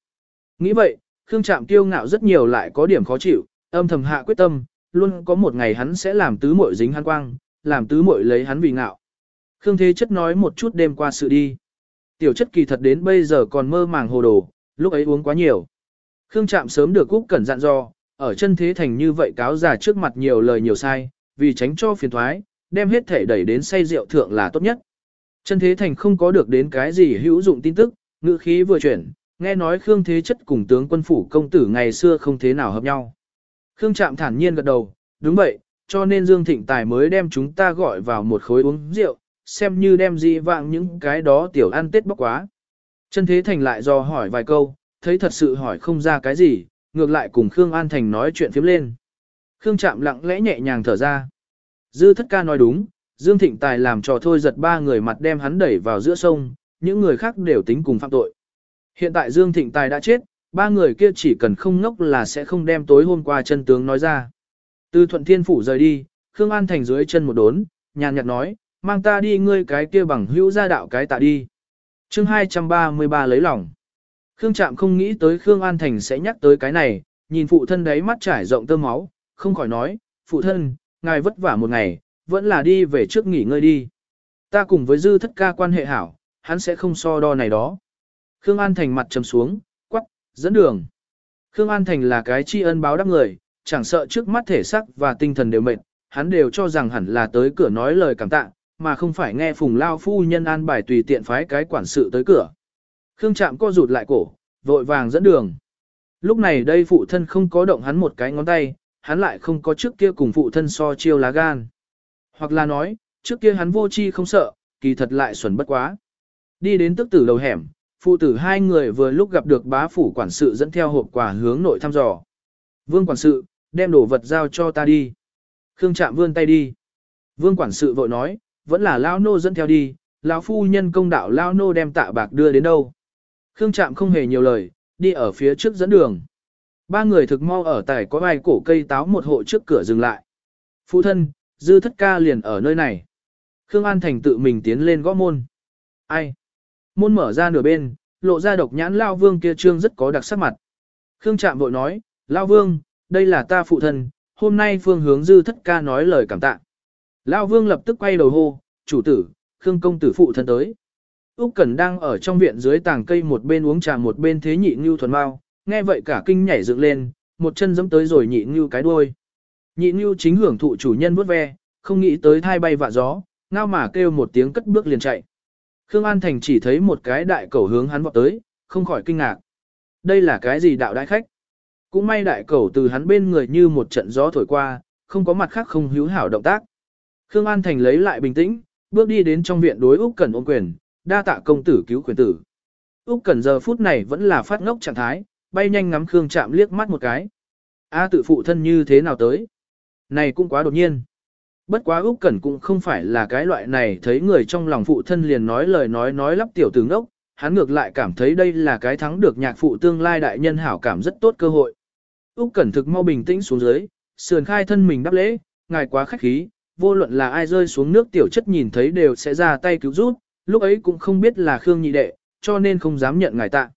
Nghĩ vậy, Khương Trạm kiêu ngạo rất nhiều lại có điểm khó chịu, âm thầm hạ quyết tâm, luôn có một ngày hắn sẽ làm tứ muội dính hắn quang, làm tứ muội lấy hắn vì ngạo. Khương Thế Chất nói một chút đêm qua sự đi. Tiểu chất kỳ thật đến bây giờ còn mơ màng hồ đồ, lúc ấy uống quá nhiều. Khương Trạm sớm được Úc Cẩn dặn dò, ở chân thế thành như vậy cáo già trước mặt nhiều lời nhiều sai, vì tránh cho phiền thoái, đem hết thể đẩy đến say rượu thượng là tốt nhất. Chân thế thành không có được đến cái gì hữu dụng tin tức, ngữ khí vừa chuyển, nghe nói Khương Thế Chất cùng tướng quân phủ công tử ngày xưa không thế nào hợp nhau. Khương Trạm thản nhiên gật đầu, đúng vậy, cho nên Dương Thịnh Tài mới đem chúng ta gọi vào một khối uống rượu, xem như đem dị vạng những cái đó tiểu ăn tết bốc quá. Chân Thế Thành lại do hỏi vài câu, thấy thật sự hỏi không ra cái gì, ngược lại cùng Khương An Thành nói chuyện phiếm lên. Khương Trạm lặng lẽ nhẹ nhàng thở ra. Dư thất ca nói đúng, Dương Thịnh Tài làm trò thôi giật ba người mặt đem hắn đẩy vào giữa sông, những người khác đều tính cùng phạm tội. Hiện tại Dương Thịnh Tài đã chết, ba người kia chỉ cần không ngốc là sẽ không đem tối hôm qua chân tướng nói ra. Từ Thuận Thiên Phủ rời đi, Khương An Thành dưới chân một đốn, nhàn nhạt nói, mang ta đi ngươi cái kia bằng hữu gia đạo cái tạ đi. chương 233 lấy lòng. Khương Trạm không nghĩ tới Khương An Thành sẽ nhắc tới cái này, nhìn phụ thân đấy mắt trải rộng tơ máu, không khỏi nói, phụ thân, ngài vất vả một ngày, vẫn là đi về trước nghỉ ngơi đi. Ta cùng với dư thất ca quan hệ hảo, hắn sẽ không so đo này đó. Khương An Thành mặt trầm xuống, quắc, dẫn đường. Khương An Thành là cái tri ân báo đáp người, chẳng sợ trước mắt thể sắc và tinh thần đều mệt, hắn đều cho rằng hẳn là tới cửa nói lời cảm tạ, mà không phải nghe phùng lao phu nhân an bài tùy tiện phái cái quản sự tới cửa. Khương Trạm co rụt lại cổ, vội vàng dẫn đường. Lúc này đây phụ thân không có động hắn một cái ngón tay, hắn lại không có trước kia cùng phụ thân so chiêu lá gan. Hoặc là nói, trước kia hắn vô chi không sợ, kỳ thật lại xuẩn bất quá. Đi đến tức tử đầu hẻm, phụ tử hai người vừa lúc gặp được bá phủ quản sự dẫn theo hộp quà hướng nội thăm dò. Vương quản sự, đem đồ vật giao cho ta đi. Khương Trạm vươn tay đi. Vương quản sự vội nói, vẫn là Lao Nô dẫn theo đi, lão phu nhân công đạo Lao Nô đem tạ bạc đưa đến đâu. Khương Trạm không hề nhiều lời, đi ở phía trước dẫn đường. Ba người thực mau ở tại có vài cổ cây táo một hộ trước cửa dừng lại. Phụ thân, dư thất ca liền ở nơi này. Khương An Thành tự mình tiến lên gõ môn. Ai? Môn mở ra nửa bên, lộ ra độc nhãn Lao Vương kia trương rất có đặc sắc mặt. Khương Trạm vội nói, Lao Vương, đây là ta phụ thân, hôm nay phương hướng dư thất ca nói lời cảm tạ. Lao Vương lập tức quay đầu hô, chủ tử, Khương công tử phụ thân tới. Úc Cẩn đang ở trong viện dưới tàng cây một bên uống trà một bên thế nhị Nưu thuần mau, nghe vậy cả kinh nhảy dựng lên, một chân giẫm tới rồi nhị Nưu cái đuôi. Nhị Nưu chính hưởng thụ chủ nhân vuốt ve, không nghĩ tới thai bay vạ gió, ngao mà kêu một tiếng cất bước liền chạy. Khương An Thành chỉ thấy một cái đại cẩu hướng hắn vọt tới, không khỏi kinh ngạc. Đây là cái gì đạo đại khách? Cũng may đại cẩu từ hắn bên người như một trận gió thổi qua, không có mặt khác không hữu hảo động tác. Khương An Thành lấy lại bình tĩnh, bước đi đến trong viện đối Úc Cẩn ôm quyền, đa tạ công tử cứu quyền tử. Úc Cẩn giờ phút này vẫn là phát ngốc trạng thái, bay nhanh ngắm Khương Trạm liếc mắt một cái. A tự phụ thân như thế nào tới? Này cũng quá đột nhiên. Bất quá Úc Cẩn cũng không phải là cái loại này thấy người trong lòng phụ thân liền nói lời nói nói lắp tiểu tử ngốc, hắn ngược lại cảm thấy đây là cái thắng được nhạc phụ tương lai đại nhân hảo cảm rất tốt cơ hội. Úc Cẩn thực mau bình tĩnh xuống dưới, sườn khai thân mình đáp lễ, ngài quá khách khí, vô luận là ai rơi xuống nước tiểu chất nhìn thấy đều sẽ ra tay cứu giúp, lúc ấy cũng không biết là Khương nhị đệ, cho nên không dám nhận ngài tạ.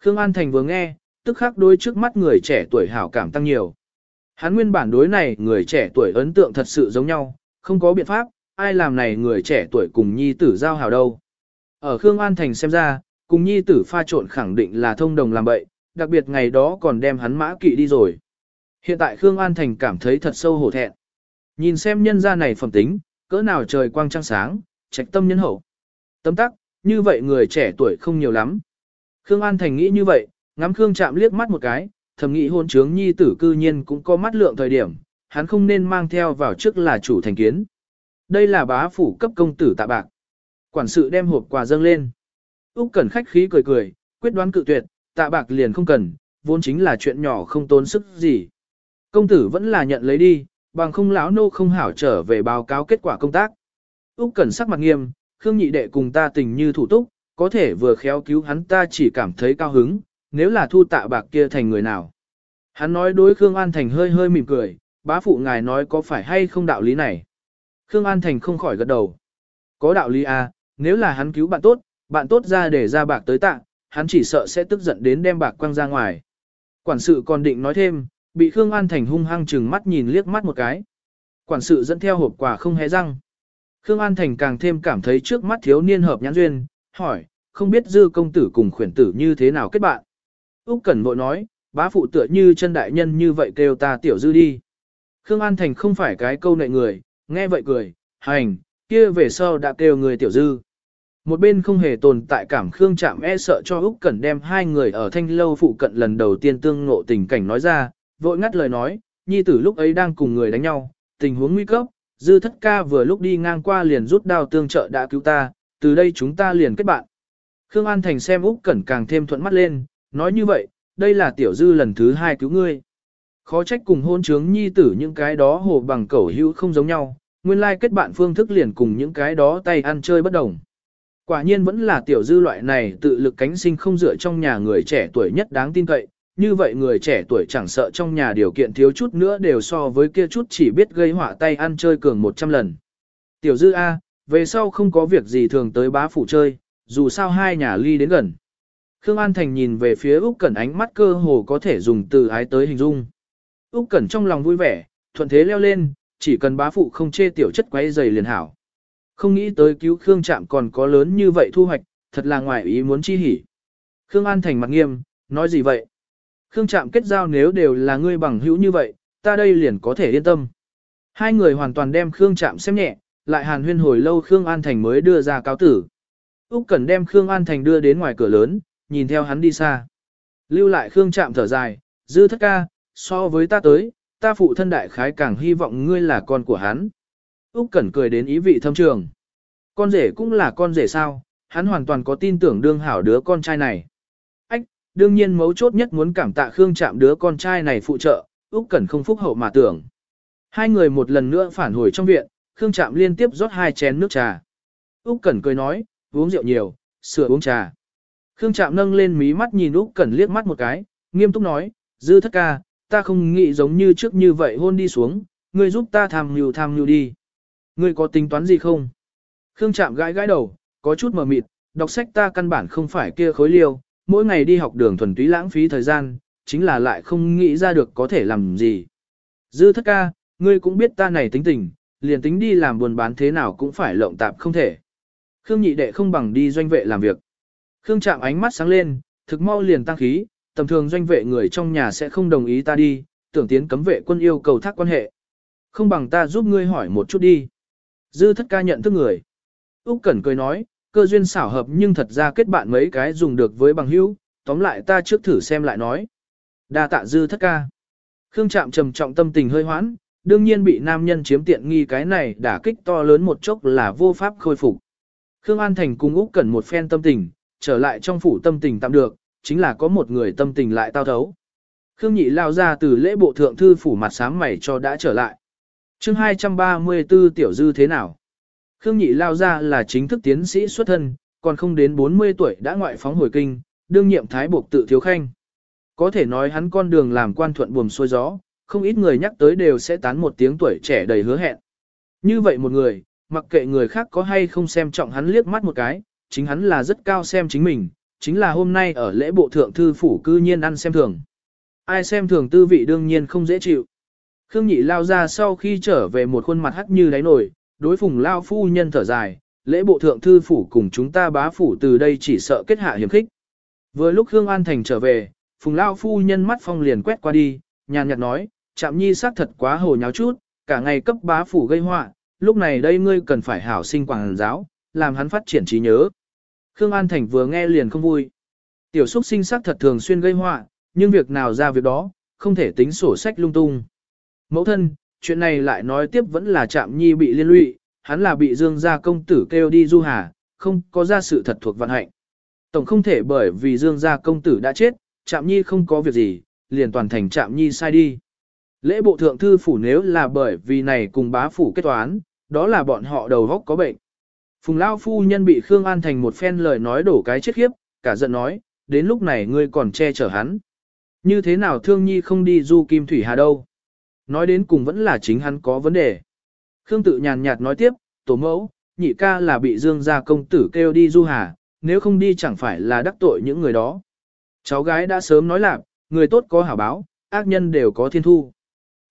Khương An Thành vừa nghe, tức khắc đối trước mắt người trẻ tuổi hảo cảm tăng nhiều. Hắn nguyên bản đối này người trẻ tuổi ấn tượng thật sự giống nhau, không có biện pháp, ai làm này người trẻ tuổi cùng nhi tử giao hảo đâu. Ở Khương An Thành xem ra, cùng nhi tử pha trộn khẳng định là thông đồng làm bậy, đặc biệt ngày đó còn đem hắn mã kỵ đi rồi. Hiện tại Khương An Thành cảm thấy thật sâu hổ thẹn. Nhìn xem nhân gia này phẩm tính, cỡ nào trời quang trăng sáng, trạch tâm nhân hậu. Tấm tắc, như vậy người trẻ tuổi không nhiều lắm. Khương An Thành nghĩ như vậy, ngắm Khương chạm liếc mắt một cái, thầm nghĩ hôn trướng nhi tử cư nhiên cũng có mắt lượng thời điểm, hắn không nên mang theo vào trước là chủ thành kiến. Đây là bá phủ cấp công tử tạ bạc. Quản sự đem hộp quà dâng lên. Úc Cẩn khách khí cười cười, quyết đoán cự tuyệt, tạ bạc liền không cần, vốn chính là chuyện nhỏ không tốn sức gì. Công tử vẫn là nhận lấy đi, bằng không lão nô không hảo trở về báo cáo kết quả công tác. Úc Cẩn sắc mặt nghiêm, Khương nhị đệ cùng ta tình như thủ túc, có thể vừa khéo cứu hắn ta chỉ cảm thấy cao hứng, nếu là thu tạ bạc kia thành người nào. Hắn nói đối Khương An Thành hơi hơi mỉm cười, bá phụ ngài nói có phải hay không đạo lý này. Khương An Thành không khỏi gật đầu. Có đạo lý à, Nếu là hắn cứu bạn tốt, bạn tốt ra để ra bạc tới tạ, hắn chỉ sợ sẽ tức giận đến đem bạc quăng ra ngoài. Quản sự còn định nói thêm, bị Khương An Thành hung hăng chừng mắt nhìn liếc mắt một cái. Quản sự dẫn theo hộp quà không hé răng. Khương An Thành càng thêm cảm thấy trước mắt thiếu niên hợp nhãn duyên, hỏi, không biết dư công tử cùng khuyển tử như thế nào kết bạn. Úc Cẩn vội nói, bá phụ tựa như chân đại nhân như vậy kêu ta tiểu dư đi. Khương An Thành không phải cái câu nệ người, nghe vậy cười, hành, kia về sau đã kêu người tiểu dư. Một bên không hề tồn tại cảm Khương Trạm e sợ cho Úc Cẩn đem hai người ở thanh lâu phụ cận lần đầu tiên tương ngộ tình cảnh nói ra, vội ngắt lời nói, nhi tử lúc ấy đang cùng người đánh nhau, tình huống nguy cấp, dư thất ca vừa lúc đi ngang qua liền rút đao tương trợ đã cứu ta, từ đây chúng ta liền kết bạn. Khương An Thành xem Úc Cẩn càng thêm thuận mắt lên, nói như vậy, đây là tiểu dư lần thứ hai cứu ngươi. Khó trách cùng hôn trướng nhi tử những cái đó hồ bằng cẩu hữu không giống nhau, nguyên lai kết bạn phương thức liền cùng những cái đó tay ăn chơi bất đồng. Quả nhiên vẫn là tiểu dư loại này tự lực cánh sinh không dựa trong nhà người trẻ tuổi nhất đáng tin cậy, như vậy người trẻ tuổi chẳng sợ trong nhà điều kiện thiếu chút nữa đều so với kia chút chỉ biết gây họa tay ăn chơi cường 100 lần. Tiểu dư A, về sau không có việc gì thường tới bá phủ chơi, dù sao hai nhà ly đến gần. Khương An Thành nhìn về phía Úc Cẩn ánh mắt cơ hồ có thể dùng từ ái tới hình dung. Úc Cẩn trong lòng vui vẻ, thuận thế leo lên, chỉ cần bá phụ không chê tiểu chất quấy rầy liền hảo. Không nghĩ tới cứu Khương Trạm còn có lớn như vậy thu hoạch, thật là ngoài ý muốn chi hỉ. Khương An Thành mặt nghiêm, nói gì vậy? Khương Trạm kết giao nếu đều là ngươi bằng hữu như vậy, ta đây liền có thể yên tâm. Hai người hoàn toàn đem Khương Trạm xem nhẹ, lại hàn huyên hồi lâu Khương An Thành mới đưa ra cáo tử. Úc Cẩn đem Khương An Thành đưa đến ngoài cửa lớn, nhìn theo hắn đi xa. Lưu lại Khương Trạm thở dài, dư thất ca, so với ta tới, ta phụ thân đại khái càng hy vọng ngươi là con của hắn. Úc Cẩn cười đến ý vị thâm trường. Con rể cũng là con rể sao, hắn hoàn toàn có tin tưởng đương hảo đứa con trai này. Đương nhiên mấu chốt nhất muốn cảm tạ Khương Trạm đứa con trai này phụ trợ, Úc Cẩn không phúc hậu mà tưởng. Hai người một lần nữa phản hồi trong viện, Khương Trạm liên tiếp rót hai chén nước trà. Úc Cẩn cười nói, uống rượu nhiều, sửa uống trà. Khương Trạm nâng lên mí mắt nhìn Úc Cẩn liếc mắt một cái, nghiêm túc nói, "Dư Thất ca, ta không nghĩ giống như trước như vậy hôn đi xuống, ngươi giúp ta tham nhu tham nhu đi." Ngươi có tính toán gì không? Khương Trạm gãi gãi đầu, có chút mờ mịt, đọc sách ta căn bản không phải kia khối liêu, mỗi ngày đi học đường thuần túy lãng phí thời gian, chính là lại không nghĩ ra được có thể làm gì. Dư thất ca, ngươi cũng biết ta này tính tình, liền tính đi làm buồn bán thế nào cũng phải lộng tạp không thể. Khương nhị đệ không bằng đi doanh vệ làm việc. Khương Trạm ánh mắt sáng lên, thực mau liền tăng khí, tầm thường doanh vệ người trong nhà sẽ không đồng ý ta đi, tưởng tiến cấm vệ quân yêu cầu thác quan hệ. Không bằng ta giúp ngươi hỏi một chút đi. Dư thất ca nhận thức người. Úc Cẩn cười nói, cơ duyên xảo hợp nhưng thật ra kết bạn mấy cái dùng được với bằng hữu, tóm lại ta trước thử xem lại nói. Đa tạ dư thất ca. Khương Trạm trầm trọng tâm tình hơi hoãn, đương nhiên bị nam nhân chiếm tiện nghi cái này đả kích to lớn một chốc là vô pháp khôi phục. Khương An Thành cùng Úc Cẩn một phen tâm tình, trở lại trong phủ tâm tình tạm được, chính là có một người tâm tình lại tao thấu. Khương Nhị lao ra từ lễ bộ thượng thư phủ mặt sáng mày cho đã trở lại chương 234 tiểu dư thế nào? Khương Nhị lao ra là chính thức tiến sĩ xuất thân, còn không đến 40 tuổi đã ngoại phóng hồi kinh, đương nhiệm thái buộc tự thiếu khanh. Có thể nói hắn con đường làm quan thuận buồm xuôi gió, không ít người nhắc tới đều sẽ tán một tiếng tuổi trẻ đầy hứa hẹn. Như vậy một người, mặc kệ người khác có hay không xem trọng hắn liếc mắt một cái, chính hắn là rất cao xem chính mình, chính là hôm nay ở lễ bộ thượng thư phủ cư nhiên ăn xem thường. Ai xem thường tư vị đương nhiên không dễ chịu. Khương nhị lao ra sau khi trở về một khuôn mặt hắc như đáy nổi, đối phùng lao phu nhân thở dài, lễ bộ thượng thư phủ cùng chúng ta bá phủ từ đây chỉ sợ kết hạ hiểm khích. Vừa lúc Hương An Thành trở về, phùng lao phu nhân mắt phong liền quét qua đi, nhàn nhạt nói, chạm nhi xác thật quá hồ nháo chút, cả ngày cấp bá phủ gây họa, lúc này đây ngươi cần phải hảo sinh quảng giáo, làm hắn phát triển trí nhớ. Khương An Thành vừa nghe liền không vui. Tiểu xúc sinh sắc thật thường xuyên gây họa, nhưng việc nào ra việc đó, không thể tính sổ sách lung tung. Mẫu thân, chuyện này lại nói tiếp vẫn là Trạm Nhi bị liên lụy, hắn là bị Dương gia công tử kêu đi du hà, không có ra sự thật thuộc vận hạnh. Tổng không thể bởi vì Dương gia công tử đã chết, Trạm Nhi không có việc gì, liền toàn thành Trạm Nhi sai đi. Lễ bộ thượng thư phủ nếu là bởi vì này cùng bá phủ kết toán, đó là bọn họ đầu góc có bệnh. Phùng Lao phu nhân bị Khương An thành một phen lời nói đổ cái chết khiếp, cả giận nói, đến lúc này ngươi còn che chở hắn. Như thế nào thương nhi không đi du kim thủy hà đâu. Nói đến cùng vẫn là chính hắn có vấn đề. Khương tự nhàn nhạt nói tiếp, tổ mẫu, nhị ca là bị Dương gia công tử kêu đi du hà, nếu không đi chẳng phải là đắc tội những người đó. Cháu gái đã sớm nói lạc, người tốt có hảo báo, ác nhân đều có thiên thu.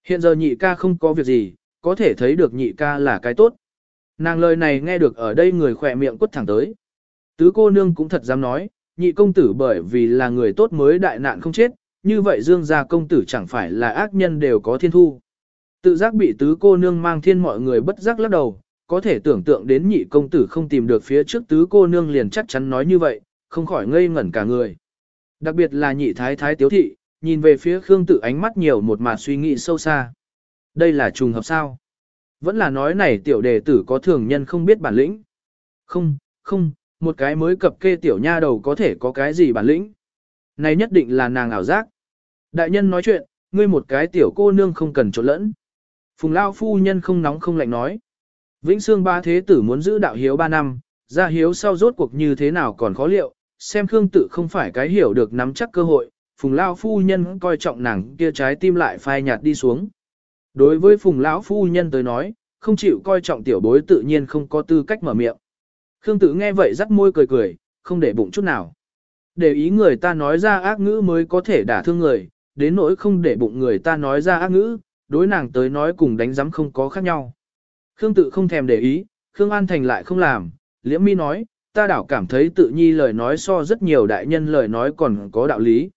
Hiện giờ nhị ca không có việc gì, có thể thấy được nhị ca là cái tốt. Nàng lời này nghe được ở đây người khỏe miệng quất thẳng tới. Tứ cô nương cũng thật dám nói, nhị công tử bởi vì là người tốt mới đại nạn không chết, như vậy dương gia công tử chẳng phải là ác nhân đều có thiên thu. Tự giác bị tứ cô nương mang thiên mọi người bất giác lắc đầu, có thể tưởng tượng đến nhị công tử không tìm được phía trước tứ cô nương liền chắc chắn nói như vậy, không khỏi ngây ngẩn cả người. Đặc biệt là nhị thái thái tiếu thị, nhìn về phía Khương tử ánh mắt nhiều một mà suy nghĩ sâu xa. Đây là trùng hợp sao? Vẫn là nói này tiểu đề tử có thường nhân không biết bản lĩnh. Không, không, một cái mới cập kê tiểu nha đầu có thể có cái gì bản lĩnh. Này nhất định là nàng ảo giác. Đại nhân nói chuyện, ngươi một cái tiểu cô nương không cần trộn lẫn. Phùng Lao phu nhân không nóng không lạnh nói. Vĩnh Sương ba thế tử muốn giữ đạo hiếu ba năm, ra hiếu sau rốt cuộc như thế nào còn khó liệu, xem Khương tự không phải cái hiểu được nắm chắc cơ hội, Phùng Lao phu nhân coi trọng nàng kia trái tim lại phai nhạt đi xuống. Đối với Phùng lão phu nhân tới nói, không chịu coi trọng tiểu bối tự nhiên không có tư cách mở miệng. Khương tự nghe vậy rắc môi cười cười, không để bụng chút nào. Để ý người ta nói ra ác ngữ mới có thể đả thương người, đến nỗi không để bụng người ta nói ra ác ngữ, đối nàng tới nói cùng đánh giám không có khác nhau. Khương tự không thèm để ý, Khương An Thành lại không làm, liễm mi nói, ta đảo cảm thấy tự nhi lời nói so rất nhiều đại nhân lời nói còn có đạo lý.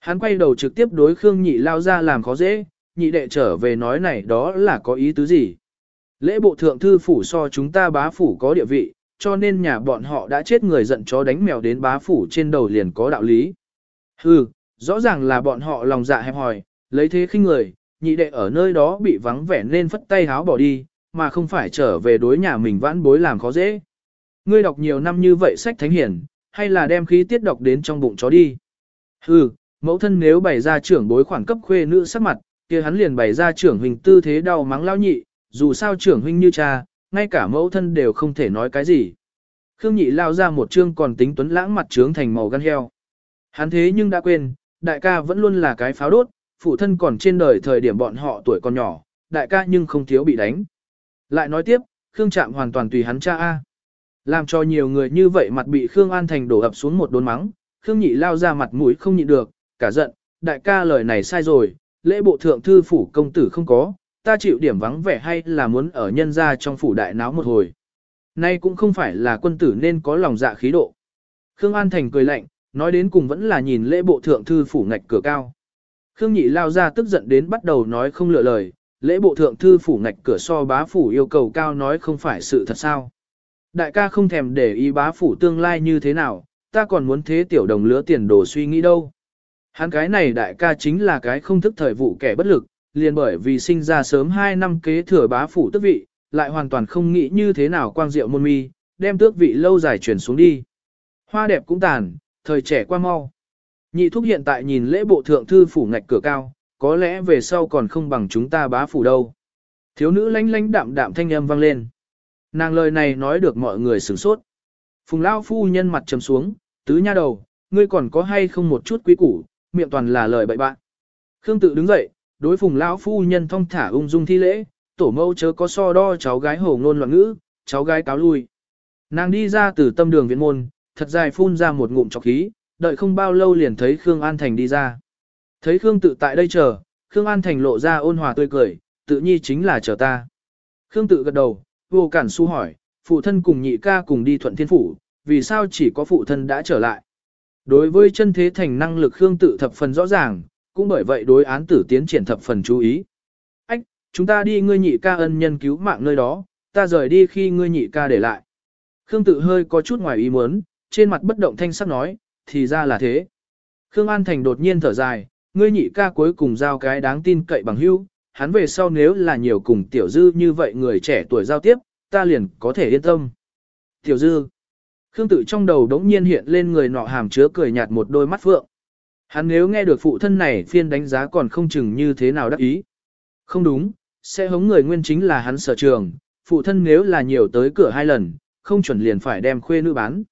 Hắn quay đầu trực tiếp đối Khương nhị lao ra làm khó dễ, nhị đệ trở về nói này đó là có ý tứ gì. Lễ bộ thượng thư phủ so chúng ta bá phủ có địa vị, cho nên nhà bọn họ đã chết người giận chó đánh mèo đến bá phủ trên đầu liền có đạo lý. Hừ, rõ ràng là bọn họ lòng dạ hẹp hòi, lấy thế khinh người, nhị đệ ở nơi đó bị vắng vẻ nên phất tay háo bỏ đi, mà không phải trở về đối nhà mình vãn bối làm khó dễ. Ngươi đọc nhiều năm như vậy sách thánh hiển, hay là đem khí tiết đọc đến trong bụng chó đi. Hừ, mẫu thân nếu bày ra trưởng bối khoảng cấp khuê nữ sắc mặt, kia hắn liền bày ra trưởng huynh tư thế đau mắng lao nhị, dù sao trưởng huynh như cha, ngay cả mẫu thân đều không thể nói cái gì. Khương nhị lao ra một chương còn tính tuấn lãng mặt trướng thành màu gan heo. Hắn thế nhưng đã quên, đại ca vẫn luôn là cái pháo đốt, phụ thân còn trên đời thời điểm bọn họ tuổi còn nhỏ, đại ca nhưng không thiếu bị đánh. Lại nói tiếp, Khương Trạm hoàn toàn tùy hắn cha A. Làm cho nhiều người như vậy mặt bị Khương An Thành đổ ập xuống một đốn mắng, Khương Nhị lao ra mặt mũi không nhịn được, cả giận, đại ca lời này sai rồi, lễ bộ thượng thư phủ công tử không có, ta chịu điểm vắng vẻ hay là muốn ở nhân gia trong phủ đại náo một hồi. Nay cũng không phải là quân tử nên có lòng dạ khí độ. Khương An Thành cười lạnh, nói đến cùng vẫn là nhìn lễ bộ thượng thư phủ ngạch cửa cao. Khương Nhị lao ra tức giận đến bắt đầu nói không lựa lời, lễ bộ thượng thư phủ ngạch cửa so bá phủ yêu cầu cao nói không phải sự thật sao. Đại ca không thèm để ý bá phủ tương lai như thế nào, ta còn muốn thế tiểu đồng lứa tiền đồ suy nghĩ đâu. Hắn cái này đại ca chính là cái không thức thời vụ kẻ bất lực, liền bởi vì sinh ra sớm 2 năm kế thừa bá phủ tước vị, lại hoàn toàn không nghĩ như thế nào quang diệu môn mi, đem tước vị lâu dài chuyển xuống đi. Hoa đẹp cũng tàn, thời trẻ qua mau. Nhị thúc hiện tại nhìn lễ bộ thượng thư phủ ngạch cửa cao, có lẽ về sau còn không bằng chúng ta bá phủ đâu. Thiếu nữ lánh lánh đạm đạm thanh âm vang lên. Nàng lời này nói được mọi người sửng sốt. Phùng Lao phu nhân mặt trầm xuống, tứ nha đầu, ngươi còn có hay không một chút quý củ, miệng toàn là lời bậy bạn. Khương tự đứng dậy, đối phùng lão phu nhân thong thả ung dung thi lễ, tổ mẫu chớ có so đo cháu gái hồ ngôn loạn ngữ, cháu gái cáo lui. Nàng đi ra từ tâm đường viện môn, thật dài phun ra một ngụm trọc khí, đợi không bao lâu liền thấy Khương An Thành đi ra. Thấy Khương tự tại đây chờ, Khương An Thành lộ ra ôn hòa tươi cười, tự nhi chính là chờ ta. Khương tự gật đầu, vô cản su hỏi, phụ thân cùng nhị ca cùng đi thuận thiên phủ, vì sao chỉ có phụ thân đã trở lại. Đối với chân thế thành năng lực Khương tự thập phần rõ ràng, cũng bởi vậy đối án tử tiến triển thập phần chú ý. Ách, chúng ta đi ngươi nhị ca ân nhân cứu mạng nơi đó, ta rời đi khi ngươi nhị ca để lại. Khương tự hơi có chút ngoài ý muốn, trên mặt bất động thanh sắc nói, thì ra là thế. Khương An Thành đột nhiên thở dài, ngươi nhị ca cuối cùng giao cái đáng tin cậy bằng hữu, hắn về sau nếu là nhiều cùng tiểu dư như vậy người trẻ tuổi giao tiếp, ta liền có thể yên tâm. Tiểu dư, Khương tự trong đầu đống nhiên hiện lên người nọ hàm chứa cười nhạt một đôi mắt phượng. Hắn nếu nghe được phụ thân này phiên đánh giá còn không chừng như thế nào đắc ý. Không đúng, sẽ hống người nguyên chính là hắn sở trường, phụ thân nếu là nhiều tới cửa hai lần, không chuẩn liền phải đem khuê nữ bán.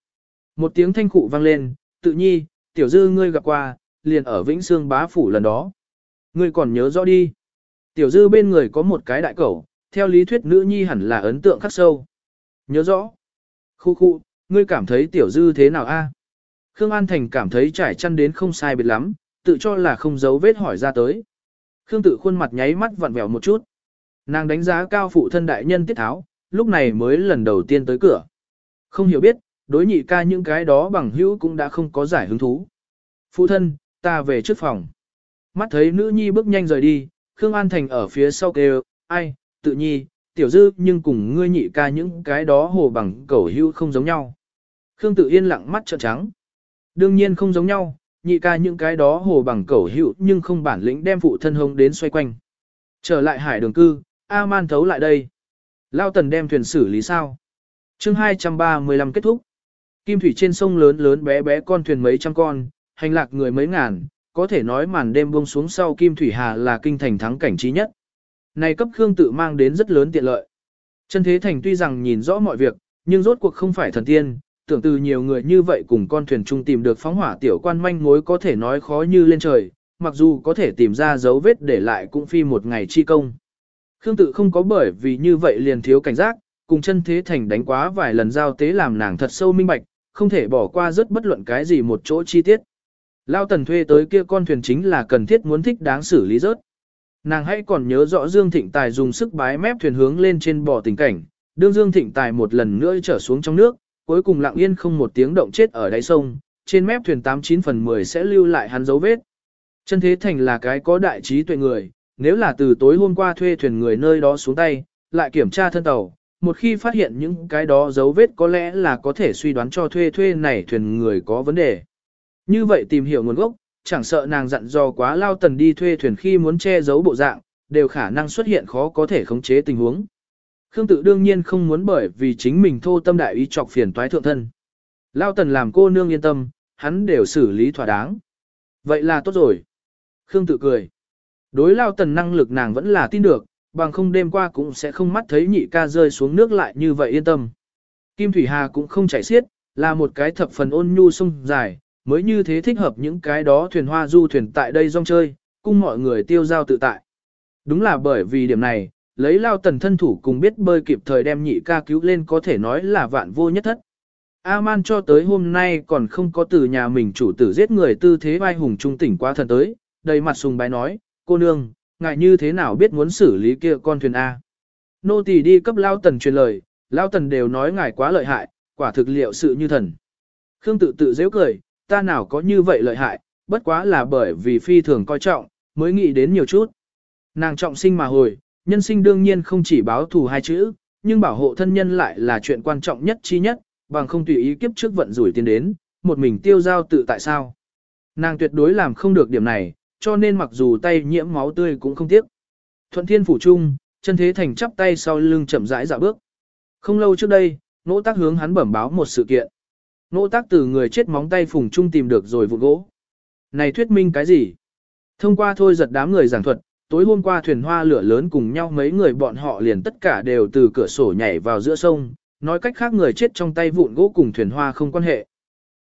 Một tiếng thanh cụ vang lên, tự nhi, tiểu dư ngươi gặp qua, liền ở Vĩnh Sương bá phủ lần đó. Ngươi còn nhớ rõ đi. Tiểu dư bên người có một cái đại cẩu, theo lý thuyết nữ nhi hẳn là ấn tượng khắc sâu. Nhớ rõ. Khu khu, ngươi cảm thấy tiểu dư thế nào a? Khương An Thành cảm thấy trải chăn đến không sai biệt lắm, tự cho là không giấu vết hỏi ra tới. Khương tự khuôn mặt nháy mắt vặn vẹo một chút. Nàng đánh giá cao phụ thân đại nhân tiết tháo, lúc này mới lần đầu tiên tới cửa. Không hiểu biết, đối nhị ca những cái đó bằng hữu cũng đã không có giải hứng thú. Phụ thân, ta về trước phòng. Mắt thấy nữ nhi bước nhanh rời đi, Khương An Thành ở phía sau kêu, ai, tự nhi, tiểu dư nhưng cùng ngươi nhị ca những cái đó hồ bằng cẩu hữu không giống nhau. Khương tự yên lặng mắt trợn trắng. Đương nhiên không giống nhau, nhị ca những cái đó hồ bằng cẩu hữu nhưng không bản lĩnh đem phụ thân hông đến xoay quanh. Trở lại hải đường cư, A-man thấu lại đây. Lao tần đem thuyền xử lý sao? chương 235 kết thúc. Kim thủy trên sông lớn lớn bé bé con thuyền mấy trăm con, hành lạc người mấy ngàn, có thể nói màn đêm buông xuống sau Kim thủy hà là kinh thành thắng cảnh trí nhất. Này cấp Khương tự mang đến rất lớn tiện lợi. Chân thế thành tuy rằng nhìn rõ mọi việc, nhưng rốt cuộc không phải thần tiên, tưởng từ nhiều người như vậy cùng con thuyền chung tìm được phóng hỏa tiểu quan manh mối có thể nói khó như lên trời, mặc dù có thể tìm ra dấu vết để lại cũng phi một ngày chi công. Khương tự không có bởi vì như vậy liền thiếu cảnh giác, cùng chân thế thành đánh quá vài lần giao tế làm nàng thật sâu minh bạch, không thể bỏ qua rất bất luận cái gì một chỗ chi tiết. Lao tần thuê tới kia con thuyền chính là cần thiết muốn thích đáng xử lý rớt. Nàng hãy còn nhớ rõ Dương Thịnh Tài dùng sức bái mép thuyền hướng lên trên bò tình cảnh, đương Dương Thịnh Tài một lần nữa trở xuống trong nước, cuối cùng lặng yên không một tiếng động chết ở đáy sông, trên mép thuyền 89 phần 10 sẽ lưu lại hắn dấu vết. Chân Thế Thành là cái có đại trí tuệ người, nếu là từ tối hôm qua thuê thuyền người nơi đó xuống tay, lại kiểm tra thân tàu, một khi phát hiện những cái đó dấu vết có lẽ là có thể suy đoán cho thuê thuê này thuyền người có vấn đề. Như vậy tìm hiểu nguồn gốc, chẳng sợ nàng dặn dò quá lao tần đi thuê thuyền khi muốn che giấu bộ dạng, đều khả năng xuất hiện khó có thể khống chế tình huống. Khương tự đương nhiên không muốn bởi vì chính mình thô tâm đại ý chọc phiền toái thượng thân. Lao tần làm cô nương yên tâm, hắn đều xử lý thỏa đáng. Vậy là tốt rồi. Khương tự cười. Đối lao tần năng lực nàng vẫn là tin được, bằng không đêm qua cũng sẽ không mắt thấy nhị ca rơi xuống nước lại như vậy yên tâm. Kim Thủy Hà cũng không chảy xiết, là một cái thập phần ôn nhu sông dài, mới như thế thích hợp những cái đó thuyền hoa du thuyền tại đây rong chơi, cung mọi người tiêu giao tự tại. Đúng là bởi vì điểm này, lấy lao tần thân thủ cùng biết bơi kịp thời đem nhị ca cứu lên có thể nói là vạn vô nhất thất. A-man cho tới hôm nay còn không có từ nhà mình chủ tử giết người tư thế vai hùng trung tỉnh qua thần tới, đầy mặt sùng bái nói, cô nương, ngại như thế nào biết muốn xử lý kia con thuyền A. Nô tỳ đi cấp lao tần truyền lời, lao tần đều nói ngài quá lợi hại, quả thực liệu sự như thần. Khương tự tự dễ cười, ta nào có như vậy lợi hại, bất quá là bởi vì phi thường coi trọng, mới nghĩ đến nhiều chút. Nàng trọng sinh mà hồi, nhân sinh đương nhiên không chỉ báo thù hai chữ, nhưng bảo hộ thân nhân lại là chuyện quan trọng nhất chi nhất, bằng không tùy ý kiếp trước vận rủi tiến đến, một mình tiêu giao tự tại sao. Nàng tuyệt đối làm không được điểm này, cho nên mặc dù tay nhiễm máu tươi cũng không tiếc. Thuận thiên phủ trung, chân thế thành chắp tay sau lưng chậm rãi dạo bước. Không lâu trước đây, nỗ tác hướng hắn bẩm báo một sự kiện. Nỗ tác từ người chết móng tay phùng trung tìm được rồi vụ gỗ. Này thuyết minh cái gì? Thông qua thôi giật đám người giảng thuật, tối hôm qua thuyền hoa lửa lớn cùng nhau mấy người bọn họ liền tất cả đều từ cửa sổ nhảy vào giữa sông, nói cách khác người chết trong tay vụn gỗ cùng thuyền hoa không quan hệ.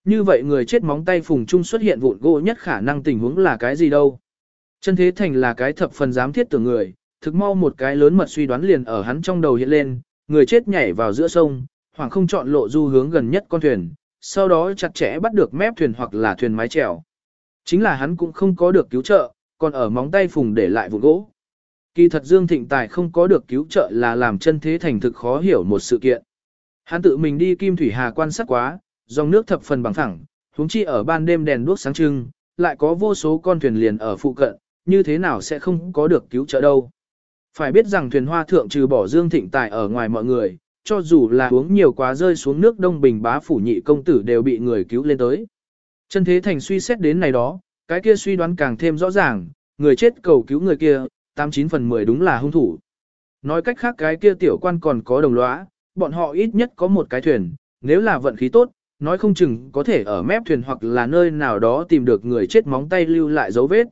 Như vậy người chết móng tay phùng trung xuất hiện vụn gỗ nhất khả năng tình huống là cái gì đâu. Chân thế thành là cái thập phần dám thiết tưởng người, thực mau một cái lớn mật suy đoán liền ở hắn trong đầu hiện lên, người chết nhảy vào giữa sông, hoàng không chọn lộ du hướng gần nhất con thuyền, sau đó chặt chẽ bắt được mép thuyền hoặc là thuyền mái chèo. Chính là hắn cũng không có được cứu trợ, còn ở móng tay phùng để lại vụn gỗ. Kỳ thật Dương Thịnh Tài không có được cứu trợ là làm chân thế thành thực khó hiểu một sự kiện. Hắn tự mình đi Kim Thủy Hà quan sát quá, dòng nước thập phần bằng phẳng, huống chi ở ban đêm đèn đuốc sáng trưng, lại có vô số con thuyền liền ở phụ cận, như thế nào sẽ không có được cứu trợ đâu. Phải biết rằng thuyền hoa thượng trừ bỏ Dương Thịnh Tài ở ngoài mọi người, cho dù là uống nhiều quá rơi xuống nước đông bình bá phủ nhị công tử đều bị người cứu lên tới. Chân thế thành suy xét đến này đó, cái kia suy đoán càng thêm rõ ràng, người chết cầu cứu người kia, 89 phần 10 đúng là hung thủ. Nói cách khác cái kia tiểu quan còn có đồng lõa, bọn họ ít nhất có một cái thuyền, nếu là vận khí tốt, nói không chừng có thể ở mép thuyền hoặc là nơi nào đó tìm được người chết móng tay lưu lại dấu vết.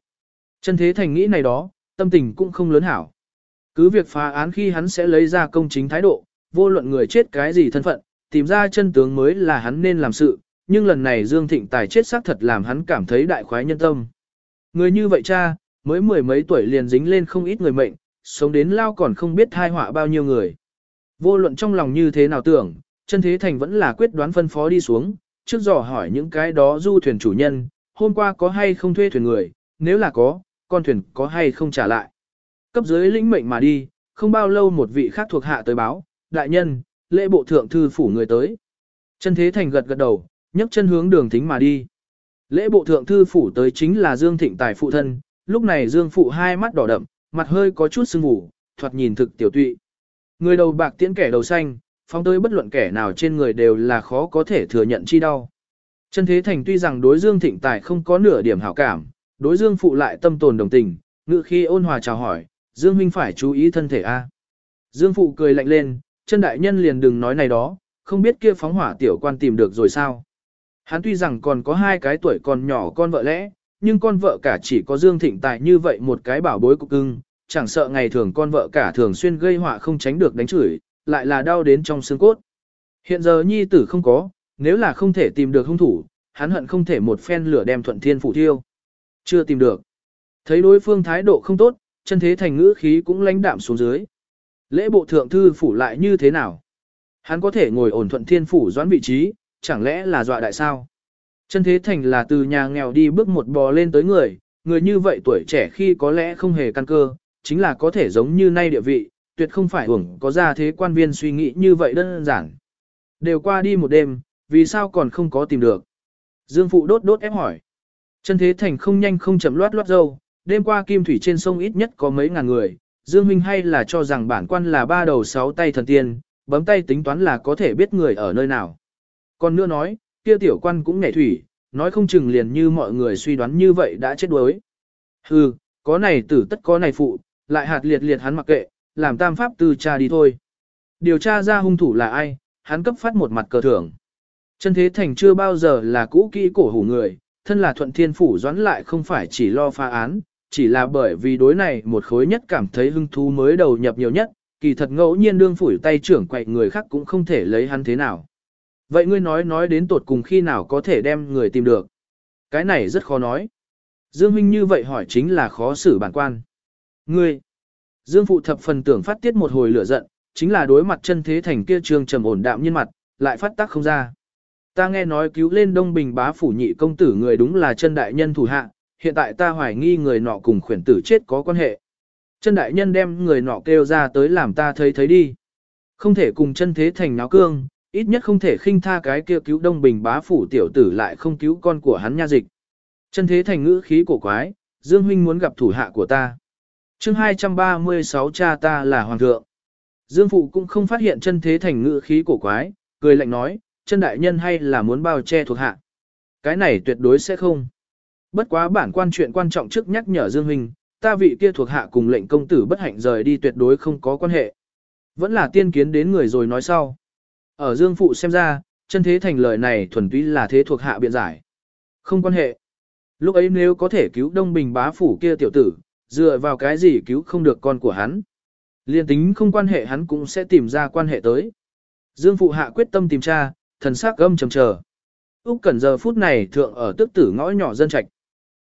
Chân thế thành nghĩ này đó, tâm tình cũng không lớn hảo. Cứ việc phá án khi hắn sẽ lấy ra công chính thái độ, vô luận người chết cái gì thân phận, tìm ra chân tướng mới là hắn nên làm sự, nhưng lần này Dương Thịnh Tài chết xác thật làm hắn cảm thấy đại khoái nhân tâm. Người như vậy cha, mới mười mấy tuổi liền dính lên không ít người mệnh, sống đến lao còn không biết thai họa bao nhiêu người. Vô luận trong lòng như thế nào tưởng, chân thế thành vẫn là quyết đoán phân phó đi xuống, trước dò hỏi những cái đó du thuyền chủ nhân, hôm qua có hay không thuê thuyền người, nếu là có, con thuyền có hay không trả lại. Cấp dưới lĩnh mệnh mà đi, không bao lâu một vị khác thuộc hạ tới báo, đại nhân, lễ bộ thượng thư phủ người tới. Chân thế thành gật gật đầu, nhấc chân hướng đường thính mà đi. Lễ bộ thượng thư phủ tới chính là Dương Thịnh Tài phụ thân, lúc này Dương phụ hai mắt đỏ đậm, mặt hơi có chút sưng ngủ, thoạt nhìn thực tiểu tụy. Người đầu bạc tiễn kẻ đầu xanh, phóng tới bất luận kẻ nào trên người đều là khó có thể thừa nhận chi đau. Chân Thế Thành tuy rằng đối Dương Thịnh Tài không có nửa điểm hảo cảm, đối Dương phụ lại tâm tồn đồng tình, ngự khi ôn hòa chào hỏi, Dương huynh phải chú ý thân thể a. Dương phụ cười lạnh lên, chân đại nhân liền đừng nói này đó, không biết kia phóng hỏa tiểu quan tìm được rồi sao. Hắn tuy rằng còn có hai cái tuổi còn nhỏ con vợ lẽ, nhưng con vợ cả chỉ có Dương Thịnh Tài như vậy một cái bảo bối cục cưng, chẳng sợ ngày thường con vợ cả thường xuyên gây họa không tránh được đánh chửi, lại là đau đến trong xương cốt. Hiện giờ nhi tử không có, nếu là không thể tìm được hung thủ, hắn hận không thể một phen lửa đem thuận thiên phủ thiêu. Chưa tìm được. Thấy đối phương thái độ không tốt, chân thế thành ngữ khí cũng lãnh đạm xuống dưới. Lễ bộ thượng thư phủ lại như thế nào? Hắn có thể ngồi ổn thuận thiên phủ doãn vị trí, chẳng lẽ là dọa đại sao? Chân thế thành là từ nhà nghèo đi bước một bò lên tới người, người như vậy tuổi trẻ khi có lẽ không hề căn cơ, chính là có thể giống như nay địa vị, tuyệt không phải hưởng có ra thế quan viên suy nghĩ như vậy đơn giản. Đều qua đi một đêm, vì sao còn không có tìm được? Dương Phụ đốt đốt ép hỏi. Chân thế thành không nhanh không chậm loát loát dâu, đêm qua kim thủy trên sông ít nhất có mấy ngàn người, Dương Minh hay là cho rằng bản quan là ba đầu sáu tay thần tiên, bấm tay tính toán là có thể biết người ở nơi nào. Còn nữa nói, kia tiểu quan cũng nhảy thủy, nói không chừng liền như mọi người suy đoán như vậy đã chết đuối. Hừ, có này tử tất có này phụ, lại hạt liệt liệt hắn mặc kệ, làm tam pháp tư tra đi thôi. Điều tra ra hung thủ là ai, hắn cấp phát một mặt cờ thưởng. Chân thế thành chưa bao giờ là cũ kỹ cổ hủ người, thân là thuận thiên phủ doãn lại không phải chỉ lo phá án, chỉ là bởi vì đối này một khối nhất cảm thấy hưng thú mới đầu nhập nhiều nhất, kỳ thật ngẫu nhiên đương phủi tay trưởng quậy người khác cũng không thể lấy hắn thế nào. Vậy ngươi nói nói đến tột cùng khi nào có thể đem người tìm được. Cái này rất khó nói. Dương Huynh như vậy hỏi chính là khó xử bản quan. Ngươi, Dương Phụ thập phần tưởng phát tiết một hồi lửa giận, chính là đối mặt chân thế thành kia trương trầm ổn đạm nhân mặt, lại phát tác không ra. Ta nghe nói cứu lên Đông Bình bá phủ nhị công tử người đúng là chân đại nhân thủ hạ, hiện tại ta hoài nghi người nọ cùng khuyển tử chết có quan hệ. Chân đại nhân đem người nọ kêu ra tới làm ta thấy thấy đi. Không thể cùng chân thế thành náo cương, ít nhất không thể khinh tha cái kia cứu Đông Bình bá phủ tiểu tử lại không cứu con của hắn nha dịch. Chân thế thành ngữ khí cổ quái, Dương Huynh muốn gặp thủ hạ của ta chương 236 cha ta là hoàng thượng. Dương Phụ cũng không phát hiện chân thế thành ngữ khí cổ quái, cười lạnh nói, chân đại nhân hay là muốn bao che thuộc hạ. Cái này tuyệt đối sẽ không. Bất quá bản quan chuyện quan trọng trước nhắc nhở Dương Huynh, ta vị kia thuộc hạ cùng lệnh công tử bất hạnh rời đi tuyệt đối không có quan hệ. Vẫn là tiên kiến đến người rồi nói sau. Ở Dương Phụ xem ra, chân thế thành lời này thuần túy là thế thuộc hạ biện giải. Không quan hệ. Lúc ấy nếu có thể cứu Đông Bình bá phủ kia tiểu tử, dựa vào cái gì cứu không được con của hắn. Liên tính không quan hệ hắn cũng sẽ tìm ra quan hệ tới. Dương Phụ Hạ quyết tâm tìm tra, thần sắc gâm trầm chờ. Úc Cẩn giờ phút này thượng ở tức tử ngõ nhỏ dân trạch.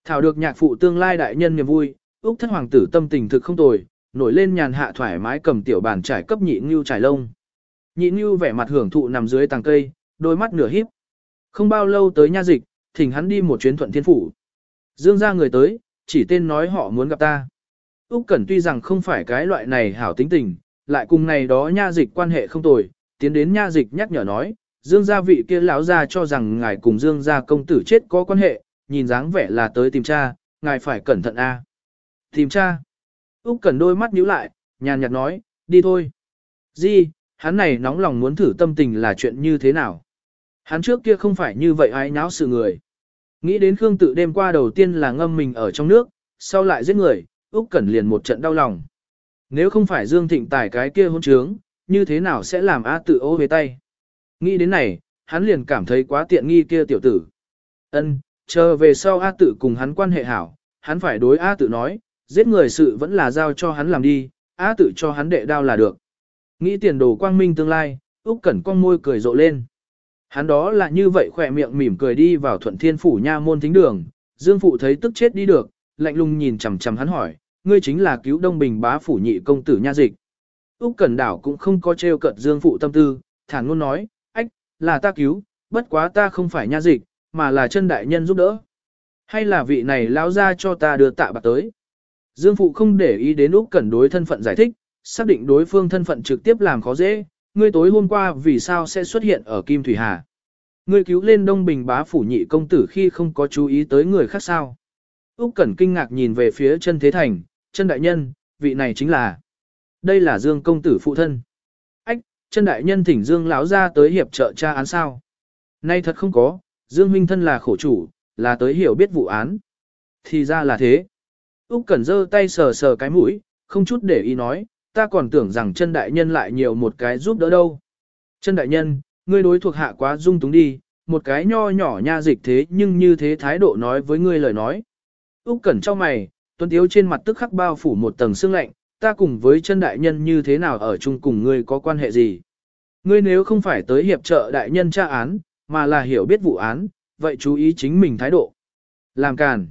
Thảo được nhạc phụ tương lai đại nhân niềm vui, Úc thất hoàng tử tâm tình thực không tồi, nổi lên nhàn hạ thoải mái cầm tiểu bàn trải cấp nhị nưu trải lông. Nhị nưu vẻ mặt hưởng thụ nằm dưới tàng cây, đôi mắt nửa híp. Không bao lâu tới nha dịch, thỉnh hắn đi một chuyến thuận thiên phủ. Dương ra người tới, chỉ tên nói họ muốn gặp ta. Úc Cẩn tuy rằng không phải cái loại này hảo tính tình, lại cùng này đó nha dịch quan hệ không tồi, tiến đến nha dịch nhắc nhở nói, Dương gia vị kia lão gia cho rằng ngài cùng Dương gia công tử chết có quan hệ, nhìn dáng vẻ là tới tìm cha, ngài phải cẩn thận a. Tìm cha. Úc Cẩn đôi mắt nhíu lại, nhàn nhạt nói, đi thôi. Di, hắn này nóng lòng muốn thử tâm tình là chuyện như thế nào? Hắn trước kia không phải như vậy ai náo sự người. Nghĩ đến Khương tự đêm qua đầu tiên là ngâm mình ở trong nước, sau lại giết người, Úc Cẩn liền một trận đau lòng. Nếu không phải Dương Thịnh Tài cái kia hôn trướng, như thế nào sẽ làm A tự ô về tay? Nghĩ đến này, hắn liền cảm thấy quá tiện nghi kia tiểu tử. Ân, chờ về sau A tự cùng hắn quan hệ hảo, hắn phải đối A tự nói, giết người sự vẫn là giao cho hắn làm đi, A tự cho hắn đệ đao là được. Nghĩ tiền đồ quang minh tương lai, Úc Cẩn cong môi cười rộ lên. Hắn đó là như vậy khỏe miệng mỉm cười đi vào thuận thiên phủ nha môn thính đường, Dương Phụ thấy tức chết đi được, lạnh lùng nhìn chằm chằm hắn hỏi, ngươi chính là cứu Đông Bình bá phủ nhị công tử nha dịch. Úc Cẩn Đảo cũng không có trêu cợt Dương phụ tâm tư, thản luôn nói, "Ách, là ta cứu, bất quá ta không phải nha dịch, mà là chân đại nhân giúp đỡ. Hay là vị này lão ra cho ta đưa tạ bạc tới?" Dương phụ không để ý đến Úc Cẩn đối thân phận giải thích, xác định đối phương thân phận trực tiếp làm khó dễ, ngươi tối hôm qua vì sao sẽ xuất hiện ở Kim Thủy Hà? Ngươi cứu lên Đông Bình bá phủ nhị công tử khi không có chú ý tới người khác sao? Úc Cẩn kinh ngạc nhìn về phía chân thế thành, chân đại nhân, vị này chính là. Đây là Dương công tử phụ thân. Ách, chân đại nhân thỉnh Dương lão ra tới hiệp trợ tra án sao? Nay thật không có, Dương huynh thân là khổ chủ, là tới hiểu biết vụ án. Thì ra là thế. Úc Cẩn giơ tay sờ sờ cái mũi, không chút để ý nói, ta còn tưởng rằng chân đại nhân lại nhiều một cái giúp đỡ đâu. Chân đại nhân, ngươi đối thuộc hạ quá dung túng đi, một cái nho nhỏ nha dịch thế nhưng như thế thái độ nói với ngươi lời nói. Úc Cẩn cho mày, tuấn tiếu trên mặt tức khắc bao phủ một tầng sương lạnh, ta cùng với chân đại nhân như thế nào ở chung cùng ngươi có quan hệ gì? Ngươi nếu không phải tới hiệp trợ đại nhân tra án, mà là hiểu biết vụ án, vậy chú ý chính mình thái độ. Làm càn.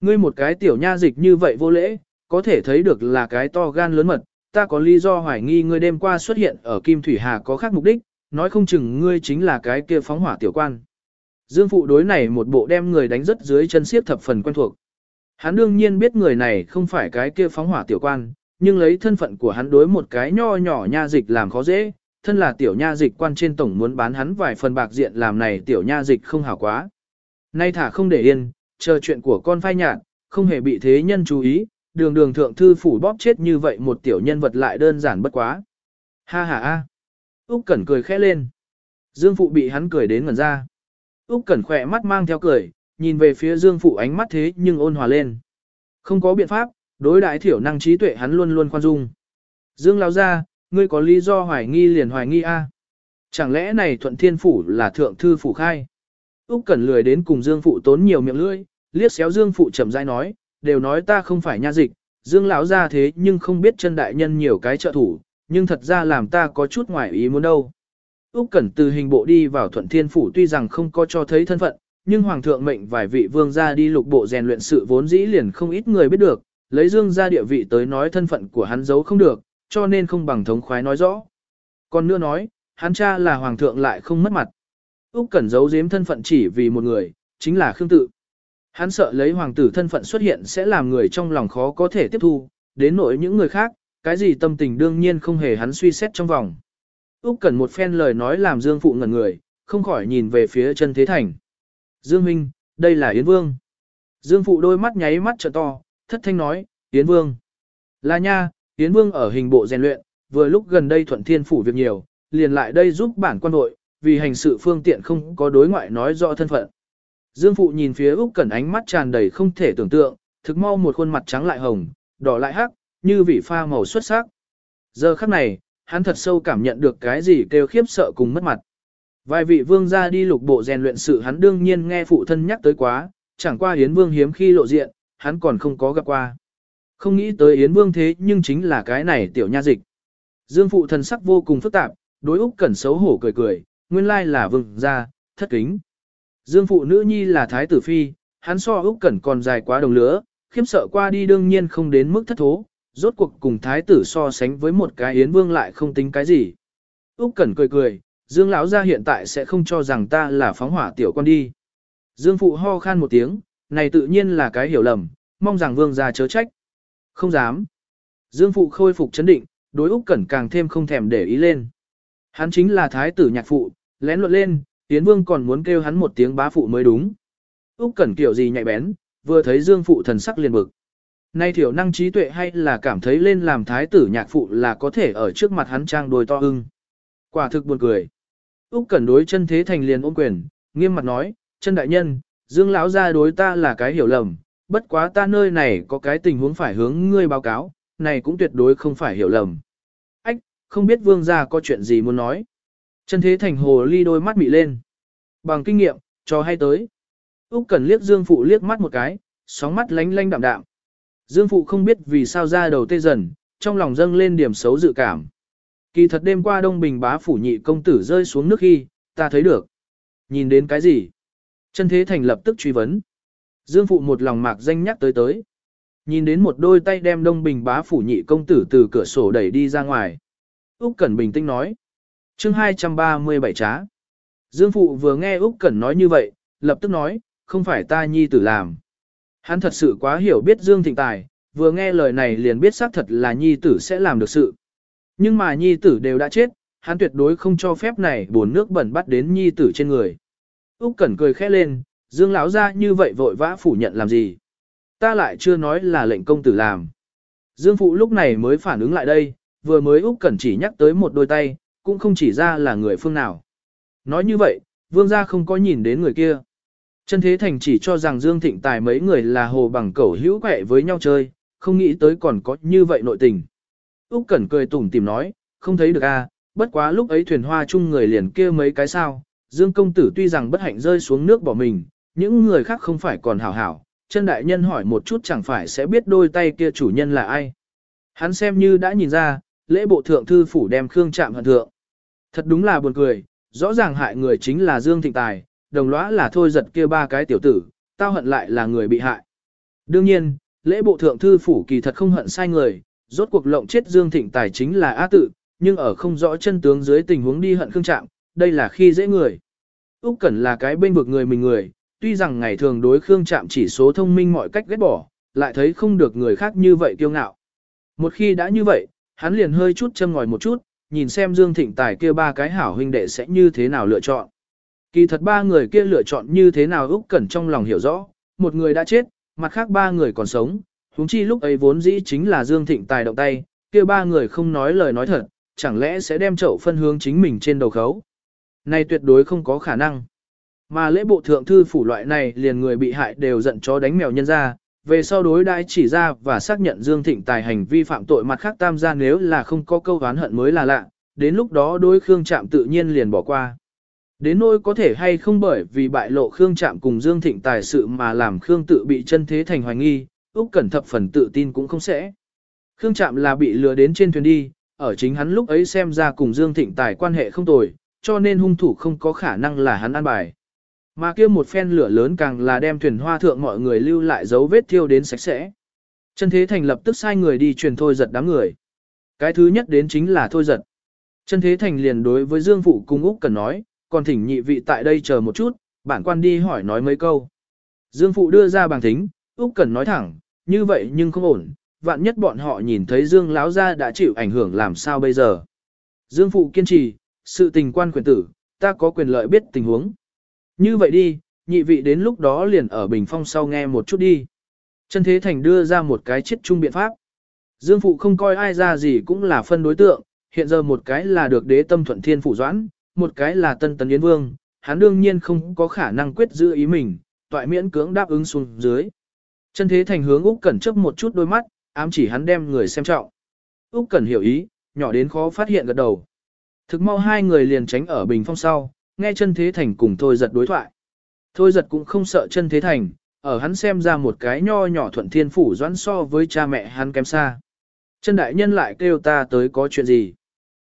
Ngươi một cái tiểu nha dịch như vậy vô lễ, có thể thấy được là cái to gan lớn mật, ta có lý do hoài nghi ngươi đêm qua xuất hiện ở Kim Thủy Hà có khác mục đích, nói không chừng ngươi chính là cái kia phóng hỏa tiểu quan. Dương phụ đối này một bộ đem người đánh rất dưới chân xiết thập phần quen thuộc. Hắn đương nhiên biết người này không phải cái kia phóng hỏa tiểu quan, nhưng lấy thân phận của hắn đối một cái nho nhỏ nha dịch làm khó dễ, thân là tiểu nha dịch quan trên tổng muốn bán hắn vài phần bạc diện làm này tiểu nha dịch không hảo quá. Nay thả không để yên, chờ chuyện của con phai nhạt, không hề bị thế nhân chú ý, đường đường thượng thư phủ bóp chết như vậy một tiểu nhân vật lại đơn giản bất quá. Ha ha a. Úc Cẩn cười khẽ lên. Dương Phụ bị hắn cười đến ngẩn ra. Úc Cẩn khỏe mắt mang theo cười, nhìn về phía Dương Phụ ánh mắt thế nhưng ôn hòa lên. Không có biện pháp, đối đại thiểu năng trí tuệ hắn luôn luôn khoan dung. Dương lão gia, ngươi có lý do hoài nghi liền hoài nghi a? À? Chẳng lẽ này Thuận Thiên phủ là thượng thư phủ khai? Úc Cẩn lười đến cùng Dương Phụ tốn nhiều miệng lưỡi, liếc xéo Dương Phụ chậm rãi nói, đều nói ta không phải nha dịch, Dương lão ra thế nhưng không biết chân đại nhân nhiều cái trợ thủ, nhưng thật ra làm ta có chút ngoài ý muốn đâu. Úc Cẩn từ hình bộ đi vào Thuận Thiên phủ tuy rằng không có cho thấy thân phận, nhưng hoàng thượng mệnh vài vị vương gia đi lục bộ rèn luyện sự vốn dĩ liền không ít người biết được, lấy Dương gia địa vị tới nói thân phận của hắn giấu không được, cho nên không bằng thống khoái nói rõ. Còn nữa nói, hắn cha là hoàng thượng lại không mất mặt. Úc Cẩn giấu giếm thân phận chỉ vì một người, chính là Khương Tự. Hắn sợ lấy hoàng tử thân phận xuất hiện sẽ làm người trong lòng khó có thể tiếp thu, đến nỗi những người khác, cái gì tâm tình đương nhiên không hề hắn suy xét trong vòng. Úc Cẩn một phen lời nói làm Dương Phụ ngẩn người, không khỏi nhìn về phía chân thế thành. Dương Minh, đây là Yến Vương. Dương Phụ đôi mắt nháy mắt trợ to, thất thanh nói, Yến Vương. Là nha, Yến Vương ở hình bộ rèn luyện, vừa lúc gần đây thuận thiên phủ việc nhiều, liền lại đây giúp bản quan đội, vì hành sự phương tiện không có đối ngoại nói rõ thân phận. Dương Phụ nhìn phía Úc Cẩn ánh mắt tràn đầy không thể tưởng tượng, thực mau một khuôn mặt trắng lại hồng, đỏ lại hắc, như vị pha màu xuất sắc. Giờ khắc này, hắn thật sâu cảm nhận được cái gì kêu khiếp sợ cùng mất mặt. Vài vị vương gia đi lục bộ rèn luyện sự hắn đương nhiên nghe phụ thân nhắc tới quá, chẳng qua Yến Vương hiếm khi lộ diện, hắn còn không có gặp qua. Không nghĩ tới Yến Vương thế nhưng chính là cái này tiểu nha dịch. Dương phụ thần sắc vô cùng phức tạp, đối Úc Cẩn xấu hổ cười cười, nguyên lai là vương gia, thất kính. Dương phụ nữ nhi là thái tử phi, hắn so Úc Cẩn còn dài quá đồng lứa, khiếm sợ qua đi đương nhiên không đến mức thất thố, rốt cuộc cùng thái tử so sánh với một cái Yến Vương lại không tính cái gì. Úc Cẩn cười cười, Dương lão gia hiện tại sẽ không cho rằng ta là phóng hỏa tiểu con đi. Dương phụ ho khan một tiếng, này tự nhiên là cái hiểu lầm, mong rằng vương gia chớ trách. Không dám. Dương phụ khôi phục chấn định, đối Úc Cẩn càng thêm không thèm để ý lên. Hắn chính là thái tử nhạc phụ, lén luận lên, Yến Vương còn muốn kêu hắn một tiếng bá phụ mới đúng. Úc Cẩn kiểu gì nhạy bén, vừa thấy Dương phụ thần sắc liền bực. Nay thiểu năng trí tuệ hay là cảm thấy lên làm thái tử nhạc phụ là có thể ở trước mặt hắn trang đôi to ưng. Quả thực buồn cười. Úc Cẩn đối chân thế thành liền ôm quyền, nghiêm mặt nói, chân đại nhân, Dương lão gia đối ta là cái hiểu lầm, bất quá ta nơi này có cái tình huống phải hướng ngươi báo cáo, này cũng tuyệt đối không phải hiểu lầm. Ách, không biết vương gia có chuyện gì muốn nói. Chân thế thành hồ ly đôi mắt mị lên. Bằng kinh nghiệm, cho hay tới. Úc Cẩn liếc Dương Phụ liếc mắt một cái, sóng mắt lánh lánh đạm đạm. Dương Phụ không biết vì sao ra đầu tê dần, trong lòng dâng lên điểm xấu dự cảm. Kỳ thật đêm qua Đông Bình bá phủ nhị công tử rơi xuống nước khi, ta thấy được. Nhìn đến cái gì? Chân Thế Thành lập tức truy vấn. Dương Phụ một lòng mạc danh nhắc tới tới. Nhìn đến một đôi tay đem Đông Bình bá phủ nhị công tử từ cửa sổ đẩy đi ra ngoài. Úc Cẩn bình tĩnh nói. Chương 237 trá. Dương phụ vừa nghe Úc Cẩn nói như vậy, lập tức nói, không phải ta nhi tử làm. Hắn thật sự quá hiểu biết Dương Thịnh Tài, vừa nghe lời này liền biết xác thật là nhi tử sẽ làm được sự. Nhưng mà nhi tử đều đã chết, hắn tuyệt đối không cho phép này buồn nước bẩn bắt đến nhi tử trên người. Úc Cẩn cười khẽ lên, Dương lão gia như vậy vội vã phủ nhận làm gì? Ta lại chưa nói là lệnh công tử làm. Dương phụ lúc này mới phản ứng lại đây, vừa mới Úc Cẩn chỉ nhắc tới một đôi tay, cũng không chỉ ra là người phương nào. Nói như vậy, vương gia không có nhìn đến người kia. Chân Thế Thành chỉ cho rằng Dương Thịnh Tài mấy người là hồ bằng cẩu hữu quẹ với nhau chơi, không nghĩ tới còn có như vậy nội tình. Úc Cẩn cười tủm tỉm nói, không thấy được a, à, bất quá lúc ấy thuyền hoa chung người liền kia mấy cái sao, Dương công tử tuy rằng bất hạnh rơi xuống nước bỏ mình, những người khác không phải còn hảo hảo, chân đại nhân hỏi một chút chẳng phải sẽ biết đôi tay kia chủ nhân là ai. Hắn xem như đã nhìn ra, lễ bộ thượng thư phủ đem Khương Trạm hận thượng. Thật đúng là buồn cười, rõ ràng hại người chính là Dương Thịnh Tài, đồng lõa là thôi giật kia ba cái tiểu tử, tao hận lại là người bị hại. Đương nhiên, lễ bộ thượng thư phủ kỳ thật không hận sai người, rốt cuộc lộng chết Dương Thịnh Tài chính là á tự, nhưng ở không rõ chân tướng dưới tình huống đi hận Khương Trạm, đây là khi dễ người. Úc Cẩn là cái bên vực người mình người, tuy rằng ngày thường đối Khương Trạm chỉ số thông minh mọi cách ghét bỏ, lại thấy không được người khác như vậy kiêu ngạo. Một khi đã như vậy, hắn liền hơi chút châm ngòi một chút, nhìn xem Dương Thịnh Tài kia ba cái hảo huynh đệ sẽ như thế nào lựa chọn. Kỳ thật ba người kia lựa chọn như thế nào Úc Cẩn trong lòng hiểu rõ, một người đã chết, mặt khác ba người còn sống, huống chi lúc ấy vốn dĩ chính là Dương Thịnh Tài động tay, kia ba người không nói lời nói thật, chẳng lẽ sẽ đem chậu phân hướng chính mình trên đầu khấu. Này tuyệt đối không có khả năng. Mà lễ bộ thượng thư phủ loại này liền người bị hại đều giận chó đánh mèo nhân ra, về sau đối đãi chỉ ra và xác nhận Dương Thịnh Tài hành vi phạm tội mặt khác tam gia nếu là không có câu oán hận mới là lạ, đến lúc đó đối Khương Trạm tự nhiên liền bỏ qua. Đến nỗi có thể hay không bởi vì bại lộ Khương Trạm cùng Dương Thịnh Tài sự mà làm Khương tự bị chân thế thành hoài nghi, Úc Cẩn thập phần tự tin cũng không sẽ. Khương Trạm là bị lừa đến trên thuyền đi, ở chính hắn lúc ấy xem ra cùng Dương Thịnh Tài quan hệ không tồi, cho nên hung thủ không có khả năng là hắn an bài. Mà kia một phen lửa lớn càng là đem thuyền hoa thượng mọi người lưu lại dấu vết thiêu đến sạch sẽ. Chân Thế Thành lập tức sai người đi truyền thôi giật đám người. Cái thứ nhất đến chính là thôi giật. Chân Thế Thành liền đối với Dương Phụ cung Úc cần nói, còn thỉnh nhị vị tại đây chờ một chút, bản quan đi hỏi nói mấy câu. Dương Phụ đưa ra bằng thính, Úc cần nói thẳng, như vậy nhưng không ổn, vạn nhất bọn họ nhìn thấy Dương Láo gia đã chịu ảnh hưởng làm sao bây giờ. Dương Phụ kiên trì, sự tình quan quyền tử, ta có quyền lợi biết tình huống. Như vậy đi, nhị vị đến lúc đó liền ở bình phong sau nghe một chút đi. Chân Thế Thành đưa ra một cái chết chung biện pháp. Dương Phụ không coi ai ra gì cũng là phân đối tượng, hiện giờ một cái là được đế tâm thuận thiên phụ doãn, một cái là tân tấn yến vương, hắn đương nhiên không có khả năng quyết giữ ý mình, toại miễn cưỡng đáp ứng xuống dưới. Chân Thế Thành hướng Úc Cẩn chấp một chút đôi mắt, ám chỉ hắn đem người xem trọng. Úc Cẩn hiểu ý, nhỏ đến khó phát hiện gật đầu. Thực mau hai người liền tránh ở bình phong sau, nghe chân thế thành cùng thôi giật đối thoại. Thôi giật cũng không sợ chân thế thành, ở hắn xem ra một cái nho nhỏ thuận thiên phủ doãn so với cha mẹ hắn kém xa. Chân đại nhân lại kêu ta tới có chuyện gì?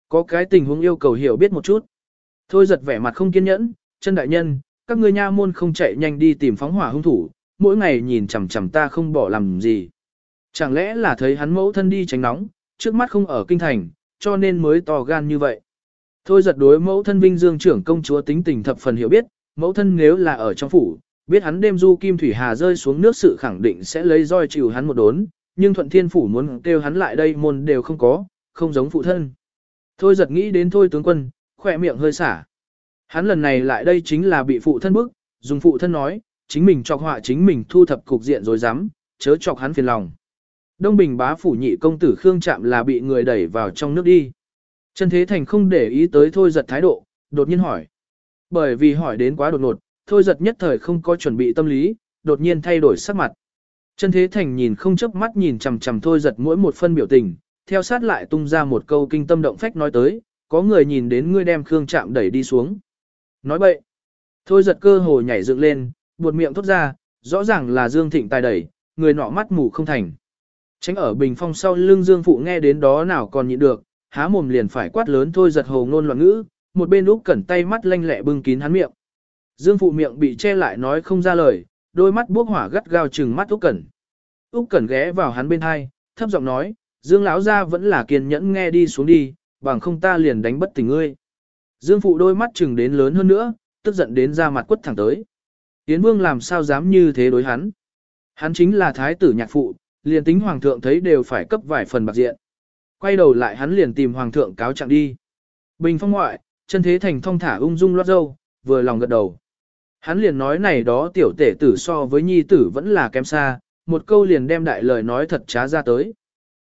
Có cái tình huống yêu cầu hiểu biết một chút. Thôi giật vẻ mặt không kiên nhẫn, chân đại nhân, các ngươi nha môn không chạy nhanh đi tìm phóng hỏa hung thủ, mỗi ngày nhìn chằm chằm ta không bỏ làm gì. Chẳng lẽ là thấy hắn mẫu thân đi tránh nóng, trước mắt không ở kinh thành, cho nên mới to gan như vậy. Thôi giật đối mẫu thân Vinh Dương trưởng công chúa tính tình thập phần hiểu biết, mẫu thân nếu là ở trong phủ, biết hắn đêm du kim thủy hà rơi xuống nước sự khẳng định sẽ lấy roi chịu hắn một đốn, nhưng thuận thiên phủ muốn kêu hắn lại đây môn đều không có, không giống phụ thân. Thôi giật nghĩ đến thôi tướng quân, khỏe miệng hơi xả. Hắn lần này lại đây chính là bị phụ thân bức, dùng phụ thân nói, chính mình chọc họa chính mình thu thập cục diện rồi dám, chớ chọc hắn phiền lòng. Đông Bình bá phủ nhị công tử Khương Trạm là bị người đẩy vào trong nước đi. Trần Thế Thành không để ý tới thôi giật thái độ, đột nhiên hỏi. Bởi vì hỏi đến quá đột ngột, thôi giật nhất thời không có chuẩn bị tâm lý, đột nhiên thay đổi sắc mặt. Trần Thế Thành nhìn không chớp mắt nhìn chằm chằm thôi giật mỗi một phân biểu tình, theo sát lại tung ra một câu kinh tâm động phách nói tới, có người nhìn đến ngươi đem Khương Trạm đẩy đi xuống. Nói bậy. Thôi giật cơ hồ nhảy dựng lên, buột miệng thốt ra, rõ ràng là Dương Thịnh tài đẩy, người nọ mắt mù không thành. Tránh ở bình phong sau lưng Dương Phụ nghe đến đó nào còn nhịn được, há mồm liền phải quát lớn thôi giật hồ ngôn loạn ngữ, một bên Úc Cẩn tay mắt lanh lẹ bưng kín hắn miệng. Dương phụ miệng bị che lại nói không ra lời, đôi mắt bốc hỏa gắt gao trừng mắt Úc Cẩn. Úc Cẩn ghé vào hắn bên hai, thấp giọng nói, Dương lão gia vẫn là kiên nhẫn nghe đi xuống đi, bằng không ta liền đánh bất tỉnh ngươi. Dương phụ đôi mắt chừng đến lớn hơn nữa, tức giận đến ra mặt quất thẳng tới. Yến Vương làm sao dám như thế đối hắn. Hắn chính là thái tử nhạc phụ, liền tính hoàng thượng thấy đều phải cấp vài phần bạc diện. Quay đầu lại hắn liền tìm hoàng thượng cáo trạng đi. Bình phong ngoại, chân thế thành thong thả ung dung loát dâu, vừa lòng gật đầu. Hắn liền nói này đó tiểu tể tử so với nhi tử vẫn là kém xa, một câu liền đem đại lời nói thật trá ra tới.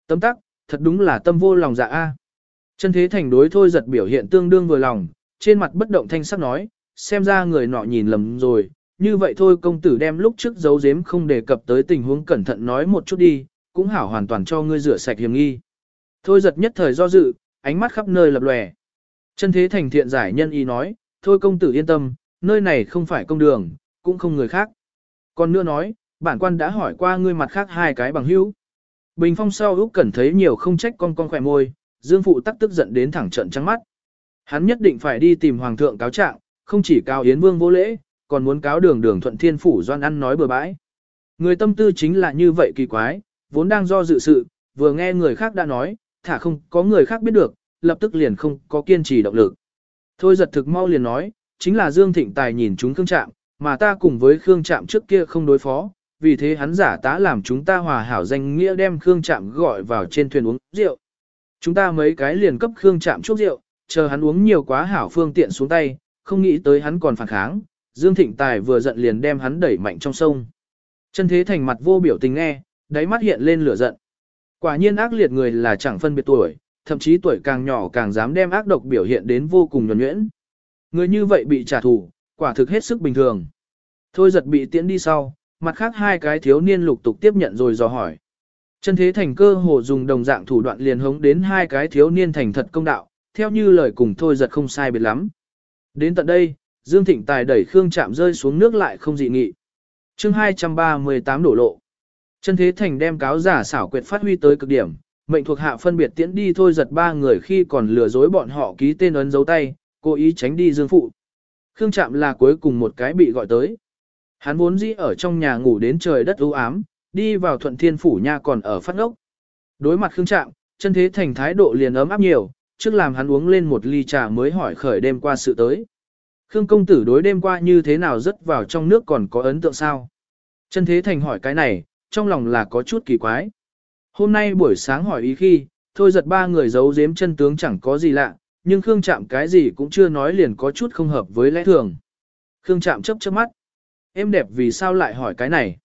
Tấm tắc, thật đúng là tâm vô lòng dạ a. Chân thế thành đối thôi giật biểu hiện tương đương vừa lòng, trên mặt bất động thanh sắc nói, xem ra người nọ nhìn lầm rồi, như vậy thôi công tử đem lúc trước giấu giếm không đề cập tới tình huống cẩn thận nói một chút đi, cũng hảo hoàn toàn cho ngươi rửa sạch hiểm nghi. Thôi giật nhất thời do dự, ánh mắt khắp nơi lập lòe. Chân thế thành thiện giải nhân ý nói, thôi công tử yên tâm, nơi này không phải công đường, cũng không người khác. Còn nữa nói, bản quan đã hỏi qua ngươi mặt khác hai cái bằng hữu. Bình phong sau Úc Cẩn thấy nhiều không trách con con khỏe môi, Dương Phụ tắc tức giận đến thẳng trận trắng mắt. Hắn nhất định phải đi tìm Hoàng thượng cáo trạng, không chỉ cáo Yến Vương vô lễ, còn muốn cáo đường đường thuận thiên phủ doan ăn nói bừa bãi. Người tâm tư chính là như vậy kỳ quái, vốn đang do dự sự, vừa nghe người khác đã nói, thả không có người khác biết được, lập tức liền không có kiên trì động lực. Thôi giật thực mau liền nói, chính là Dương Thịnh Tài nhìn chúng Khương Trạm, mà ta cùng với Khương Trạm trước kia không đối phó, vì thế hắn giả tá làm chúng ta hòa hảo danh nghĩa đem Khương Trạm gọi vào trên thuyền uống rượu. Chúng ta mấy cái liền cấp Khương Trạm chút rượu, chờ hắn uống nhiều quá hảo phương tiện xuống tay, không nghĩ tới hắn còn phản kháng, Dương Thịnh Tài vừa giận liền đem hắn đẩy mạnh trong sông. Chân thế thành mặt vô biểu tình nghe, đáy mắt hiện lên lửa giận. Quả nhiên ác liệt người là chẳng phân biệt tuổi, thậm chí tuổi càng nhỏ càng dám đem ác độc biểu hiện đến vô cùng nhuần nhuyễn. Người như vậy bị trả thù, quả thực hết sức bình thường. Thôi giật bị tiễn đi sau, mặt khác hai cái thiếu niên lục tục tiếp nhận rồi dò hỏi. Chân thế thành cơ hồ dùng đồng dạng thủ đoạn liền hống đến hai cái thiếu niên thành thật công đạo, theo như lời cùng thôi giật không sai biệt lắm. Đến tận đây, Dương Thịnh Tài đẩy Khương Trạm rơi xuống nước lại không dị nghị. chương 238 đổ lộ. Chân thế thành đem cáo giả xảo quyệt phát huy tới cực điểm, mệnh thuộc hạ phân biệt tiễn đi thôi giật ba người khi còn lừa dối bọn họ ký tên ấn dấu tay, cố ý tránh đi Dương Phụ. Khương Trạm là cuối cùng một cái bị gọi tới. Hắn vốn dĩ ở trong nhà ngủ đến trời đất u ám, đi vào thuận thiên phủ nha còn ở phát ngốc. Đối mặt Khương Trạm, chân thế thành thái độ liền ấm áp nhiều, trước làm hắn uống lên một ly trà mới hỏi khởi đêm qua sự tới. Khương công tử đối đêm qua như thế nào rất vào trong nước còn có ấn tượng sao? Chân thế thành hỏi cái này, trong lòng là có chút kỳ quái. Hôm nay buổi sáng hỏi ý khi, thôi giật ba người giấu giếm chân tướng chẳng có gì lạ, nhưng Khương Trạm cái gì cũng chưa nói liền có chút không hợp với lẽ thường. Khương Trạm chấp chớp mắt. Em đẹp vì sao lại hỏi cái này?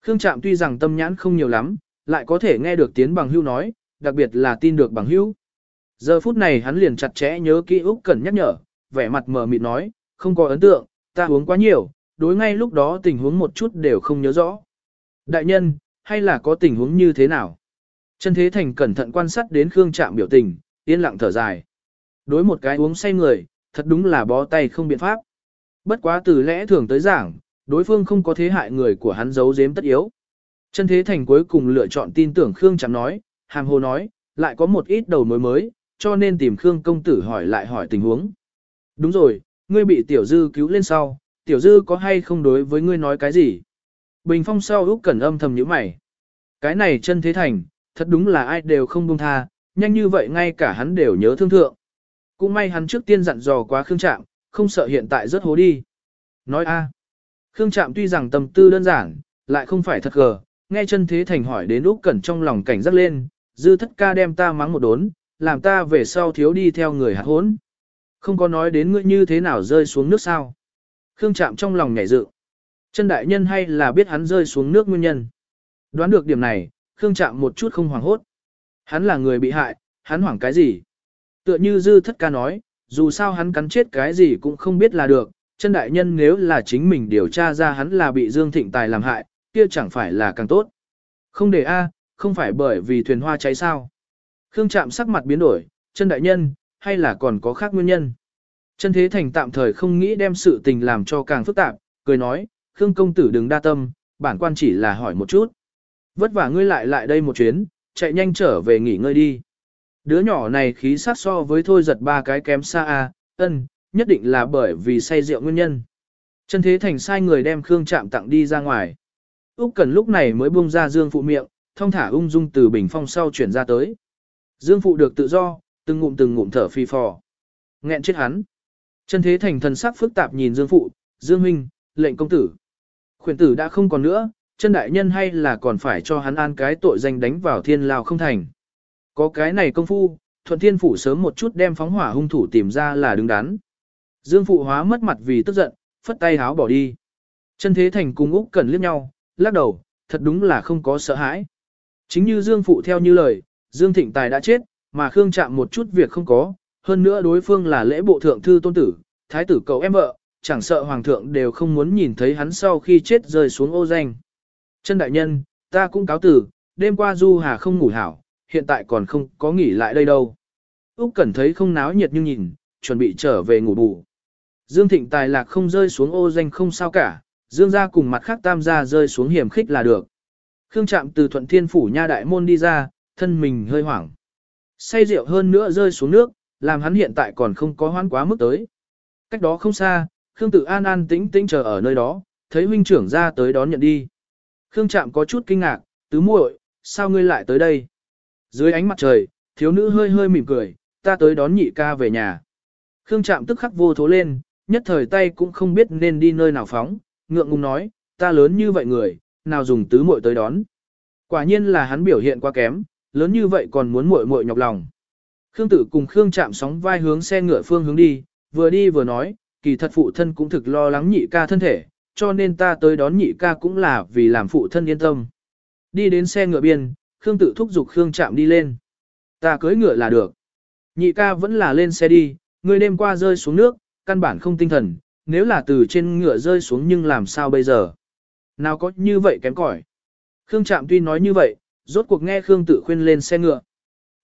Khương Trạm tuy rằng tâm nhãn không nhiều lắm, lại có thể nghe được tiếng bằng hưu nói, đặc biệt là tin được bằng hưu. Giờ phút này hắn liền chặt chẽ nhớ kỹ Úc Cần nhắc nhở, vẻ mặt mờ mịt nói, không có ấn tượng, ta uống quá nhiều, đối ngay lúc đó tình huống một chút đều không nhớ rõ. Đại nhân, hay là có tình huống như thế nào? Chân Thế Thành cẩn thận quan sát đến Khương Trạm biểu tình, yên lặng thở dài. Đối một cái uống say người, thật đúng là bó tay không biện pháp. Bất quá từ lẽ thường tới giảng, đối phương không có thế hại người của hắn giấu giếm tất yếu. Chân Thế Thành cuối cùng lựa chọn tin tưởng Khương Trạm nói, hàm hồ nói, lại có một ít đầu mối mới, cho nên tìm Khương công tử hỏi lại hỏi tình huống. Đúng rồi, ngươi bị tiểu dư cứu lên sau, tiểu dư có hay không đối với ngươi nói cái gì? Bình phong sau Úc Cẩn âm thầm nhíu mày. Cái này chân thế thành, thật đúng là ai đều không buông tha, nhanh như vậy ngay cả hắn đều nhớ thương thượng. Cũng may hắn trước tiên dặn dò quá Khương Trạm, không sợ hiện tại rất hố đi. Nói a. Khương Trạm tuy rằng tâm tư đơn giản, lại không phải thật gờ, nghe chân thế thành hỏi đến Úc Cẩn trong lòng cảnh giác lên, dư thất ca đem ta mắng một đốn, làm ta về sau thiếu đi theo người hạt hốn. Không có nói đến ngươi như thế nào rơi xuống nước sao. Khương Trạm trong lòng nhảy dựng. Chân đại nhân hay là biết hắn rơi xuống nước nguyên nhân. Đoán được điểm này, Khương Trạm một chút không hoảng hốt. Hắn là người bị hại, hắn hoảng cái gì? Tựa như dư thất ca nói, dù sao hắn cắn chết cái gì cũng không biết là được, chân đại nhân nếu là chính mình điều tra ra hắn là bị Dương Thịnh Tài làm hại, kia chẳng phải là càng tốt. Không để A, không phải bởi vì thuyền hoa cháy sao. Khương Trạm sắc mặt biến đổi, chân đại nhân, hay là còn có khác nguyên nhân. Chân Thế Thành tạm thời không nghĩ đem sự tình làm cho càng phức tạp, cười nói, Khương công tử đừng đa tâm, bản quan chỉ là hỏi một chút. Vất vả ngươi lại lại đây một chuyến, chạy nhanh trở về nghỉ ngơi đi. Đứa nhỏ này khí sát so với thôi giật ba cái kém xa a, ân, nhất định là bởi vì say rượu nguyên nhân. Chân Thế Thành sai người đem Khương Trạm tặng đi ra ngoài. Úc Cần lúc này mới buông ra Dương Phụ miệng, thông thả ung dung từ bình phong sau chuyển ra tới. Dương Phụ được tự do, từng ngụm từng ngụm thở phi phò. Nghẹn chết hắn. Chân thế thành thần sắc phức tạp nhìn Dương Phụ, Dương Minh, lệnh công tử. Khuyển tử đã không còn nữa, chân đại nhân hay là còn phải cho hắn an cái tội danh đánh vào thiên lao không thành. Có cái này công phu, thuận thiên phủ sớm một chút đem phóng hỏa hung thủ tìm ra là đứng đắn. Dương Phụ hóa mất mặt vì tức giận, phất tay háo bỏ đi. Chân thế thành cùng Úc Cẩn liếc nhau, lắc đầu, thật đúng là không có sợ hãi. Chính như Dương Phụ theo như lời, Dương Thịnh Tài đã chết, mà Khương chạm một chút việc không có, hơn nữa đối phương là lễ bộ thượng thư tôn tử, thái tử cậu em vợ, chẳng sợ hoàng thượng đều không muốn nhìn thấy hắn sau khi chết rơi xuống ô danh. Chân đại nhân, ta cũng cáo tử, đêm qua Du Hà không ngủ hảo, hiện tại còn không có nghỉ lại đây đâu. Úc Cẩn thấy không náo nhiệt nhưng nhìn, chuẩn bị trở về ngủ bù. Dương Thịnh tài lạc không rơi xuống ô danh không sao cả, Dương gia cùng mặt khác tam gia rơi xuống hiểm khích là được. Khương Trạm từ Thuận Thiên phủ nha đại môn đi ra, thân mình hơi hoảng. Say rượu hơn nữa rơi xuống nước, làm hắn hiện tại còn không có hoan quá mức tới. Cách đó không xa, Khương Tử An an tĩnh tĩnh chờ ở nơi đó, thấy huynh trưởng ra tới đón nhận đi. Khương Trạm có chút kinh ngạc, tứ muội, sao ngươi lại tới đây? Dưới ánh mặt trời, thiếu nữ hơi hơi mỉm cười, ta tới đón nhị ca về nhà. Khương Trạm tức khắc vô thố lên, nhất thời tay cũng không biết nên đi nơi nào phóng, ngượng ngùng nói, ta lớn như vậy người, nào dùng tứ muội tới đón. Quả nhiên là hắn biểu hiện quá kém, lớn như vậy còn muốn muội muội nhọc lòng. Khương Tử cùng Khương Trạm sóng vai hướng xe ngựa phương hướng đi, vừa đi vừa nói, kỳ thật phụ thân cũng thực lo lắng nhị ca thân thể, cho nên ta tới đón nhị ca cũng là vì làm phụ thân yên tâm. Đi đến xe ngựa biên, Khương tự thúc giục Khương Trạm đi lên. Ta cưới ngựa là được. Nhị ca vẫn là lên xe đi, người đêm qua rơi xuống nước, căn bản không tinh thần, nếu là từ trên ngựa rơi xuống nhưng làm sao bây giờ? Nào có như vậy kém cỏi. Khương Trạm tuy nói như vậy, rốt cuộc nghe Khương Tự khuyên lên xe ngựa.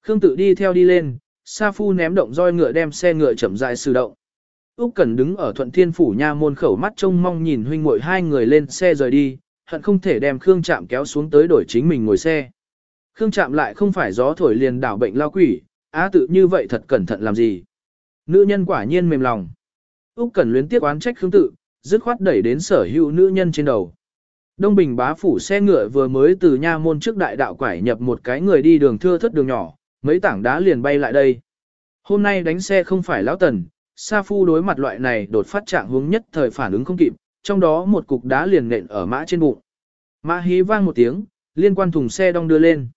Khương Tự đi theo đi lên, Sa Phu ném động roi ngựa đem xe ngựa chậm rãi sử động. Úc Cẩn đứng ở Thuận Thiên phủ nha môn khẩu mắt trông mong nhìn huynh muội hai người lên xe rời đi, hận không thể đem Khương Trạm kéo xuống tới đổi chính mình ngồi xe. Khương Trạm lại không phải gió thổi liền đảo bệnh lao quỷ, á tự như vậy thật cẩn thận làm gì. Nữ nhân quả nhiên mềm lòng. Úc Cẩn luyến tiếc oán trách Khương Tự, dứt khoát đẩy đến sở hữu nữ nhân trên đầu. Đông Bình bá phủ xe ngựa vừa mới từ nha môn trước đại đạo quải nhập một cái người đi đường thưa thất đường nhỏ, mấy tảng đá liền bay lại đây. Hôm nay đánh xe không phải lão tần, Sa Phu đối mặt loại này đột phát trạng hướng nhất thời phản ứng không kịp, trong đó một cục đá liền nện ở mã trên bụng. Mã hí vang một tiếng, liên quan thùng xe đong đưa lên.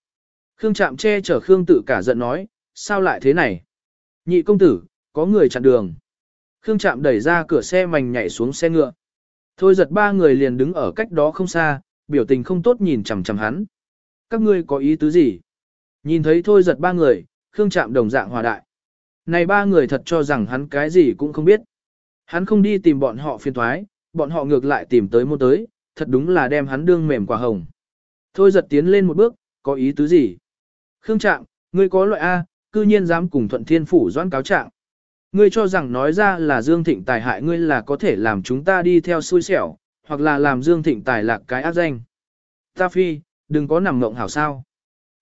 Khương Trạm che chở Khương Tự cả giận nói, sao lại thế này? Nhị công tử, có người chặn đường. Khương Trạm đẩy ra cửa xe mảnh nhảy xuống xe ngựa. Thôi giật ba người liền đứng ở cách đó không xa, biểu tình không tốt nhìn chằm chằm hắn. Các ngươi có ý tứ gì? Nhìn thấy thôi giật ba người, Khương Trạm đồng dạng hòa đại. Này ba người thật cho rằng hắn cái gì cũng không biết. Hắn không đi tìm bọn họ phiền thoái, bọn họ ngược lại tìm tới môn tới, thật đúng là đem hắn đương mềm quả hồng. Thôi giật tiến lên một bước, có ý tứ gì? Khương Trạm, ngươi có loại A, cư nhiên dám cùng thuận thiên phủ doãn cáo trạng. Ngươi cho rằng nói ra là Dương Thịnh tài hại ngươi là có thể làm chúng ta đi theo xui xẻo, hoặc là làm Dương Thịnh tài lạc cái ác danh. Ta phi, đừng có nằm ngộng hảo sao.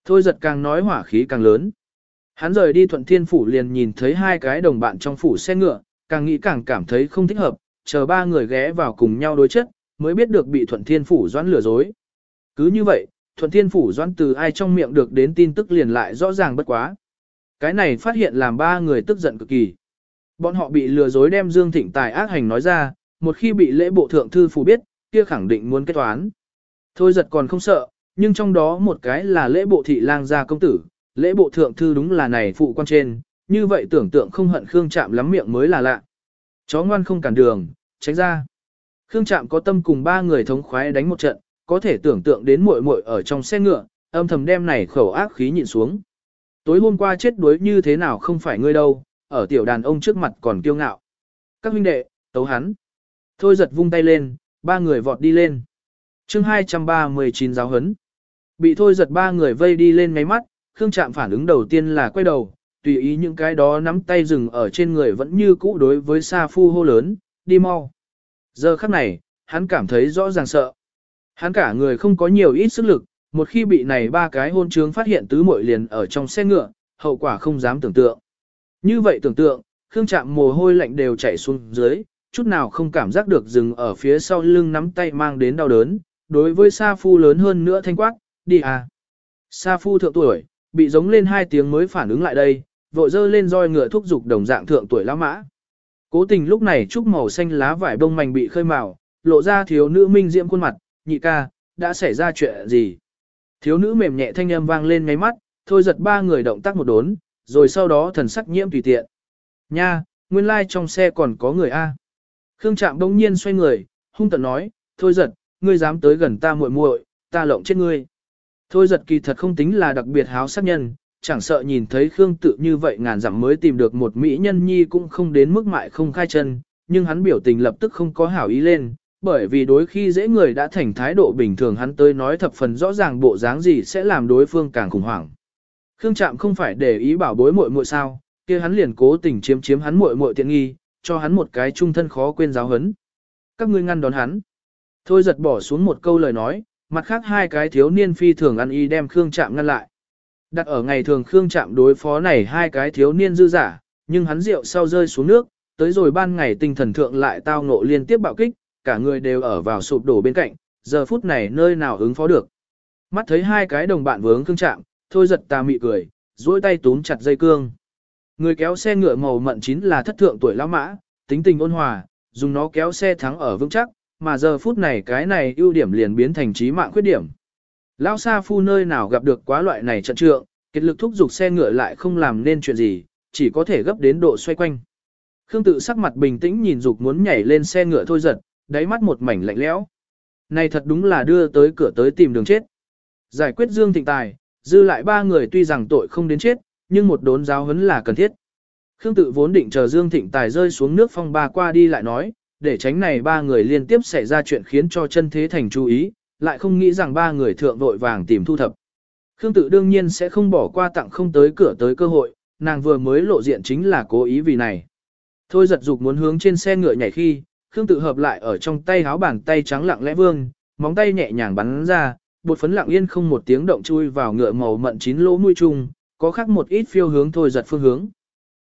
Thôi giật càng nói hỏa khí càng lớn. Hắn rời đi thuận thiên phủ liền nhìn thấy hai cái đồng bạn trong phủ xe ngựa, càng nghĩ càng cảm thấy không thích hợp, chờ ba người ghé vào cùng nhau đối chất, mới biết được bị thuận thiên phủ doãn lừa dối. Cứ như vậy, thuận thiên phủ doãn từ ai trong miệng được đến tin tức liền lại rõ ràng bất quá. Cái này phát hiện làm ba người tức giận cực kỳ. Bọn họ bị lừa dối đem Dương Thịnh Tài ác hành nói ra, một khi bị lễ bộ thượng thư phủ biết, kia khẳng định muốn kết toán. Thôi giật còn không sợ, nhưng trong đó một cái là lễ bộ thị lang gia công tử, lễ bộ thượng thư đúng là này phụ quan trên, như vậy tưởng tượng không hận Khương Trạm lắm miệng mới là lạ. Chó ngoan không cản đường, tránh ra. Khương Trạm có tâm cùng ba người thống khoái đánh một trận, có thể tưởng tượng đến muội muội ở trong xe ngựa, âm thầm đem này khẩu ác khí nhịn xuống. Tối hôm qua chết đuối như thế nào không phải ngươi đâu, ở tiểu đàn ông trước mặt còn kiêu ngạo. Các huynh đệ, tấu hắn. Thôi giật vung tay lên, ba người vọt đi lên. chương 239 giáo hấn. Bị thôi giật ba người vây đi lên ngáy mắt, Khương Trạm phản ứng đầu tiên là quay đầu, tùy ý những cái đó nắm tay dừng ở trên người vẫn như cũ đối với Sa Phu hô lớn, đi mau. Giờ khắc này, hắn cảm thấy rõ ràng sợ. Hắn cả người không có nhiều ít sức lực, một khi bị này ba cái hôn trướng phát hiện tứ muội liền ở trong xe ngựa, hậu quả không dám tưởng tượng. Như vậy tưởng tượng, Khương Trạm mồ hôi lạnh đều chảy xuống dưới, chút nào không cảm giác được dừng ở phía sau lưng nắm tay mang đến đau đớn, đối với Sa Phu lớn hơn nữa thanh quát, đi à. Sa Phu thượng tuổi, bị giống lên hai tiếng mới phản ứng lại đây, vội dơ lên roi ngựa thúc dục đồng dạng thượng tuổi lão mã. Cố tình lúc này trúc màu xanh lá vải bông mảnh bị khơi màu, lộ ra thiếu nữ minh diễm khuôn mặt, nhị ca, đã xảy ra chuyện gì? Thiếu nữ mềm nhẹ thanh âm vang lên ngay mắt, thôi giật ba người động tác một đốn, rồi sau đó thần sắc nhiễm tùy tiện. Nha, nguyên lai like trong xe còn có người A. Khương Trạm đông nhiên xoay người, hung tận nói, thôi giật, ngươi dám tới gần ta muội muội, ta lộng chết ngươi. Thôi giật kỳ thật không tính là đặc biệt háo sắc nhân, chẳng sợ nhìn thấy Khương tự như vậy ngàn dặm mới tìm được một mỹ nhân nhi cũng không đến mức mại không khai chân, nhưng hắn biểu tình lập tức không có hảo ý lên, bởi vì đối khi dễ người đã thành thái độ bình thường hắn tới nói thập phần rõ ràng bộ dáng gì sẽ làm đối phương càng khủng hoảng. Khương Trạm không phải để ý bảo bối muội muội sao, kia hắn liền cố tình chiếm chiếm hắn muội muội tiện nghi, cho hắn một cái trung thân khó quên giáo hấn. Các ngươi ngăn đón hắn. Thôi giật bỏ xuống một câu lời nói, mặt khác hai cái thiếu niên phi thường ăn y đem Khương Trạm ngăn lại. Đặt ở ngày thường Khương Trạm đối phó này hai cái thiếu niên dư giả, nhưng hắn rượu sau rơi xuống nước, tới rồi ban ngày tinh thần thượng lại tao ngộ liên tiếp bạo kích, cả người đều ở vào sụp đổ bên cạnh, giờ phút này nơi nào ứng phó được. Mắt thấy hai cái đồng bạn vướng Khương Trạm, thôi giật ta mị cười, duỗi tay túm chặt dây cương. Người kéo xe ngựa màu mận chín là thất thượng tuổi lão mã, tính tình ôn hòa, dùng nó kéo xe thắng ở vững chắc, mà giờ phút này cái này ưu điểm liền biến thành trí mạng khuyết điểm. Lão Sa Phu nơi nào gặp được quá loại này trận trượng, kết lực thúc giục xe ngựa lại không làm nên chuyện gì, chỉ có thể gấp đến độ xoay quanh. Khương tự sắc mặt bình tĩnh nhìn dục muốn nhảy lên xe ngựa thôi giật, đáy mắt một mảnh lạnh lẽo. Này thật đúng là đưa tới cửa tới tìm đường chết. Giải quyết Dương Thịnh Tài, dư lại ba người tuy rằng tội không đến chết, nhưng một đốn giáo huấn là cần thiết. Khương tự vốn định chờ Dương Thịnh Tài rơi xuống nước phong ba qua đi lại nói, để tránh này ba người liên tiếp xảy ra chuyện khiến cho chân thế thành chú ý, lại không nghĩ rằng ba người thượng vội vàng tìm thu thập. Khương tự đương nhiên sẽ không bỏ qua tặng không tới cửa tới cơ hội, nàng vừa mới lộ diện chính là cố ý vì này. Thôi giật dục muốn hướng trên xe ngựa nhảy khi, Khương tự hợp lại ở trong tay háo bàn tay trắng lặng lẽ vương, móng tay nhẹ nhàng bắn ra, bột phấn lặng yên không một tiếng động chui vào ngựa màu mận chín lỗ mũi chung, có khác một ít phiêu hướng thôi giật phương hướng.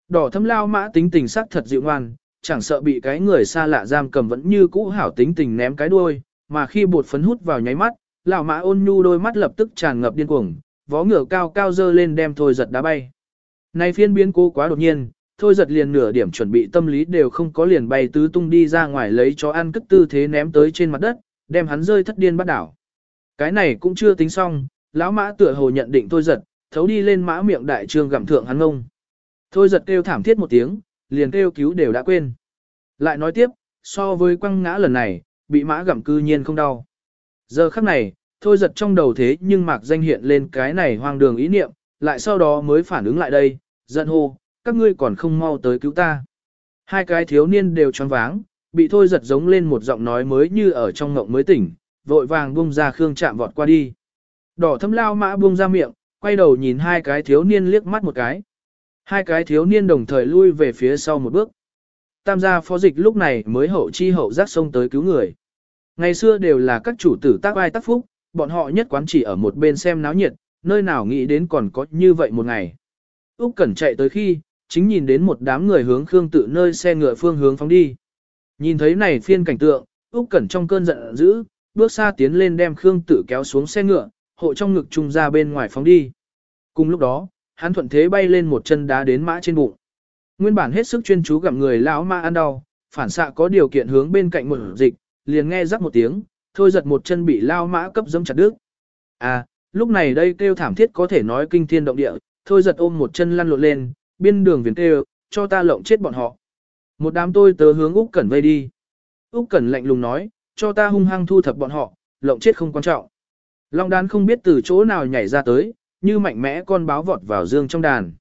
Đỏ thâm lao mã tính tình sắc thật dịu ngoan, chẳng sợ bị cái người xa lạ giam cầm vẫn như cũ hảo tính tình ném cái đuôi, mà khi bột phấn hút vào nháy mắt, lão mã ôn nhu đôi mắt lập tức tràn ngập điên cuồng, vó ngựa cao cao dơ lên đem thôi giật đá bay. Này phiên biến cố quá đột nhiên, thôi giật liền nửa điểm chuẩn bị tâm lý đều không có liền bay tứ tung đi ra ngoài lấy chó ăn cất tư thế ném tới trên mặt đất, đem hắn rơi thất điên bắt đảo. Cái này cũng chưa tính xong, lão mã tựa hồ nhận định thôi giật, thấu đi lên mã miệng đại trương gặm thượng hắn ngông. Thôi giật kêu thảm thiết một tiếng, liền kêu cứu đều đã quên. Lại nói tiếp, so với quăng ngã lần này, bị mã gặm cư nhiên không đau. Giờ khắc này, thôi giật trong đầu thế nhưng mạc danh hiện lên cái này hoang đường ý niệm, lại sau đó mới phản ứng lại đây, giận hô, các ngươi còn không mau tới cứu ta. Hai cái thiếu niên đều choáng váng, bị thôi giật giống lên một giọng nói mới như ở trong ngộng mới tỉnh, vội vàng buông ra khương chạm vọt qua đi. Đỏ thâm lao mã buông ra miệng, quay đầu nhìn hai cái thiếu niên liếc mắt một cái. Hai cái thiếu niên đồng thời lui về phía sau một bước. Tam gia phó dịch lúc này mới hậu chi hậu giác xông tới cứu người. Ngày xưa đều là các chủ tử tác ai tác phúc, bọn họ nhất quán chỉ ở một bên xem náo nhiệt, nơi nào nghĩ đến còn có như vậy một ngày. Úc Cẩn chạy tới khi, chính nhìn đến một đám người hướng Khương tự nơi xe ngựa phương hướng phóng đi. Nhìn thấy này phiên cảnh tượng, Úc Cẩn trong cơn giận dữ, bước xa tiến lên đem Khương tự kéo xuống xe ngựa, hộ trong ngực trung ra bên ngoài phóng đi. Cùng lúc đó, hắn thuận thế bay lên một chân đá đến mã trên bụng. Nguyên bản hết sức chuyên chú gặm người lão mã ăn đau, phản xạ có điều kiện hướng bên cạnh một dịch, liền nghe rắc một tiếng, thôi giật một chân bị lao mã cấp dẫm chặt đứt. À, lúc này đây kêu thảm thiết có thể nói kinh thiên động địa, thôi giật ôm một chân lăn lộn lên, biên đường viền kêu, cho ta lộng chết bọn họ. Một đám tôi tớ hướng Úc Cẩn vây đi. Úc Cẩn lạnh lùng nói, cho ta hung hăng thu thập bọn họ, lộng chết không quan trọng. Long đán không biết từ chỗ nào nhảy ra tới, như mạnh mẽ con báo vọt vào dương trong đàn.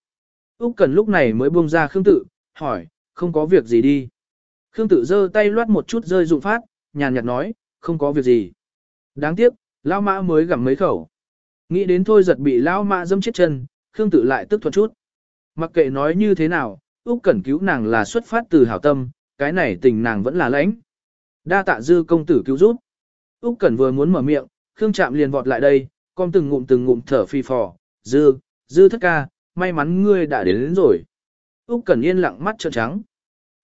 Úc Cẩn lúc này mới buông ra Khương Tự, hỏi, không có việc gì đi. Khương Tự giơ tay loát một chút rơi dụng phát, nhàn nhạt nói, không có việc gì. Đáng tiếc, lão mã mới gặm mấy khẩu. Nghĩ đến thôi giật bị lão mã dâm chết chân, Khương Tự lại tức thuận chút. Mặc kệ nói như thế nào, Úc Cẩn cứu nàng là xuất phát từ hảo tâm, cái này tình nàng vẫn là lãnh. Đa tạ dư công tử cứu giúp. Úc Cẩn vừa muốn mở miệng, Khương Trạm liền vọt lại đây, con từng ngụm từng ngụm thở phi phò, "Dư, Dư thất ca, may mắn ngươi đã đến, đến rồi." Úc Cẩn yên lặng mắt trợn trắng.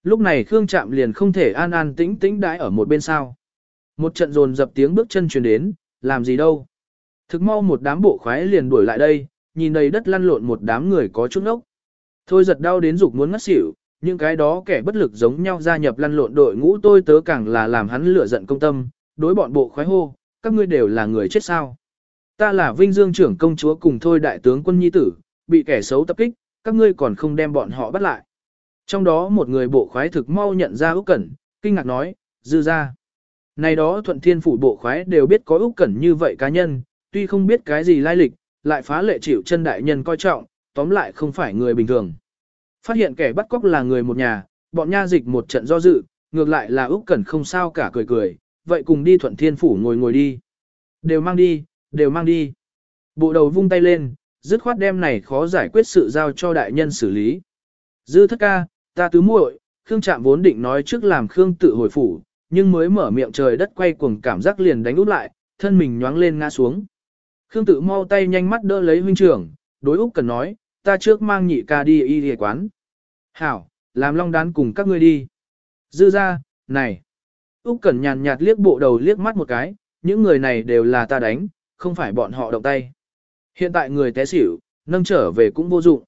Lúc này Khương Trạm liền không thể an an tĩnh tĩnh đãi ở một bên sao. Một trận dồn dập tiếng bước chân truyền đến, làm gì đâu. Thực mau một đám bộ khoái liền đuổi lại đây, nhìn đầy đất lăn lộn một đám người có chút nốc Thôi giật đau đến dục muốn ngất xỉu, những cái đó kẻ bất lực giống nhau gia nhập lăn lộn đội ngũ tôi tớ càng là làm hắn lửa giận công tâm, đối bọn bộ khoái hô, các ngươi đều là người chết sao. Ta là Vinh Dương trưởng công chúa cùng thôi đại tướng quân nhi tử, bị kẻ xấu tập kích, các ngươi còn không đem bọn họ bắt lại. Trong đó một người bộ khoái thực mau nhận ra Úc Cẩn, kinh ngạc nói, dư ra. Này đó thuận thiên phủ bộ khoái đều biết có Úc Cẩn như vậy cá nhân, tuy không biết cái gì lai lịch, lại phá lệ chịu chân đại nhân coi trọng, tóm lại không phải người bình thường. Phát hiện kẻ bắt cóc là người một nhà, bọn nha dịch một trận do dự, ngược lại là Úc Cẩn không sao cả cười cười, vậy cùng đi thuận thiên phủ ngồi ngồi đi. Đều mang đi, đều mang đi. Bộ đầu vung tay lên, dứt khoát đem này khó giải quyết sự giao cho đại nhân xử lý. Dư thất ca, ta tứ muội, Khương Trạm vốn định nói trước làm Khương tự hồi phủ, nhưng mới mở miệng trời đất quay cuồng cảm giác liền đánh út lại, thân mình nhoáng lên ngã xuống. Khương tự mau tay nhanh mắt đỡ lấy huynh trưởng, đối Úc cần nói, ta trước mang nhị ca đi y y quán. Hảo, làm long đán cùng các ngươi đi. Dư ra, này. Úc cần nhàn nhạt liếc bộ đầu liếc mắt một cái, những người này đều là ta đánh, không phải bọn họ động tay. Hiện tại người té xỉu, nâng trở về cũng vô dụng.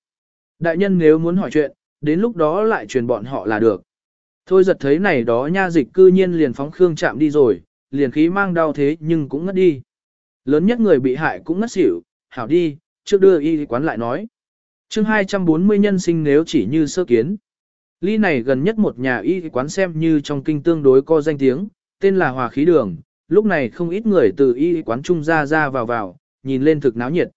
Đại nhân nếu muốn hỏi chuyện, đến lúc đó lại truyền bọn họ là được. Thôi giật thấy này đó nha dịch cư nhiên liền phóng Khương chạm đi rồi, liền khí mang đau thế nhưng cũng ngất đi. Lớn nhất người bị hại cũng ngất xỉu, hảo đi, trước đưa y quán lại nói. chương 240 nhân sinh nếu chỉ như sơ kiến. Ly này gần nhất một nhà y quán xem như trong kinh tương đối có danh tiếng, tên là Hòa Khí Đường, lúc này không ít người từ y quán trung ra ra vào vào, nhìn lên thực náo nhiệt.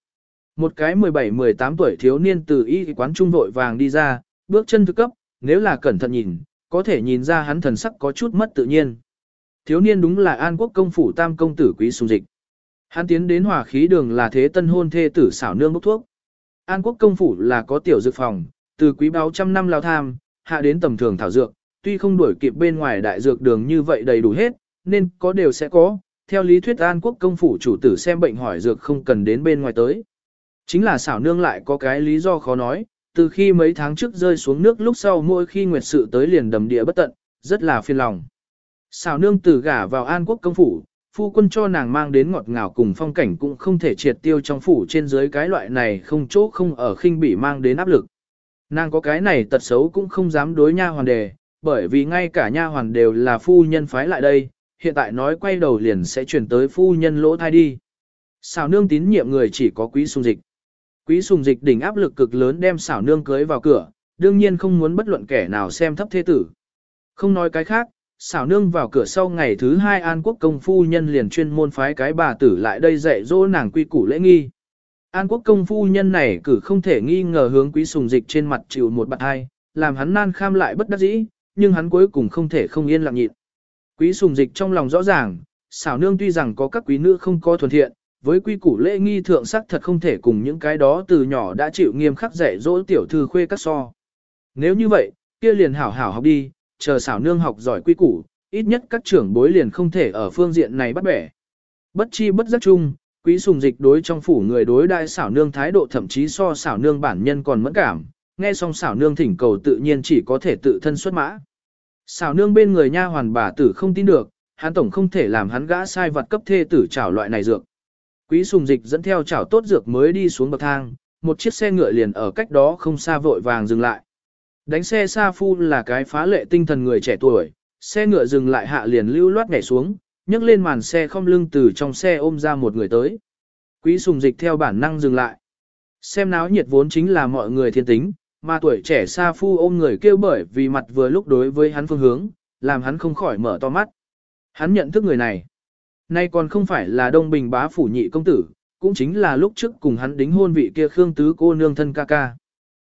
Một cái 17-18 tuổi thiếu niên từ y quán trung vội vàng đi ra, bước chân thực cấp, nếu là cẩn thận nhìn, có thể nhìn ra hắn thần sắc có chút mất tự nhiên. Thiếu niên đúng là An Quốc công phủ tam công tử quý sùng dịch. Hắn tiến đến hòa khí đường là thế tân hôn thê tử xảo nương bốc thuốc. An Quốc công phủ là có tiểu dược phòng, từ quý báo trăm năm lao tham, hạ đến tầm thường thảo dược, tuy không đuổi kịp bên ngoài đại dược đường như vậy đầy đủ hết, nên có đều sẽ có. Theo lý thuyết An Quốc công phủ chủ tử xem bệnh hỏi dược không cần đến bên ngoài tới. Chính là xảo nương lại có cái lý do khó nói, từ khi mấy tháng trước rơi xuống nước lúc sau mỗi khi nguyệt sự tới liền đầm địa bất tận, rất là phiền lòng. Xảo nương từ gả vào An Quốc công phủ, phu quân cho nàng mang đến ngọt ngào cùng phong cảnh cũng không thể triệt tiêu trong phủ trên dưới cái loại này không chỗ không ở khinh bỉ mang đến áp lực. Nàng có cái này tật xấu cũng không dám đối nha hoàn đề, bởi vì ngay cả nha hoàn đều là phu nhân phái lại đây, hiện tại nói quay đầu liền sẽ chuyển tới phu nhân lỗ thai đi. Xảo nương tín nhiệm người chỉ có quý sùng dịch. Quý sùng dịch đỉnh áp lực cực lớn đem xảo nương cưới vào cửa, đương nhiên không muốn bất luận kẻ nào xem thấp thế tử. Không nói cái khác, xảo nương vào cửa sau ngày thứ hai An Quốc công phu nhân liền chuyên môn phái cái bà tử lại đây dạy dỗ nàng quy củ lễ nghi. An Quốc công phu nhân này cử không thể nghi ngờ hướng quý sùng dịch trên mặt chịu một bạn hai, làm hắn nan kham lại bất đắc dĩ, nhưng hắn cuối cùng không thể không yên lặng nhịn. Quý sùng dịch trong lòng rõ ràng, xảo nương tuy rằng có các quý nữ không có thuần thiện, với quy củ lễ nghi thượng sắc thật không thể cùng những cái đó từ nhỏ đã chịu nghiêm khắc dạy dỗ tiểu thư khuê các so. Nếu như vậy, kia liền hảo hảo học đi, chờ xảo nương học giỏi quy củ, ít nhất các trưởng bối liền không thể ở phương diện này bắt bẻ. Bất chi bất giác chung, quý sùng dịch đối trong phủ người đối đại xảo nương thái độ thậm chí so xảo nương bản nhân còn mẫn cảm, nghe xong xảo nương thỉnh cầu tự nhiên chỉ có thể tự thân xuất mã. Xảo nương bên người nha hoàn bà tử không tin được, hắn tổng không thể làm hắn gã sai vật cấp thê tử chảo loại này dược. Quý sùng dịch dẫn theo chảo tốt dược mới đi xuống bậc thang, một chiếc xe ngựa liền ở cách đó không xa vội vàng dừng lại. Đánh xe xa phu là cái phá lệ tinh thần người trẻ tuổi, xe ngựa dừng lại hạ liền lưu loát nhảy xuống, nhấc lên màn xe không lưng từ trong xe ôm ra một người tới. Quý sùng dịch theo bản năng dừng lại. Xem náo nhiệt vốn chính là mọi người thiên tính, mà tuổi trẻ xa phu ôm người kêu bởi vì mặt vừa lúc đối với hắn phương hướng, làm hắn không khỏi mở to mắt. Hắn nhận thức người này. Nay còn không phải là Đông Bình bá phủ nhị công tử, cũng chính là lúc trước cùng hắn đính hôn vị kia Khương tứ cô nương thân ca ca.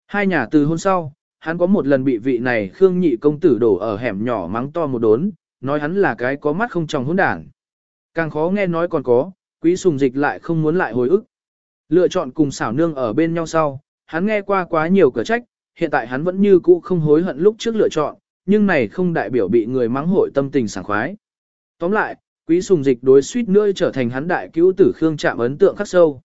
Hai nhà từ hôn sau, hắn có một lần bị vị này Khương nhị công tử đổ ở hẻm nhỏ mắng to một đốn, nói hắn là cái có mắt không tròng hỗn đảng. Càng khó nghe nói còn có, quý sùng dịch lại không muốn lại hồi ức. Lựa chọn cùng xảo nương ở bên nhau sau, hắn nghe qua quá nhiều cửa trách, hiện tại hắn vẫn như cũ không hối hận lúc trước lựa chọn, nhưng này không đại biểu bị người mắng hội tâm tình sảng khoái. Tóm lại, Quý sùng dịch đối suýt nữa trở thành hắn đại cứu tử Khương Trạm ấn tượng khắc sâu.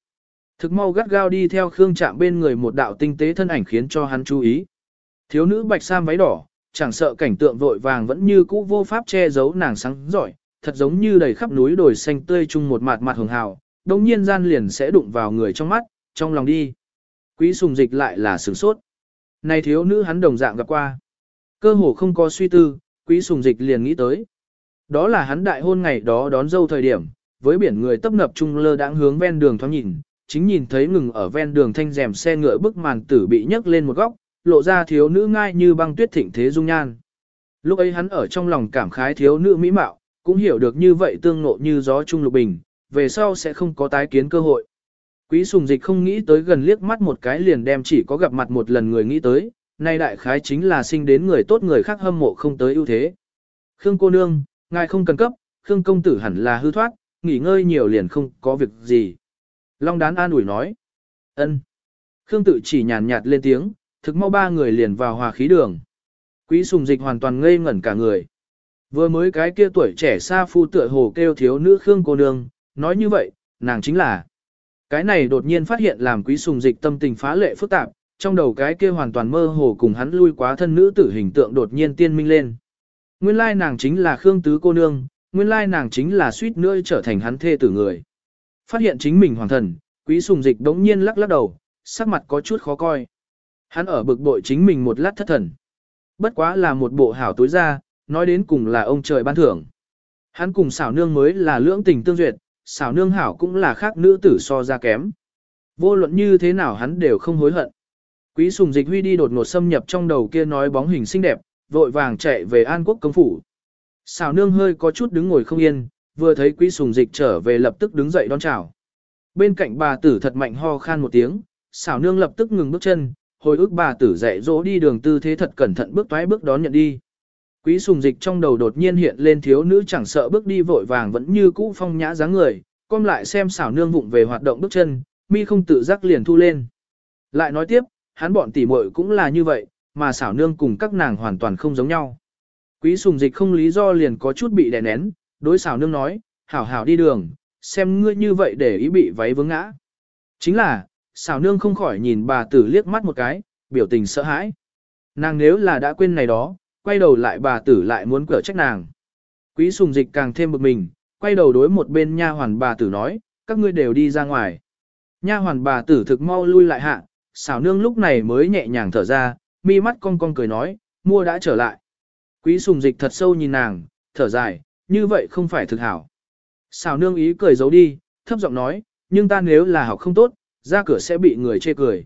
Thực mau gắt gao đi theo Khương Trạm bên người một đạo tinh tế thân ảnh khiến cho hắn chú ý. Thiếu nữ bạch sam váy đỏ, chẳng sợ cảnh tượng vội vàng vẫn như cũ vô pháp che giấu nàng sáng giỏi, thật giống như đầy khắp núi đồi xanh tươi chung một mặt mặt hường hào, đồng nhiên gian liền sẽ đụng vào người trong mắt, trong lòng đi. Quý sùng dịch lại là sửng sốt. Này thiếu nữ hắn đồng dạng gặp qua. Cơ hồ không có suy tư, quý sùng dịch liền nghĩ tới. Đó là hắn đại hôn ngày đó đón dâu thời điểm, với biển người tấp nập trung lơ đãng hướng ven đường thoáng nhìn, chính nhìn thấy ngừng ở ven đường thanh rèm xe ngựa bức màn tử bị nhấc lên một góc, lộ ra thiếu nữ ngai như băng tuyết thịnh thế dung nhan. Lúc ấy hắn ở trong lòng cảm khái thiếu nữ mỹ mạo, cũng hiểu được như vậy tương ngộ như gió trung lục bình, về sau sẽ không có tái kiến cơ hội. Quý sùng dịch không nghĩ tới gần liếc mắt một cái liền đem chỉ có gặp mặt một lần người nghĩ tới, nay đại khái chính là sinh đến người tốt người khác hâm mộ không tới ưu thế. Khương cô nương, ngài không cần cấp, Khương công tử hẳn là hư thoát, nghỉ ngơi nhiều liền không có việc gì. Long đán an ủi nói. ân. Khương tự chỉ nhàn nhạt lên tiếng, thực mau ba người liền vào hòa khí đường. Quý sùng dịch hoàn toàn ngây ngẩn cả người. Vừa mới cái kia tuổi trẻ xa phu tựa hồ kêu thiếu nữ Khương cô nương, nói như vậy, nàng chính là. Cái này đột nhiên phát hiện làm quý sùng dịch tâm tình phá lệ phức tạp, trong đầu cái kia hoàn toàn mơ hồ cùng hắn lui quá thân nữ tử hình tượng đột nhiên tiên minh lên. Nguyên lai nàng chính là Khương Tứ cô nương, nguyên lai nàng chính là suýt nữa trở thành hắn thê tử người. Phát hiện chính mình hoàng thần, quý sùng dịch đống nhiên lắc lắc đầu, sắc mặt có chút khó coi. Hắn ở bực bội chính mình một lát thất thần. Bất quá là một bộ hảo tối ra, nói đến cùng là ông trời ban thưởng. Hắn cùng xảo nương mới là lưỡng tình tương duyệt, xảo nương hảo cũng là khác nữ tử so ra kém. Vô luận như thế nào hắn đều không hối hận. Quý sùng dịch huy đi đột ngột xâm nhập trong đầu kia nói bóng hình xinh đẹp, vội vàng chạy về An Quốc công phủ. Xảo nương hơi có chút đứng ngồi không yên, vừa thấy quý sùng dịch trở về lập tức đứng dậy đón chào. Bên cạnh bà tử thật mạnh ho khan một tiếng, xảo nương lập tức ngừng bước chân, hồi ức bà tử dạy dỗ đi đường tư thế thật cẩn thận bước toái bước đón nhận đi. Quý sùng dịch trong đầu đột nhiên hiện lên thiếu nữ chẳng sợ bước đi vội vàng vẫn như cũ phong nhã dáng người, com lại xem xảo nương vụng về hoạt động bước chân, mi không tự giác liền thu lên. Lại nói tiếp, hắn bọn tỉ muội cũng là như vậy, mà xảo nương cùng các nàng hoàn toàn không giống nhau. Quý sùng dịch không lý do liền có chút bị đè nén, đối xảo nương nói, hảo hảo đi đường, xem ngươi như vậy để ý bị váy vướng ngã. Chính là, xảo nương không khỏi nhìn bà tử liếc mắt một cái, biểu tình sợ hãi. Nàng nếu là đã quên này đó, quay đầu lại bà tử lại muốn cửa trách nàng. Quý sùng dịch càng thêm bực mình, quay đầu đối một bên nha hoàn bà tử nói, các ngươi đều đi ra ngoài. Nha hoàn bà tử thực mau lui lại hạ, xảo nương lúc này mới nhẹ nhàng thở ra, mi mắt cong cong cười nói, mua đã trở lại. Quý sùng dịch thật sâu nhìn nàng, thở dài, như vậy không phải thực hảo. Xảo nương ý cười giấu đi, thấp giọng nói, nhưng ta nếu là học không tốt, ra cửa sẽ bị người chê cười.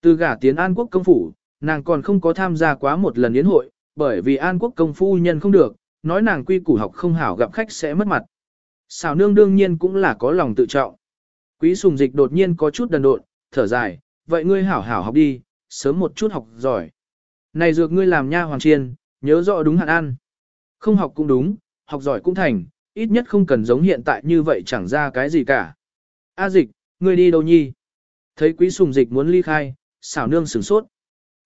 Từ gả tiến An Quốc công phủ, nàng còn không có tham gia quá một lần yến hội, bởi vì An Quốc công phu nhân không được, nói nàng quy củ học không hảo gặp khách sẽ mất mặt. Xảo nương đương nhiên cũng là có lòng tự trọng. Quý sùng dịch đột nhiên có chút đần độn, thở dài, vậy ngươi hảo hảo học đi, sớm một chút học giỏi. Này dược ngươi làm nha hoàng chiên, nhớ rõ đúng hạn ăn. Không học cũng đúng, học giỏi cũng thành, ít nhất không cần giống hiện tại như vậy chẳng ra cái gì cả. A dịch, ngươi đi đâu nhi? Thấy quý sùng dịch muốn ly khai, xảo nương sửng sốt.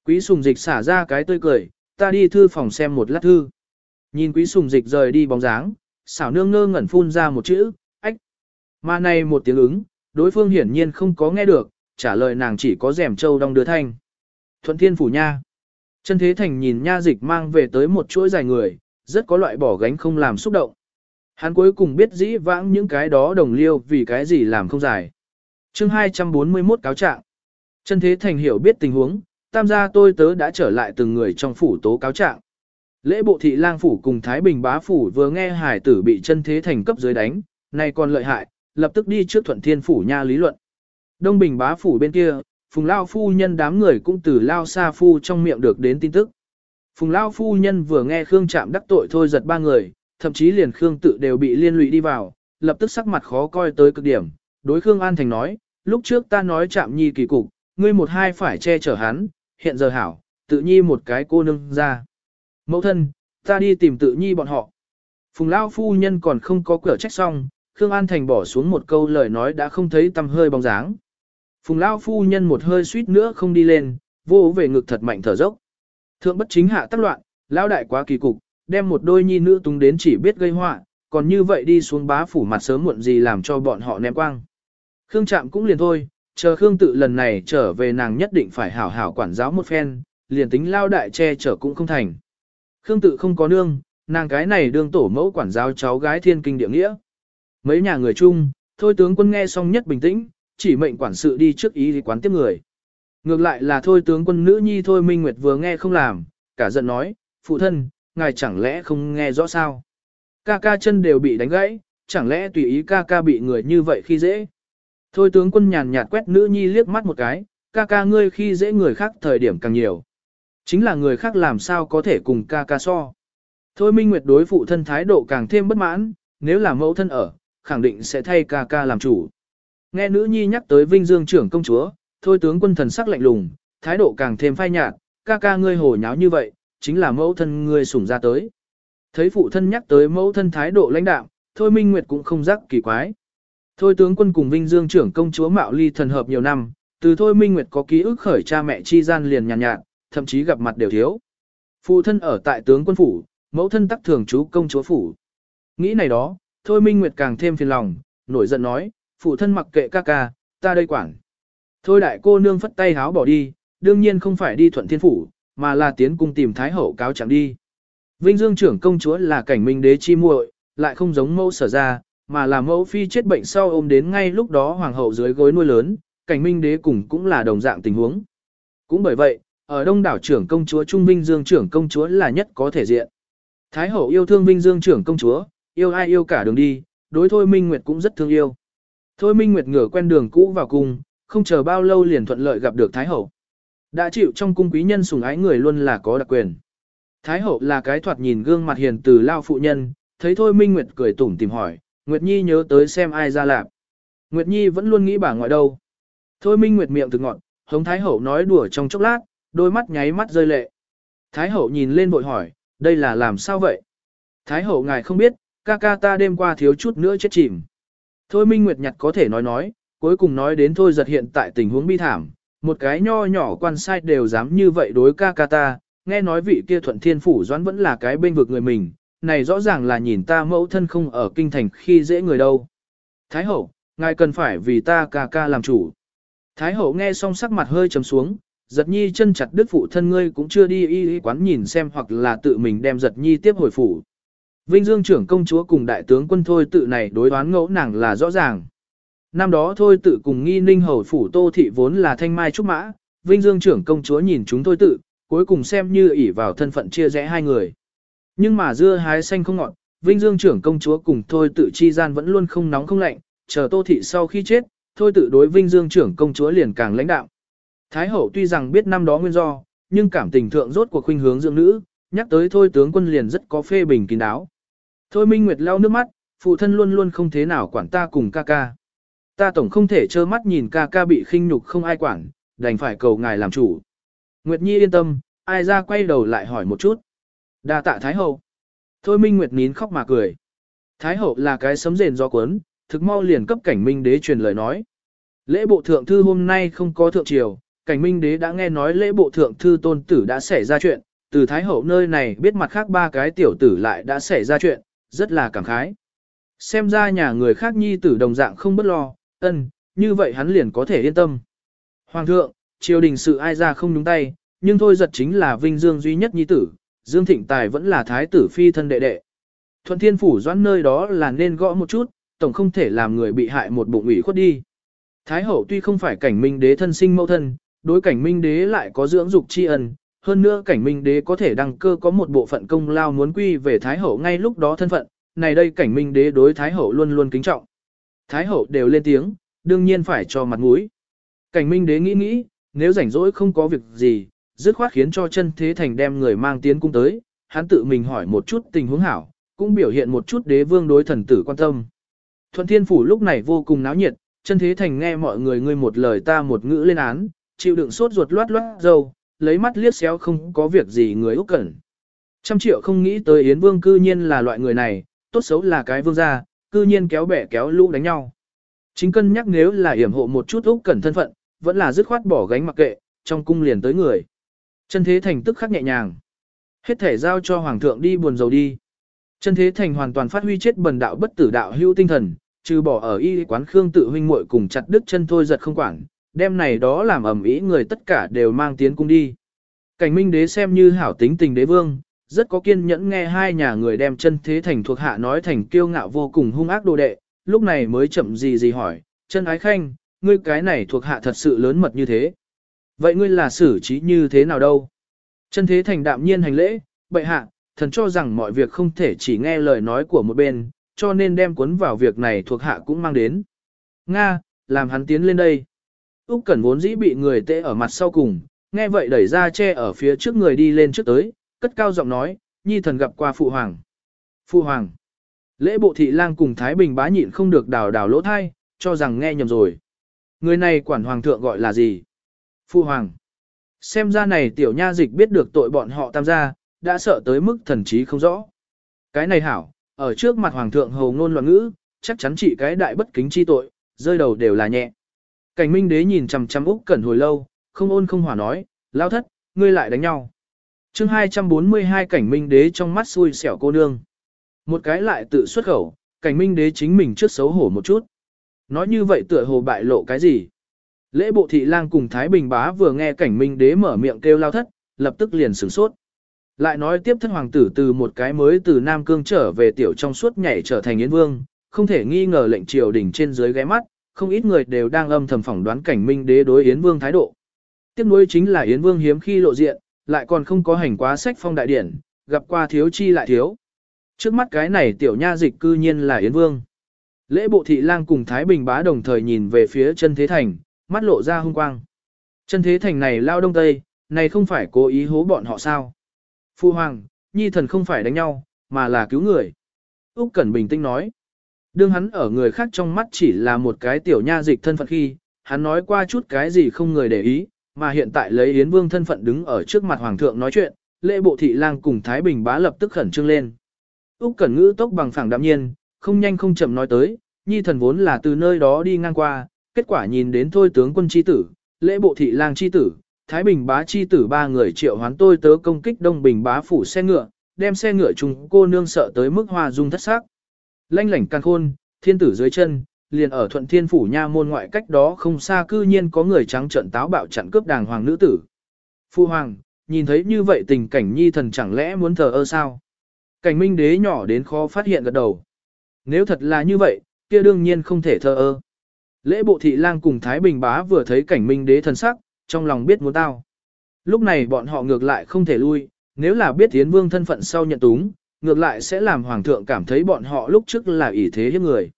Quý sùng dịch xả ra cái tươi cười, ta đi thư phòng xem một lát thư. Nhìn quý sùng dịch rời đi bóng dáng, xảo nương ngơ ngẩn phun ra một chữ, ách. Mà này một tiếng ứng, đối phương hiển nhiên không có nghe được, trả lời nàng chỉ có rèm châu đong đưa thanh. Thuận thiên phủ nha. Chân thế thành nhìn nha dịch mang về tới một chuỗi dài người, rất có loại bỏ gánh không làm xúc động. Hắn cuối cùng biết dĩ vãng những cái đó đồng liêu vì cái gì làm không dài. chương 241 cáo trạng. Chân thế thành hiểu biết tình huống, tam gia tôi tớ đã trở lại từng người trong phủ tố cáo trạng. Lễ bộ thị lang phủ cùng Thái Bình bá phủ vừa nghe hải tử bị chân thế thành cấp dưới đánh, nay còn lợi hại, lập tức đi trước thuận thiên phủ nha lý luận. Đông Bình bá phủ bên kia, Phùng Lao phu nhân đám người cũng từ Lao Sa phu trong miệng được đến tin tức. Phùng Lao phu nhân vừa nghe Khương Trạm đắc tội thôi giật ba người, thậm chí liền Khương tự đều bị liên lụy đi vào, lập tức sắc mặt khó coi tới cực điểm. Đối Khương An Thành nói, lúc trước ta nói Trạm nhi kỳ cục, ngươi một hai phải che chở hắn, hiện giờ hảo, tự nhi một cái cô nương ra. Mẫu thân, ta đi tìm tự nhi bọn họ. Phùng Lao phu nhân còn không có cửa trách xong, Khương An Thành bỏ xuống một câu lời nói đã không thấy tăm hơi bóng dáng. Phùng Lao phu nhân một hơi suýt nữa không đi lên, vô về ngực thật mạnh thở dốc. Thượng bất chính hạ tác loạn, Lao đại quá kỳ cục, đem một đôi nhi nữ tung đến chỉ biết gây họa, còn như vậy đi xuống bá phủ mặt sớm muộn gì làm cho bọn họ ném quang. Khương Trạm cũng liền thôi, chờ Khương tự lần này trở về nàng nhất định phải hảo hảo quản giáo một phen, liền tính Lao đại che chở cũng không thành. Khương tự không có nương, nàng cái này đương tổ mẫu quản giáo cháu gái thiên kinh địa nghĩa. Mấy nhà người chung, thôi tướng quân nghe xong nhất bình tĩnh, chỉ mệnh quản sự đi trước ý quán tiếp người. Ngược lại là thôi tướng quân nữ nhi thôi Minh Nguyệt vừa nghe không làm, cả giận nói, phụ thân, ngài chẳng lẽ không nghe rõ sao? Ca ca chân đều bị đánh gãy, chẳng lẽ tùy ý ca ca bị người như vậy khi dễ? Thôi tướng quân nhàn nhạt quét nữ nhi liếc mắt một cái, ca ca ngươi khi dễ người khác thời điểm càng nhiều. Chính là người khác làm sao có thể cùng ca ca so. Thôi Minh Nguyệt đối phụ thân thái độ càng thêm bất mãn, nếu là mẫu thân ở, khẳng định sẽ thay ca ca làm chủ. Nghe nữ nhi nhắc tới vinh dương trưởng công chúa, thôi tướng quân thần sắc lạnh lùng, thái độ càng thêm phai nhạt, ca ca ngươi hồ nháo như vậy, chính là mẫu thân ngươi sủng ra tới. Thấy phụ thân nhắc tới mẫu thân thái độ lãnh đạm, thôi Minh Nguyệt cũng không rắc kỳ quái. Thôi tướng quân cùng vinh dương trưởng công chúa Mạo Ly thần hợp nhiều năm, từ thôi Minh Nguyệt có ký ức khởi cha mẹ chi gian liền nhàn nhạt, nhạt, thậm chí gặp mặt đều thiếu. Phụ thân ở tại tướng quân phủ, mẫu thân tắc thường chú công chúa phủ. Nghĩ này đó, thôi Minh Nguyệt càng thêm phiền lòng, nổi giận nói, phụ thân mặc kệ ca ca, ta đây quản. Thôi đại cô nương phất tay háo bỏ đi, đương nhiên không phải đi thuận thiên phủ, mà là tiến cung tìm thái hậu cáo chẳng đi. Vinh Dương trưởng công chúa là cảnh minh đế chi muội, lại không giống mẫu sở ra, mà là mẫu phi chết bệnh sau ôm đến ngay lúc đó hoàng hậu dưới gối nuôi lớn, cảnh minh đế cùng cũng là đồng dạng tình huống. Cũng bởi vậy, ở đông đảo trưởng công chúa Trung Vinh Dương trưởng công chúa là nhất có thể diện. Thái hậu yêu thương Vinh Dương trưởng công chúa, yêu ai yêu cả đường đi, đối thôi Minh Nguyệt cũng rất thương yêu. Thôi Minh Nguyệt ngửa quen đường cũ vào cung, không chờ bao lâu liền thuận lợi gặp được Thái hậu. Đã chịu trong cung quý nhân sủng ái người luôn là có đặc quyền. Thái hậu là cái thoạt nhìn gương mặt hiền từ lao phụ nhân, thấy thôi Minh Nguyệt cười tủm tìm hỏi, Nguyệt Nhi nhớ tới xem ai ra lạp. Nguyệt Nhi vẫn luôn nghĩ bà ngoại đâu. Thôi Minh Nguyệt miệng từ ngọn, hống Thái hậu nói đùa trong chốc lát, đôi mắt nháy mắt rơi lệ. Thái hậu nhìn lên bội hỏi, đây là làm sao vậy? Thái hậu ngài không biết, ca ca ta đêm qua thiếu chút nữa chết chìm. Thôi Minh Nguyệt nhặt có thể nói nói, cuối cùng nói đến thôi giật hiện tại tình huống bi thảm, một cái nho nhỏ quan sai đều dám như vậy đối ca ca ta, nghe nói vị kia thuận thiên phủ doãn vẫn là cái bên vực người mình, này rõ ràng là nhìn ta mẫu thân không ở kinh thành khi dễ người đâu. Thái hậu, ngài cần phải vì ta ca ca làm chủ. Thái hậu nghe xong sắc mặt hơi trầm xuống, giật nhi chân chặt đứt phụ thân ngươi cũng chưa đi y y quán nhìn xem hoặc là tự mình đem giật nhi tiếp hồi phủ. Vinh Dương trưởng công chúa cùng đại tướng quân thôi tự này đối đoán ngẫu nàng là rõ ràng. Năm đó thôi tự cùng nghi ninh hầu phủ tô thị vốn là thanh mai trúc mã, Vinh Dương trưởng công chúa nhìn chúng thôi tự, cuối cùng xem như ỷ vào thân phận chia rẽ hai người. Nhưng mà dưa hái xanh không ngọt, Vinh Dương trưởng công chúa cùng thôi tự chi gian vẫn luôn không nóng không lạnh, chờ tô thị sau khi chết, thôi tự đối Vinh Dương trưởng công chúa liền càng lãnh đạo. Thái hậu tuy rằng biết năm đó nguyên do, nhưng cảm tình thượng rốt cuộc khuynh hướng dưỡng nữ, nhắc tới thôi tướng quân liền rất có phê bình kín đáo. Thôi Minh Nguyệt lau nước mắt, phụ thân luôn luôn không thế nào quản ta cùng ca ca. Ta tổng không thể trơ mắt nhìn ca ca bị khinh nhục không ai quản, đành phải cầu ngài làm chủ. Nguyệt Nhi yên tâm, ai ra quay đầu lại hỏi một chút đa tạ Thái Hậu. Thôi Minh Nguyệt nín khóc mà cười. Thái Hậu là cái sấm rền do cuốn, thực mau liền cấp cảnh Minh Đế truyền lời nói. Lễ bộ thượng thư hôm nay không có thượng triều, cảnh Minh Đế đã nghe nói lễ bộ thượng thư tôn tử đã xảy ra chuyện, từ Thái Hậu nơi này biết mặt khác ba cái tiểu tử lại đã xảy ra chuyện, rất là cảm khái. Xem ra nhà người khác nhi tử đồng dạng không bất lo, ân, như vậy hắn liền có thể yên tâm. Hoàng thượng, triều đình sự ai ra không nhúng tay, nhưng thôi giật chính là vinh dương duy nhất nhi tử, Dương Thịnh Tài vẫn là thái tử phi thân đệ đệ. Thuận thiên phủ doãn nơi đó là nên gõ một chút, tổng không thể làm người bị hại một bụng ủy khuất đi. Thái hậu tuy không phải cảnh minh đế thân sinh mẫu thân, đối cảnh minh đế lại có dưỡng dục tri ân, hơn nữa cảnh minh đế có thể đăng cơ có một bộ phận công lao muốn quy về Thái hậu ngay lúc đó thân phận, này đây cảnh minh đế đối Thái hậu luôn luôn kính trọng. Thái hậu đều lên tiếng, đương nhiên phải cho mặt mũi. Cảnh minh đế nghĩ nghĩ, nếu rảnh rỗi không có việc gì, dứt khoát khiến cho chân thế thành đem người mang tiến cung tới, hắn tự mình hỏi một chút tình huống hảo, cũng biểu hiện một chút đế vương đối thần tử quan tâm. Thuận thiên phủ lúc này vô cùng náo nhiệt, chân thế thành nghe mọi người ngươi một lời ta một ngữ lên án, chịu đựng sốt ruột loát loát dâu, lấy mắt liếc xéo không có việc gì người Úc Cẩn. Trăm triệu không nghĩ tới Yến Vương cư nhiên là loại người này, tốt xấu là cái vương gia, cư nhiên kéo bẻ kéo lũ đánh nhau. Chính cân nhắc nếu là yểm hộ một chút Úc Cẩn thân phận, vẫn là dứt khoát bỏ gánh mặc kệ, trong cung liền tới người. Chân thế thành tức khắc nhẹ nhàng. Hết thể giao cho hoàng thượng đi buồn dầu đi. Chân thế thành hoàn toàn phát huy chết bần đạo bất tử đạo hưu tinh thần, trừ bỏ ở y quán khương tự huynh muội cùng chặt đứt chân thôi giật không quản, đêm này đó làm ẩm ý người tất cả đều mang tiến cung đi. Cảnh minh đế xem như hảo tính tình đế vương, rất có kiên nhẫn nghe hai nhà người đem chân thế thành thuộc hạ nói thành kiêu ngạo vô cùng hung ác đồ đệ, lúc này mới chậm gì gì hỏi, chân ái khanh, ngươi cái này thuộc hạ thật sự lớn mật như thế. Vậy ngươi là xử trí như thế nào đâu? Chân thế thành đạm nhiên hành lễ, bệ hạ, thần cho rằng mọi việc không thể chỉ nghe lời nói của một bên, cho nên đem cuốn vào việc này thuộc hạ cũng mang đến. Nga, làm hắn tiến lên đây. Úc Cẩn vốn dĩ bị người tệ ở mặt sau cùng, nghe vậy đẩy ra che ở phía trước người đi lên trước tới, cất cao giọng nói, nhi thần gặp qua phụ hoàng. Phụ hoàng. Lễ bộ thị lang cùng Thái Bình bá nhịn không được đào đào lỗ thai, cho rằng nghe nhầm rồi. Người này quản hoàng thượng gọi là gì? Phu hoàng. Xem ra này tiểu nha dịch biết được tội bọn họ tam gia, đã sợ tới mức thần trí không rõ. Cái này hảo, ở trước mặt hoàng thượng hầu ngôn loạn ngữ, chắc chắn trị cái đại bất kính chi tội, rơi đầu đều là nhẹ. Cảnh minh đế nhìn chằm chằm Úc Cẩn hồi lâu, không ôn không hòa nói, lao thất, ngươi lại đánh nhau. chương 242 cảnh minh đế trong mắt xui xẻo cô nương. Một cái lại tự xuất khẩu, cảnh minh đế chính mình trước xấu hổ một chút. Nói như vậy tựa hồ bại lộ cái gì? Lễ bộ thị lang cùng Thái Bình bá vừa nghe cảnh minh đế mở miệng kêu lao thất, lập tức liền sửng sốt. Lại nói tiếp thân hoàng tử từ một cái mới từ Nam Cương trở về tiểu trong suốt nhảy trở thành Yến Vương, không thể nghi ngờ lệnh triều đỉnh trên dưới ghé mắt, không ít người đều đang âm thầm phỏng đoán cảnh minh đế đối Yến Vương thái độ. Tiếp nối chính là Yến Vương hiếm khi lộ diện, lại còn không có hành quá sách phong đại điển, gặp qua thiếu chi lại thiếu. Trước mắt cái này tiểu nha dịch cư nhiên là Yến Vương. Lễ bộ thị lang cùng Thái Bình bá đồng thời nhìn về phía chân thế thành, mắt lộ ra hung quang. Chân thế thành này lao đông tây, này không phải cố ý hố bọn họ sao. Phu hoàng, nhi thần không phải đánh nhau, mà là cứu người. Úc Cẩn bình tĩnh nói. Đương hắn ở người khác trong mắt chỉ là một cái tiểu nha dịch thân phận khi, hắn nói qua chút cái gì không người để ý, mà hiện tại lấy Yến Vương thân phận đứng ở trước mặt Hoàng thượng nói chuyện, lễ bộ thị lang cùng Thái Bình bá lập tức khẩn trương lên. Úc Cẩn ngữ tốc bằng phẳng đạm nhiên, không nhanh không chậm nói tới, nhi thần vốn là từ nơi đó đi ngang qua, kết quả nhìn đến thôi tướng quân chi tử, lễ bộ thị lang chi tử, Thái Bình bá chi tử ba người triệu hoán tôi tớ công kích Đông Bình bá phủ xe ngựa, đem xe ngựa chung cô nương sợ tới mức hoa dung thất sắc. Lanh lảnh can khôn, thiên tử dưới chân, liền ở thuận thiên phủ nha môn ngoại cách đó không xa cư nhiên có người trắng trận táo bạo chặn cướp đàng hoàng nữ tử. Phu hoàng, nhìn thấy như vậy tình cảnh nhi thần chẳng lẽ muốn thờ ơ sao? Cảnh minh đế nhỏ đến khó phát hiện gật đầu. Nếu thật là như vậy, kia đương nhiên không thể thờ ơ. Lễ bộ thị lang cùng Thái Bình bá vừa thấy cảnh minh đế thần sắc, trong lòng biết muốn tao. Lúc này bọn họ ngược lại không thể lui, nếu là biết Tiến Vương thân phận sau nhận túng, ngược lại sẽ làm Hoàng thượng cảm thấy bọn họ lúc trước là ỷ thế hiếp người.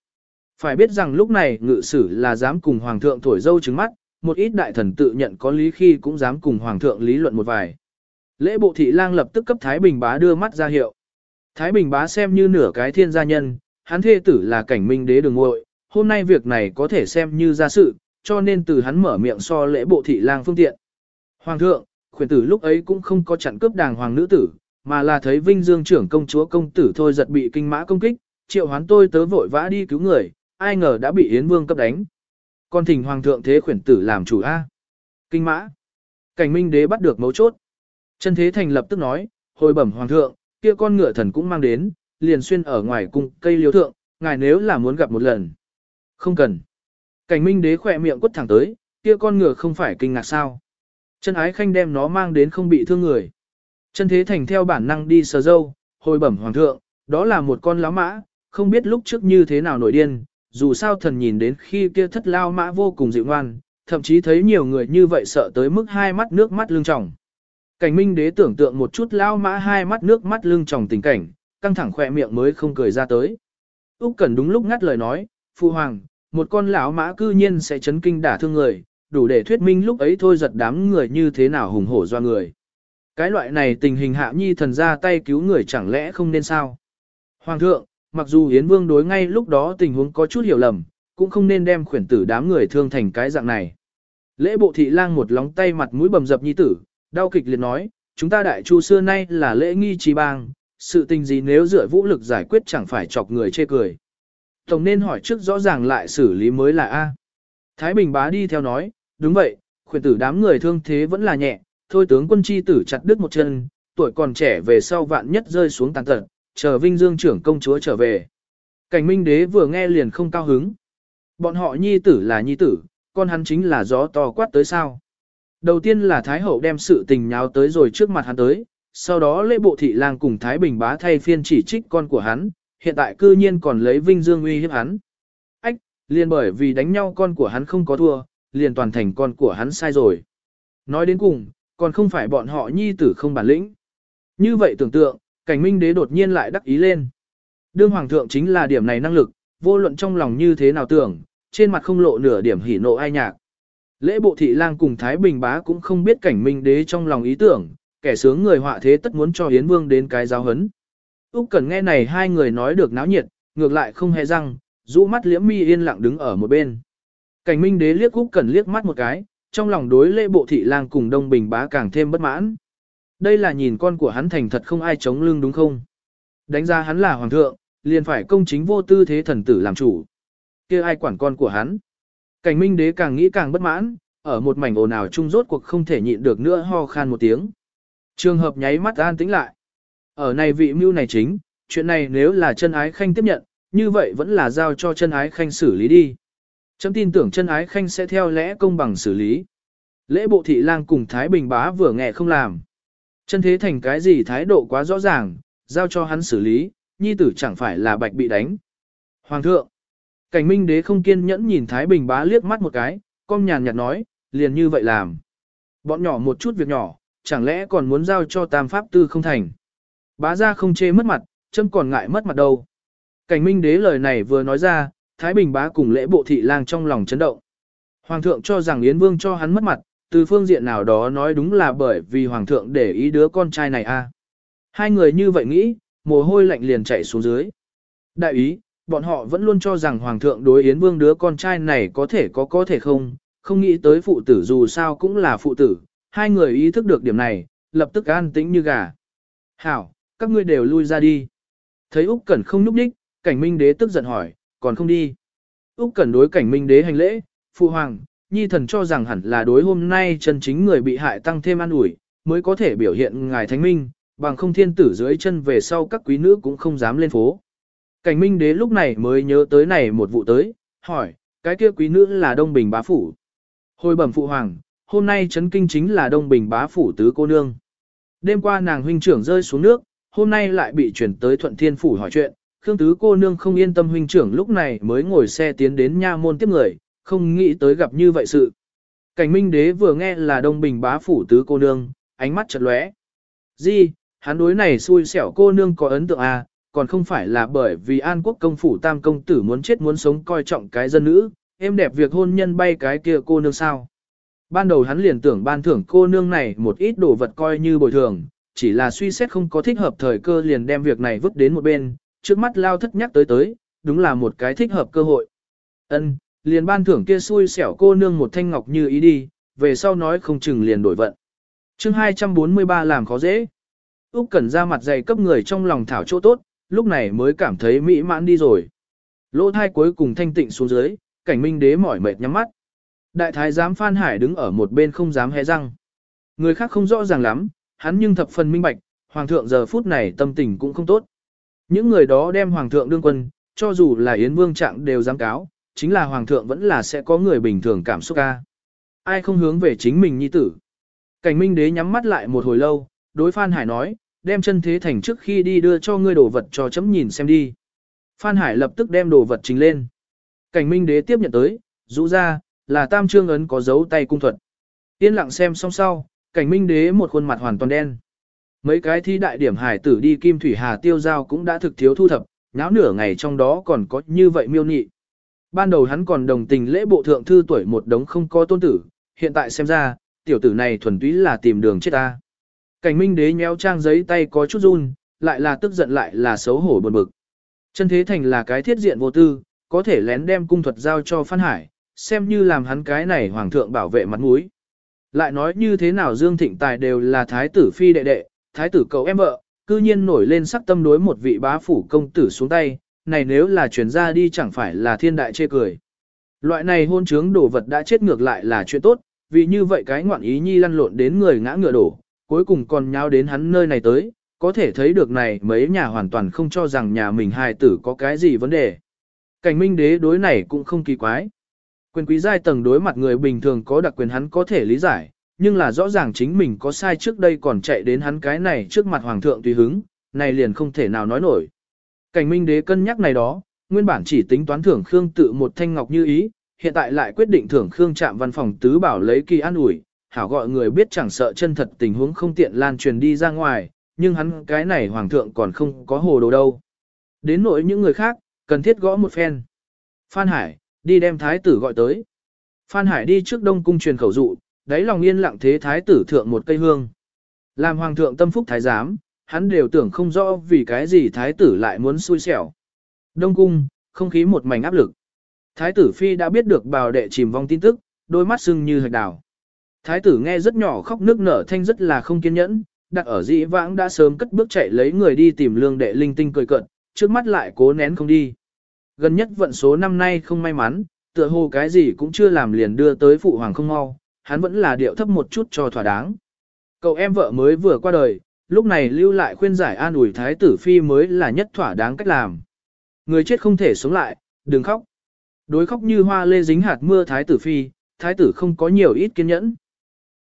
Phải biết rằng lúc này ngự sử là dám cùng Hoàng thượng thổi dâu trứng mắt, một ít đại thần tự nhận có lý khi cũng dám cùng Hoàng thượng lý luận một vài. Lễ bộ thị lang lập tức cấp Thái Bình bá đưa mắt ra hiệu. Thái Bình bá xem như nửa cái thiên gia nhân, hắn thê tử là cảnh minh đế đường ngội, hôm nay việc này có thể xem như ra sự, cho nên từ hắn mở miệng so lễ bộ thị lang phương tiện. Hoàng thượng, khuyển tử lúc ấy cũng không có chặn cướp đàng hoàng nữ tử, mà là thấy Vinh Dương trưởng công chúa công tử thôi giật bị kinh mã công kích, triệu hoán tôi tớ vội vã đi cứu người, ai ngờ đã bị Yến Vương cấp đánh. Con thỉnh hoàng thượng thế khuyển tử làm chủ A. Kinh mã. Cảnh minh đế bắt được mấu chốt. Chân thế thành lập tức nói, hồi bẩm hoàng thượng, kia con ngựa thần cũng mang đến, liền xuyên ở ngoài cung cây liếu thượng, ngài nếu là muốn gặp một lần. Không cần. Cảnh minh đế khỏe miệng quất thẳng tới, kia con ngựa không phải kinh ngạc sao. Chân ái khanh đem nó mang đến không bị thương người. Chân thế thành theo bản năng đi sờ dâu, hồi bẩm hoàng thượng, đó là một con láo mã, không biết lúc trước như thế nào nổi điên, dù sao thần nhìn đến khi kia thất lao mã vô cùng dịu ngoan, thậm chí thấy nhiều người như vậy sợ tới mức hai mắt nước mắt lưng tròng. Cảnh minh đế tưởng tượng một chút lao mã hai mắt nước mắt lưng tròng tình cảnh, căng thẳng khỏe miệng mới không cười ra tới. Úc Cẩn đúng lúc ngắt lời nói, "Phu hoàng, một con lão mã cư nhiên sẽ chấn kinh đả thương người, đủ để thuyết minh lúc ấy thôi giật đám người như thế nào hùng hổ doa người. Cái loại này tình hình hạ nhi thần ra tay cứu người chẳng lẽ không nên sao? Hoàng thượng, mặc dù Yến Vương đối ngay lúc đó tình huống có chút hiểu lầm, cũng không nên đem khuyển tử đám người thương thành cái dạng này. Lễ bộ thị lang một lóng tay mặt mũi bầm dập nhi tử, đau kịch liệt nói, chúng ta đại chu xưa nay là lễ nghi trí bang, sự tình gì nếu dựa vũ lực giải quyết chẳng phải chọc người chê cười. Tổng nên hỏi trước rõ ràng lại xử lý mới là A. Thái Bình bá đi theo nói, đúng vậy, khuyển tử đám người thương thế vẫn là nhẹ, thôi tướng quân chi tử chặt đứt một chân, tuổi còn trẻ về sau vạn nhất rơi xuống tàn tật, chờ Vinh Dương trưởng công chúa trở về. Cảnh Minh đế vừa nghe liền không cao hứng. Bọn họ nhi tử là nhi tử, con hắn chính là gió to quát tới sao. Đầu tiên là Thái Hậu đem sự tình nháo tới rồi trước mặt hắn tới, sau đó lễ bộ thị lang cùng Thái Bình bá thay phiên chỉ trích con của hắn, hiện tại cư nhiên còn lấy Vinh Dương uy hiếp hắn. Ách, liền bởi vì đánh nhau con của hắn không có thua, liền toàn thành con của hắn sai rồi. Nói đến cùng, còn không phải bọn họ nhi tử không bản lĩnh. Như vậy tưởng tượng, cảnh minh đế đột nhiên lại đắc ý lên. Đương hoàng thượng chính là điểm này năng lực, vô luận trong lòng như thế nào tưởng, trên mặt không lộ nửa điểm hỉ nộ ai nhạc. Lễ bộ thị lang cùng Thái Bình bá cũng không biết cảnh minh đế trong lòng ý tưởng, kẻ sướng người họa thế tất muốn cho Hiến Vương đến cái giáo hấn. Úc Cẩn nghe này hai người nói được náo nhiệt, ngược lại không hề răng, rũ mắt liễm mi yên lặng đứng ở một bên. Cảnh Minh Đế liếc Úc Cẩn liếc mắt một cái, trong lòng đối lễ bộ thị lang cùng Đông Bình bá càng thêm bất mãn. Đây là nhìn con của hắn thành thật không ai chống lưng đúng không? Đánh ra hắn là hoàng thượng, liền phải công chính vô tư thế thần tử làm chủ. Kia ai quản con của hắn? Cảnh Minh Đế càng nghĩ càng bất mãn, ở một mảnh ồn ào chung rốt cuộc không thể nhịn được nữa ho khan một tiếng. Trường hợp nháy mắt an tĩnh lại. Ở này vị mưu này chính, chuyện này nếu là chân ái khanh tiếp nhận, như vậy vẫn là giao cho chân ái khanh xử lý đi. Chấm tin tưởng chân ái khanh sẽ theo lẽ công bằng xử lý. Lễ bộ thị lang cùng Thái Bình bá vừa nghe không làm. Chân thế thành cái gì thái độ quá rõ ràng, giao cho hắn xử lý, nhi tử chẳng phải là bạch bị đánh. Hoàng thượng, cảnh minh đế không kiên nhẫn nhìn Thái Bình bá liếc mắt một cái, con nhàn nhạt nói, liền như vậy làm. Bọn nhỏ một chút việc nhỏ, chẳng lẽ còn muốn giao cho tam pháp tư không thành. Bá ra không chê mất mặt, châm còn ngại mất mặt đâu. Cảnh minh đế lời này vừa nói ra, Thái Bình bá cùng lễ bộ thị lang trong lòng chấn động. Hoàng thượng cho rằng Yến Vương cho hắn mất mặt, từ phương diện nào đó nói đúng là bởi vì Hoàng thượng để ý đứa con trai này a. Hai người như vậy nghĩ, mồ hôi lạnh liền chạy xuống dưới. Đại ý, bọn họ vẫn luôn cho rằng Hoàng thượng đối Yến Vương đứa con trai này có thể có có thể không, không nghĩ tới phụ tử dù sao cũng là phụ tử, hai người ý thức được điểm này, lập tức an tĩnh như gà. Hảo, các ngươi đều lui ra đi. Thấy Úc Cẩn không núp nhích, cảnh minh đế tức giận hỏi, còn không đi. Úc Cẩn đối cảnh minh đế hành lễ, phụ hoàng, nhi thần cho rằng hẳn là đối hôm nay chân chính người bị hại tăng thêm an ủi, mới có thể biểu hiện ngài thánh minh, bằng không thiên tử dưới chân về sau các quý nữ cũng không dám lên phố. Cảnh minh đế lúc này mới nhớ tới này một vụ tới, hỏi, cái kia quý nữ là Đông Bình bá phủ. Hồi bẩm phụ hoàng, hôm nay chấn kinh chính là Đông Bình bá phủ tứ cô nương. Đêm qua nàng huynh trưởng rơi xuống nước, hôm nay lại bị chuyển tới Thuận Thiên phủ hỏi chuyện, Khương tứ cô nương không yên tâm huynh trưởng lúc này mới ngồi xe tiến đến nha môn tiếp người, không nghĩ tới gặp như vậy sự. Cảnh Minh Đế vừa nghe là Đông Bình bá phủ tứ cô nương, ánh mắt chợt lóe. Di, hắn đối này xui xẻo cô nương có ấn tượng à, còn không phải là bởi vì An Quốc công phủ tam công tử muốn chết muốn sống coi trọng cái dân nữ, em đẹp việc hôn nhân bay cái kia cô nương sao. Ban đầu hắn liền tưởng ban thưởng cô nương này một ít đồ vật coi như bồi thường, chỉ là suy xét không có thích hợp thời cơ liền đem việc này vứt đến một bên, trước mắt lao thất nhắc tới tới, đúng là một cái thích hợp cơ hội. Ân, liền ban thưởng kia xui xẻo cô nương một thanh ngọc như ý đi, về sau nói không chừng liền đổi vận. chương 243 làm khó dễ. Úc Cẩn ra mặt dày cấp người trong lòng thảo chỗ tốt, lúc này mới cảm thấy mỹ mãn đi rồi. Lỗ thai cuối cùng thanh tịnh xuống dưới, cảnh minh đế mỏi mệt nhắm mắt. Đại thái giám Phan Hải đứng ở một bên không dám hé răng. Người khác không rõ ràng lắm, hắn nhưng thập phần minh bạch, hoàng thượng giờ phút này tâm tình cũng không tốt. Những người đó đem hoàng thượng đương quân, cho dù là Yến Vương trạng đều dám cáo, chính là hoàng thượng vẫn là sẽ có người bình thường cảm xúc ca. Ai không hướng về chính mình nhi tử. Cảnh minh đế nhắm mắt lại một hồi lâu, đối Phan Hải nói, đem chân thế thành trước khi đi đưa cho ngươi đồ vật cho chấm nhìn xem đi. Phan Hải lập tức đem đồ vật trình lên. Cảnh minh đế tiếp nhận tới, rũ ra, là tam trương ấn có dấu tay cung thuật. Yên lặng xem xong sau, cảnh minh đế một khuôn mặt hoàn toàn đen. Mấy cái thi đại điểm hải tử đi kim thủy hà tiêu giao cũng đã thực thiếu thu thập, náo nửa ngày trong đó còn có như vậy miêu nị. Ban đầu hắn còn đồng tình lễ bộ thượng thư tuổi một đống không có tôn tử, hiện tại xem ra, tiểu tử này thuần túy là tìm đường chết ta. Cảnh minh đế nhéo trang giấy tay có chút run, lại là tức giận lại là xấu hổ buồn bực. Chân thế thành là cái thiết diện vô tư, có thể lén đem cung thuật giao cho Phan Hải, xem như làm hắn cái này hoàng thượng bảo vệ mặt mũi. Lại nói như thế nào Dương Thịnh Tài đều là thái tử phi đệ đệ, thái tử cậu em vợ, cư nhiên nổi lên sắc tâm đối một vị bá phủ công tử xuống tay, này nếu là chuyển ra đi chẳng phải là thiên đại chê cười. Loại này hôn trướng đổ vật đã chết ngược lại là chuyện tốt, vì như vậy cái ngoạn ý nhi lăn lộn đến người ngã ngựa đổ, cuối cùng còn nháo đến hắn nơi này tới, có thể thấy được này mấy nhà hoàn toàn không cho rằng nhà mình hài tử có cái gì vấn đề. Cảnh minh đế đối này cũng không kỳ quái. Quyền quý giai tầng đối mặt người bình thường có đặc quyền hắn có thể lý giải, nhưng là rõ ràng chính mình có sai trước đây còn chạy đến hắn cái này trước mặt hoàng thượng tùy hứng, này liền không thể nào nói nổi. Cảnh minh đế cân nhắc này đó, nguyên bản chỉ tính toán thưởng Khương tự một thanh ngọc như ý, hiện tại lại quyết định thưởng Khương chạm văn phòng tứ bảo lấy kỳ an ủi, hảo gọi người biết chẳng sợ chân thật tình huống không tiện lan truyền đi ra ngoài, nhưng hắn cái này hoàng thượng còn không có hồ đồ đâu. Đến nỗi những người khác, cần thiết gõ một phen. Phan Hải, đi đem thái tử gọi tới. Phan Hải đi trước đông cung truyền khẩu dụ, đáy lòng yên lặng thế thái tử thượng một cây hương. Làm hoàng thượng tâm phúc thái giám, hắn đều tưởng không rõ vì cái gì thái tử lại muốn xui xẻo. Đông cung, không khí một mảnh áp lực. Thái tử phi đã biết được bào đệ chìm vong tin tức, đôi mắt sưng như hạch đào. Thái tử nghe rất nhỏ khóc nước nở thanh rất là không kiên nhẫn, đặt ở dĩ vãng đã sớm cất bước chạy lấy người đi tìm lương đệ linh tinh cười cận, trước mắt lại cố nén không đi. Gần nhất vận số năm nay không may mắn, tựa hồ cái gì cũng chưa làm liền đưa tới phụ hoàng không mau, hắn vẫn là điệu thấp một chút cho thỏa đáng. Cậu em vợ mới vừa qua đời, lúc này lưu lại khuyên giải an ủi thái tử phi mới là nhất thỏa đáng cách làm. Người chết không thể sống lại, đừng khóc. Đối khóc như hoa lê dính hạt mưa thái tử phi, thái tử không có nhiều ít kiên nhẫn.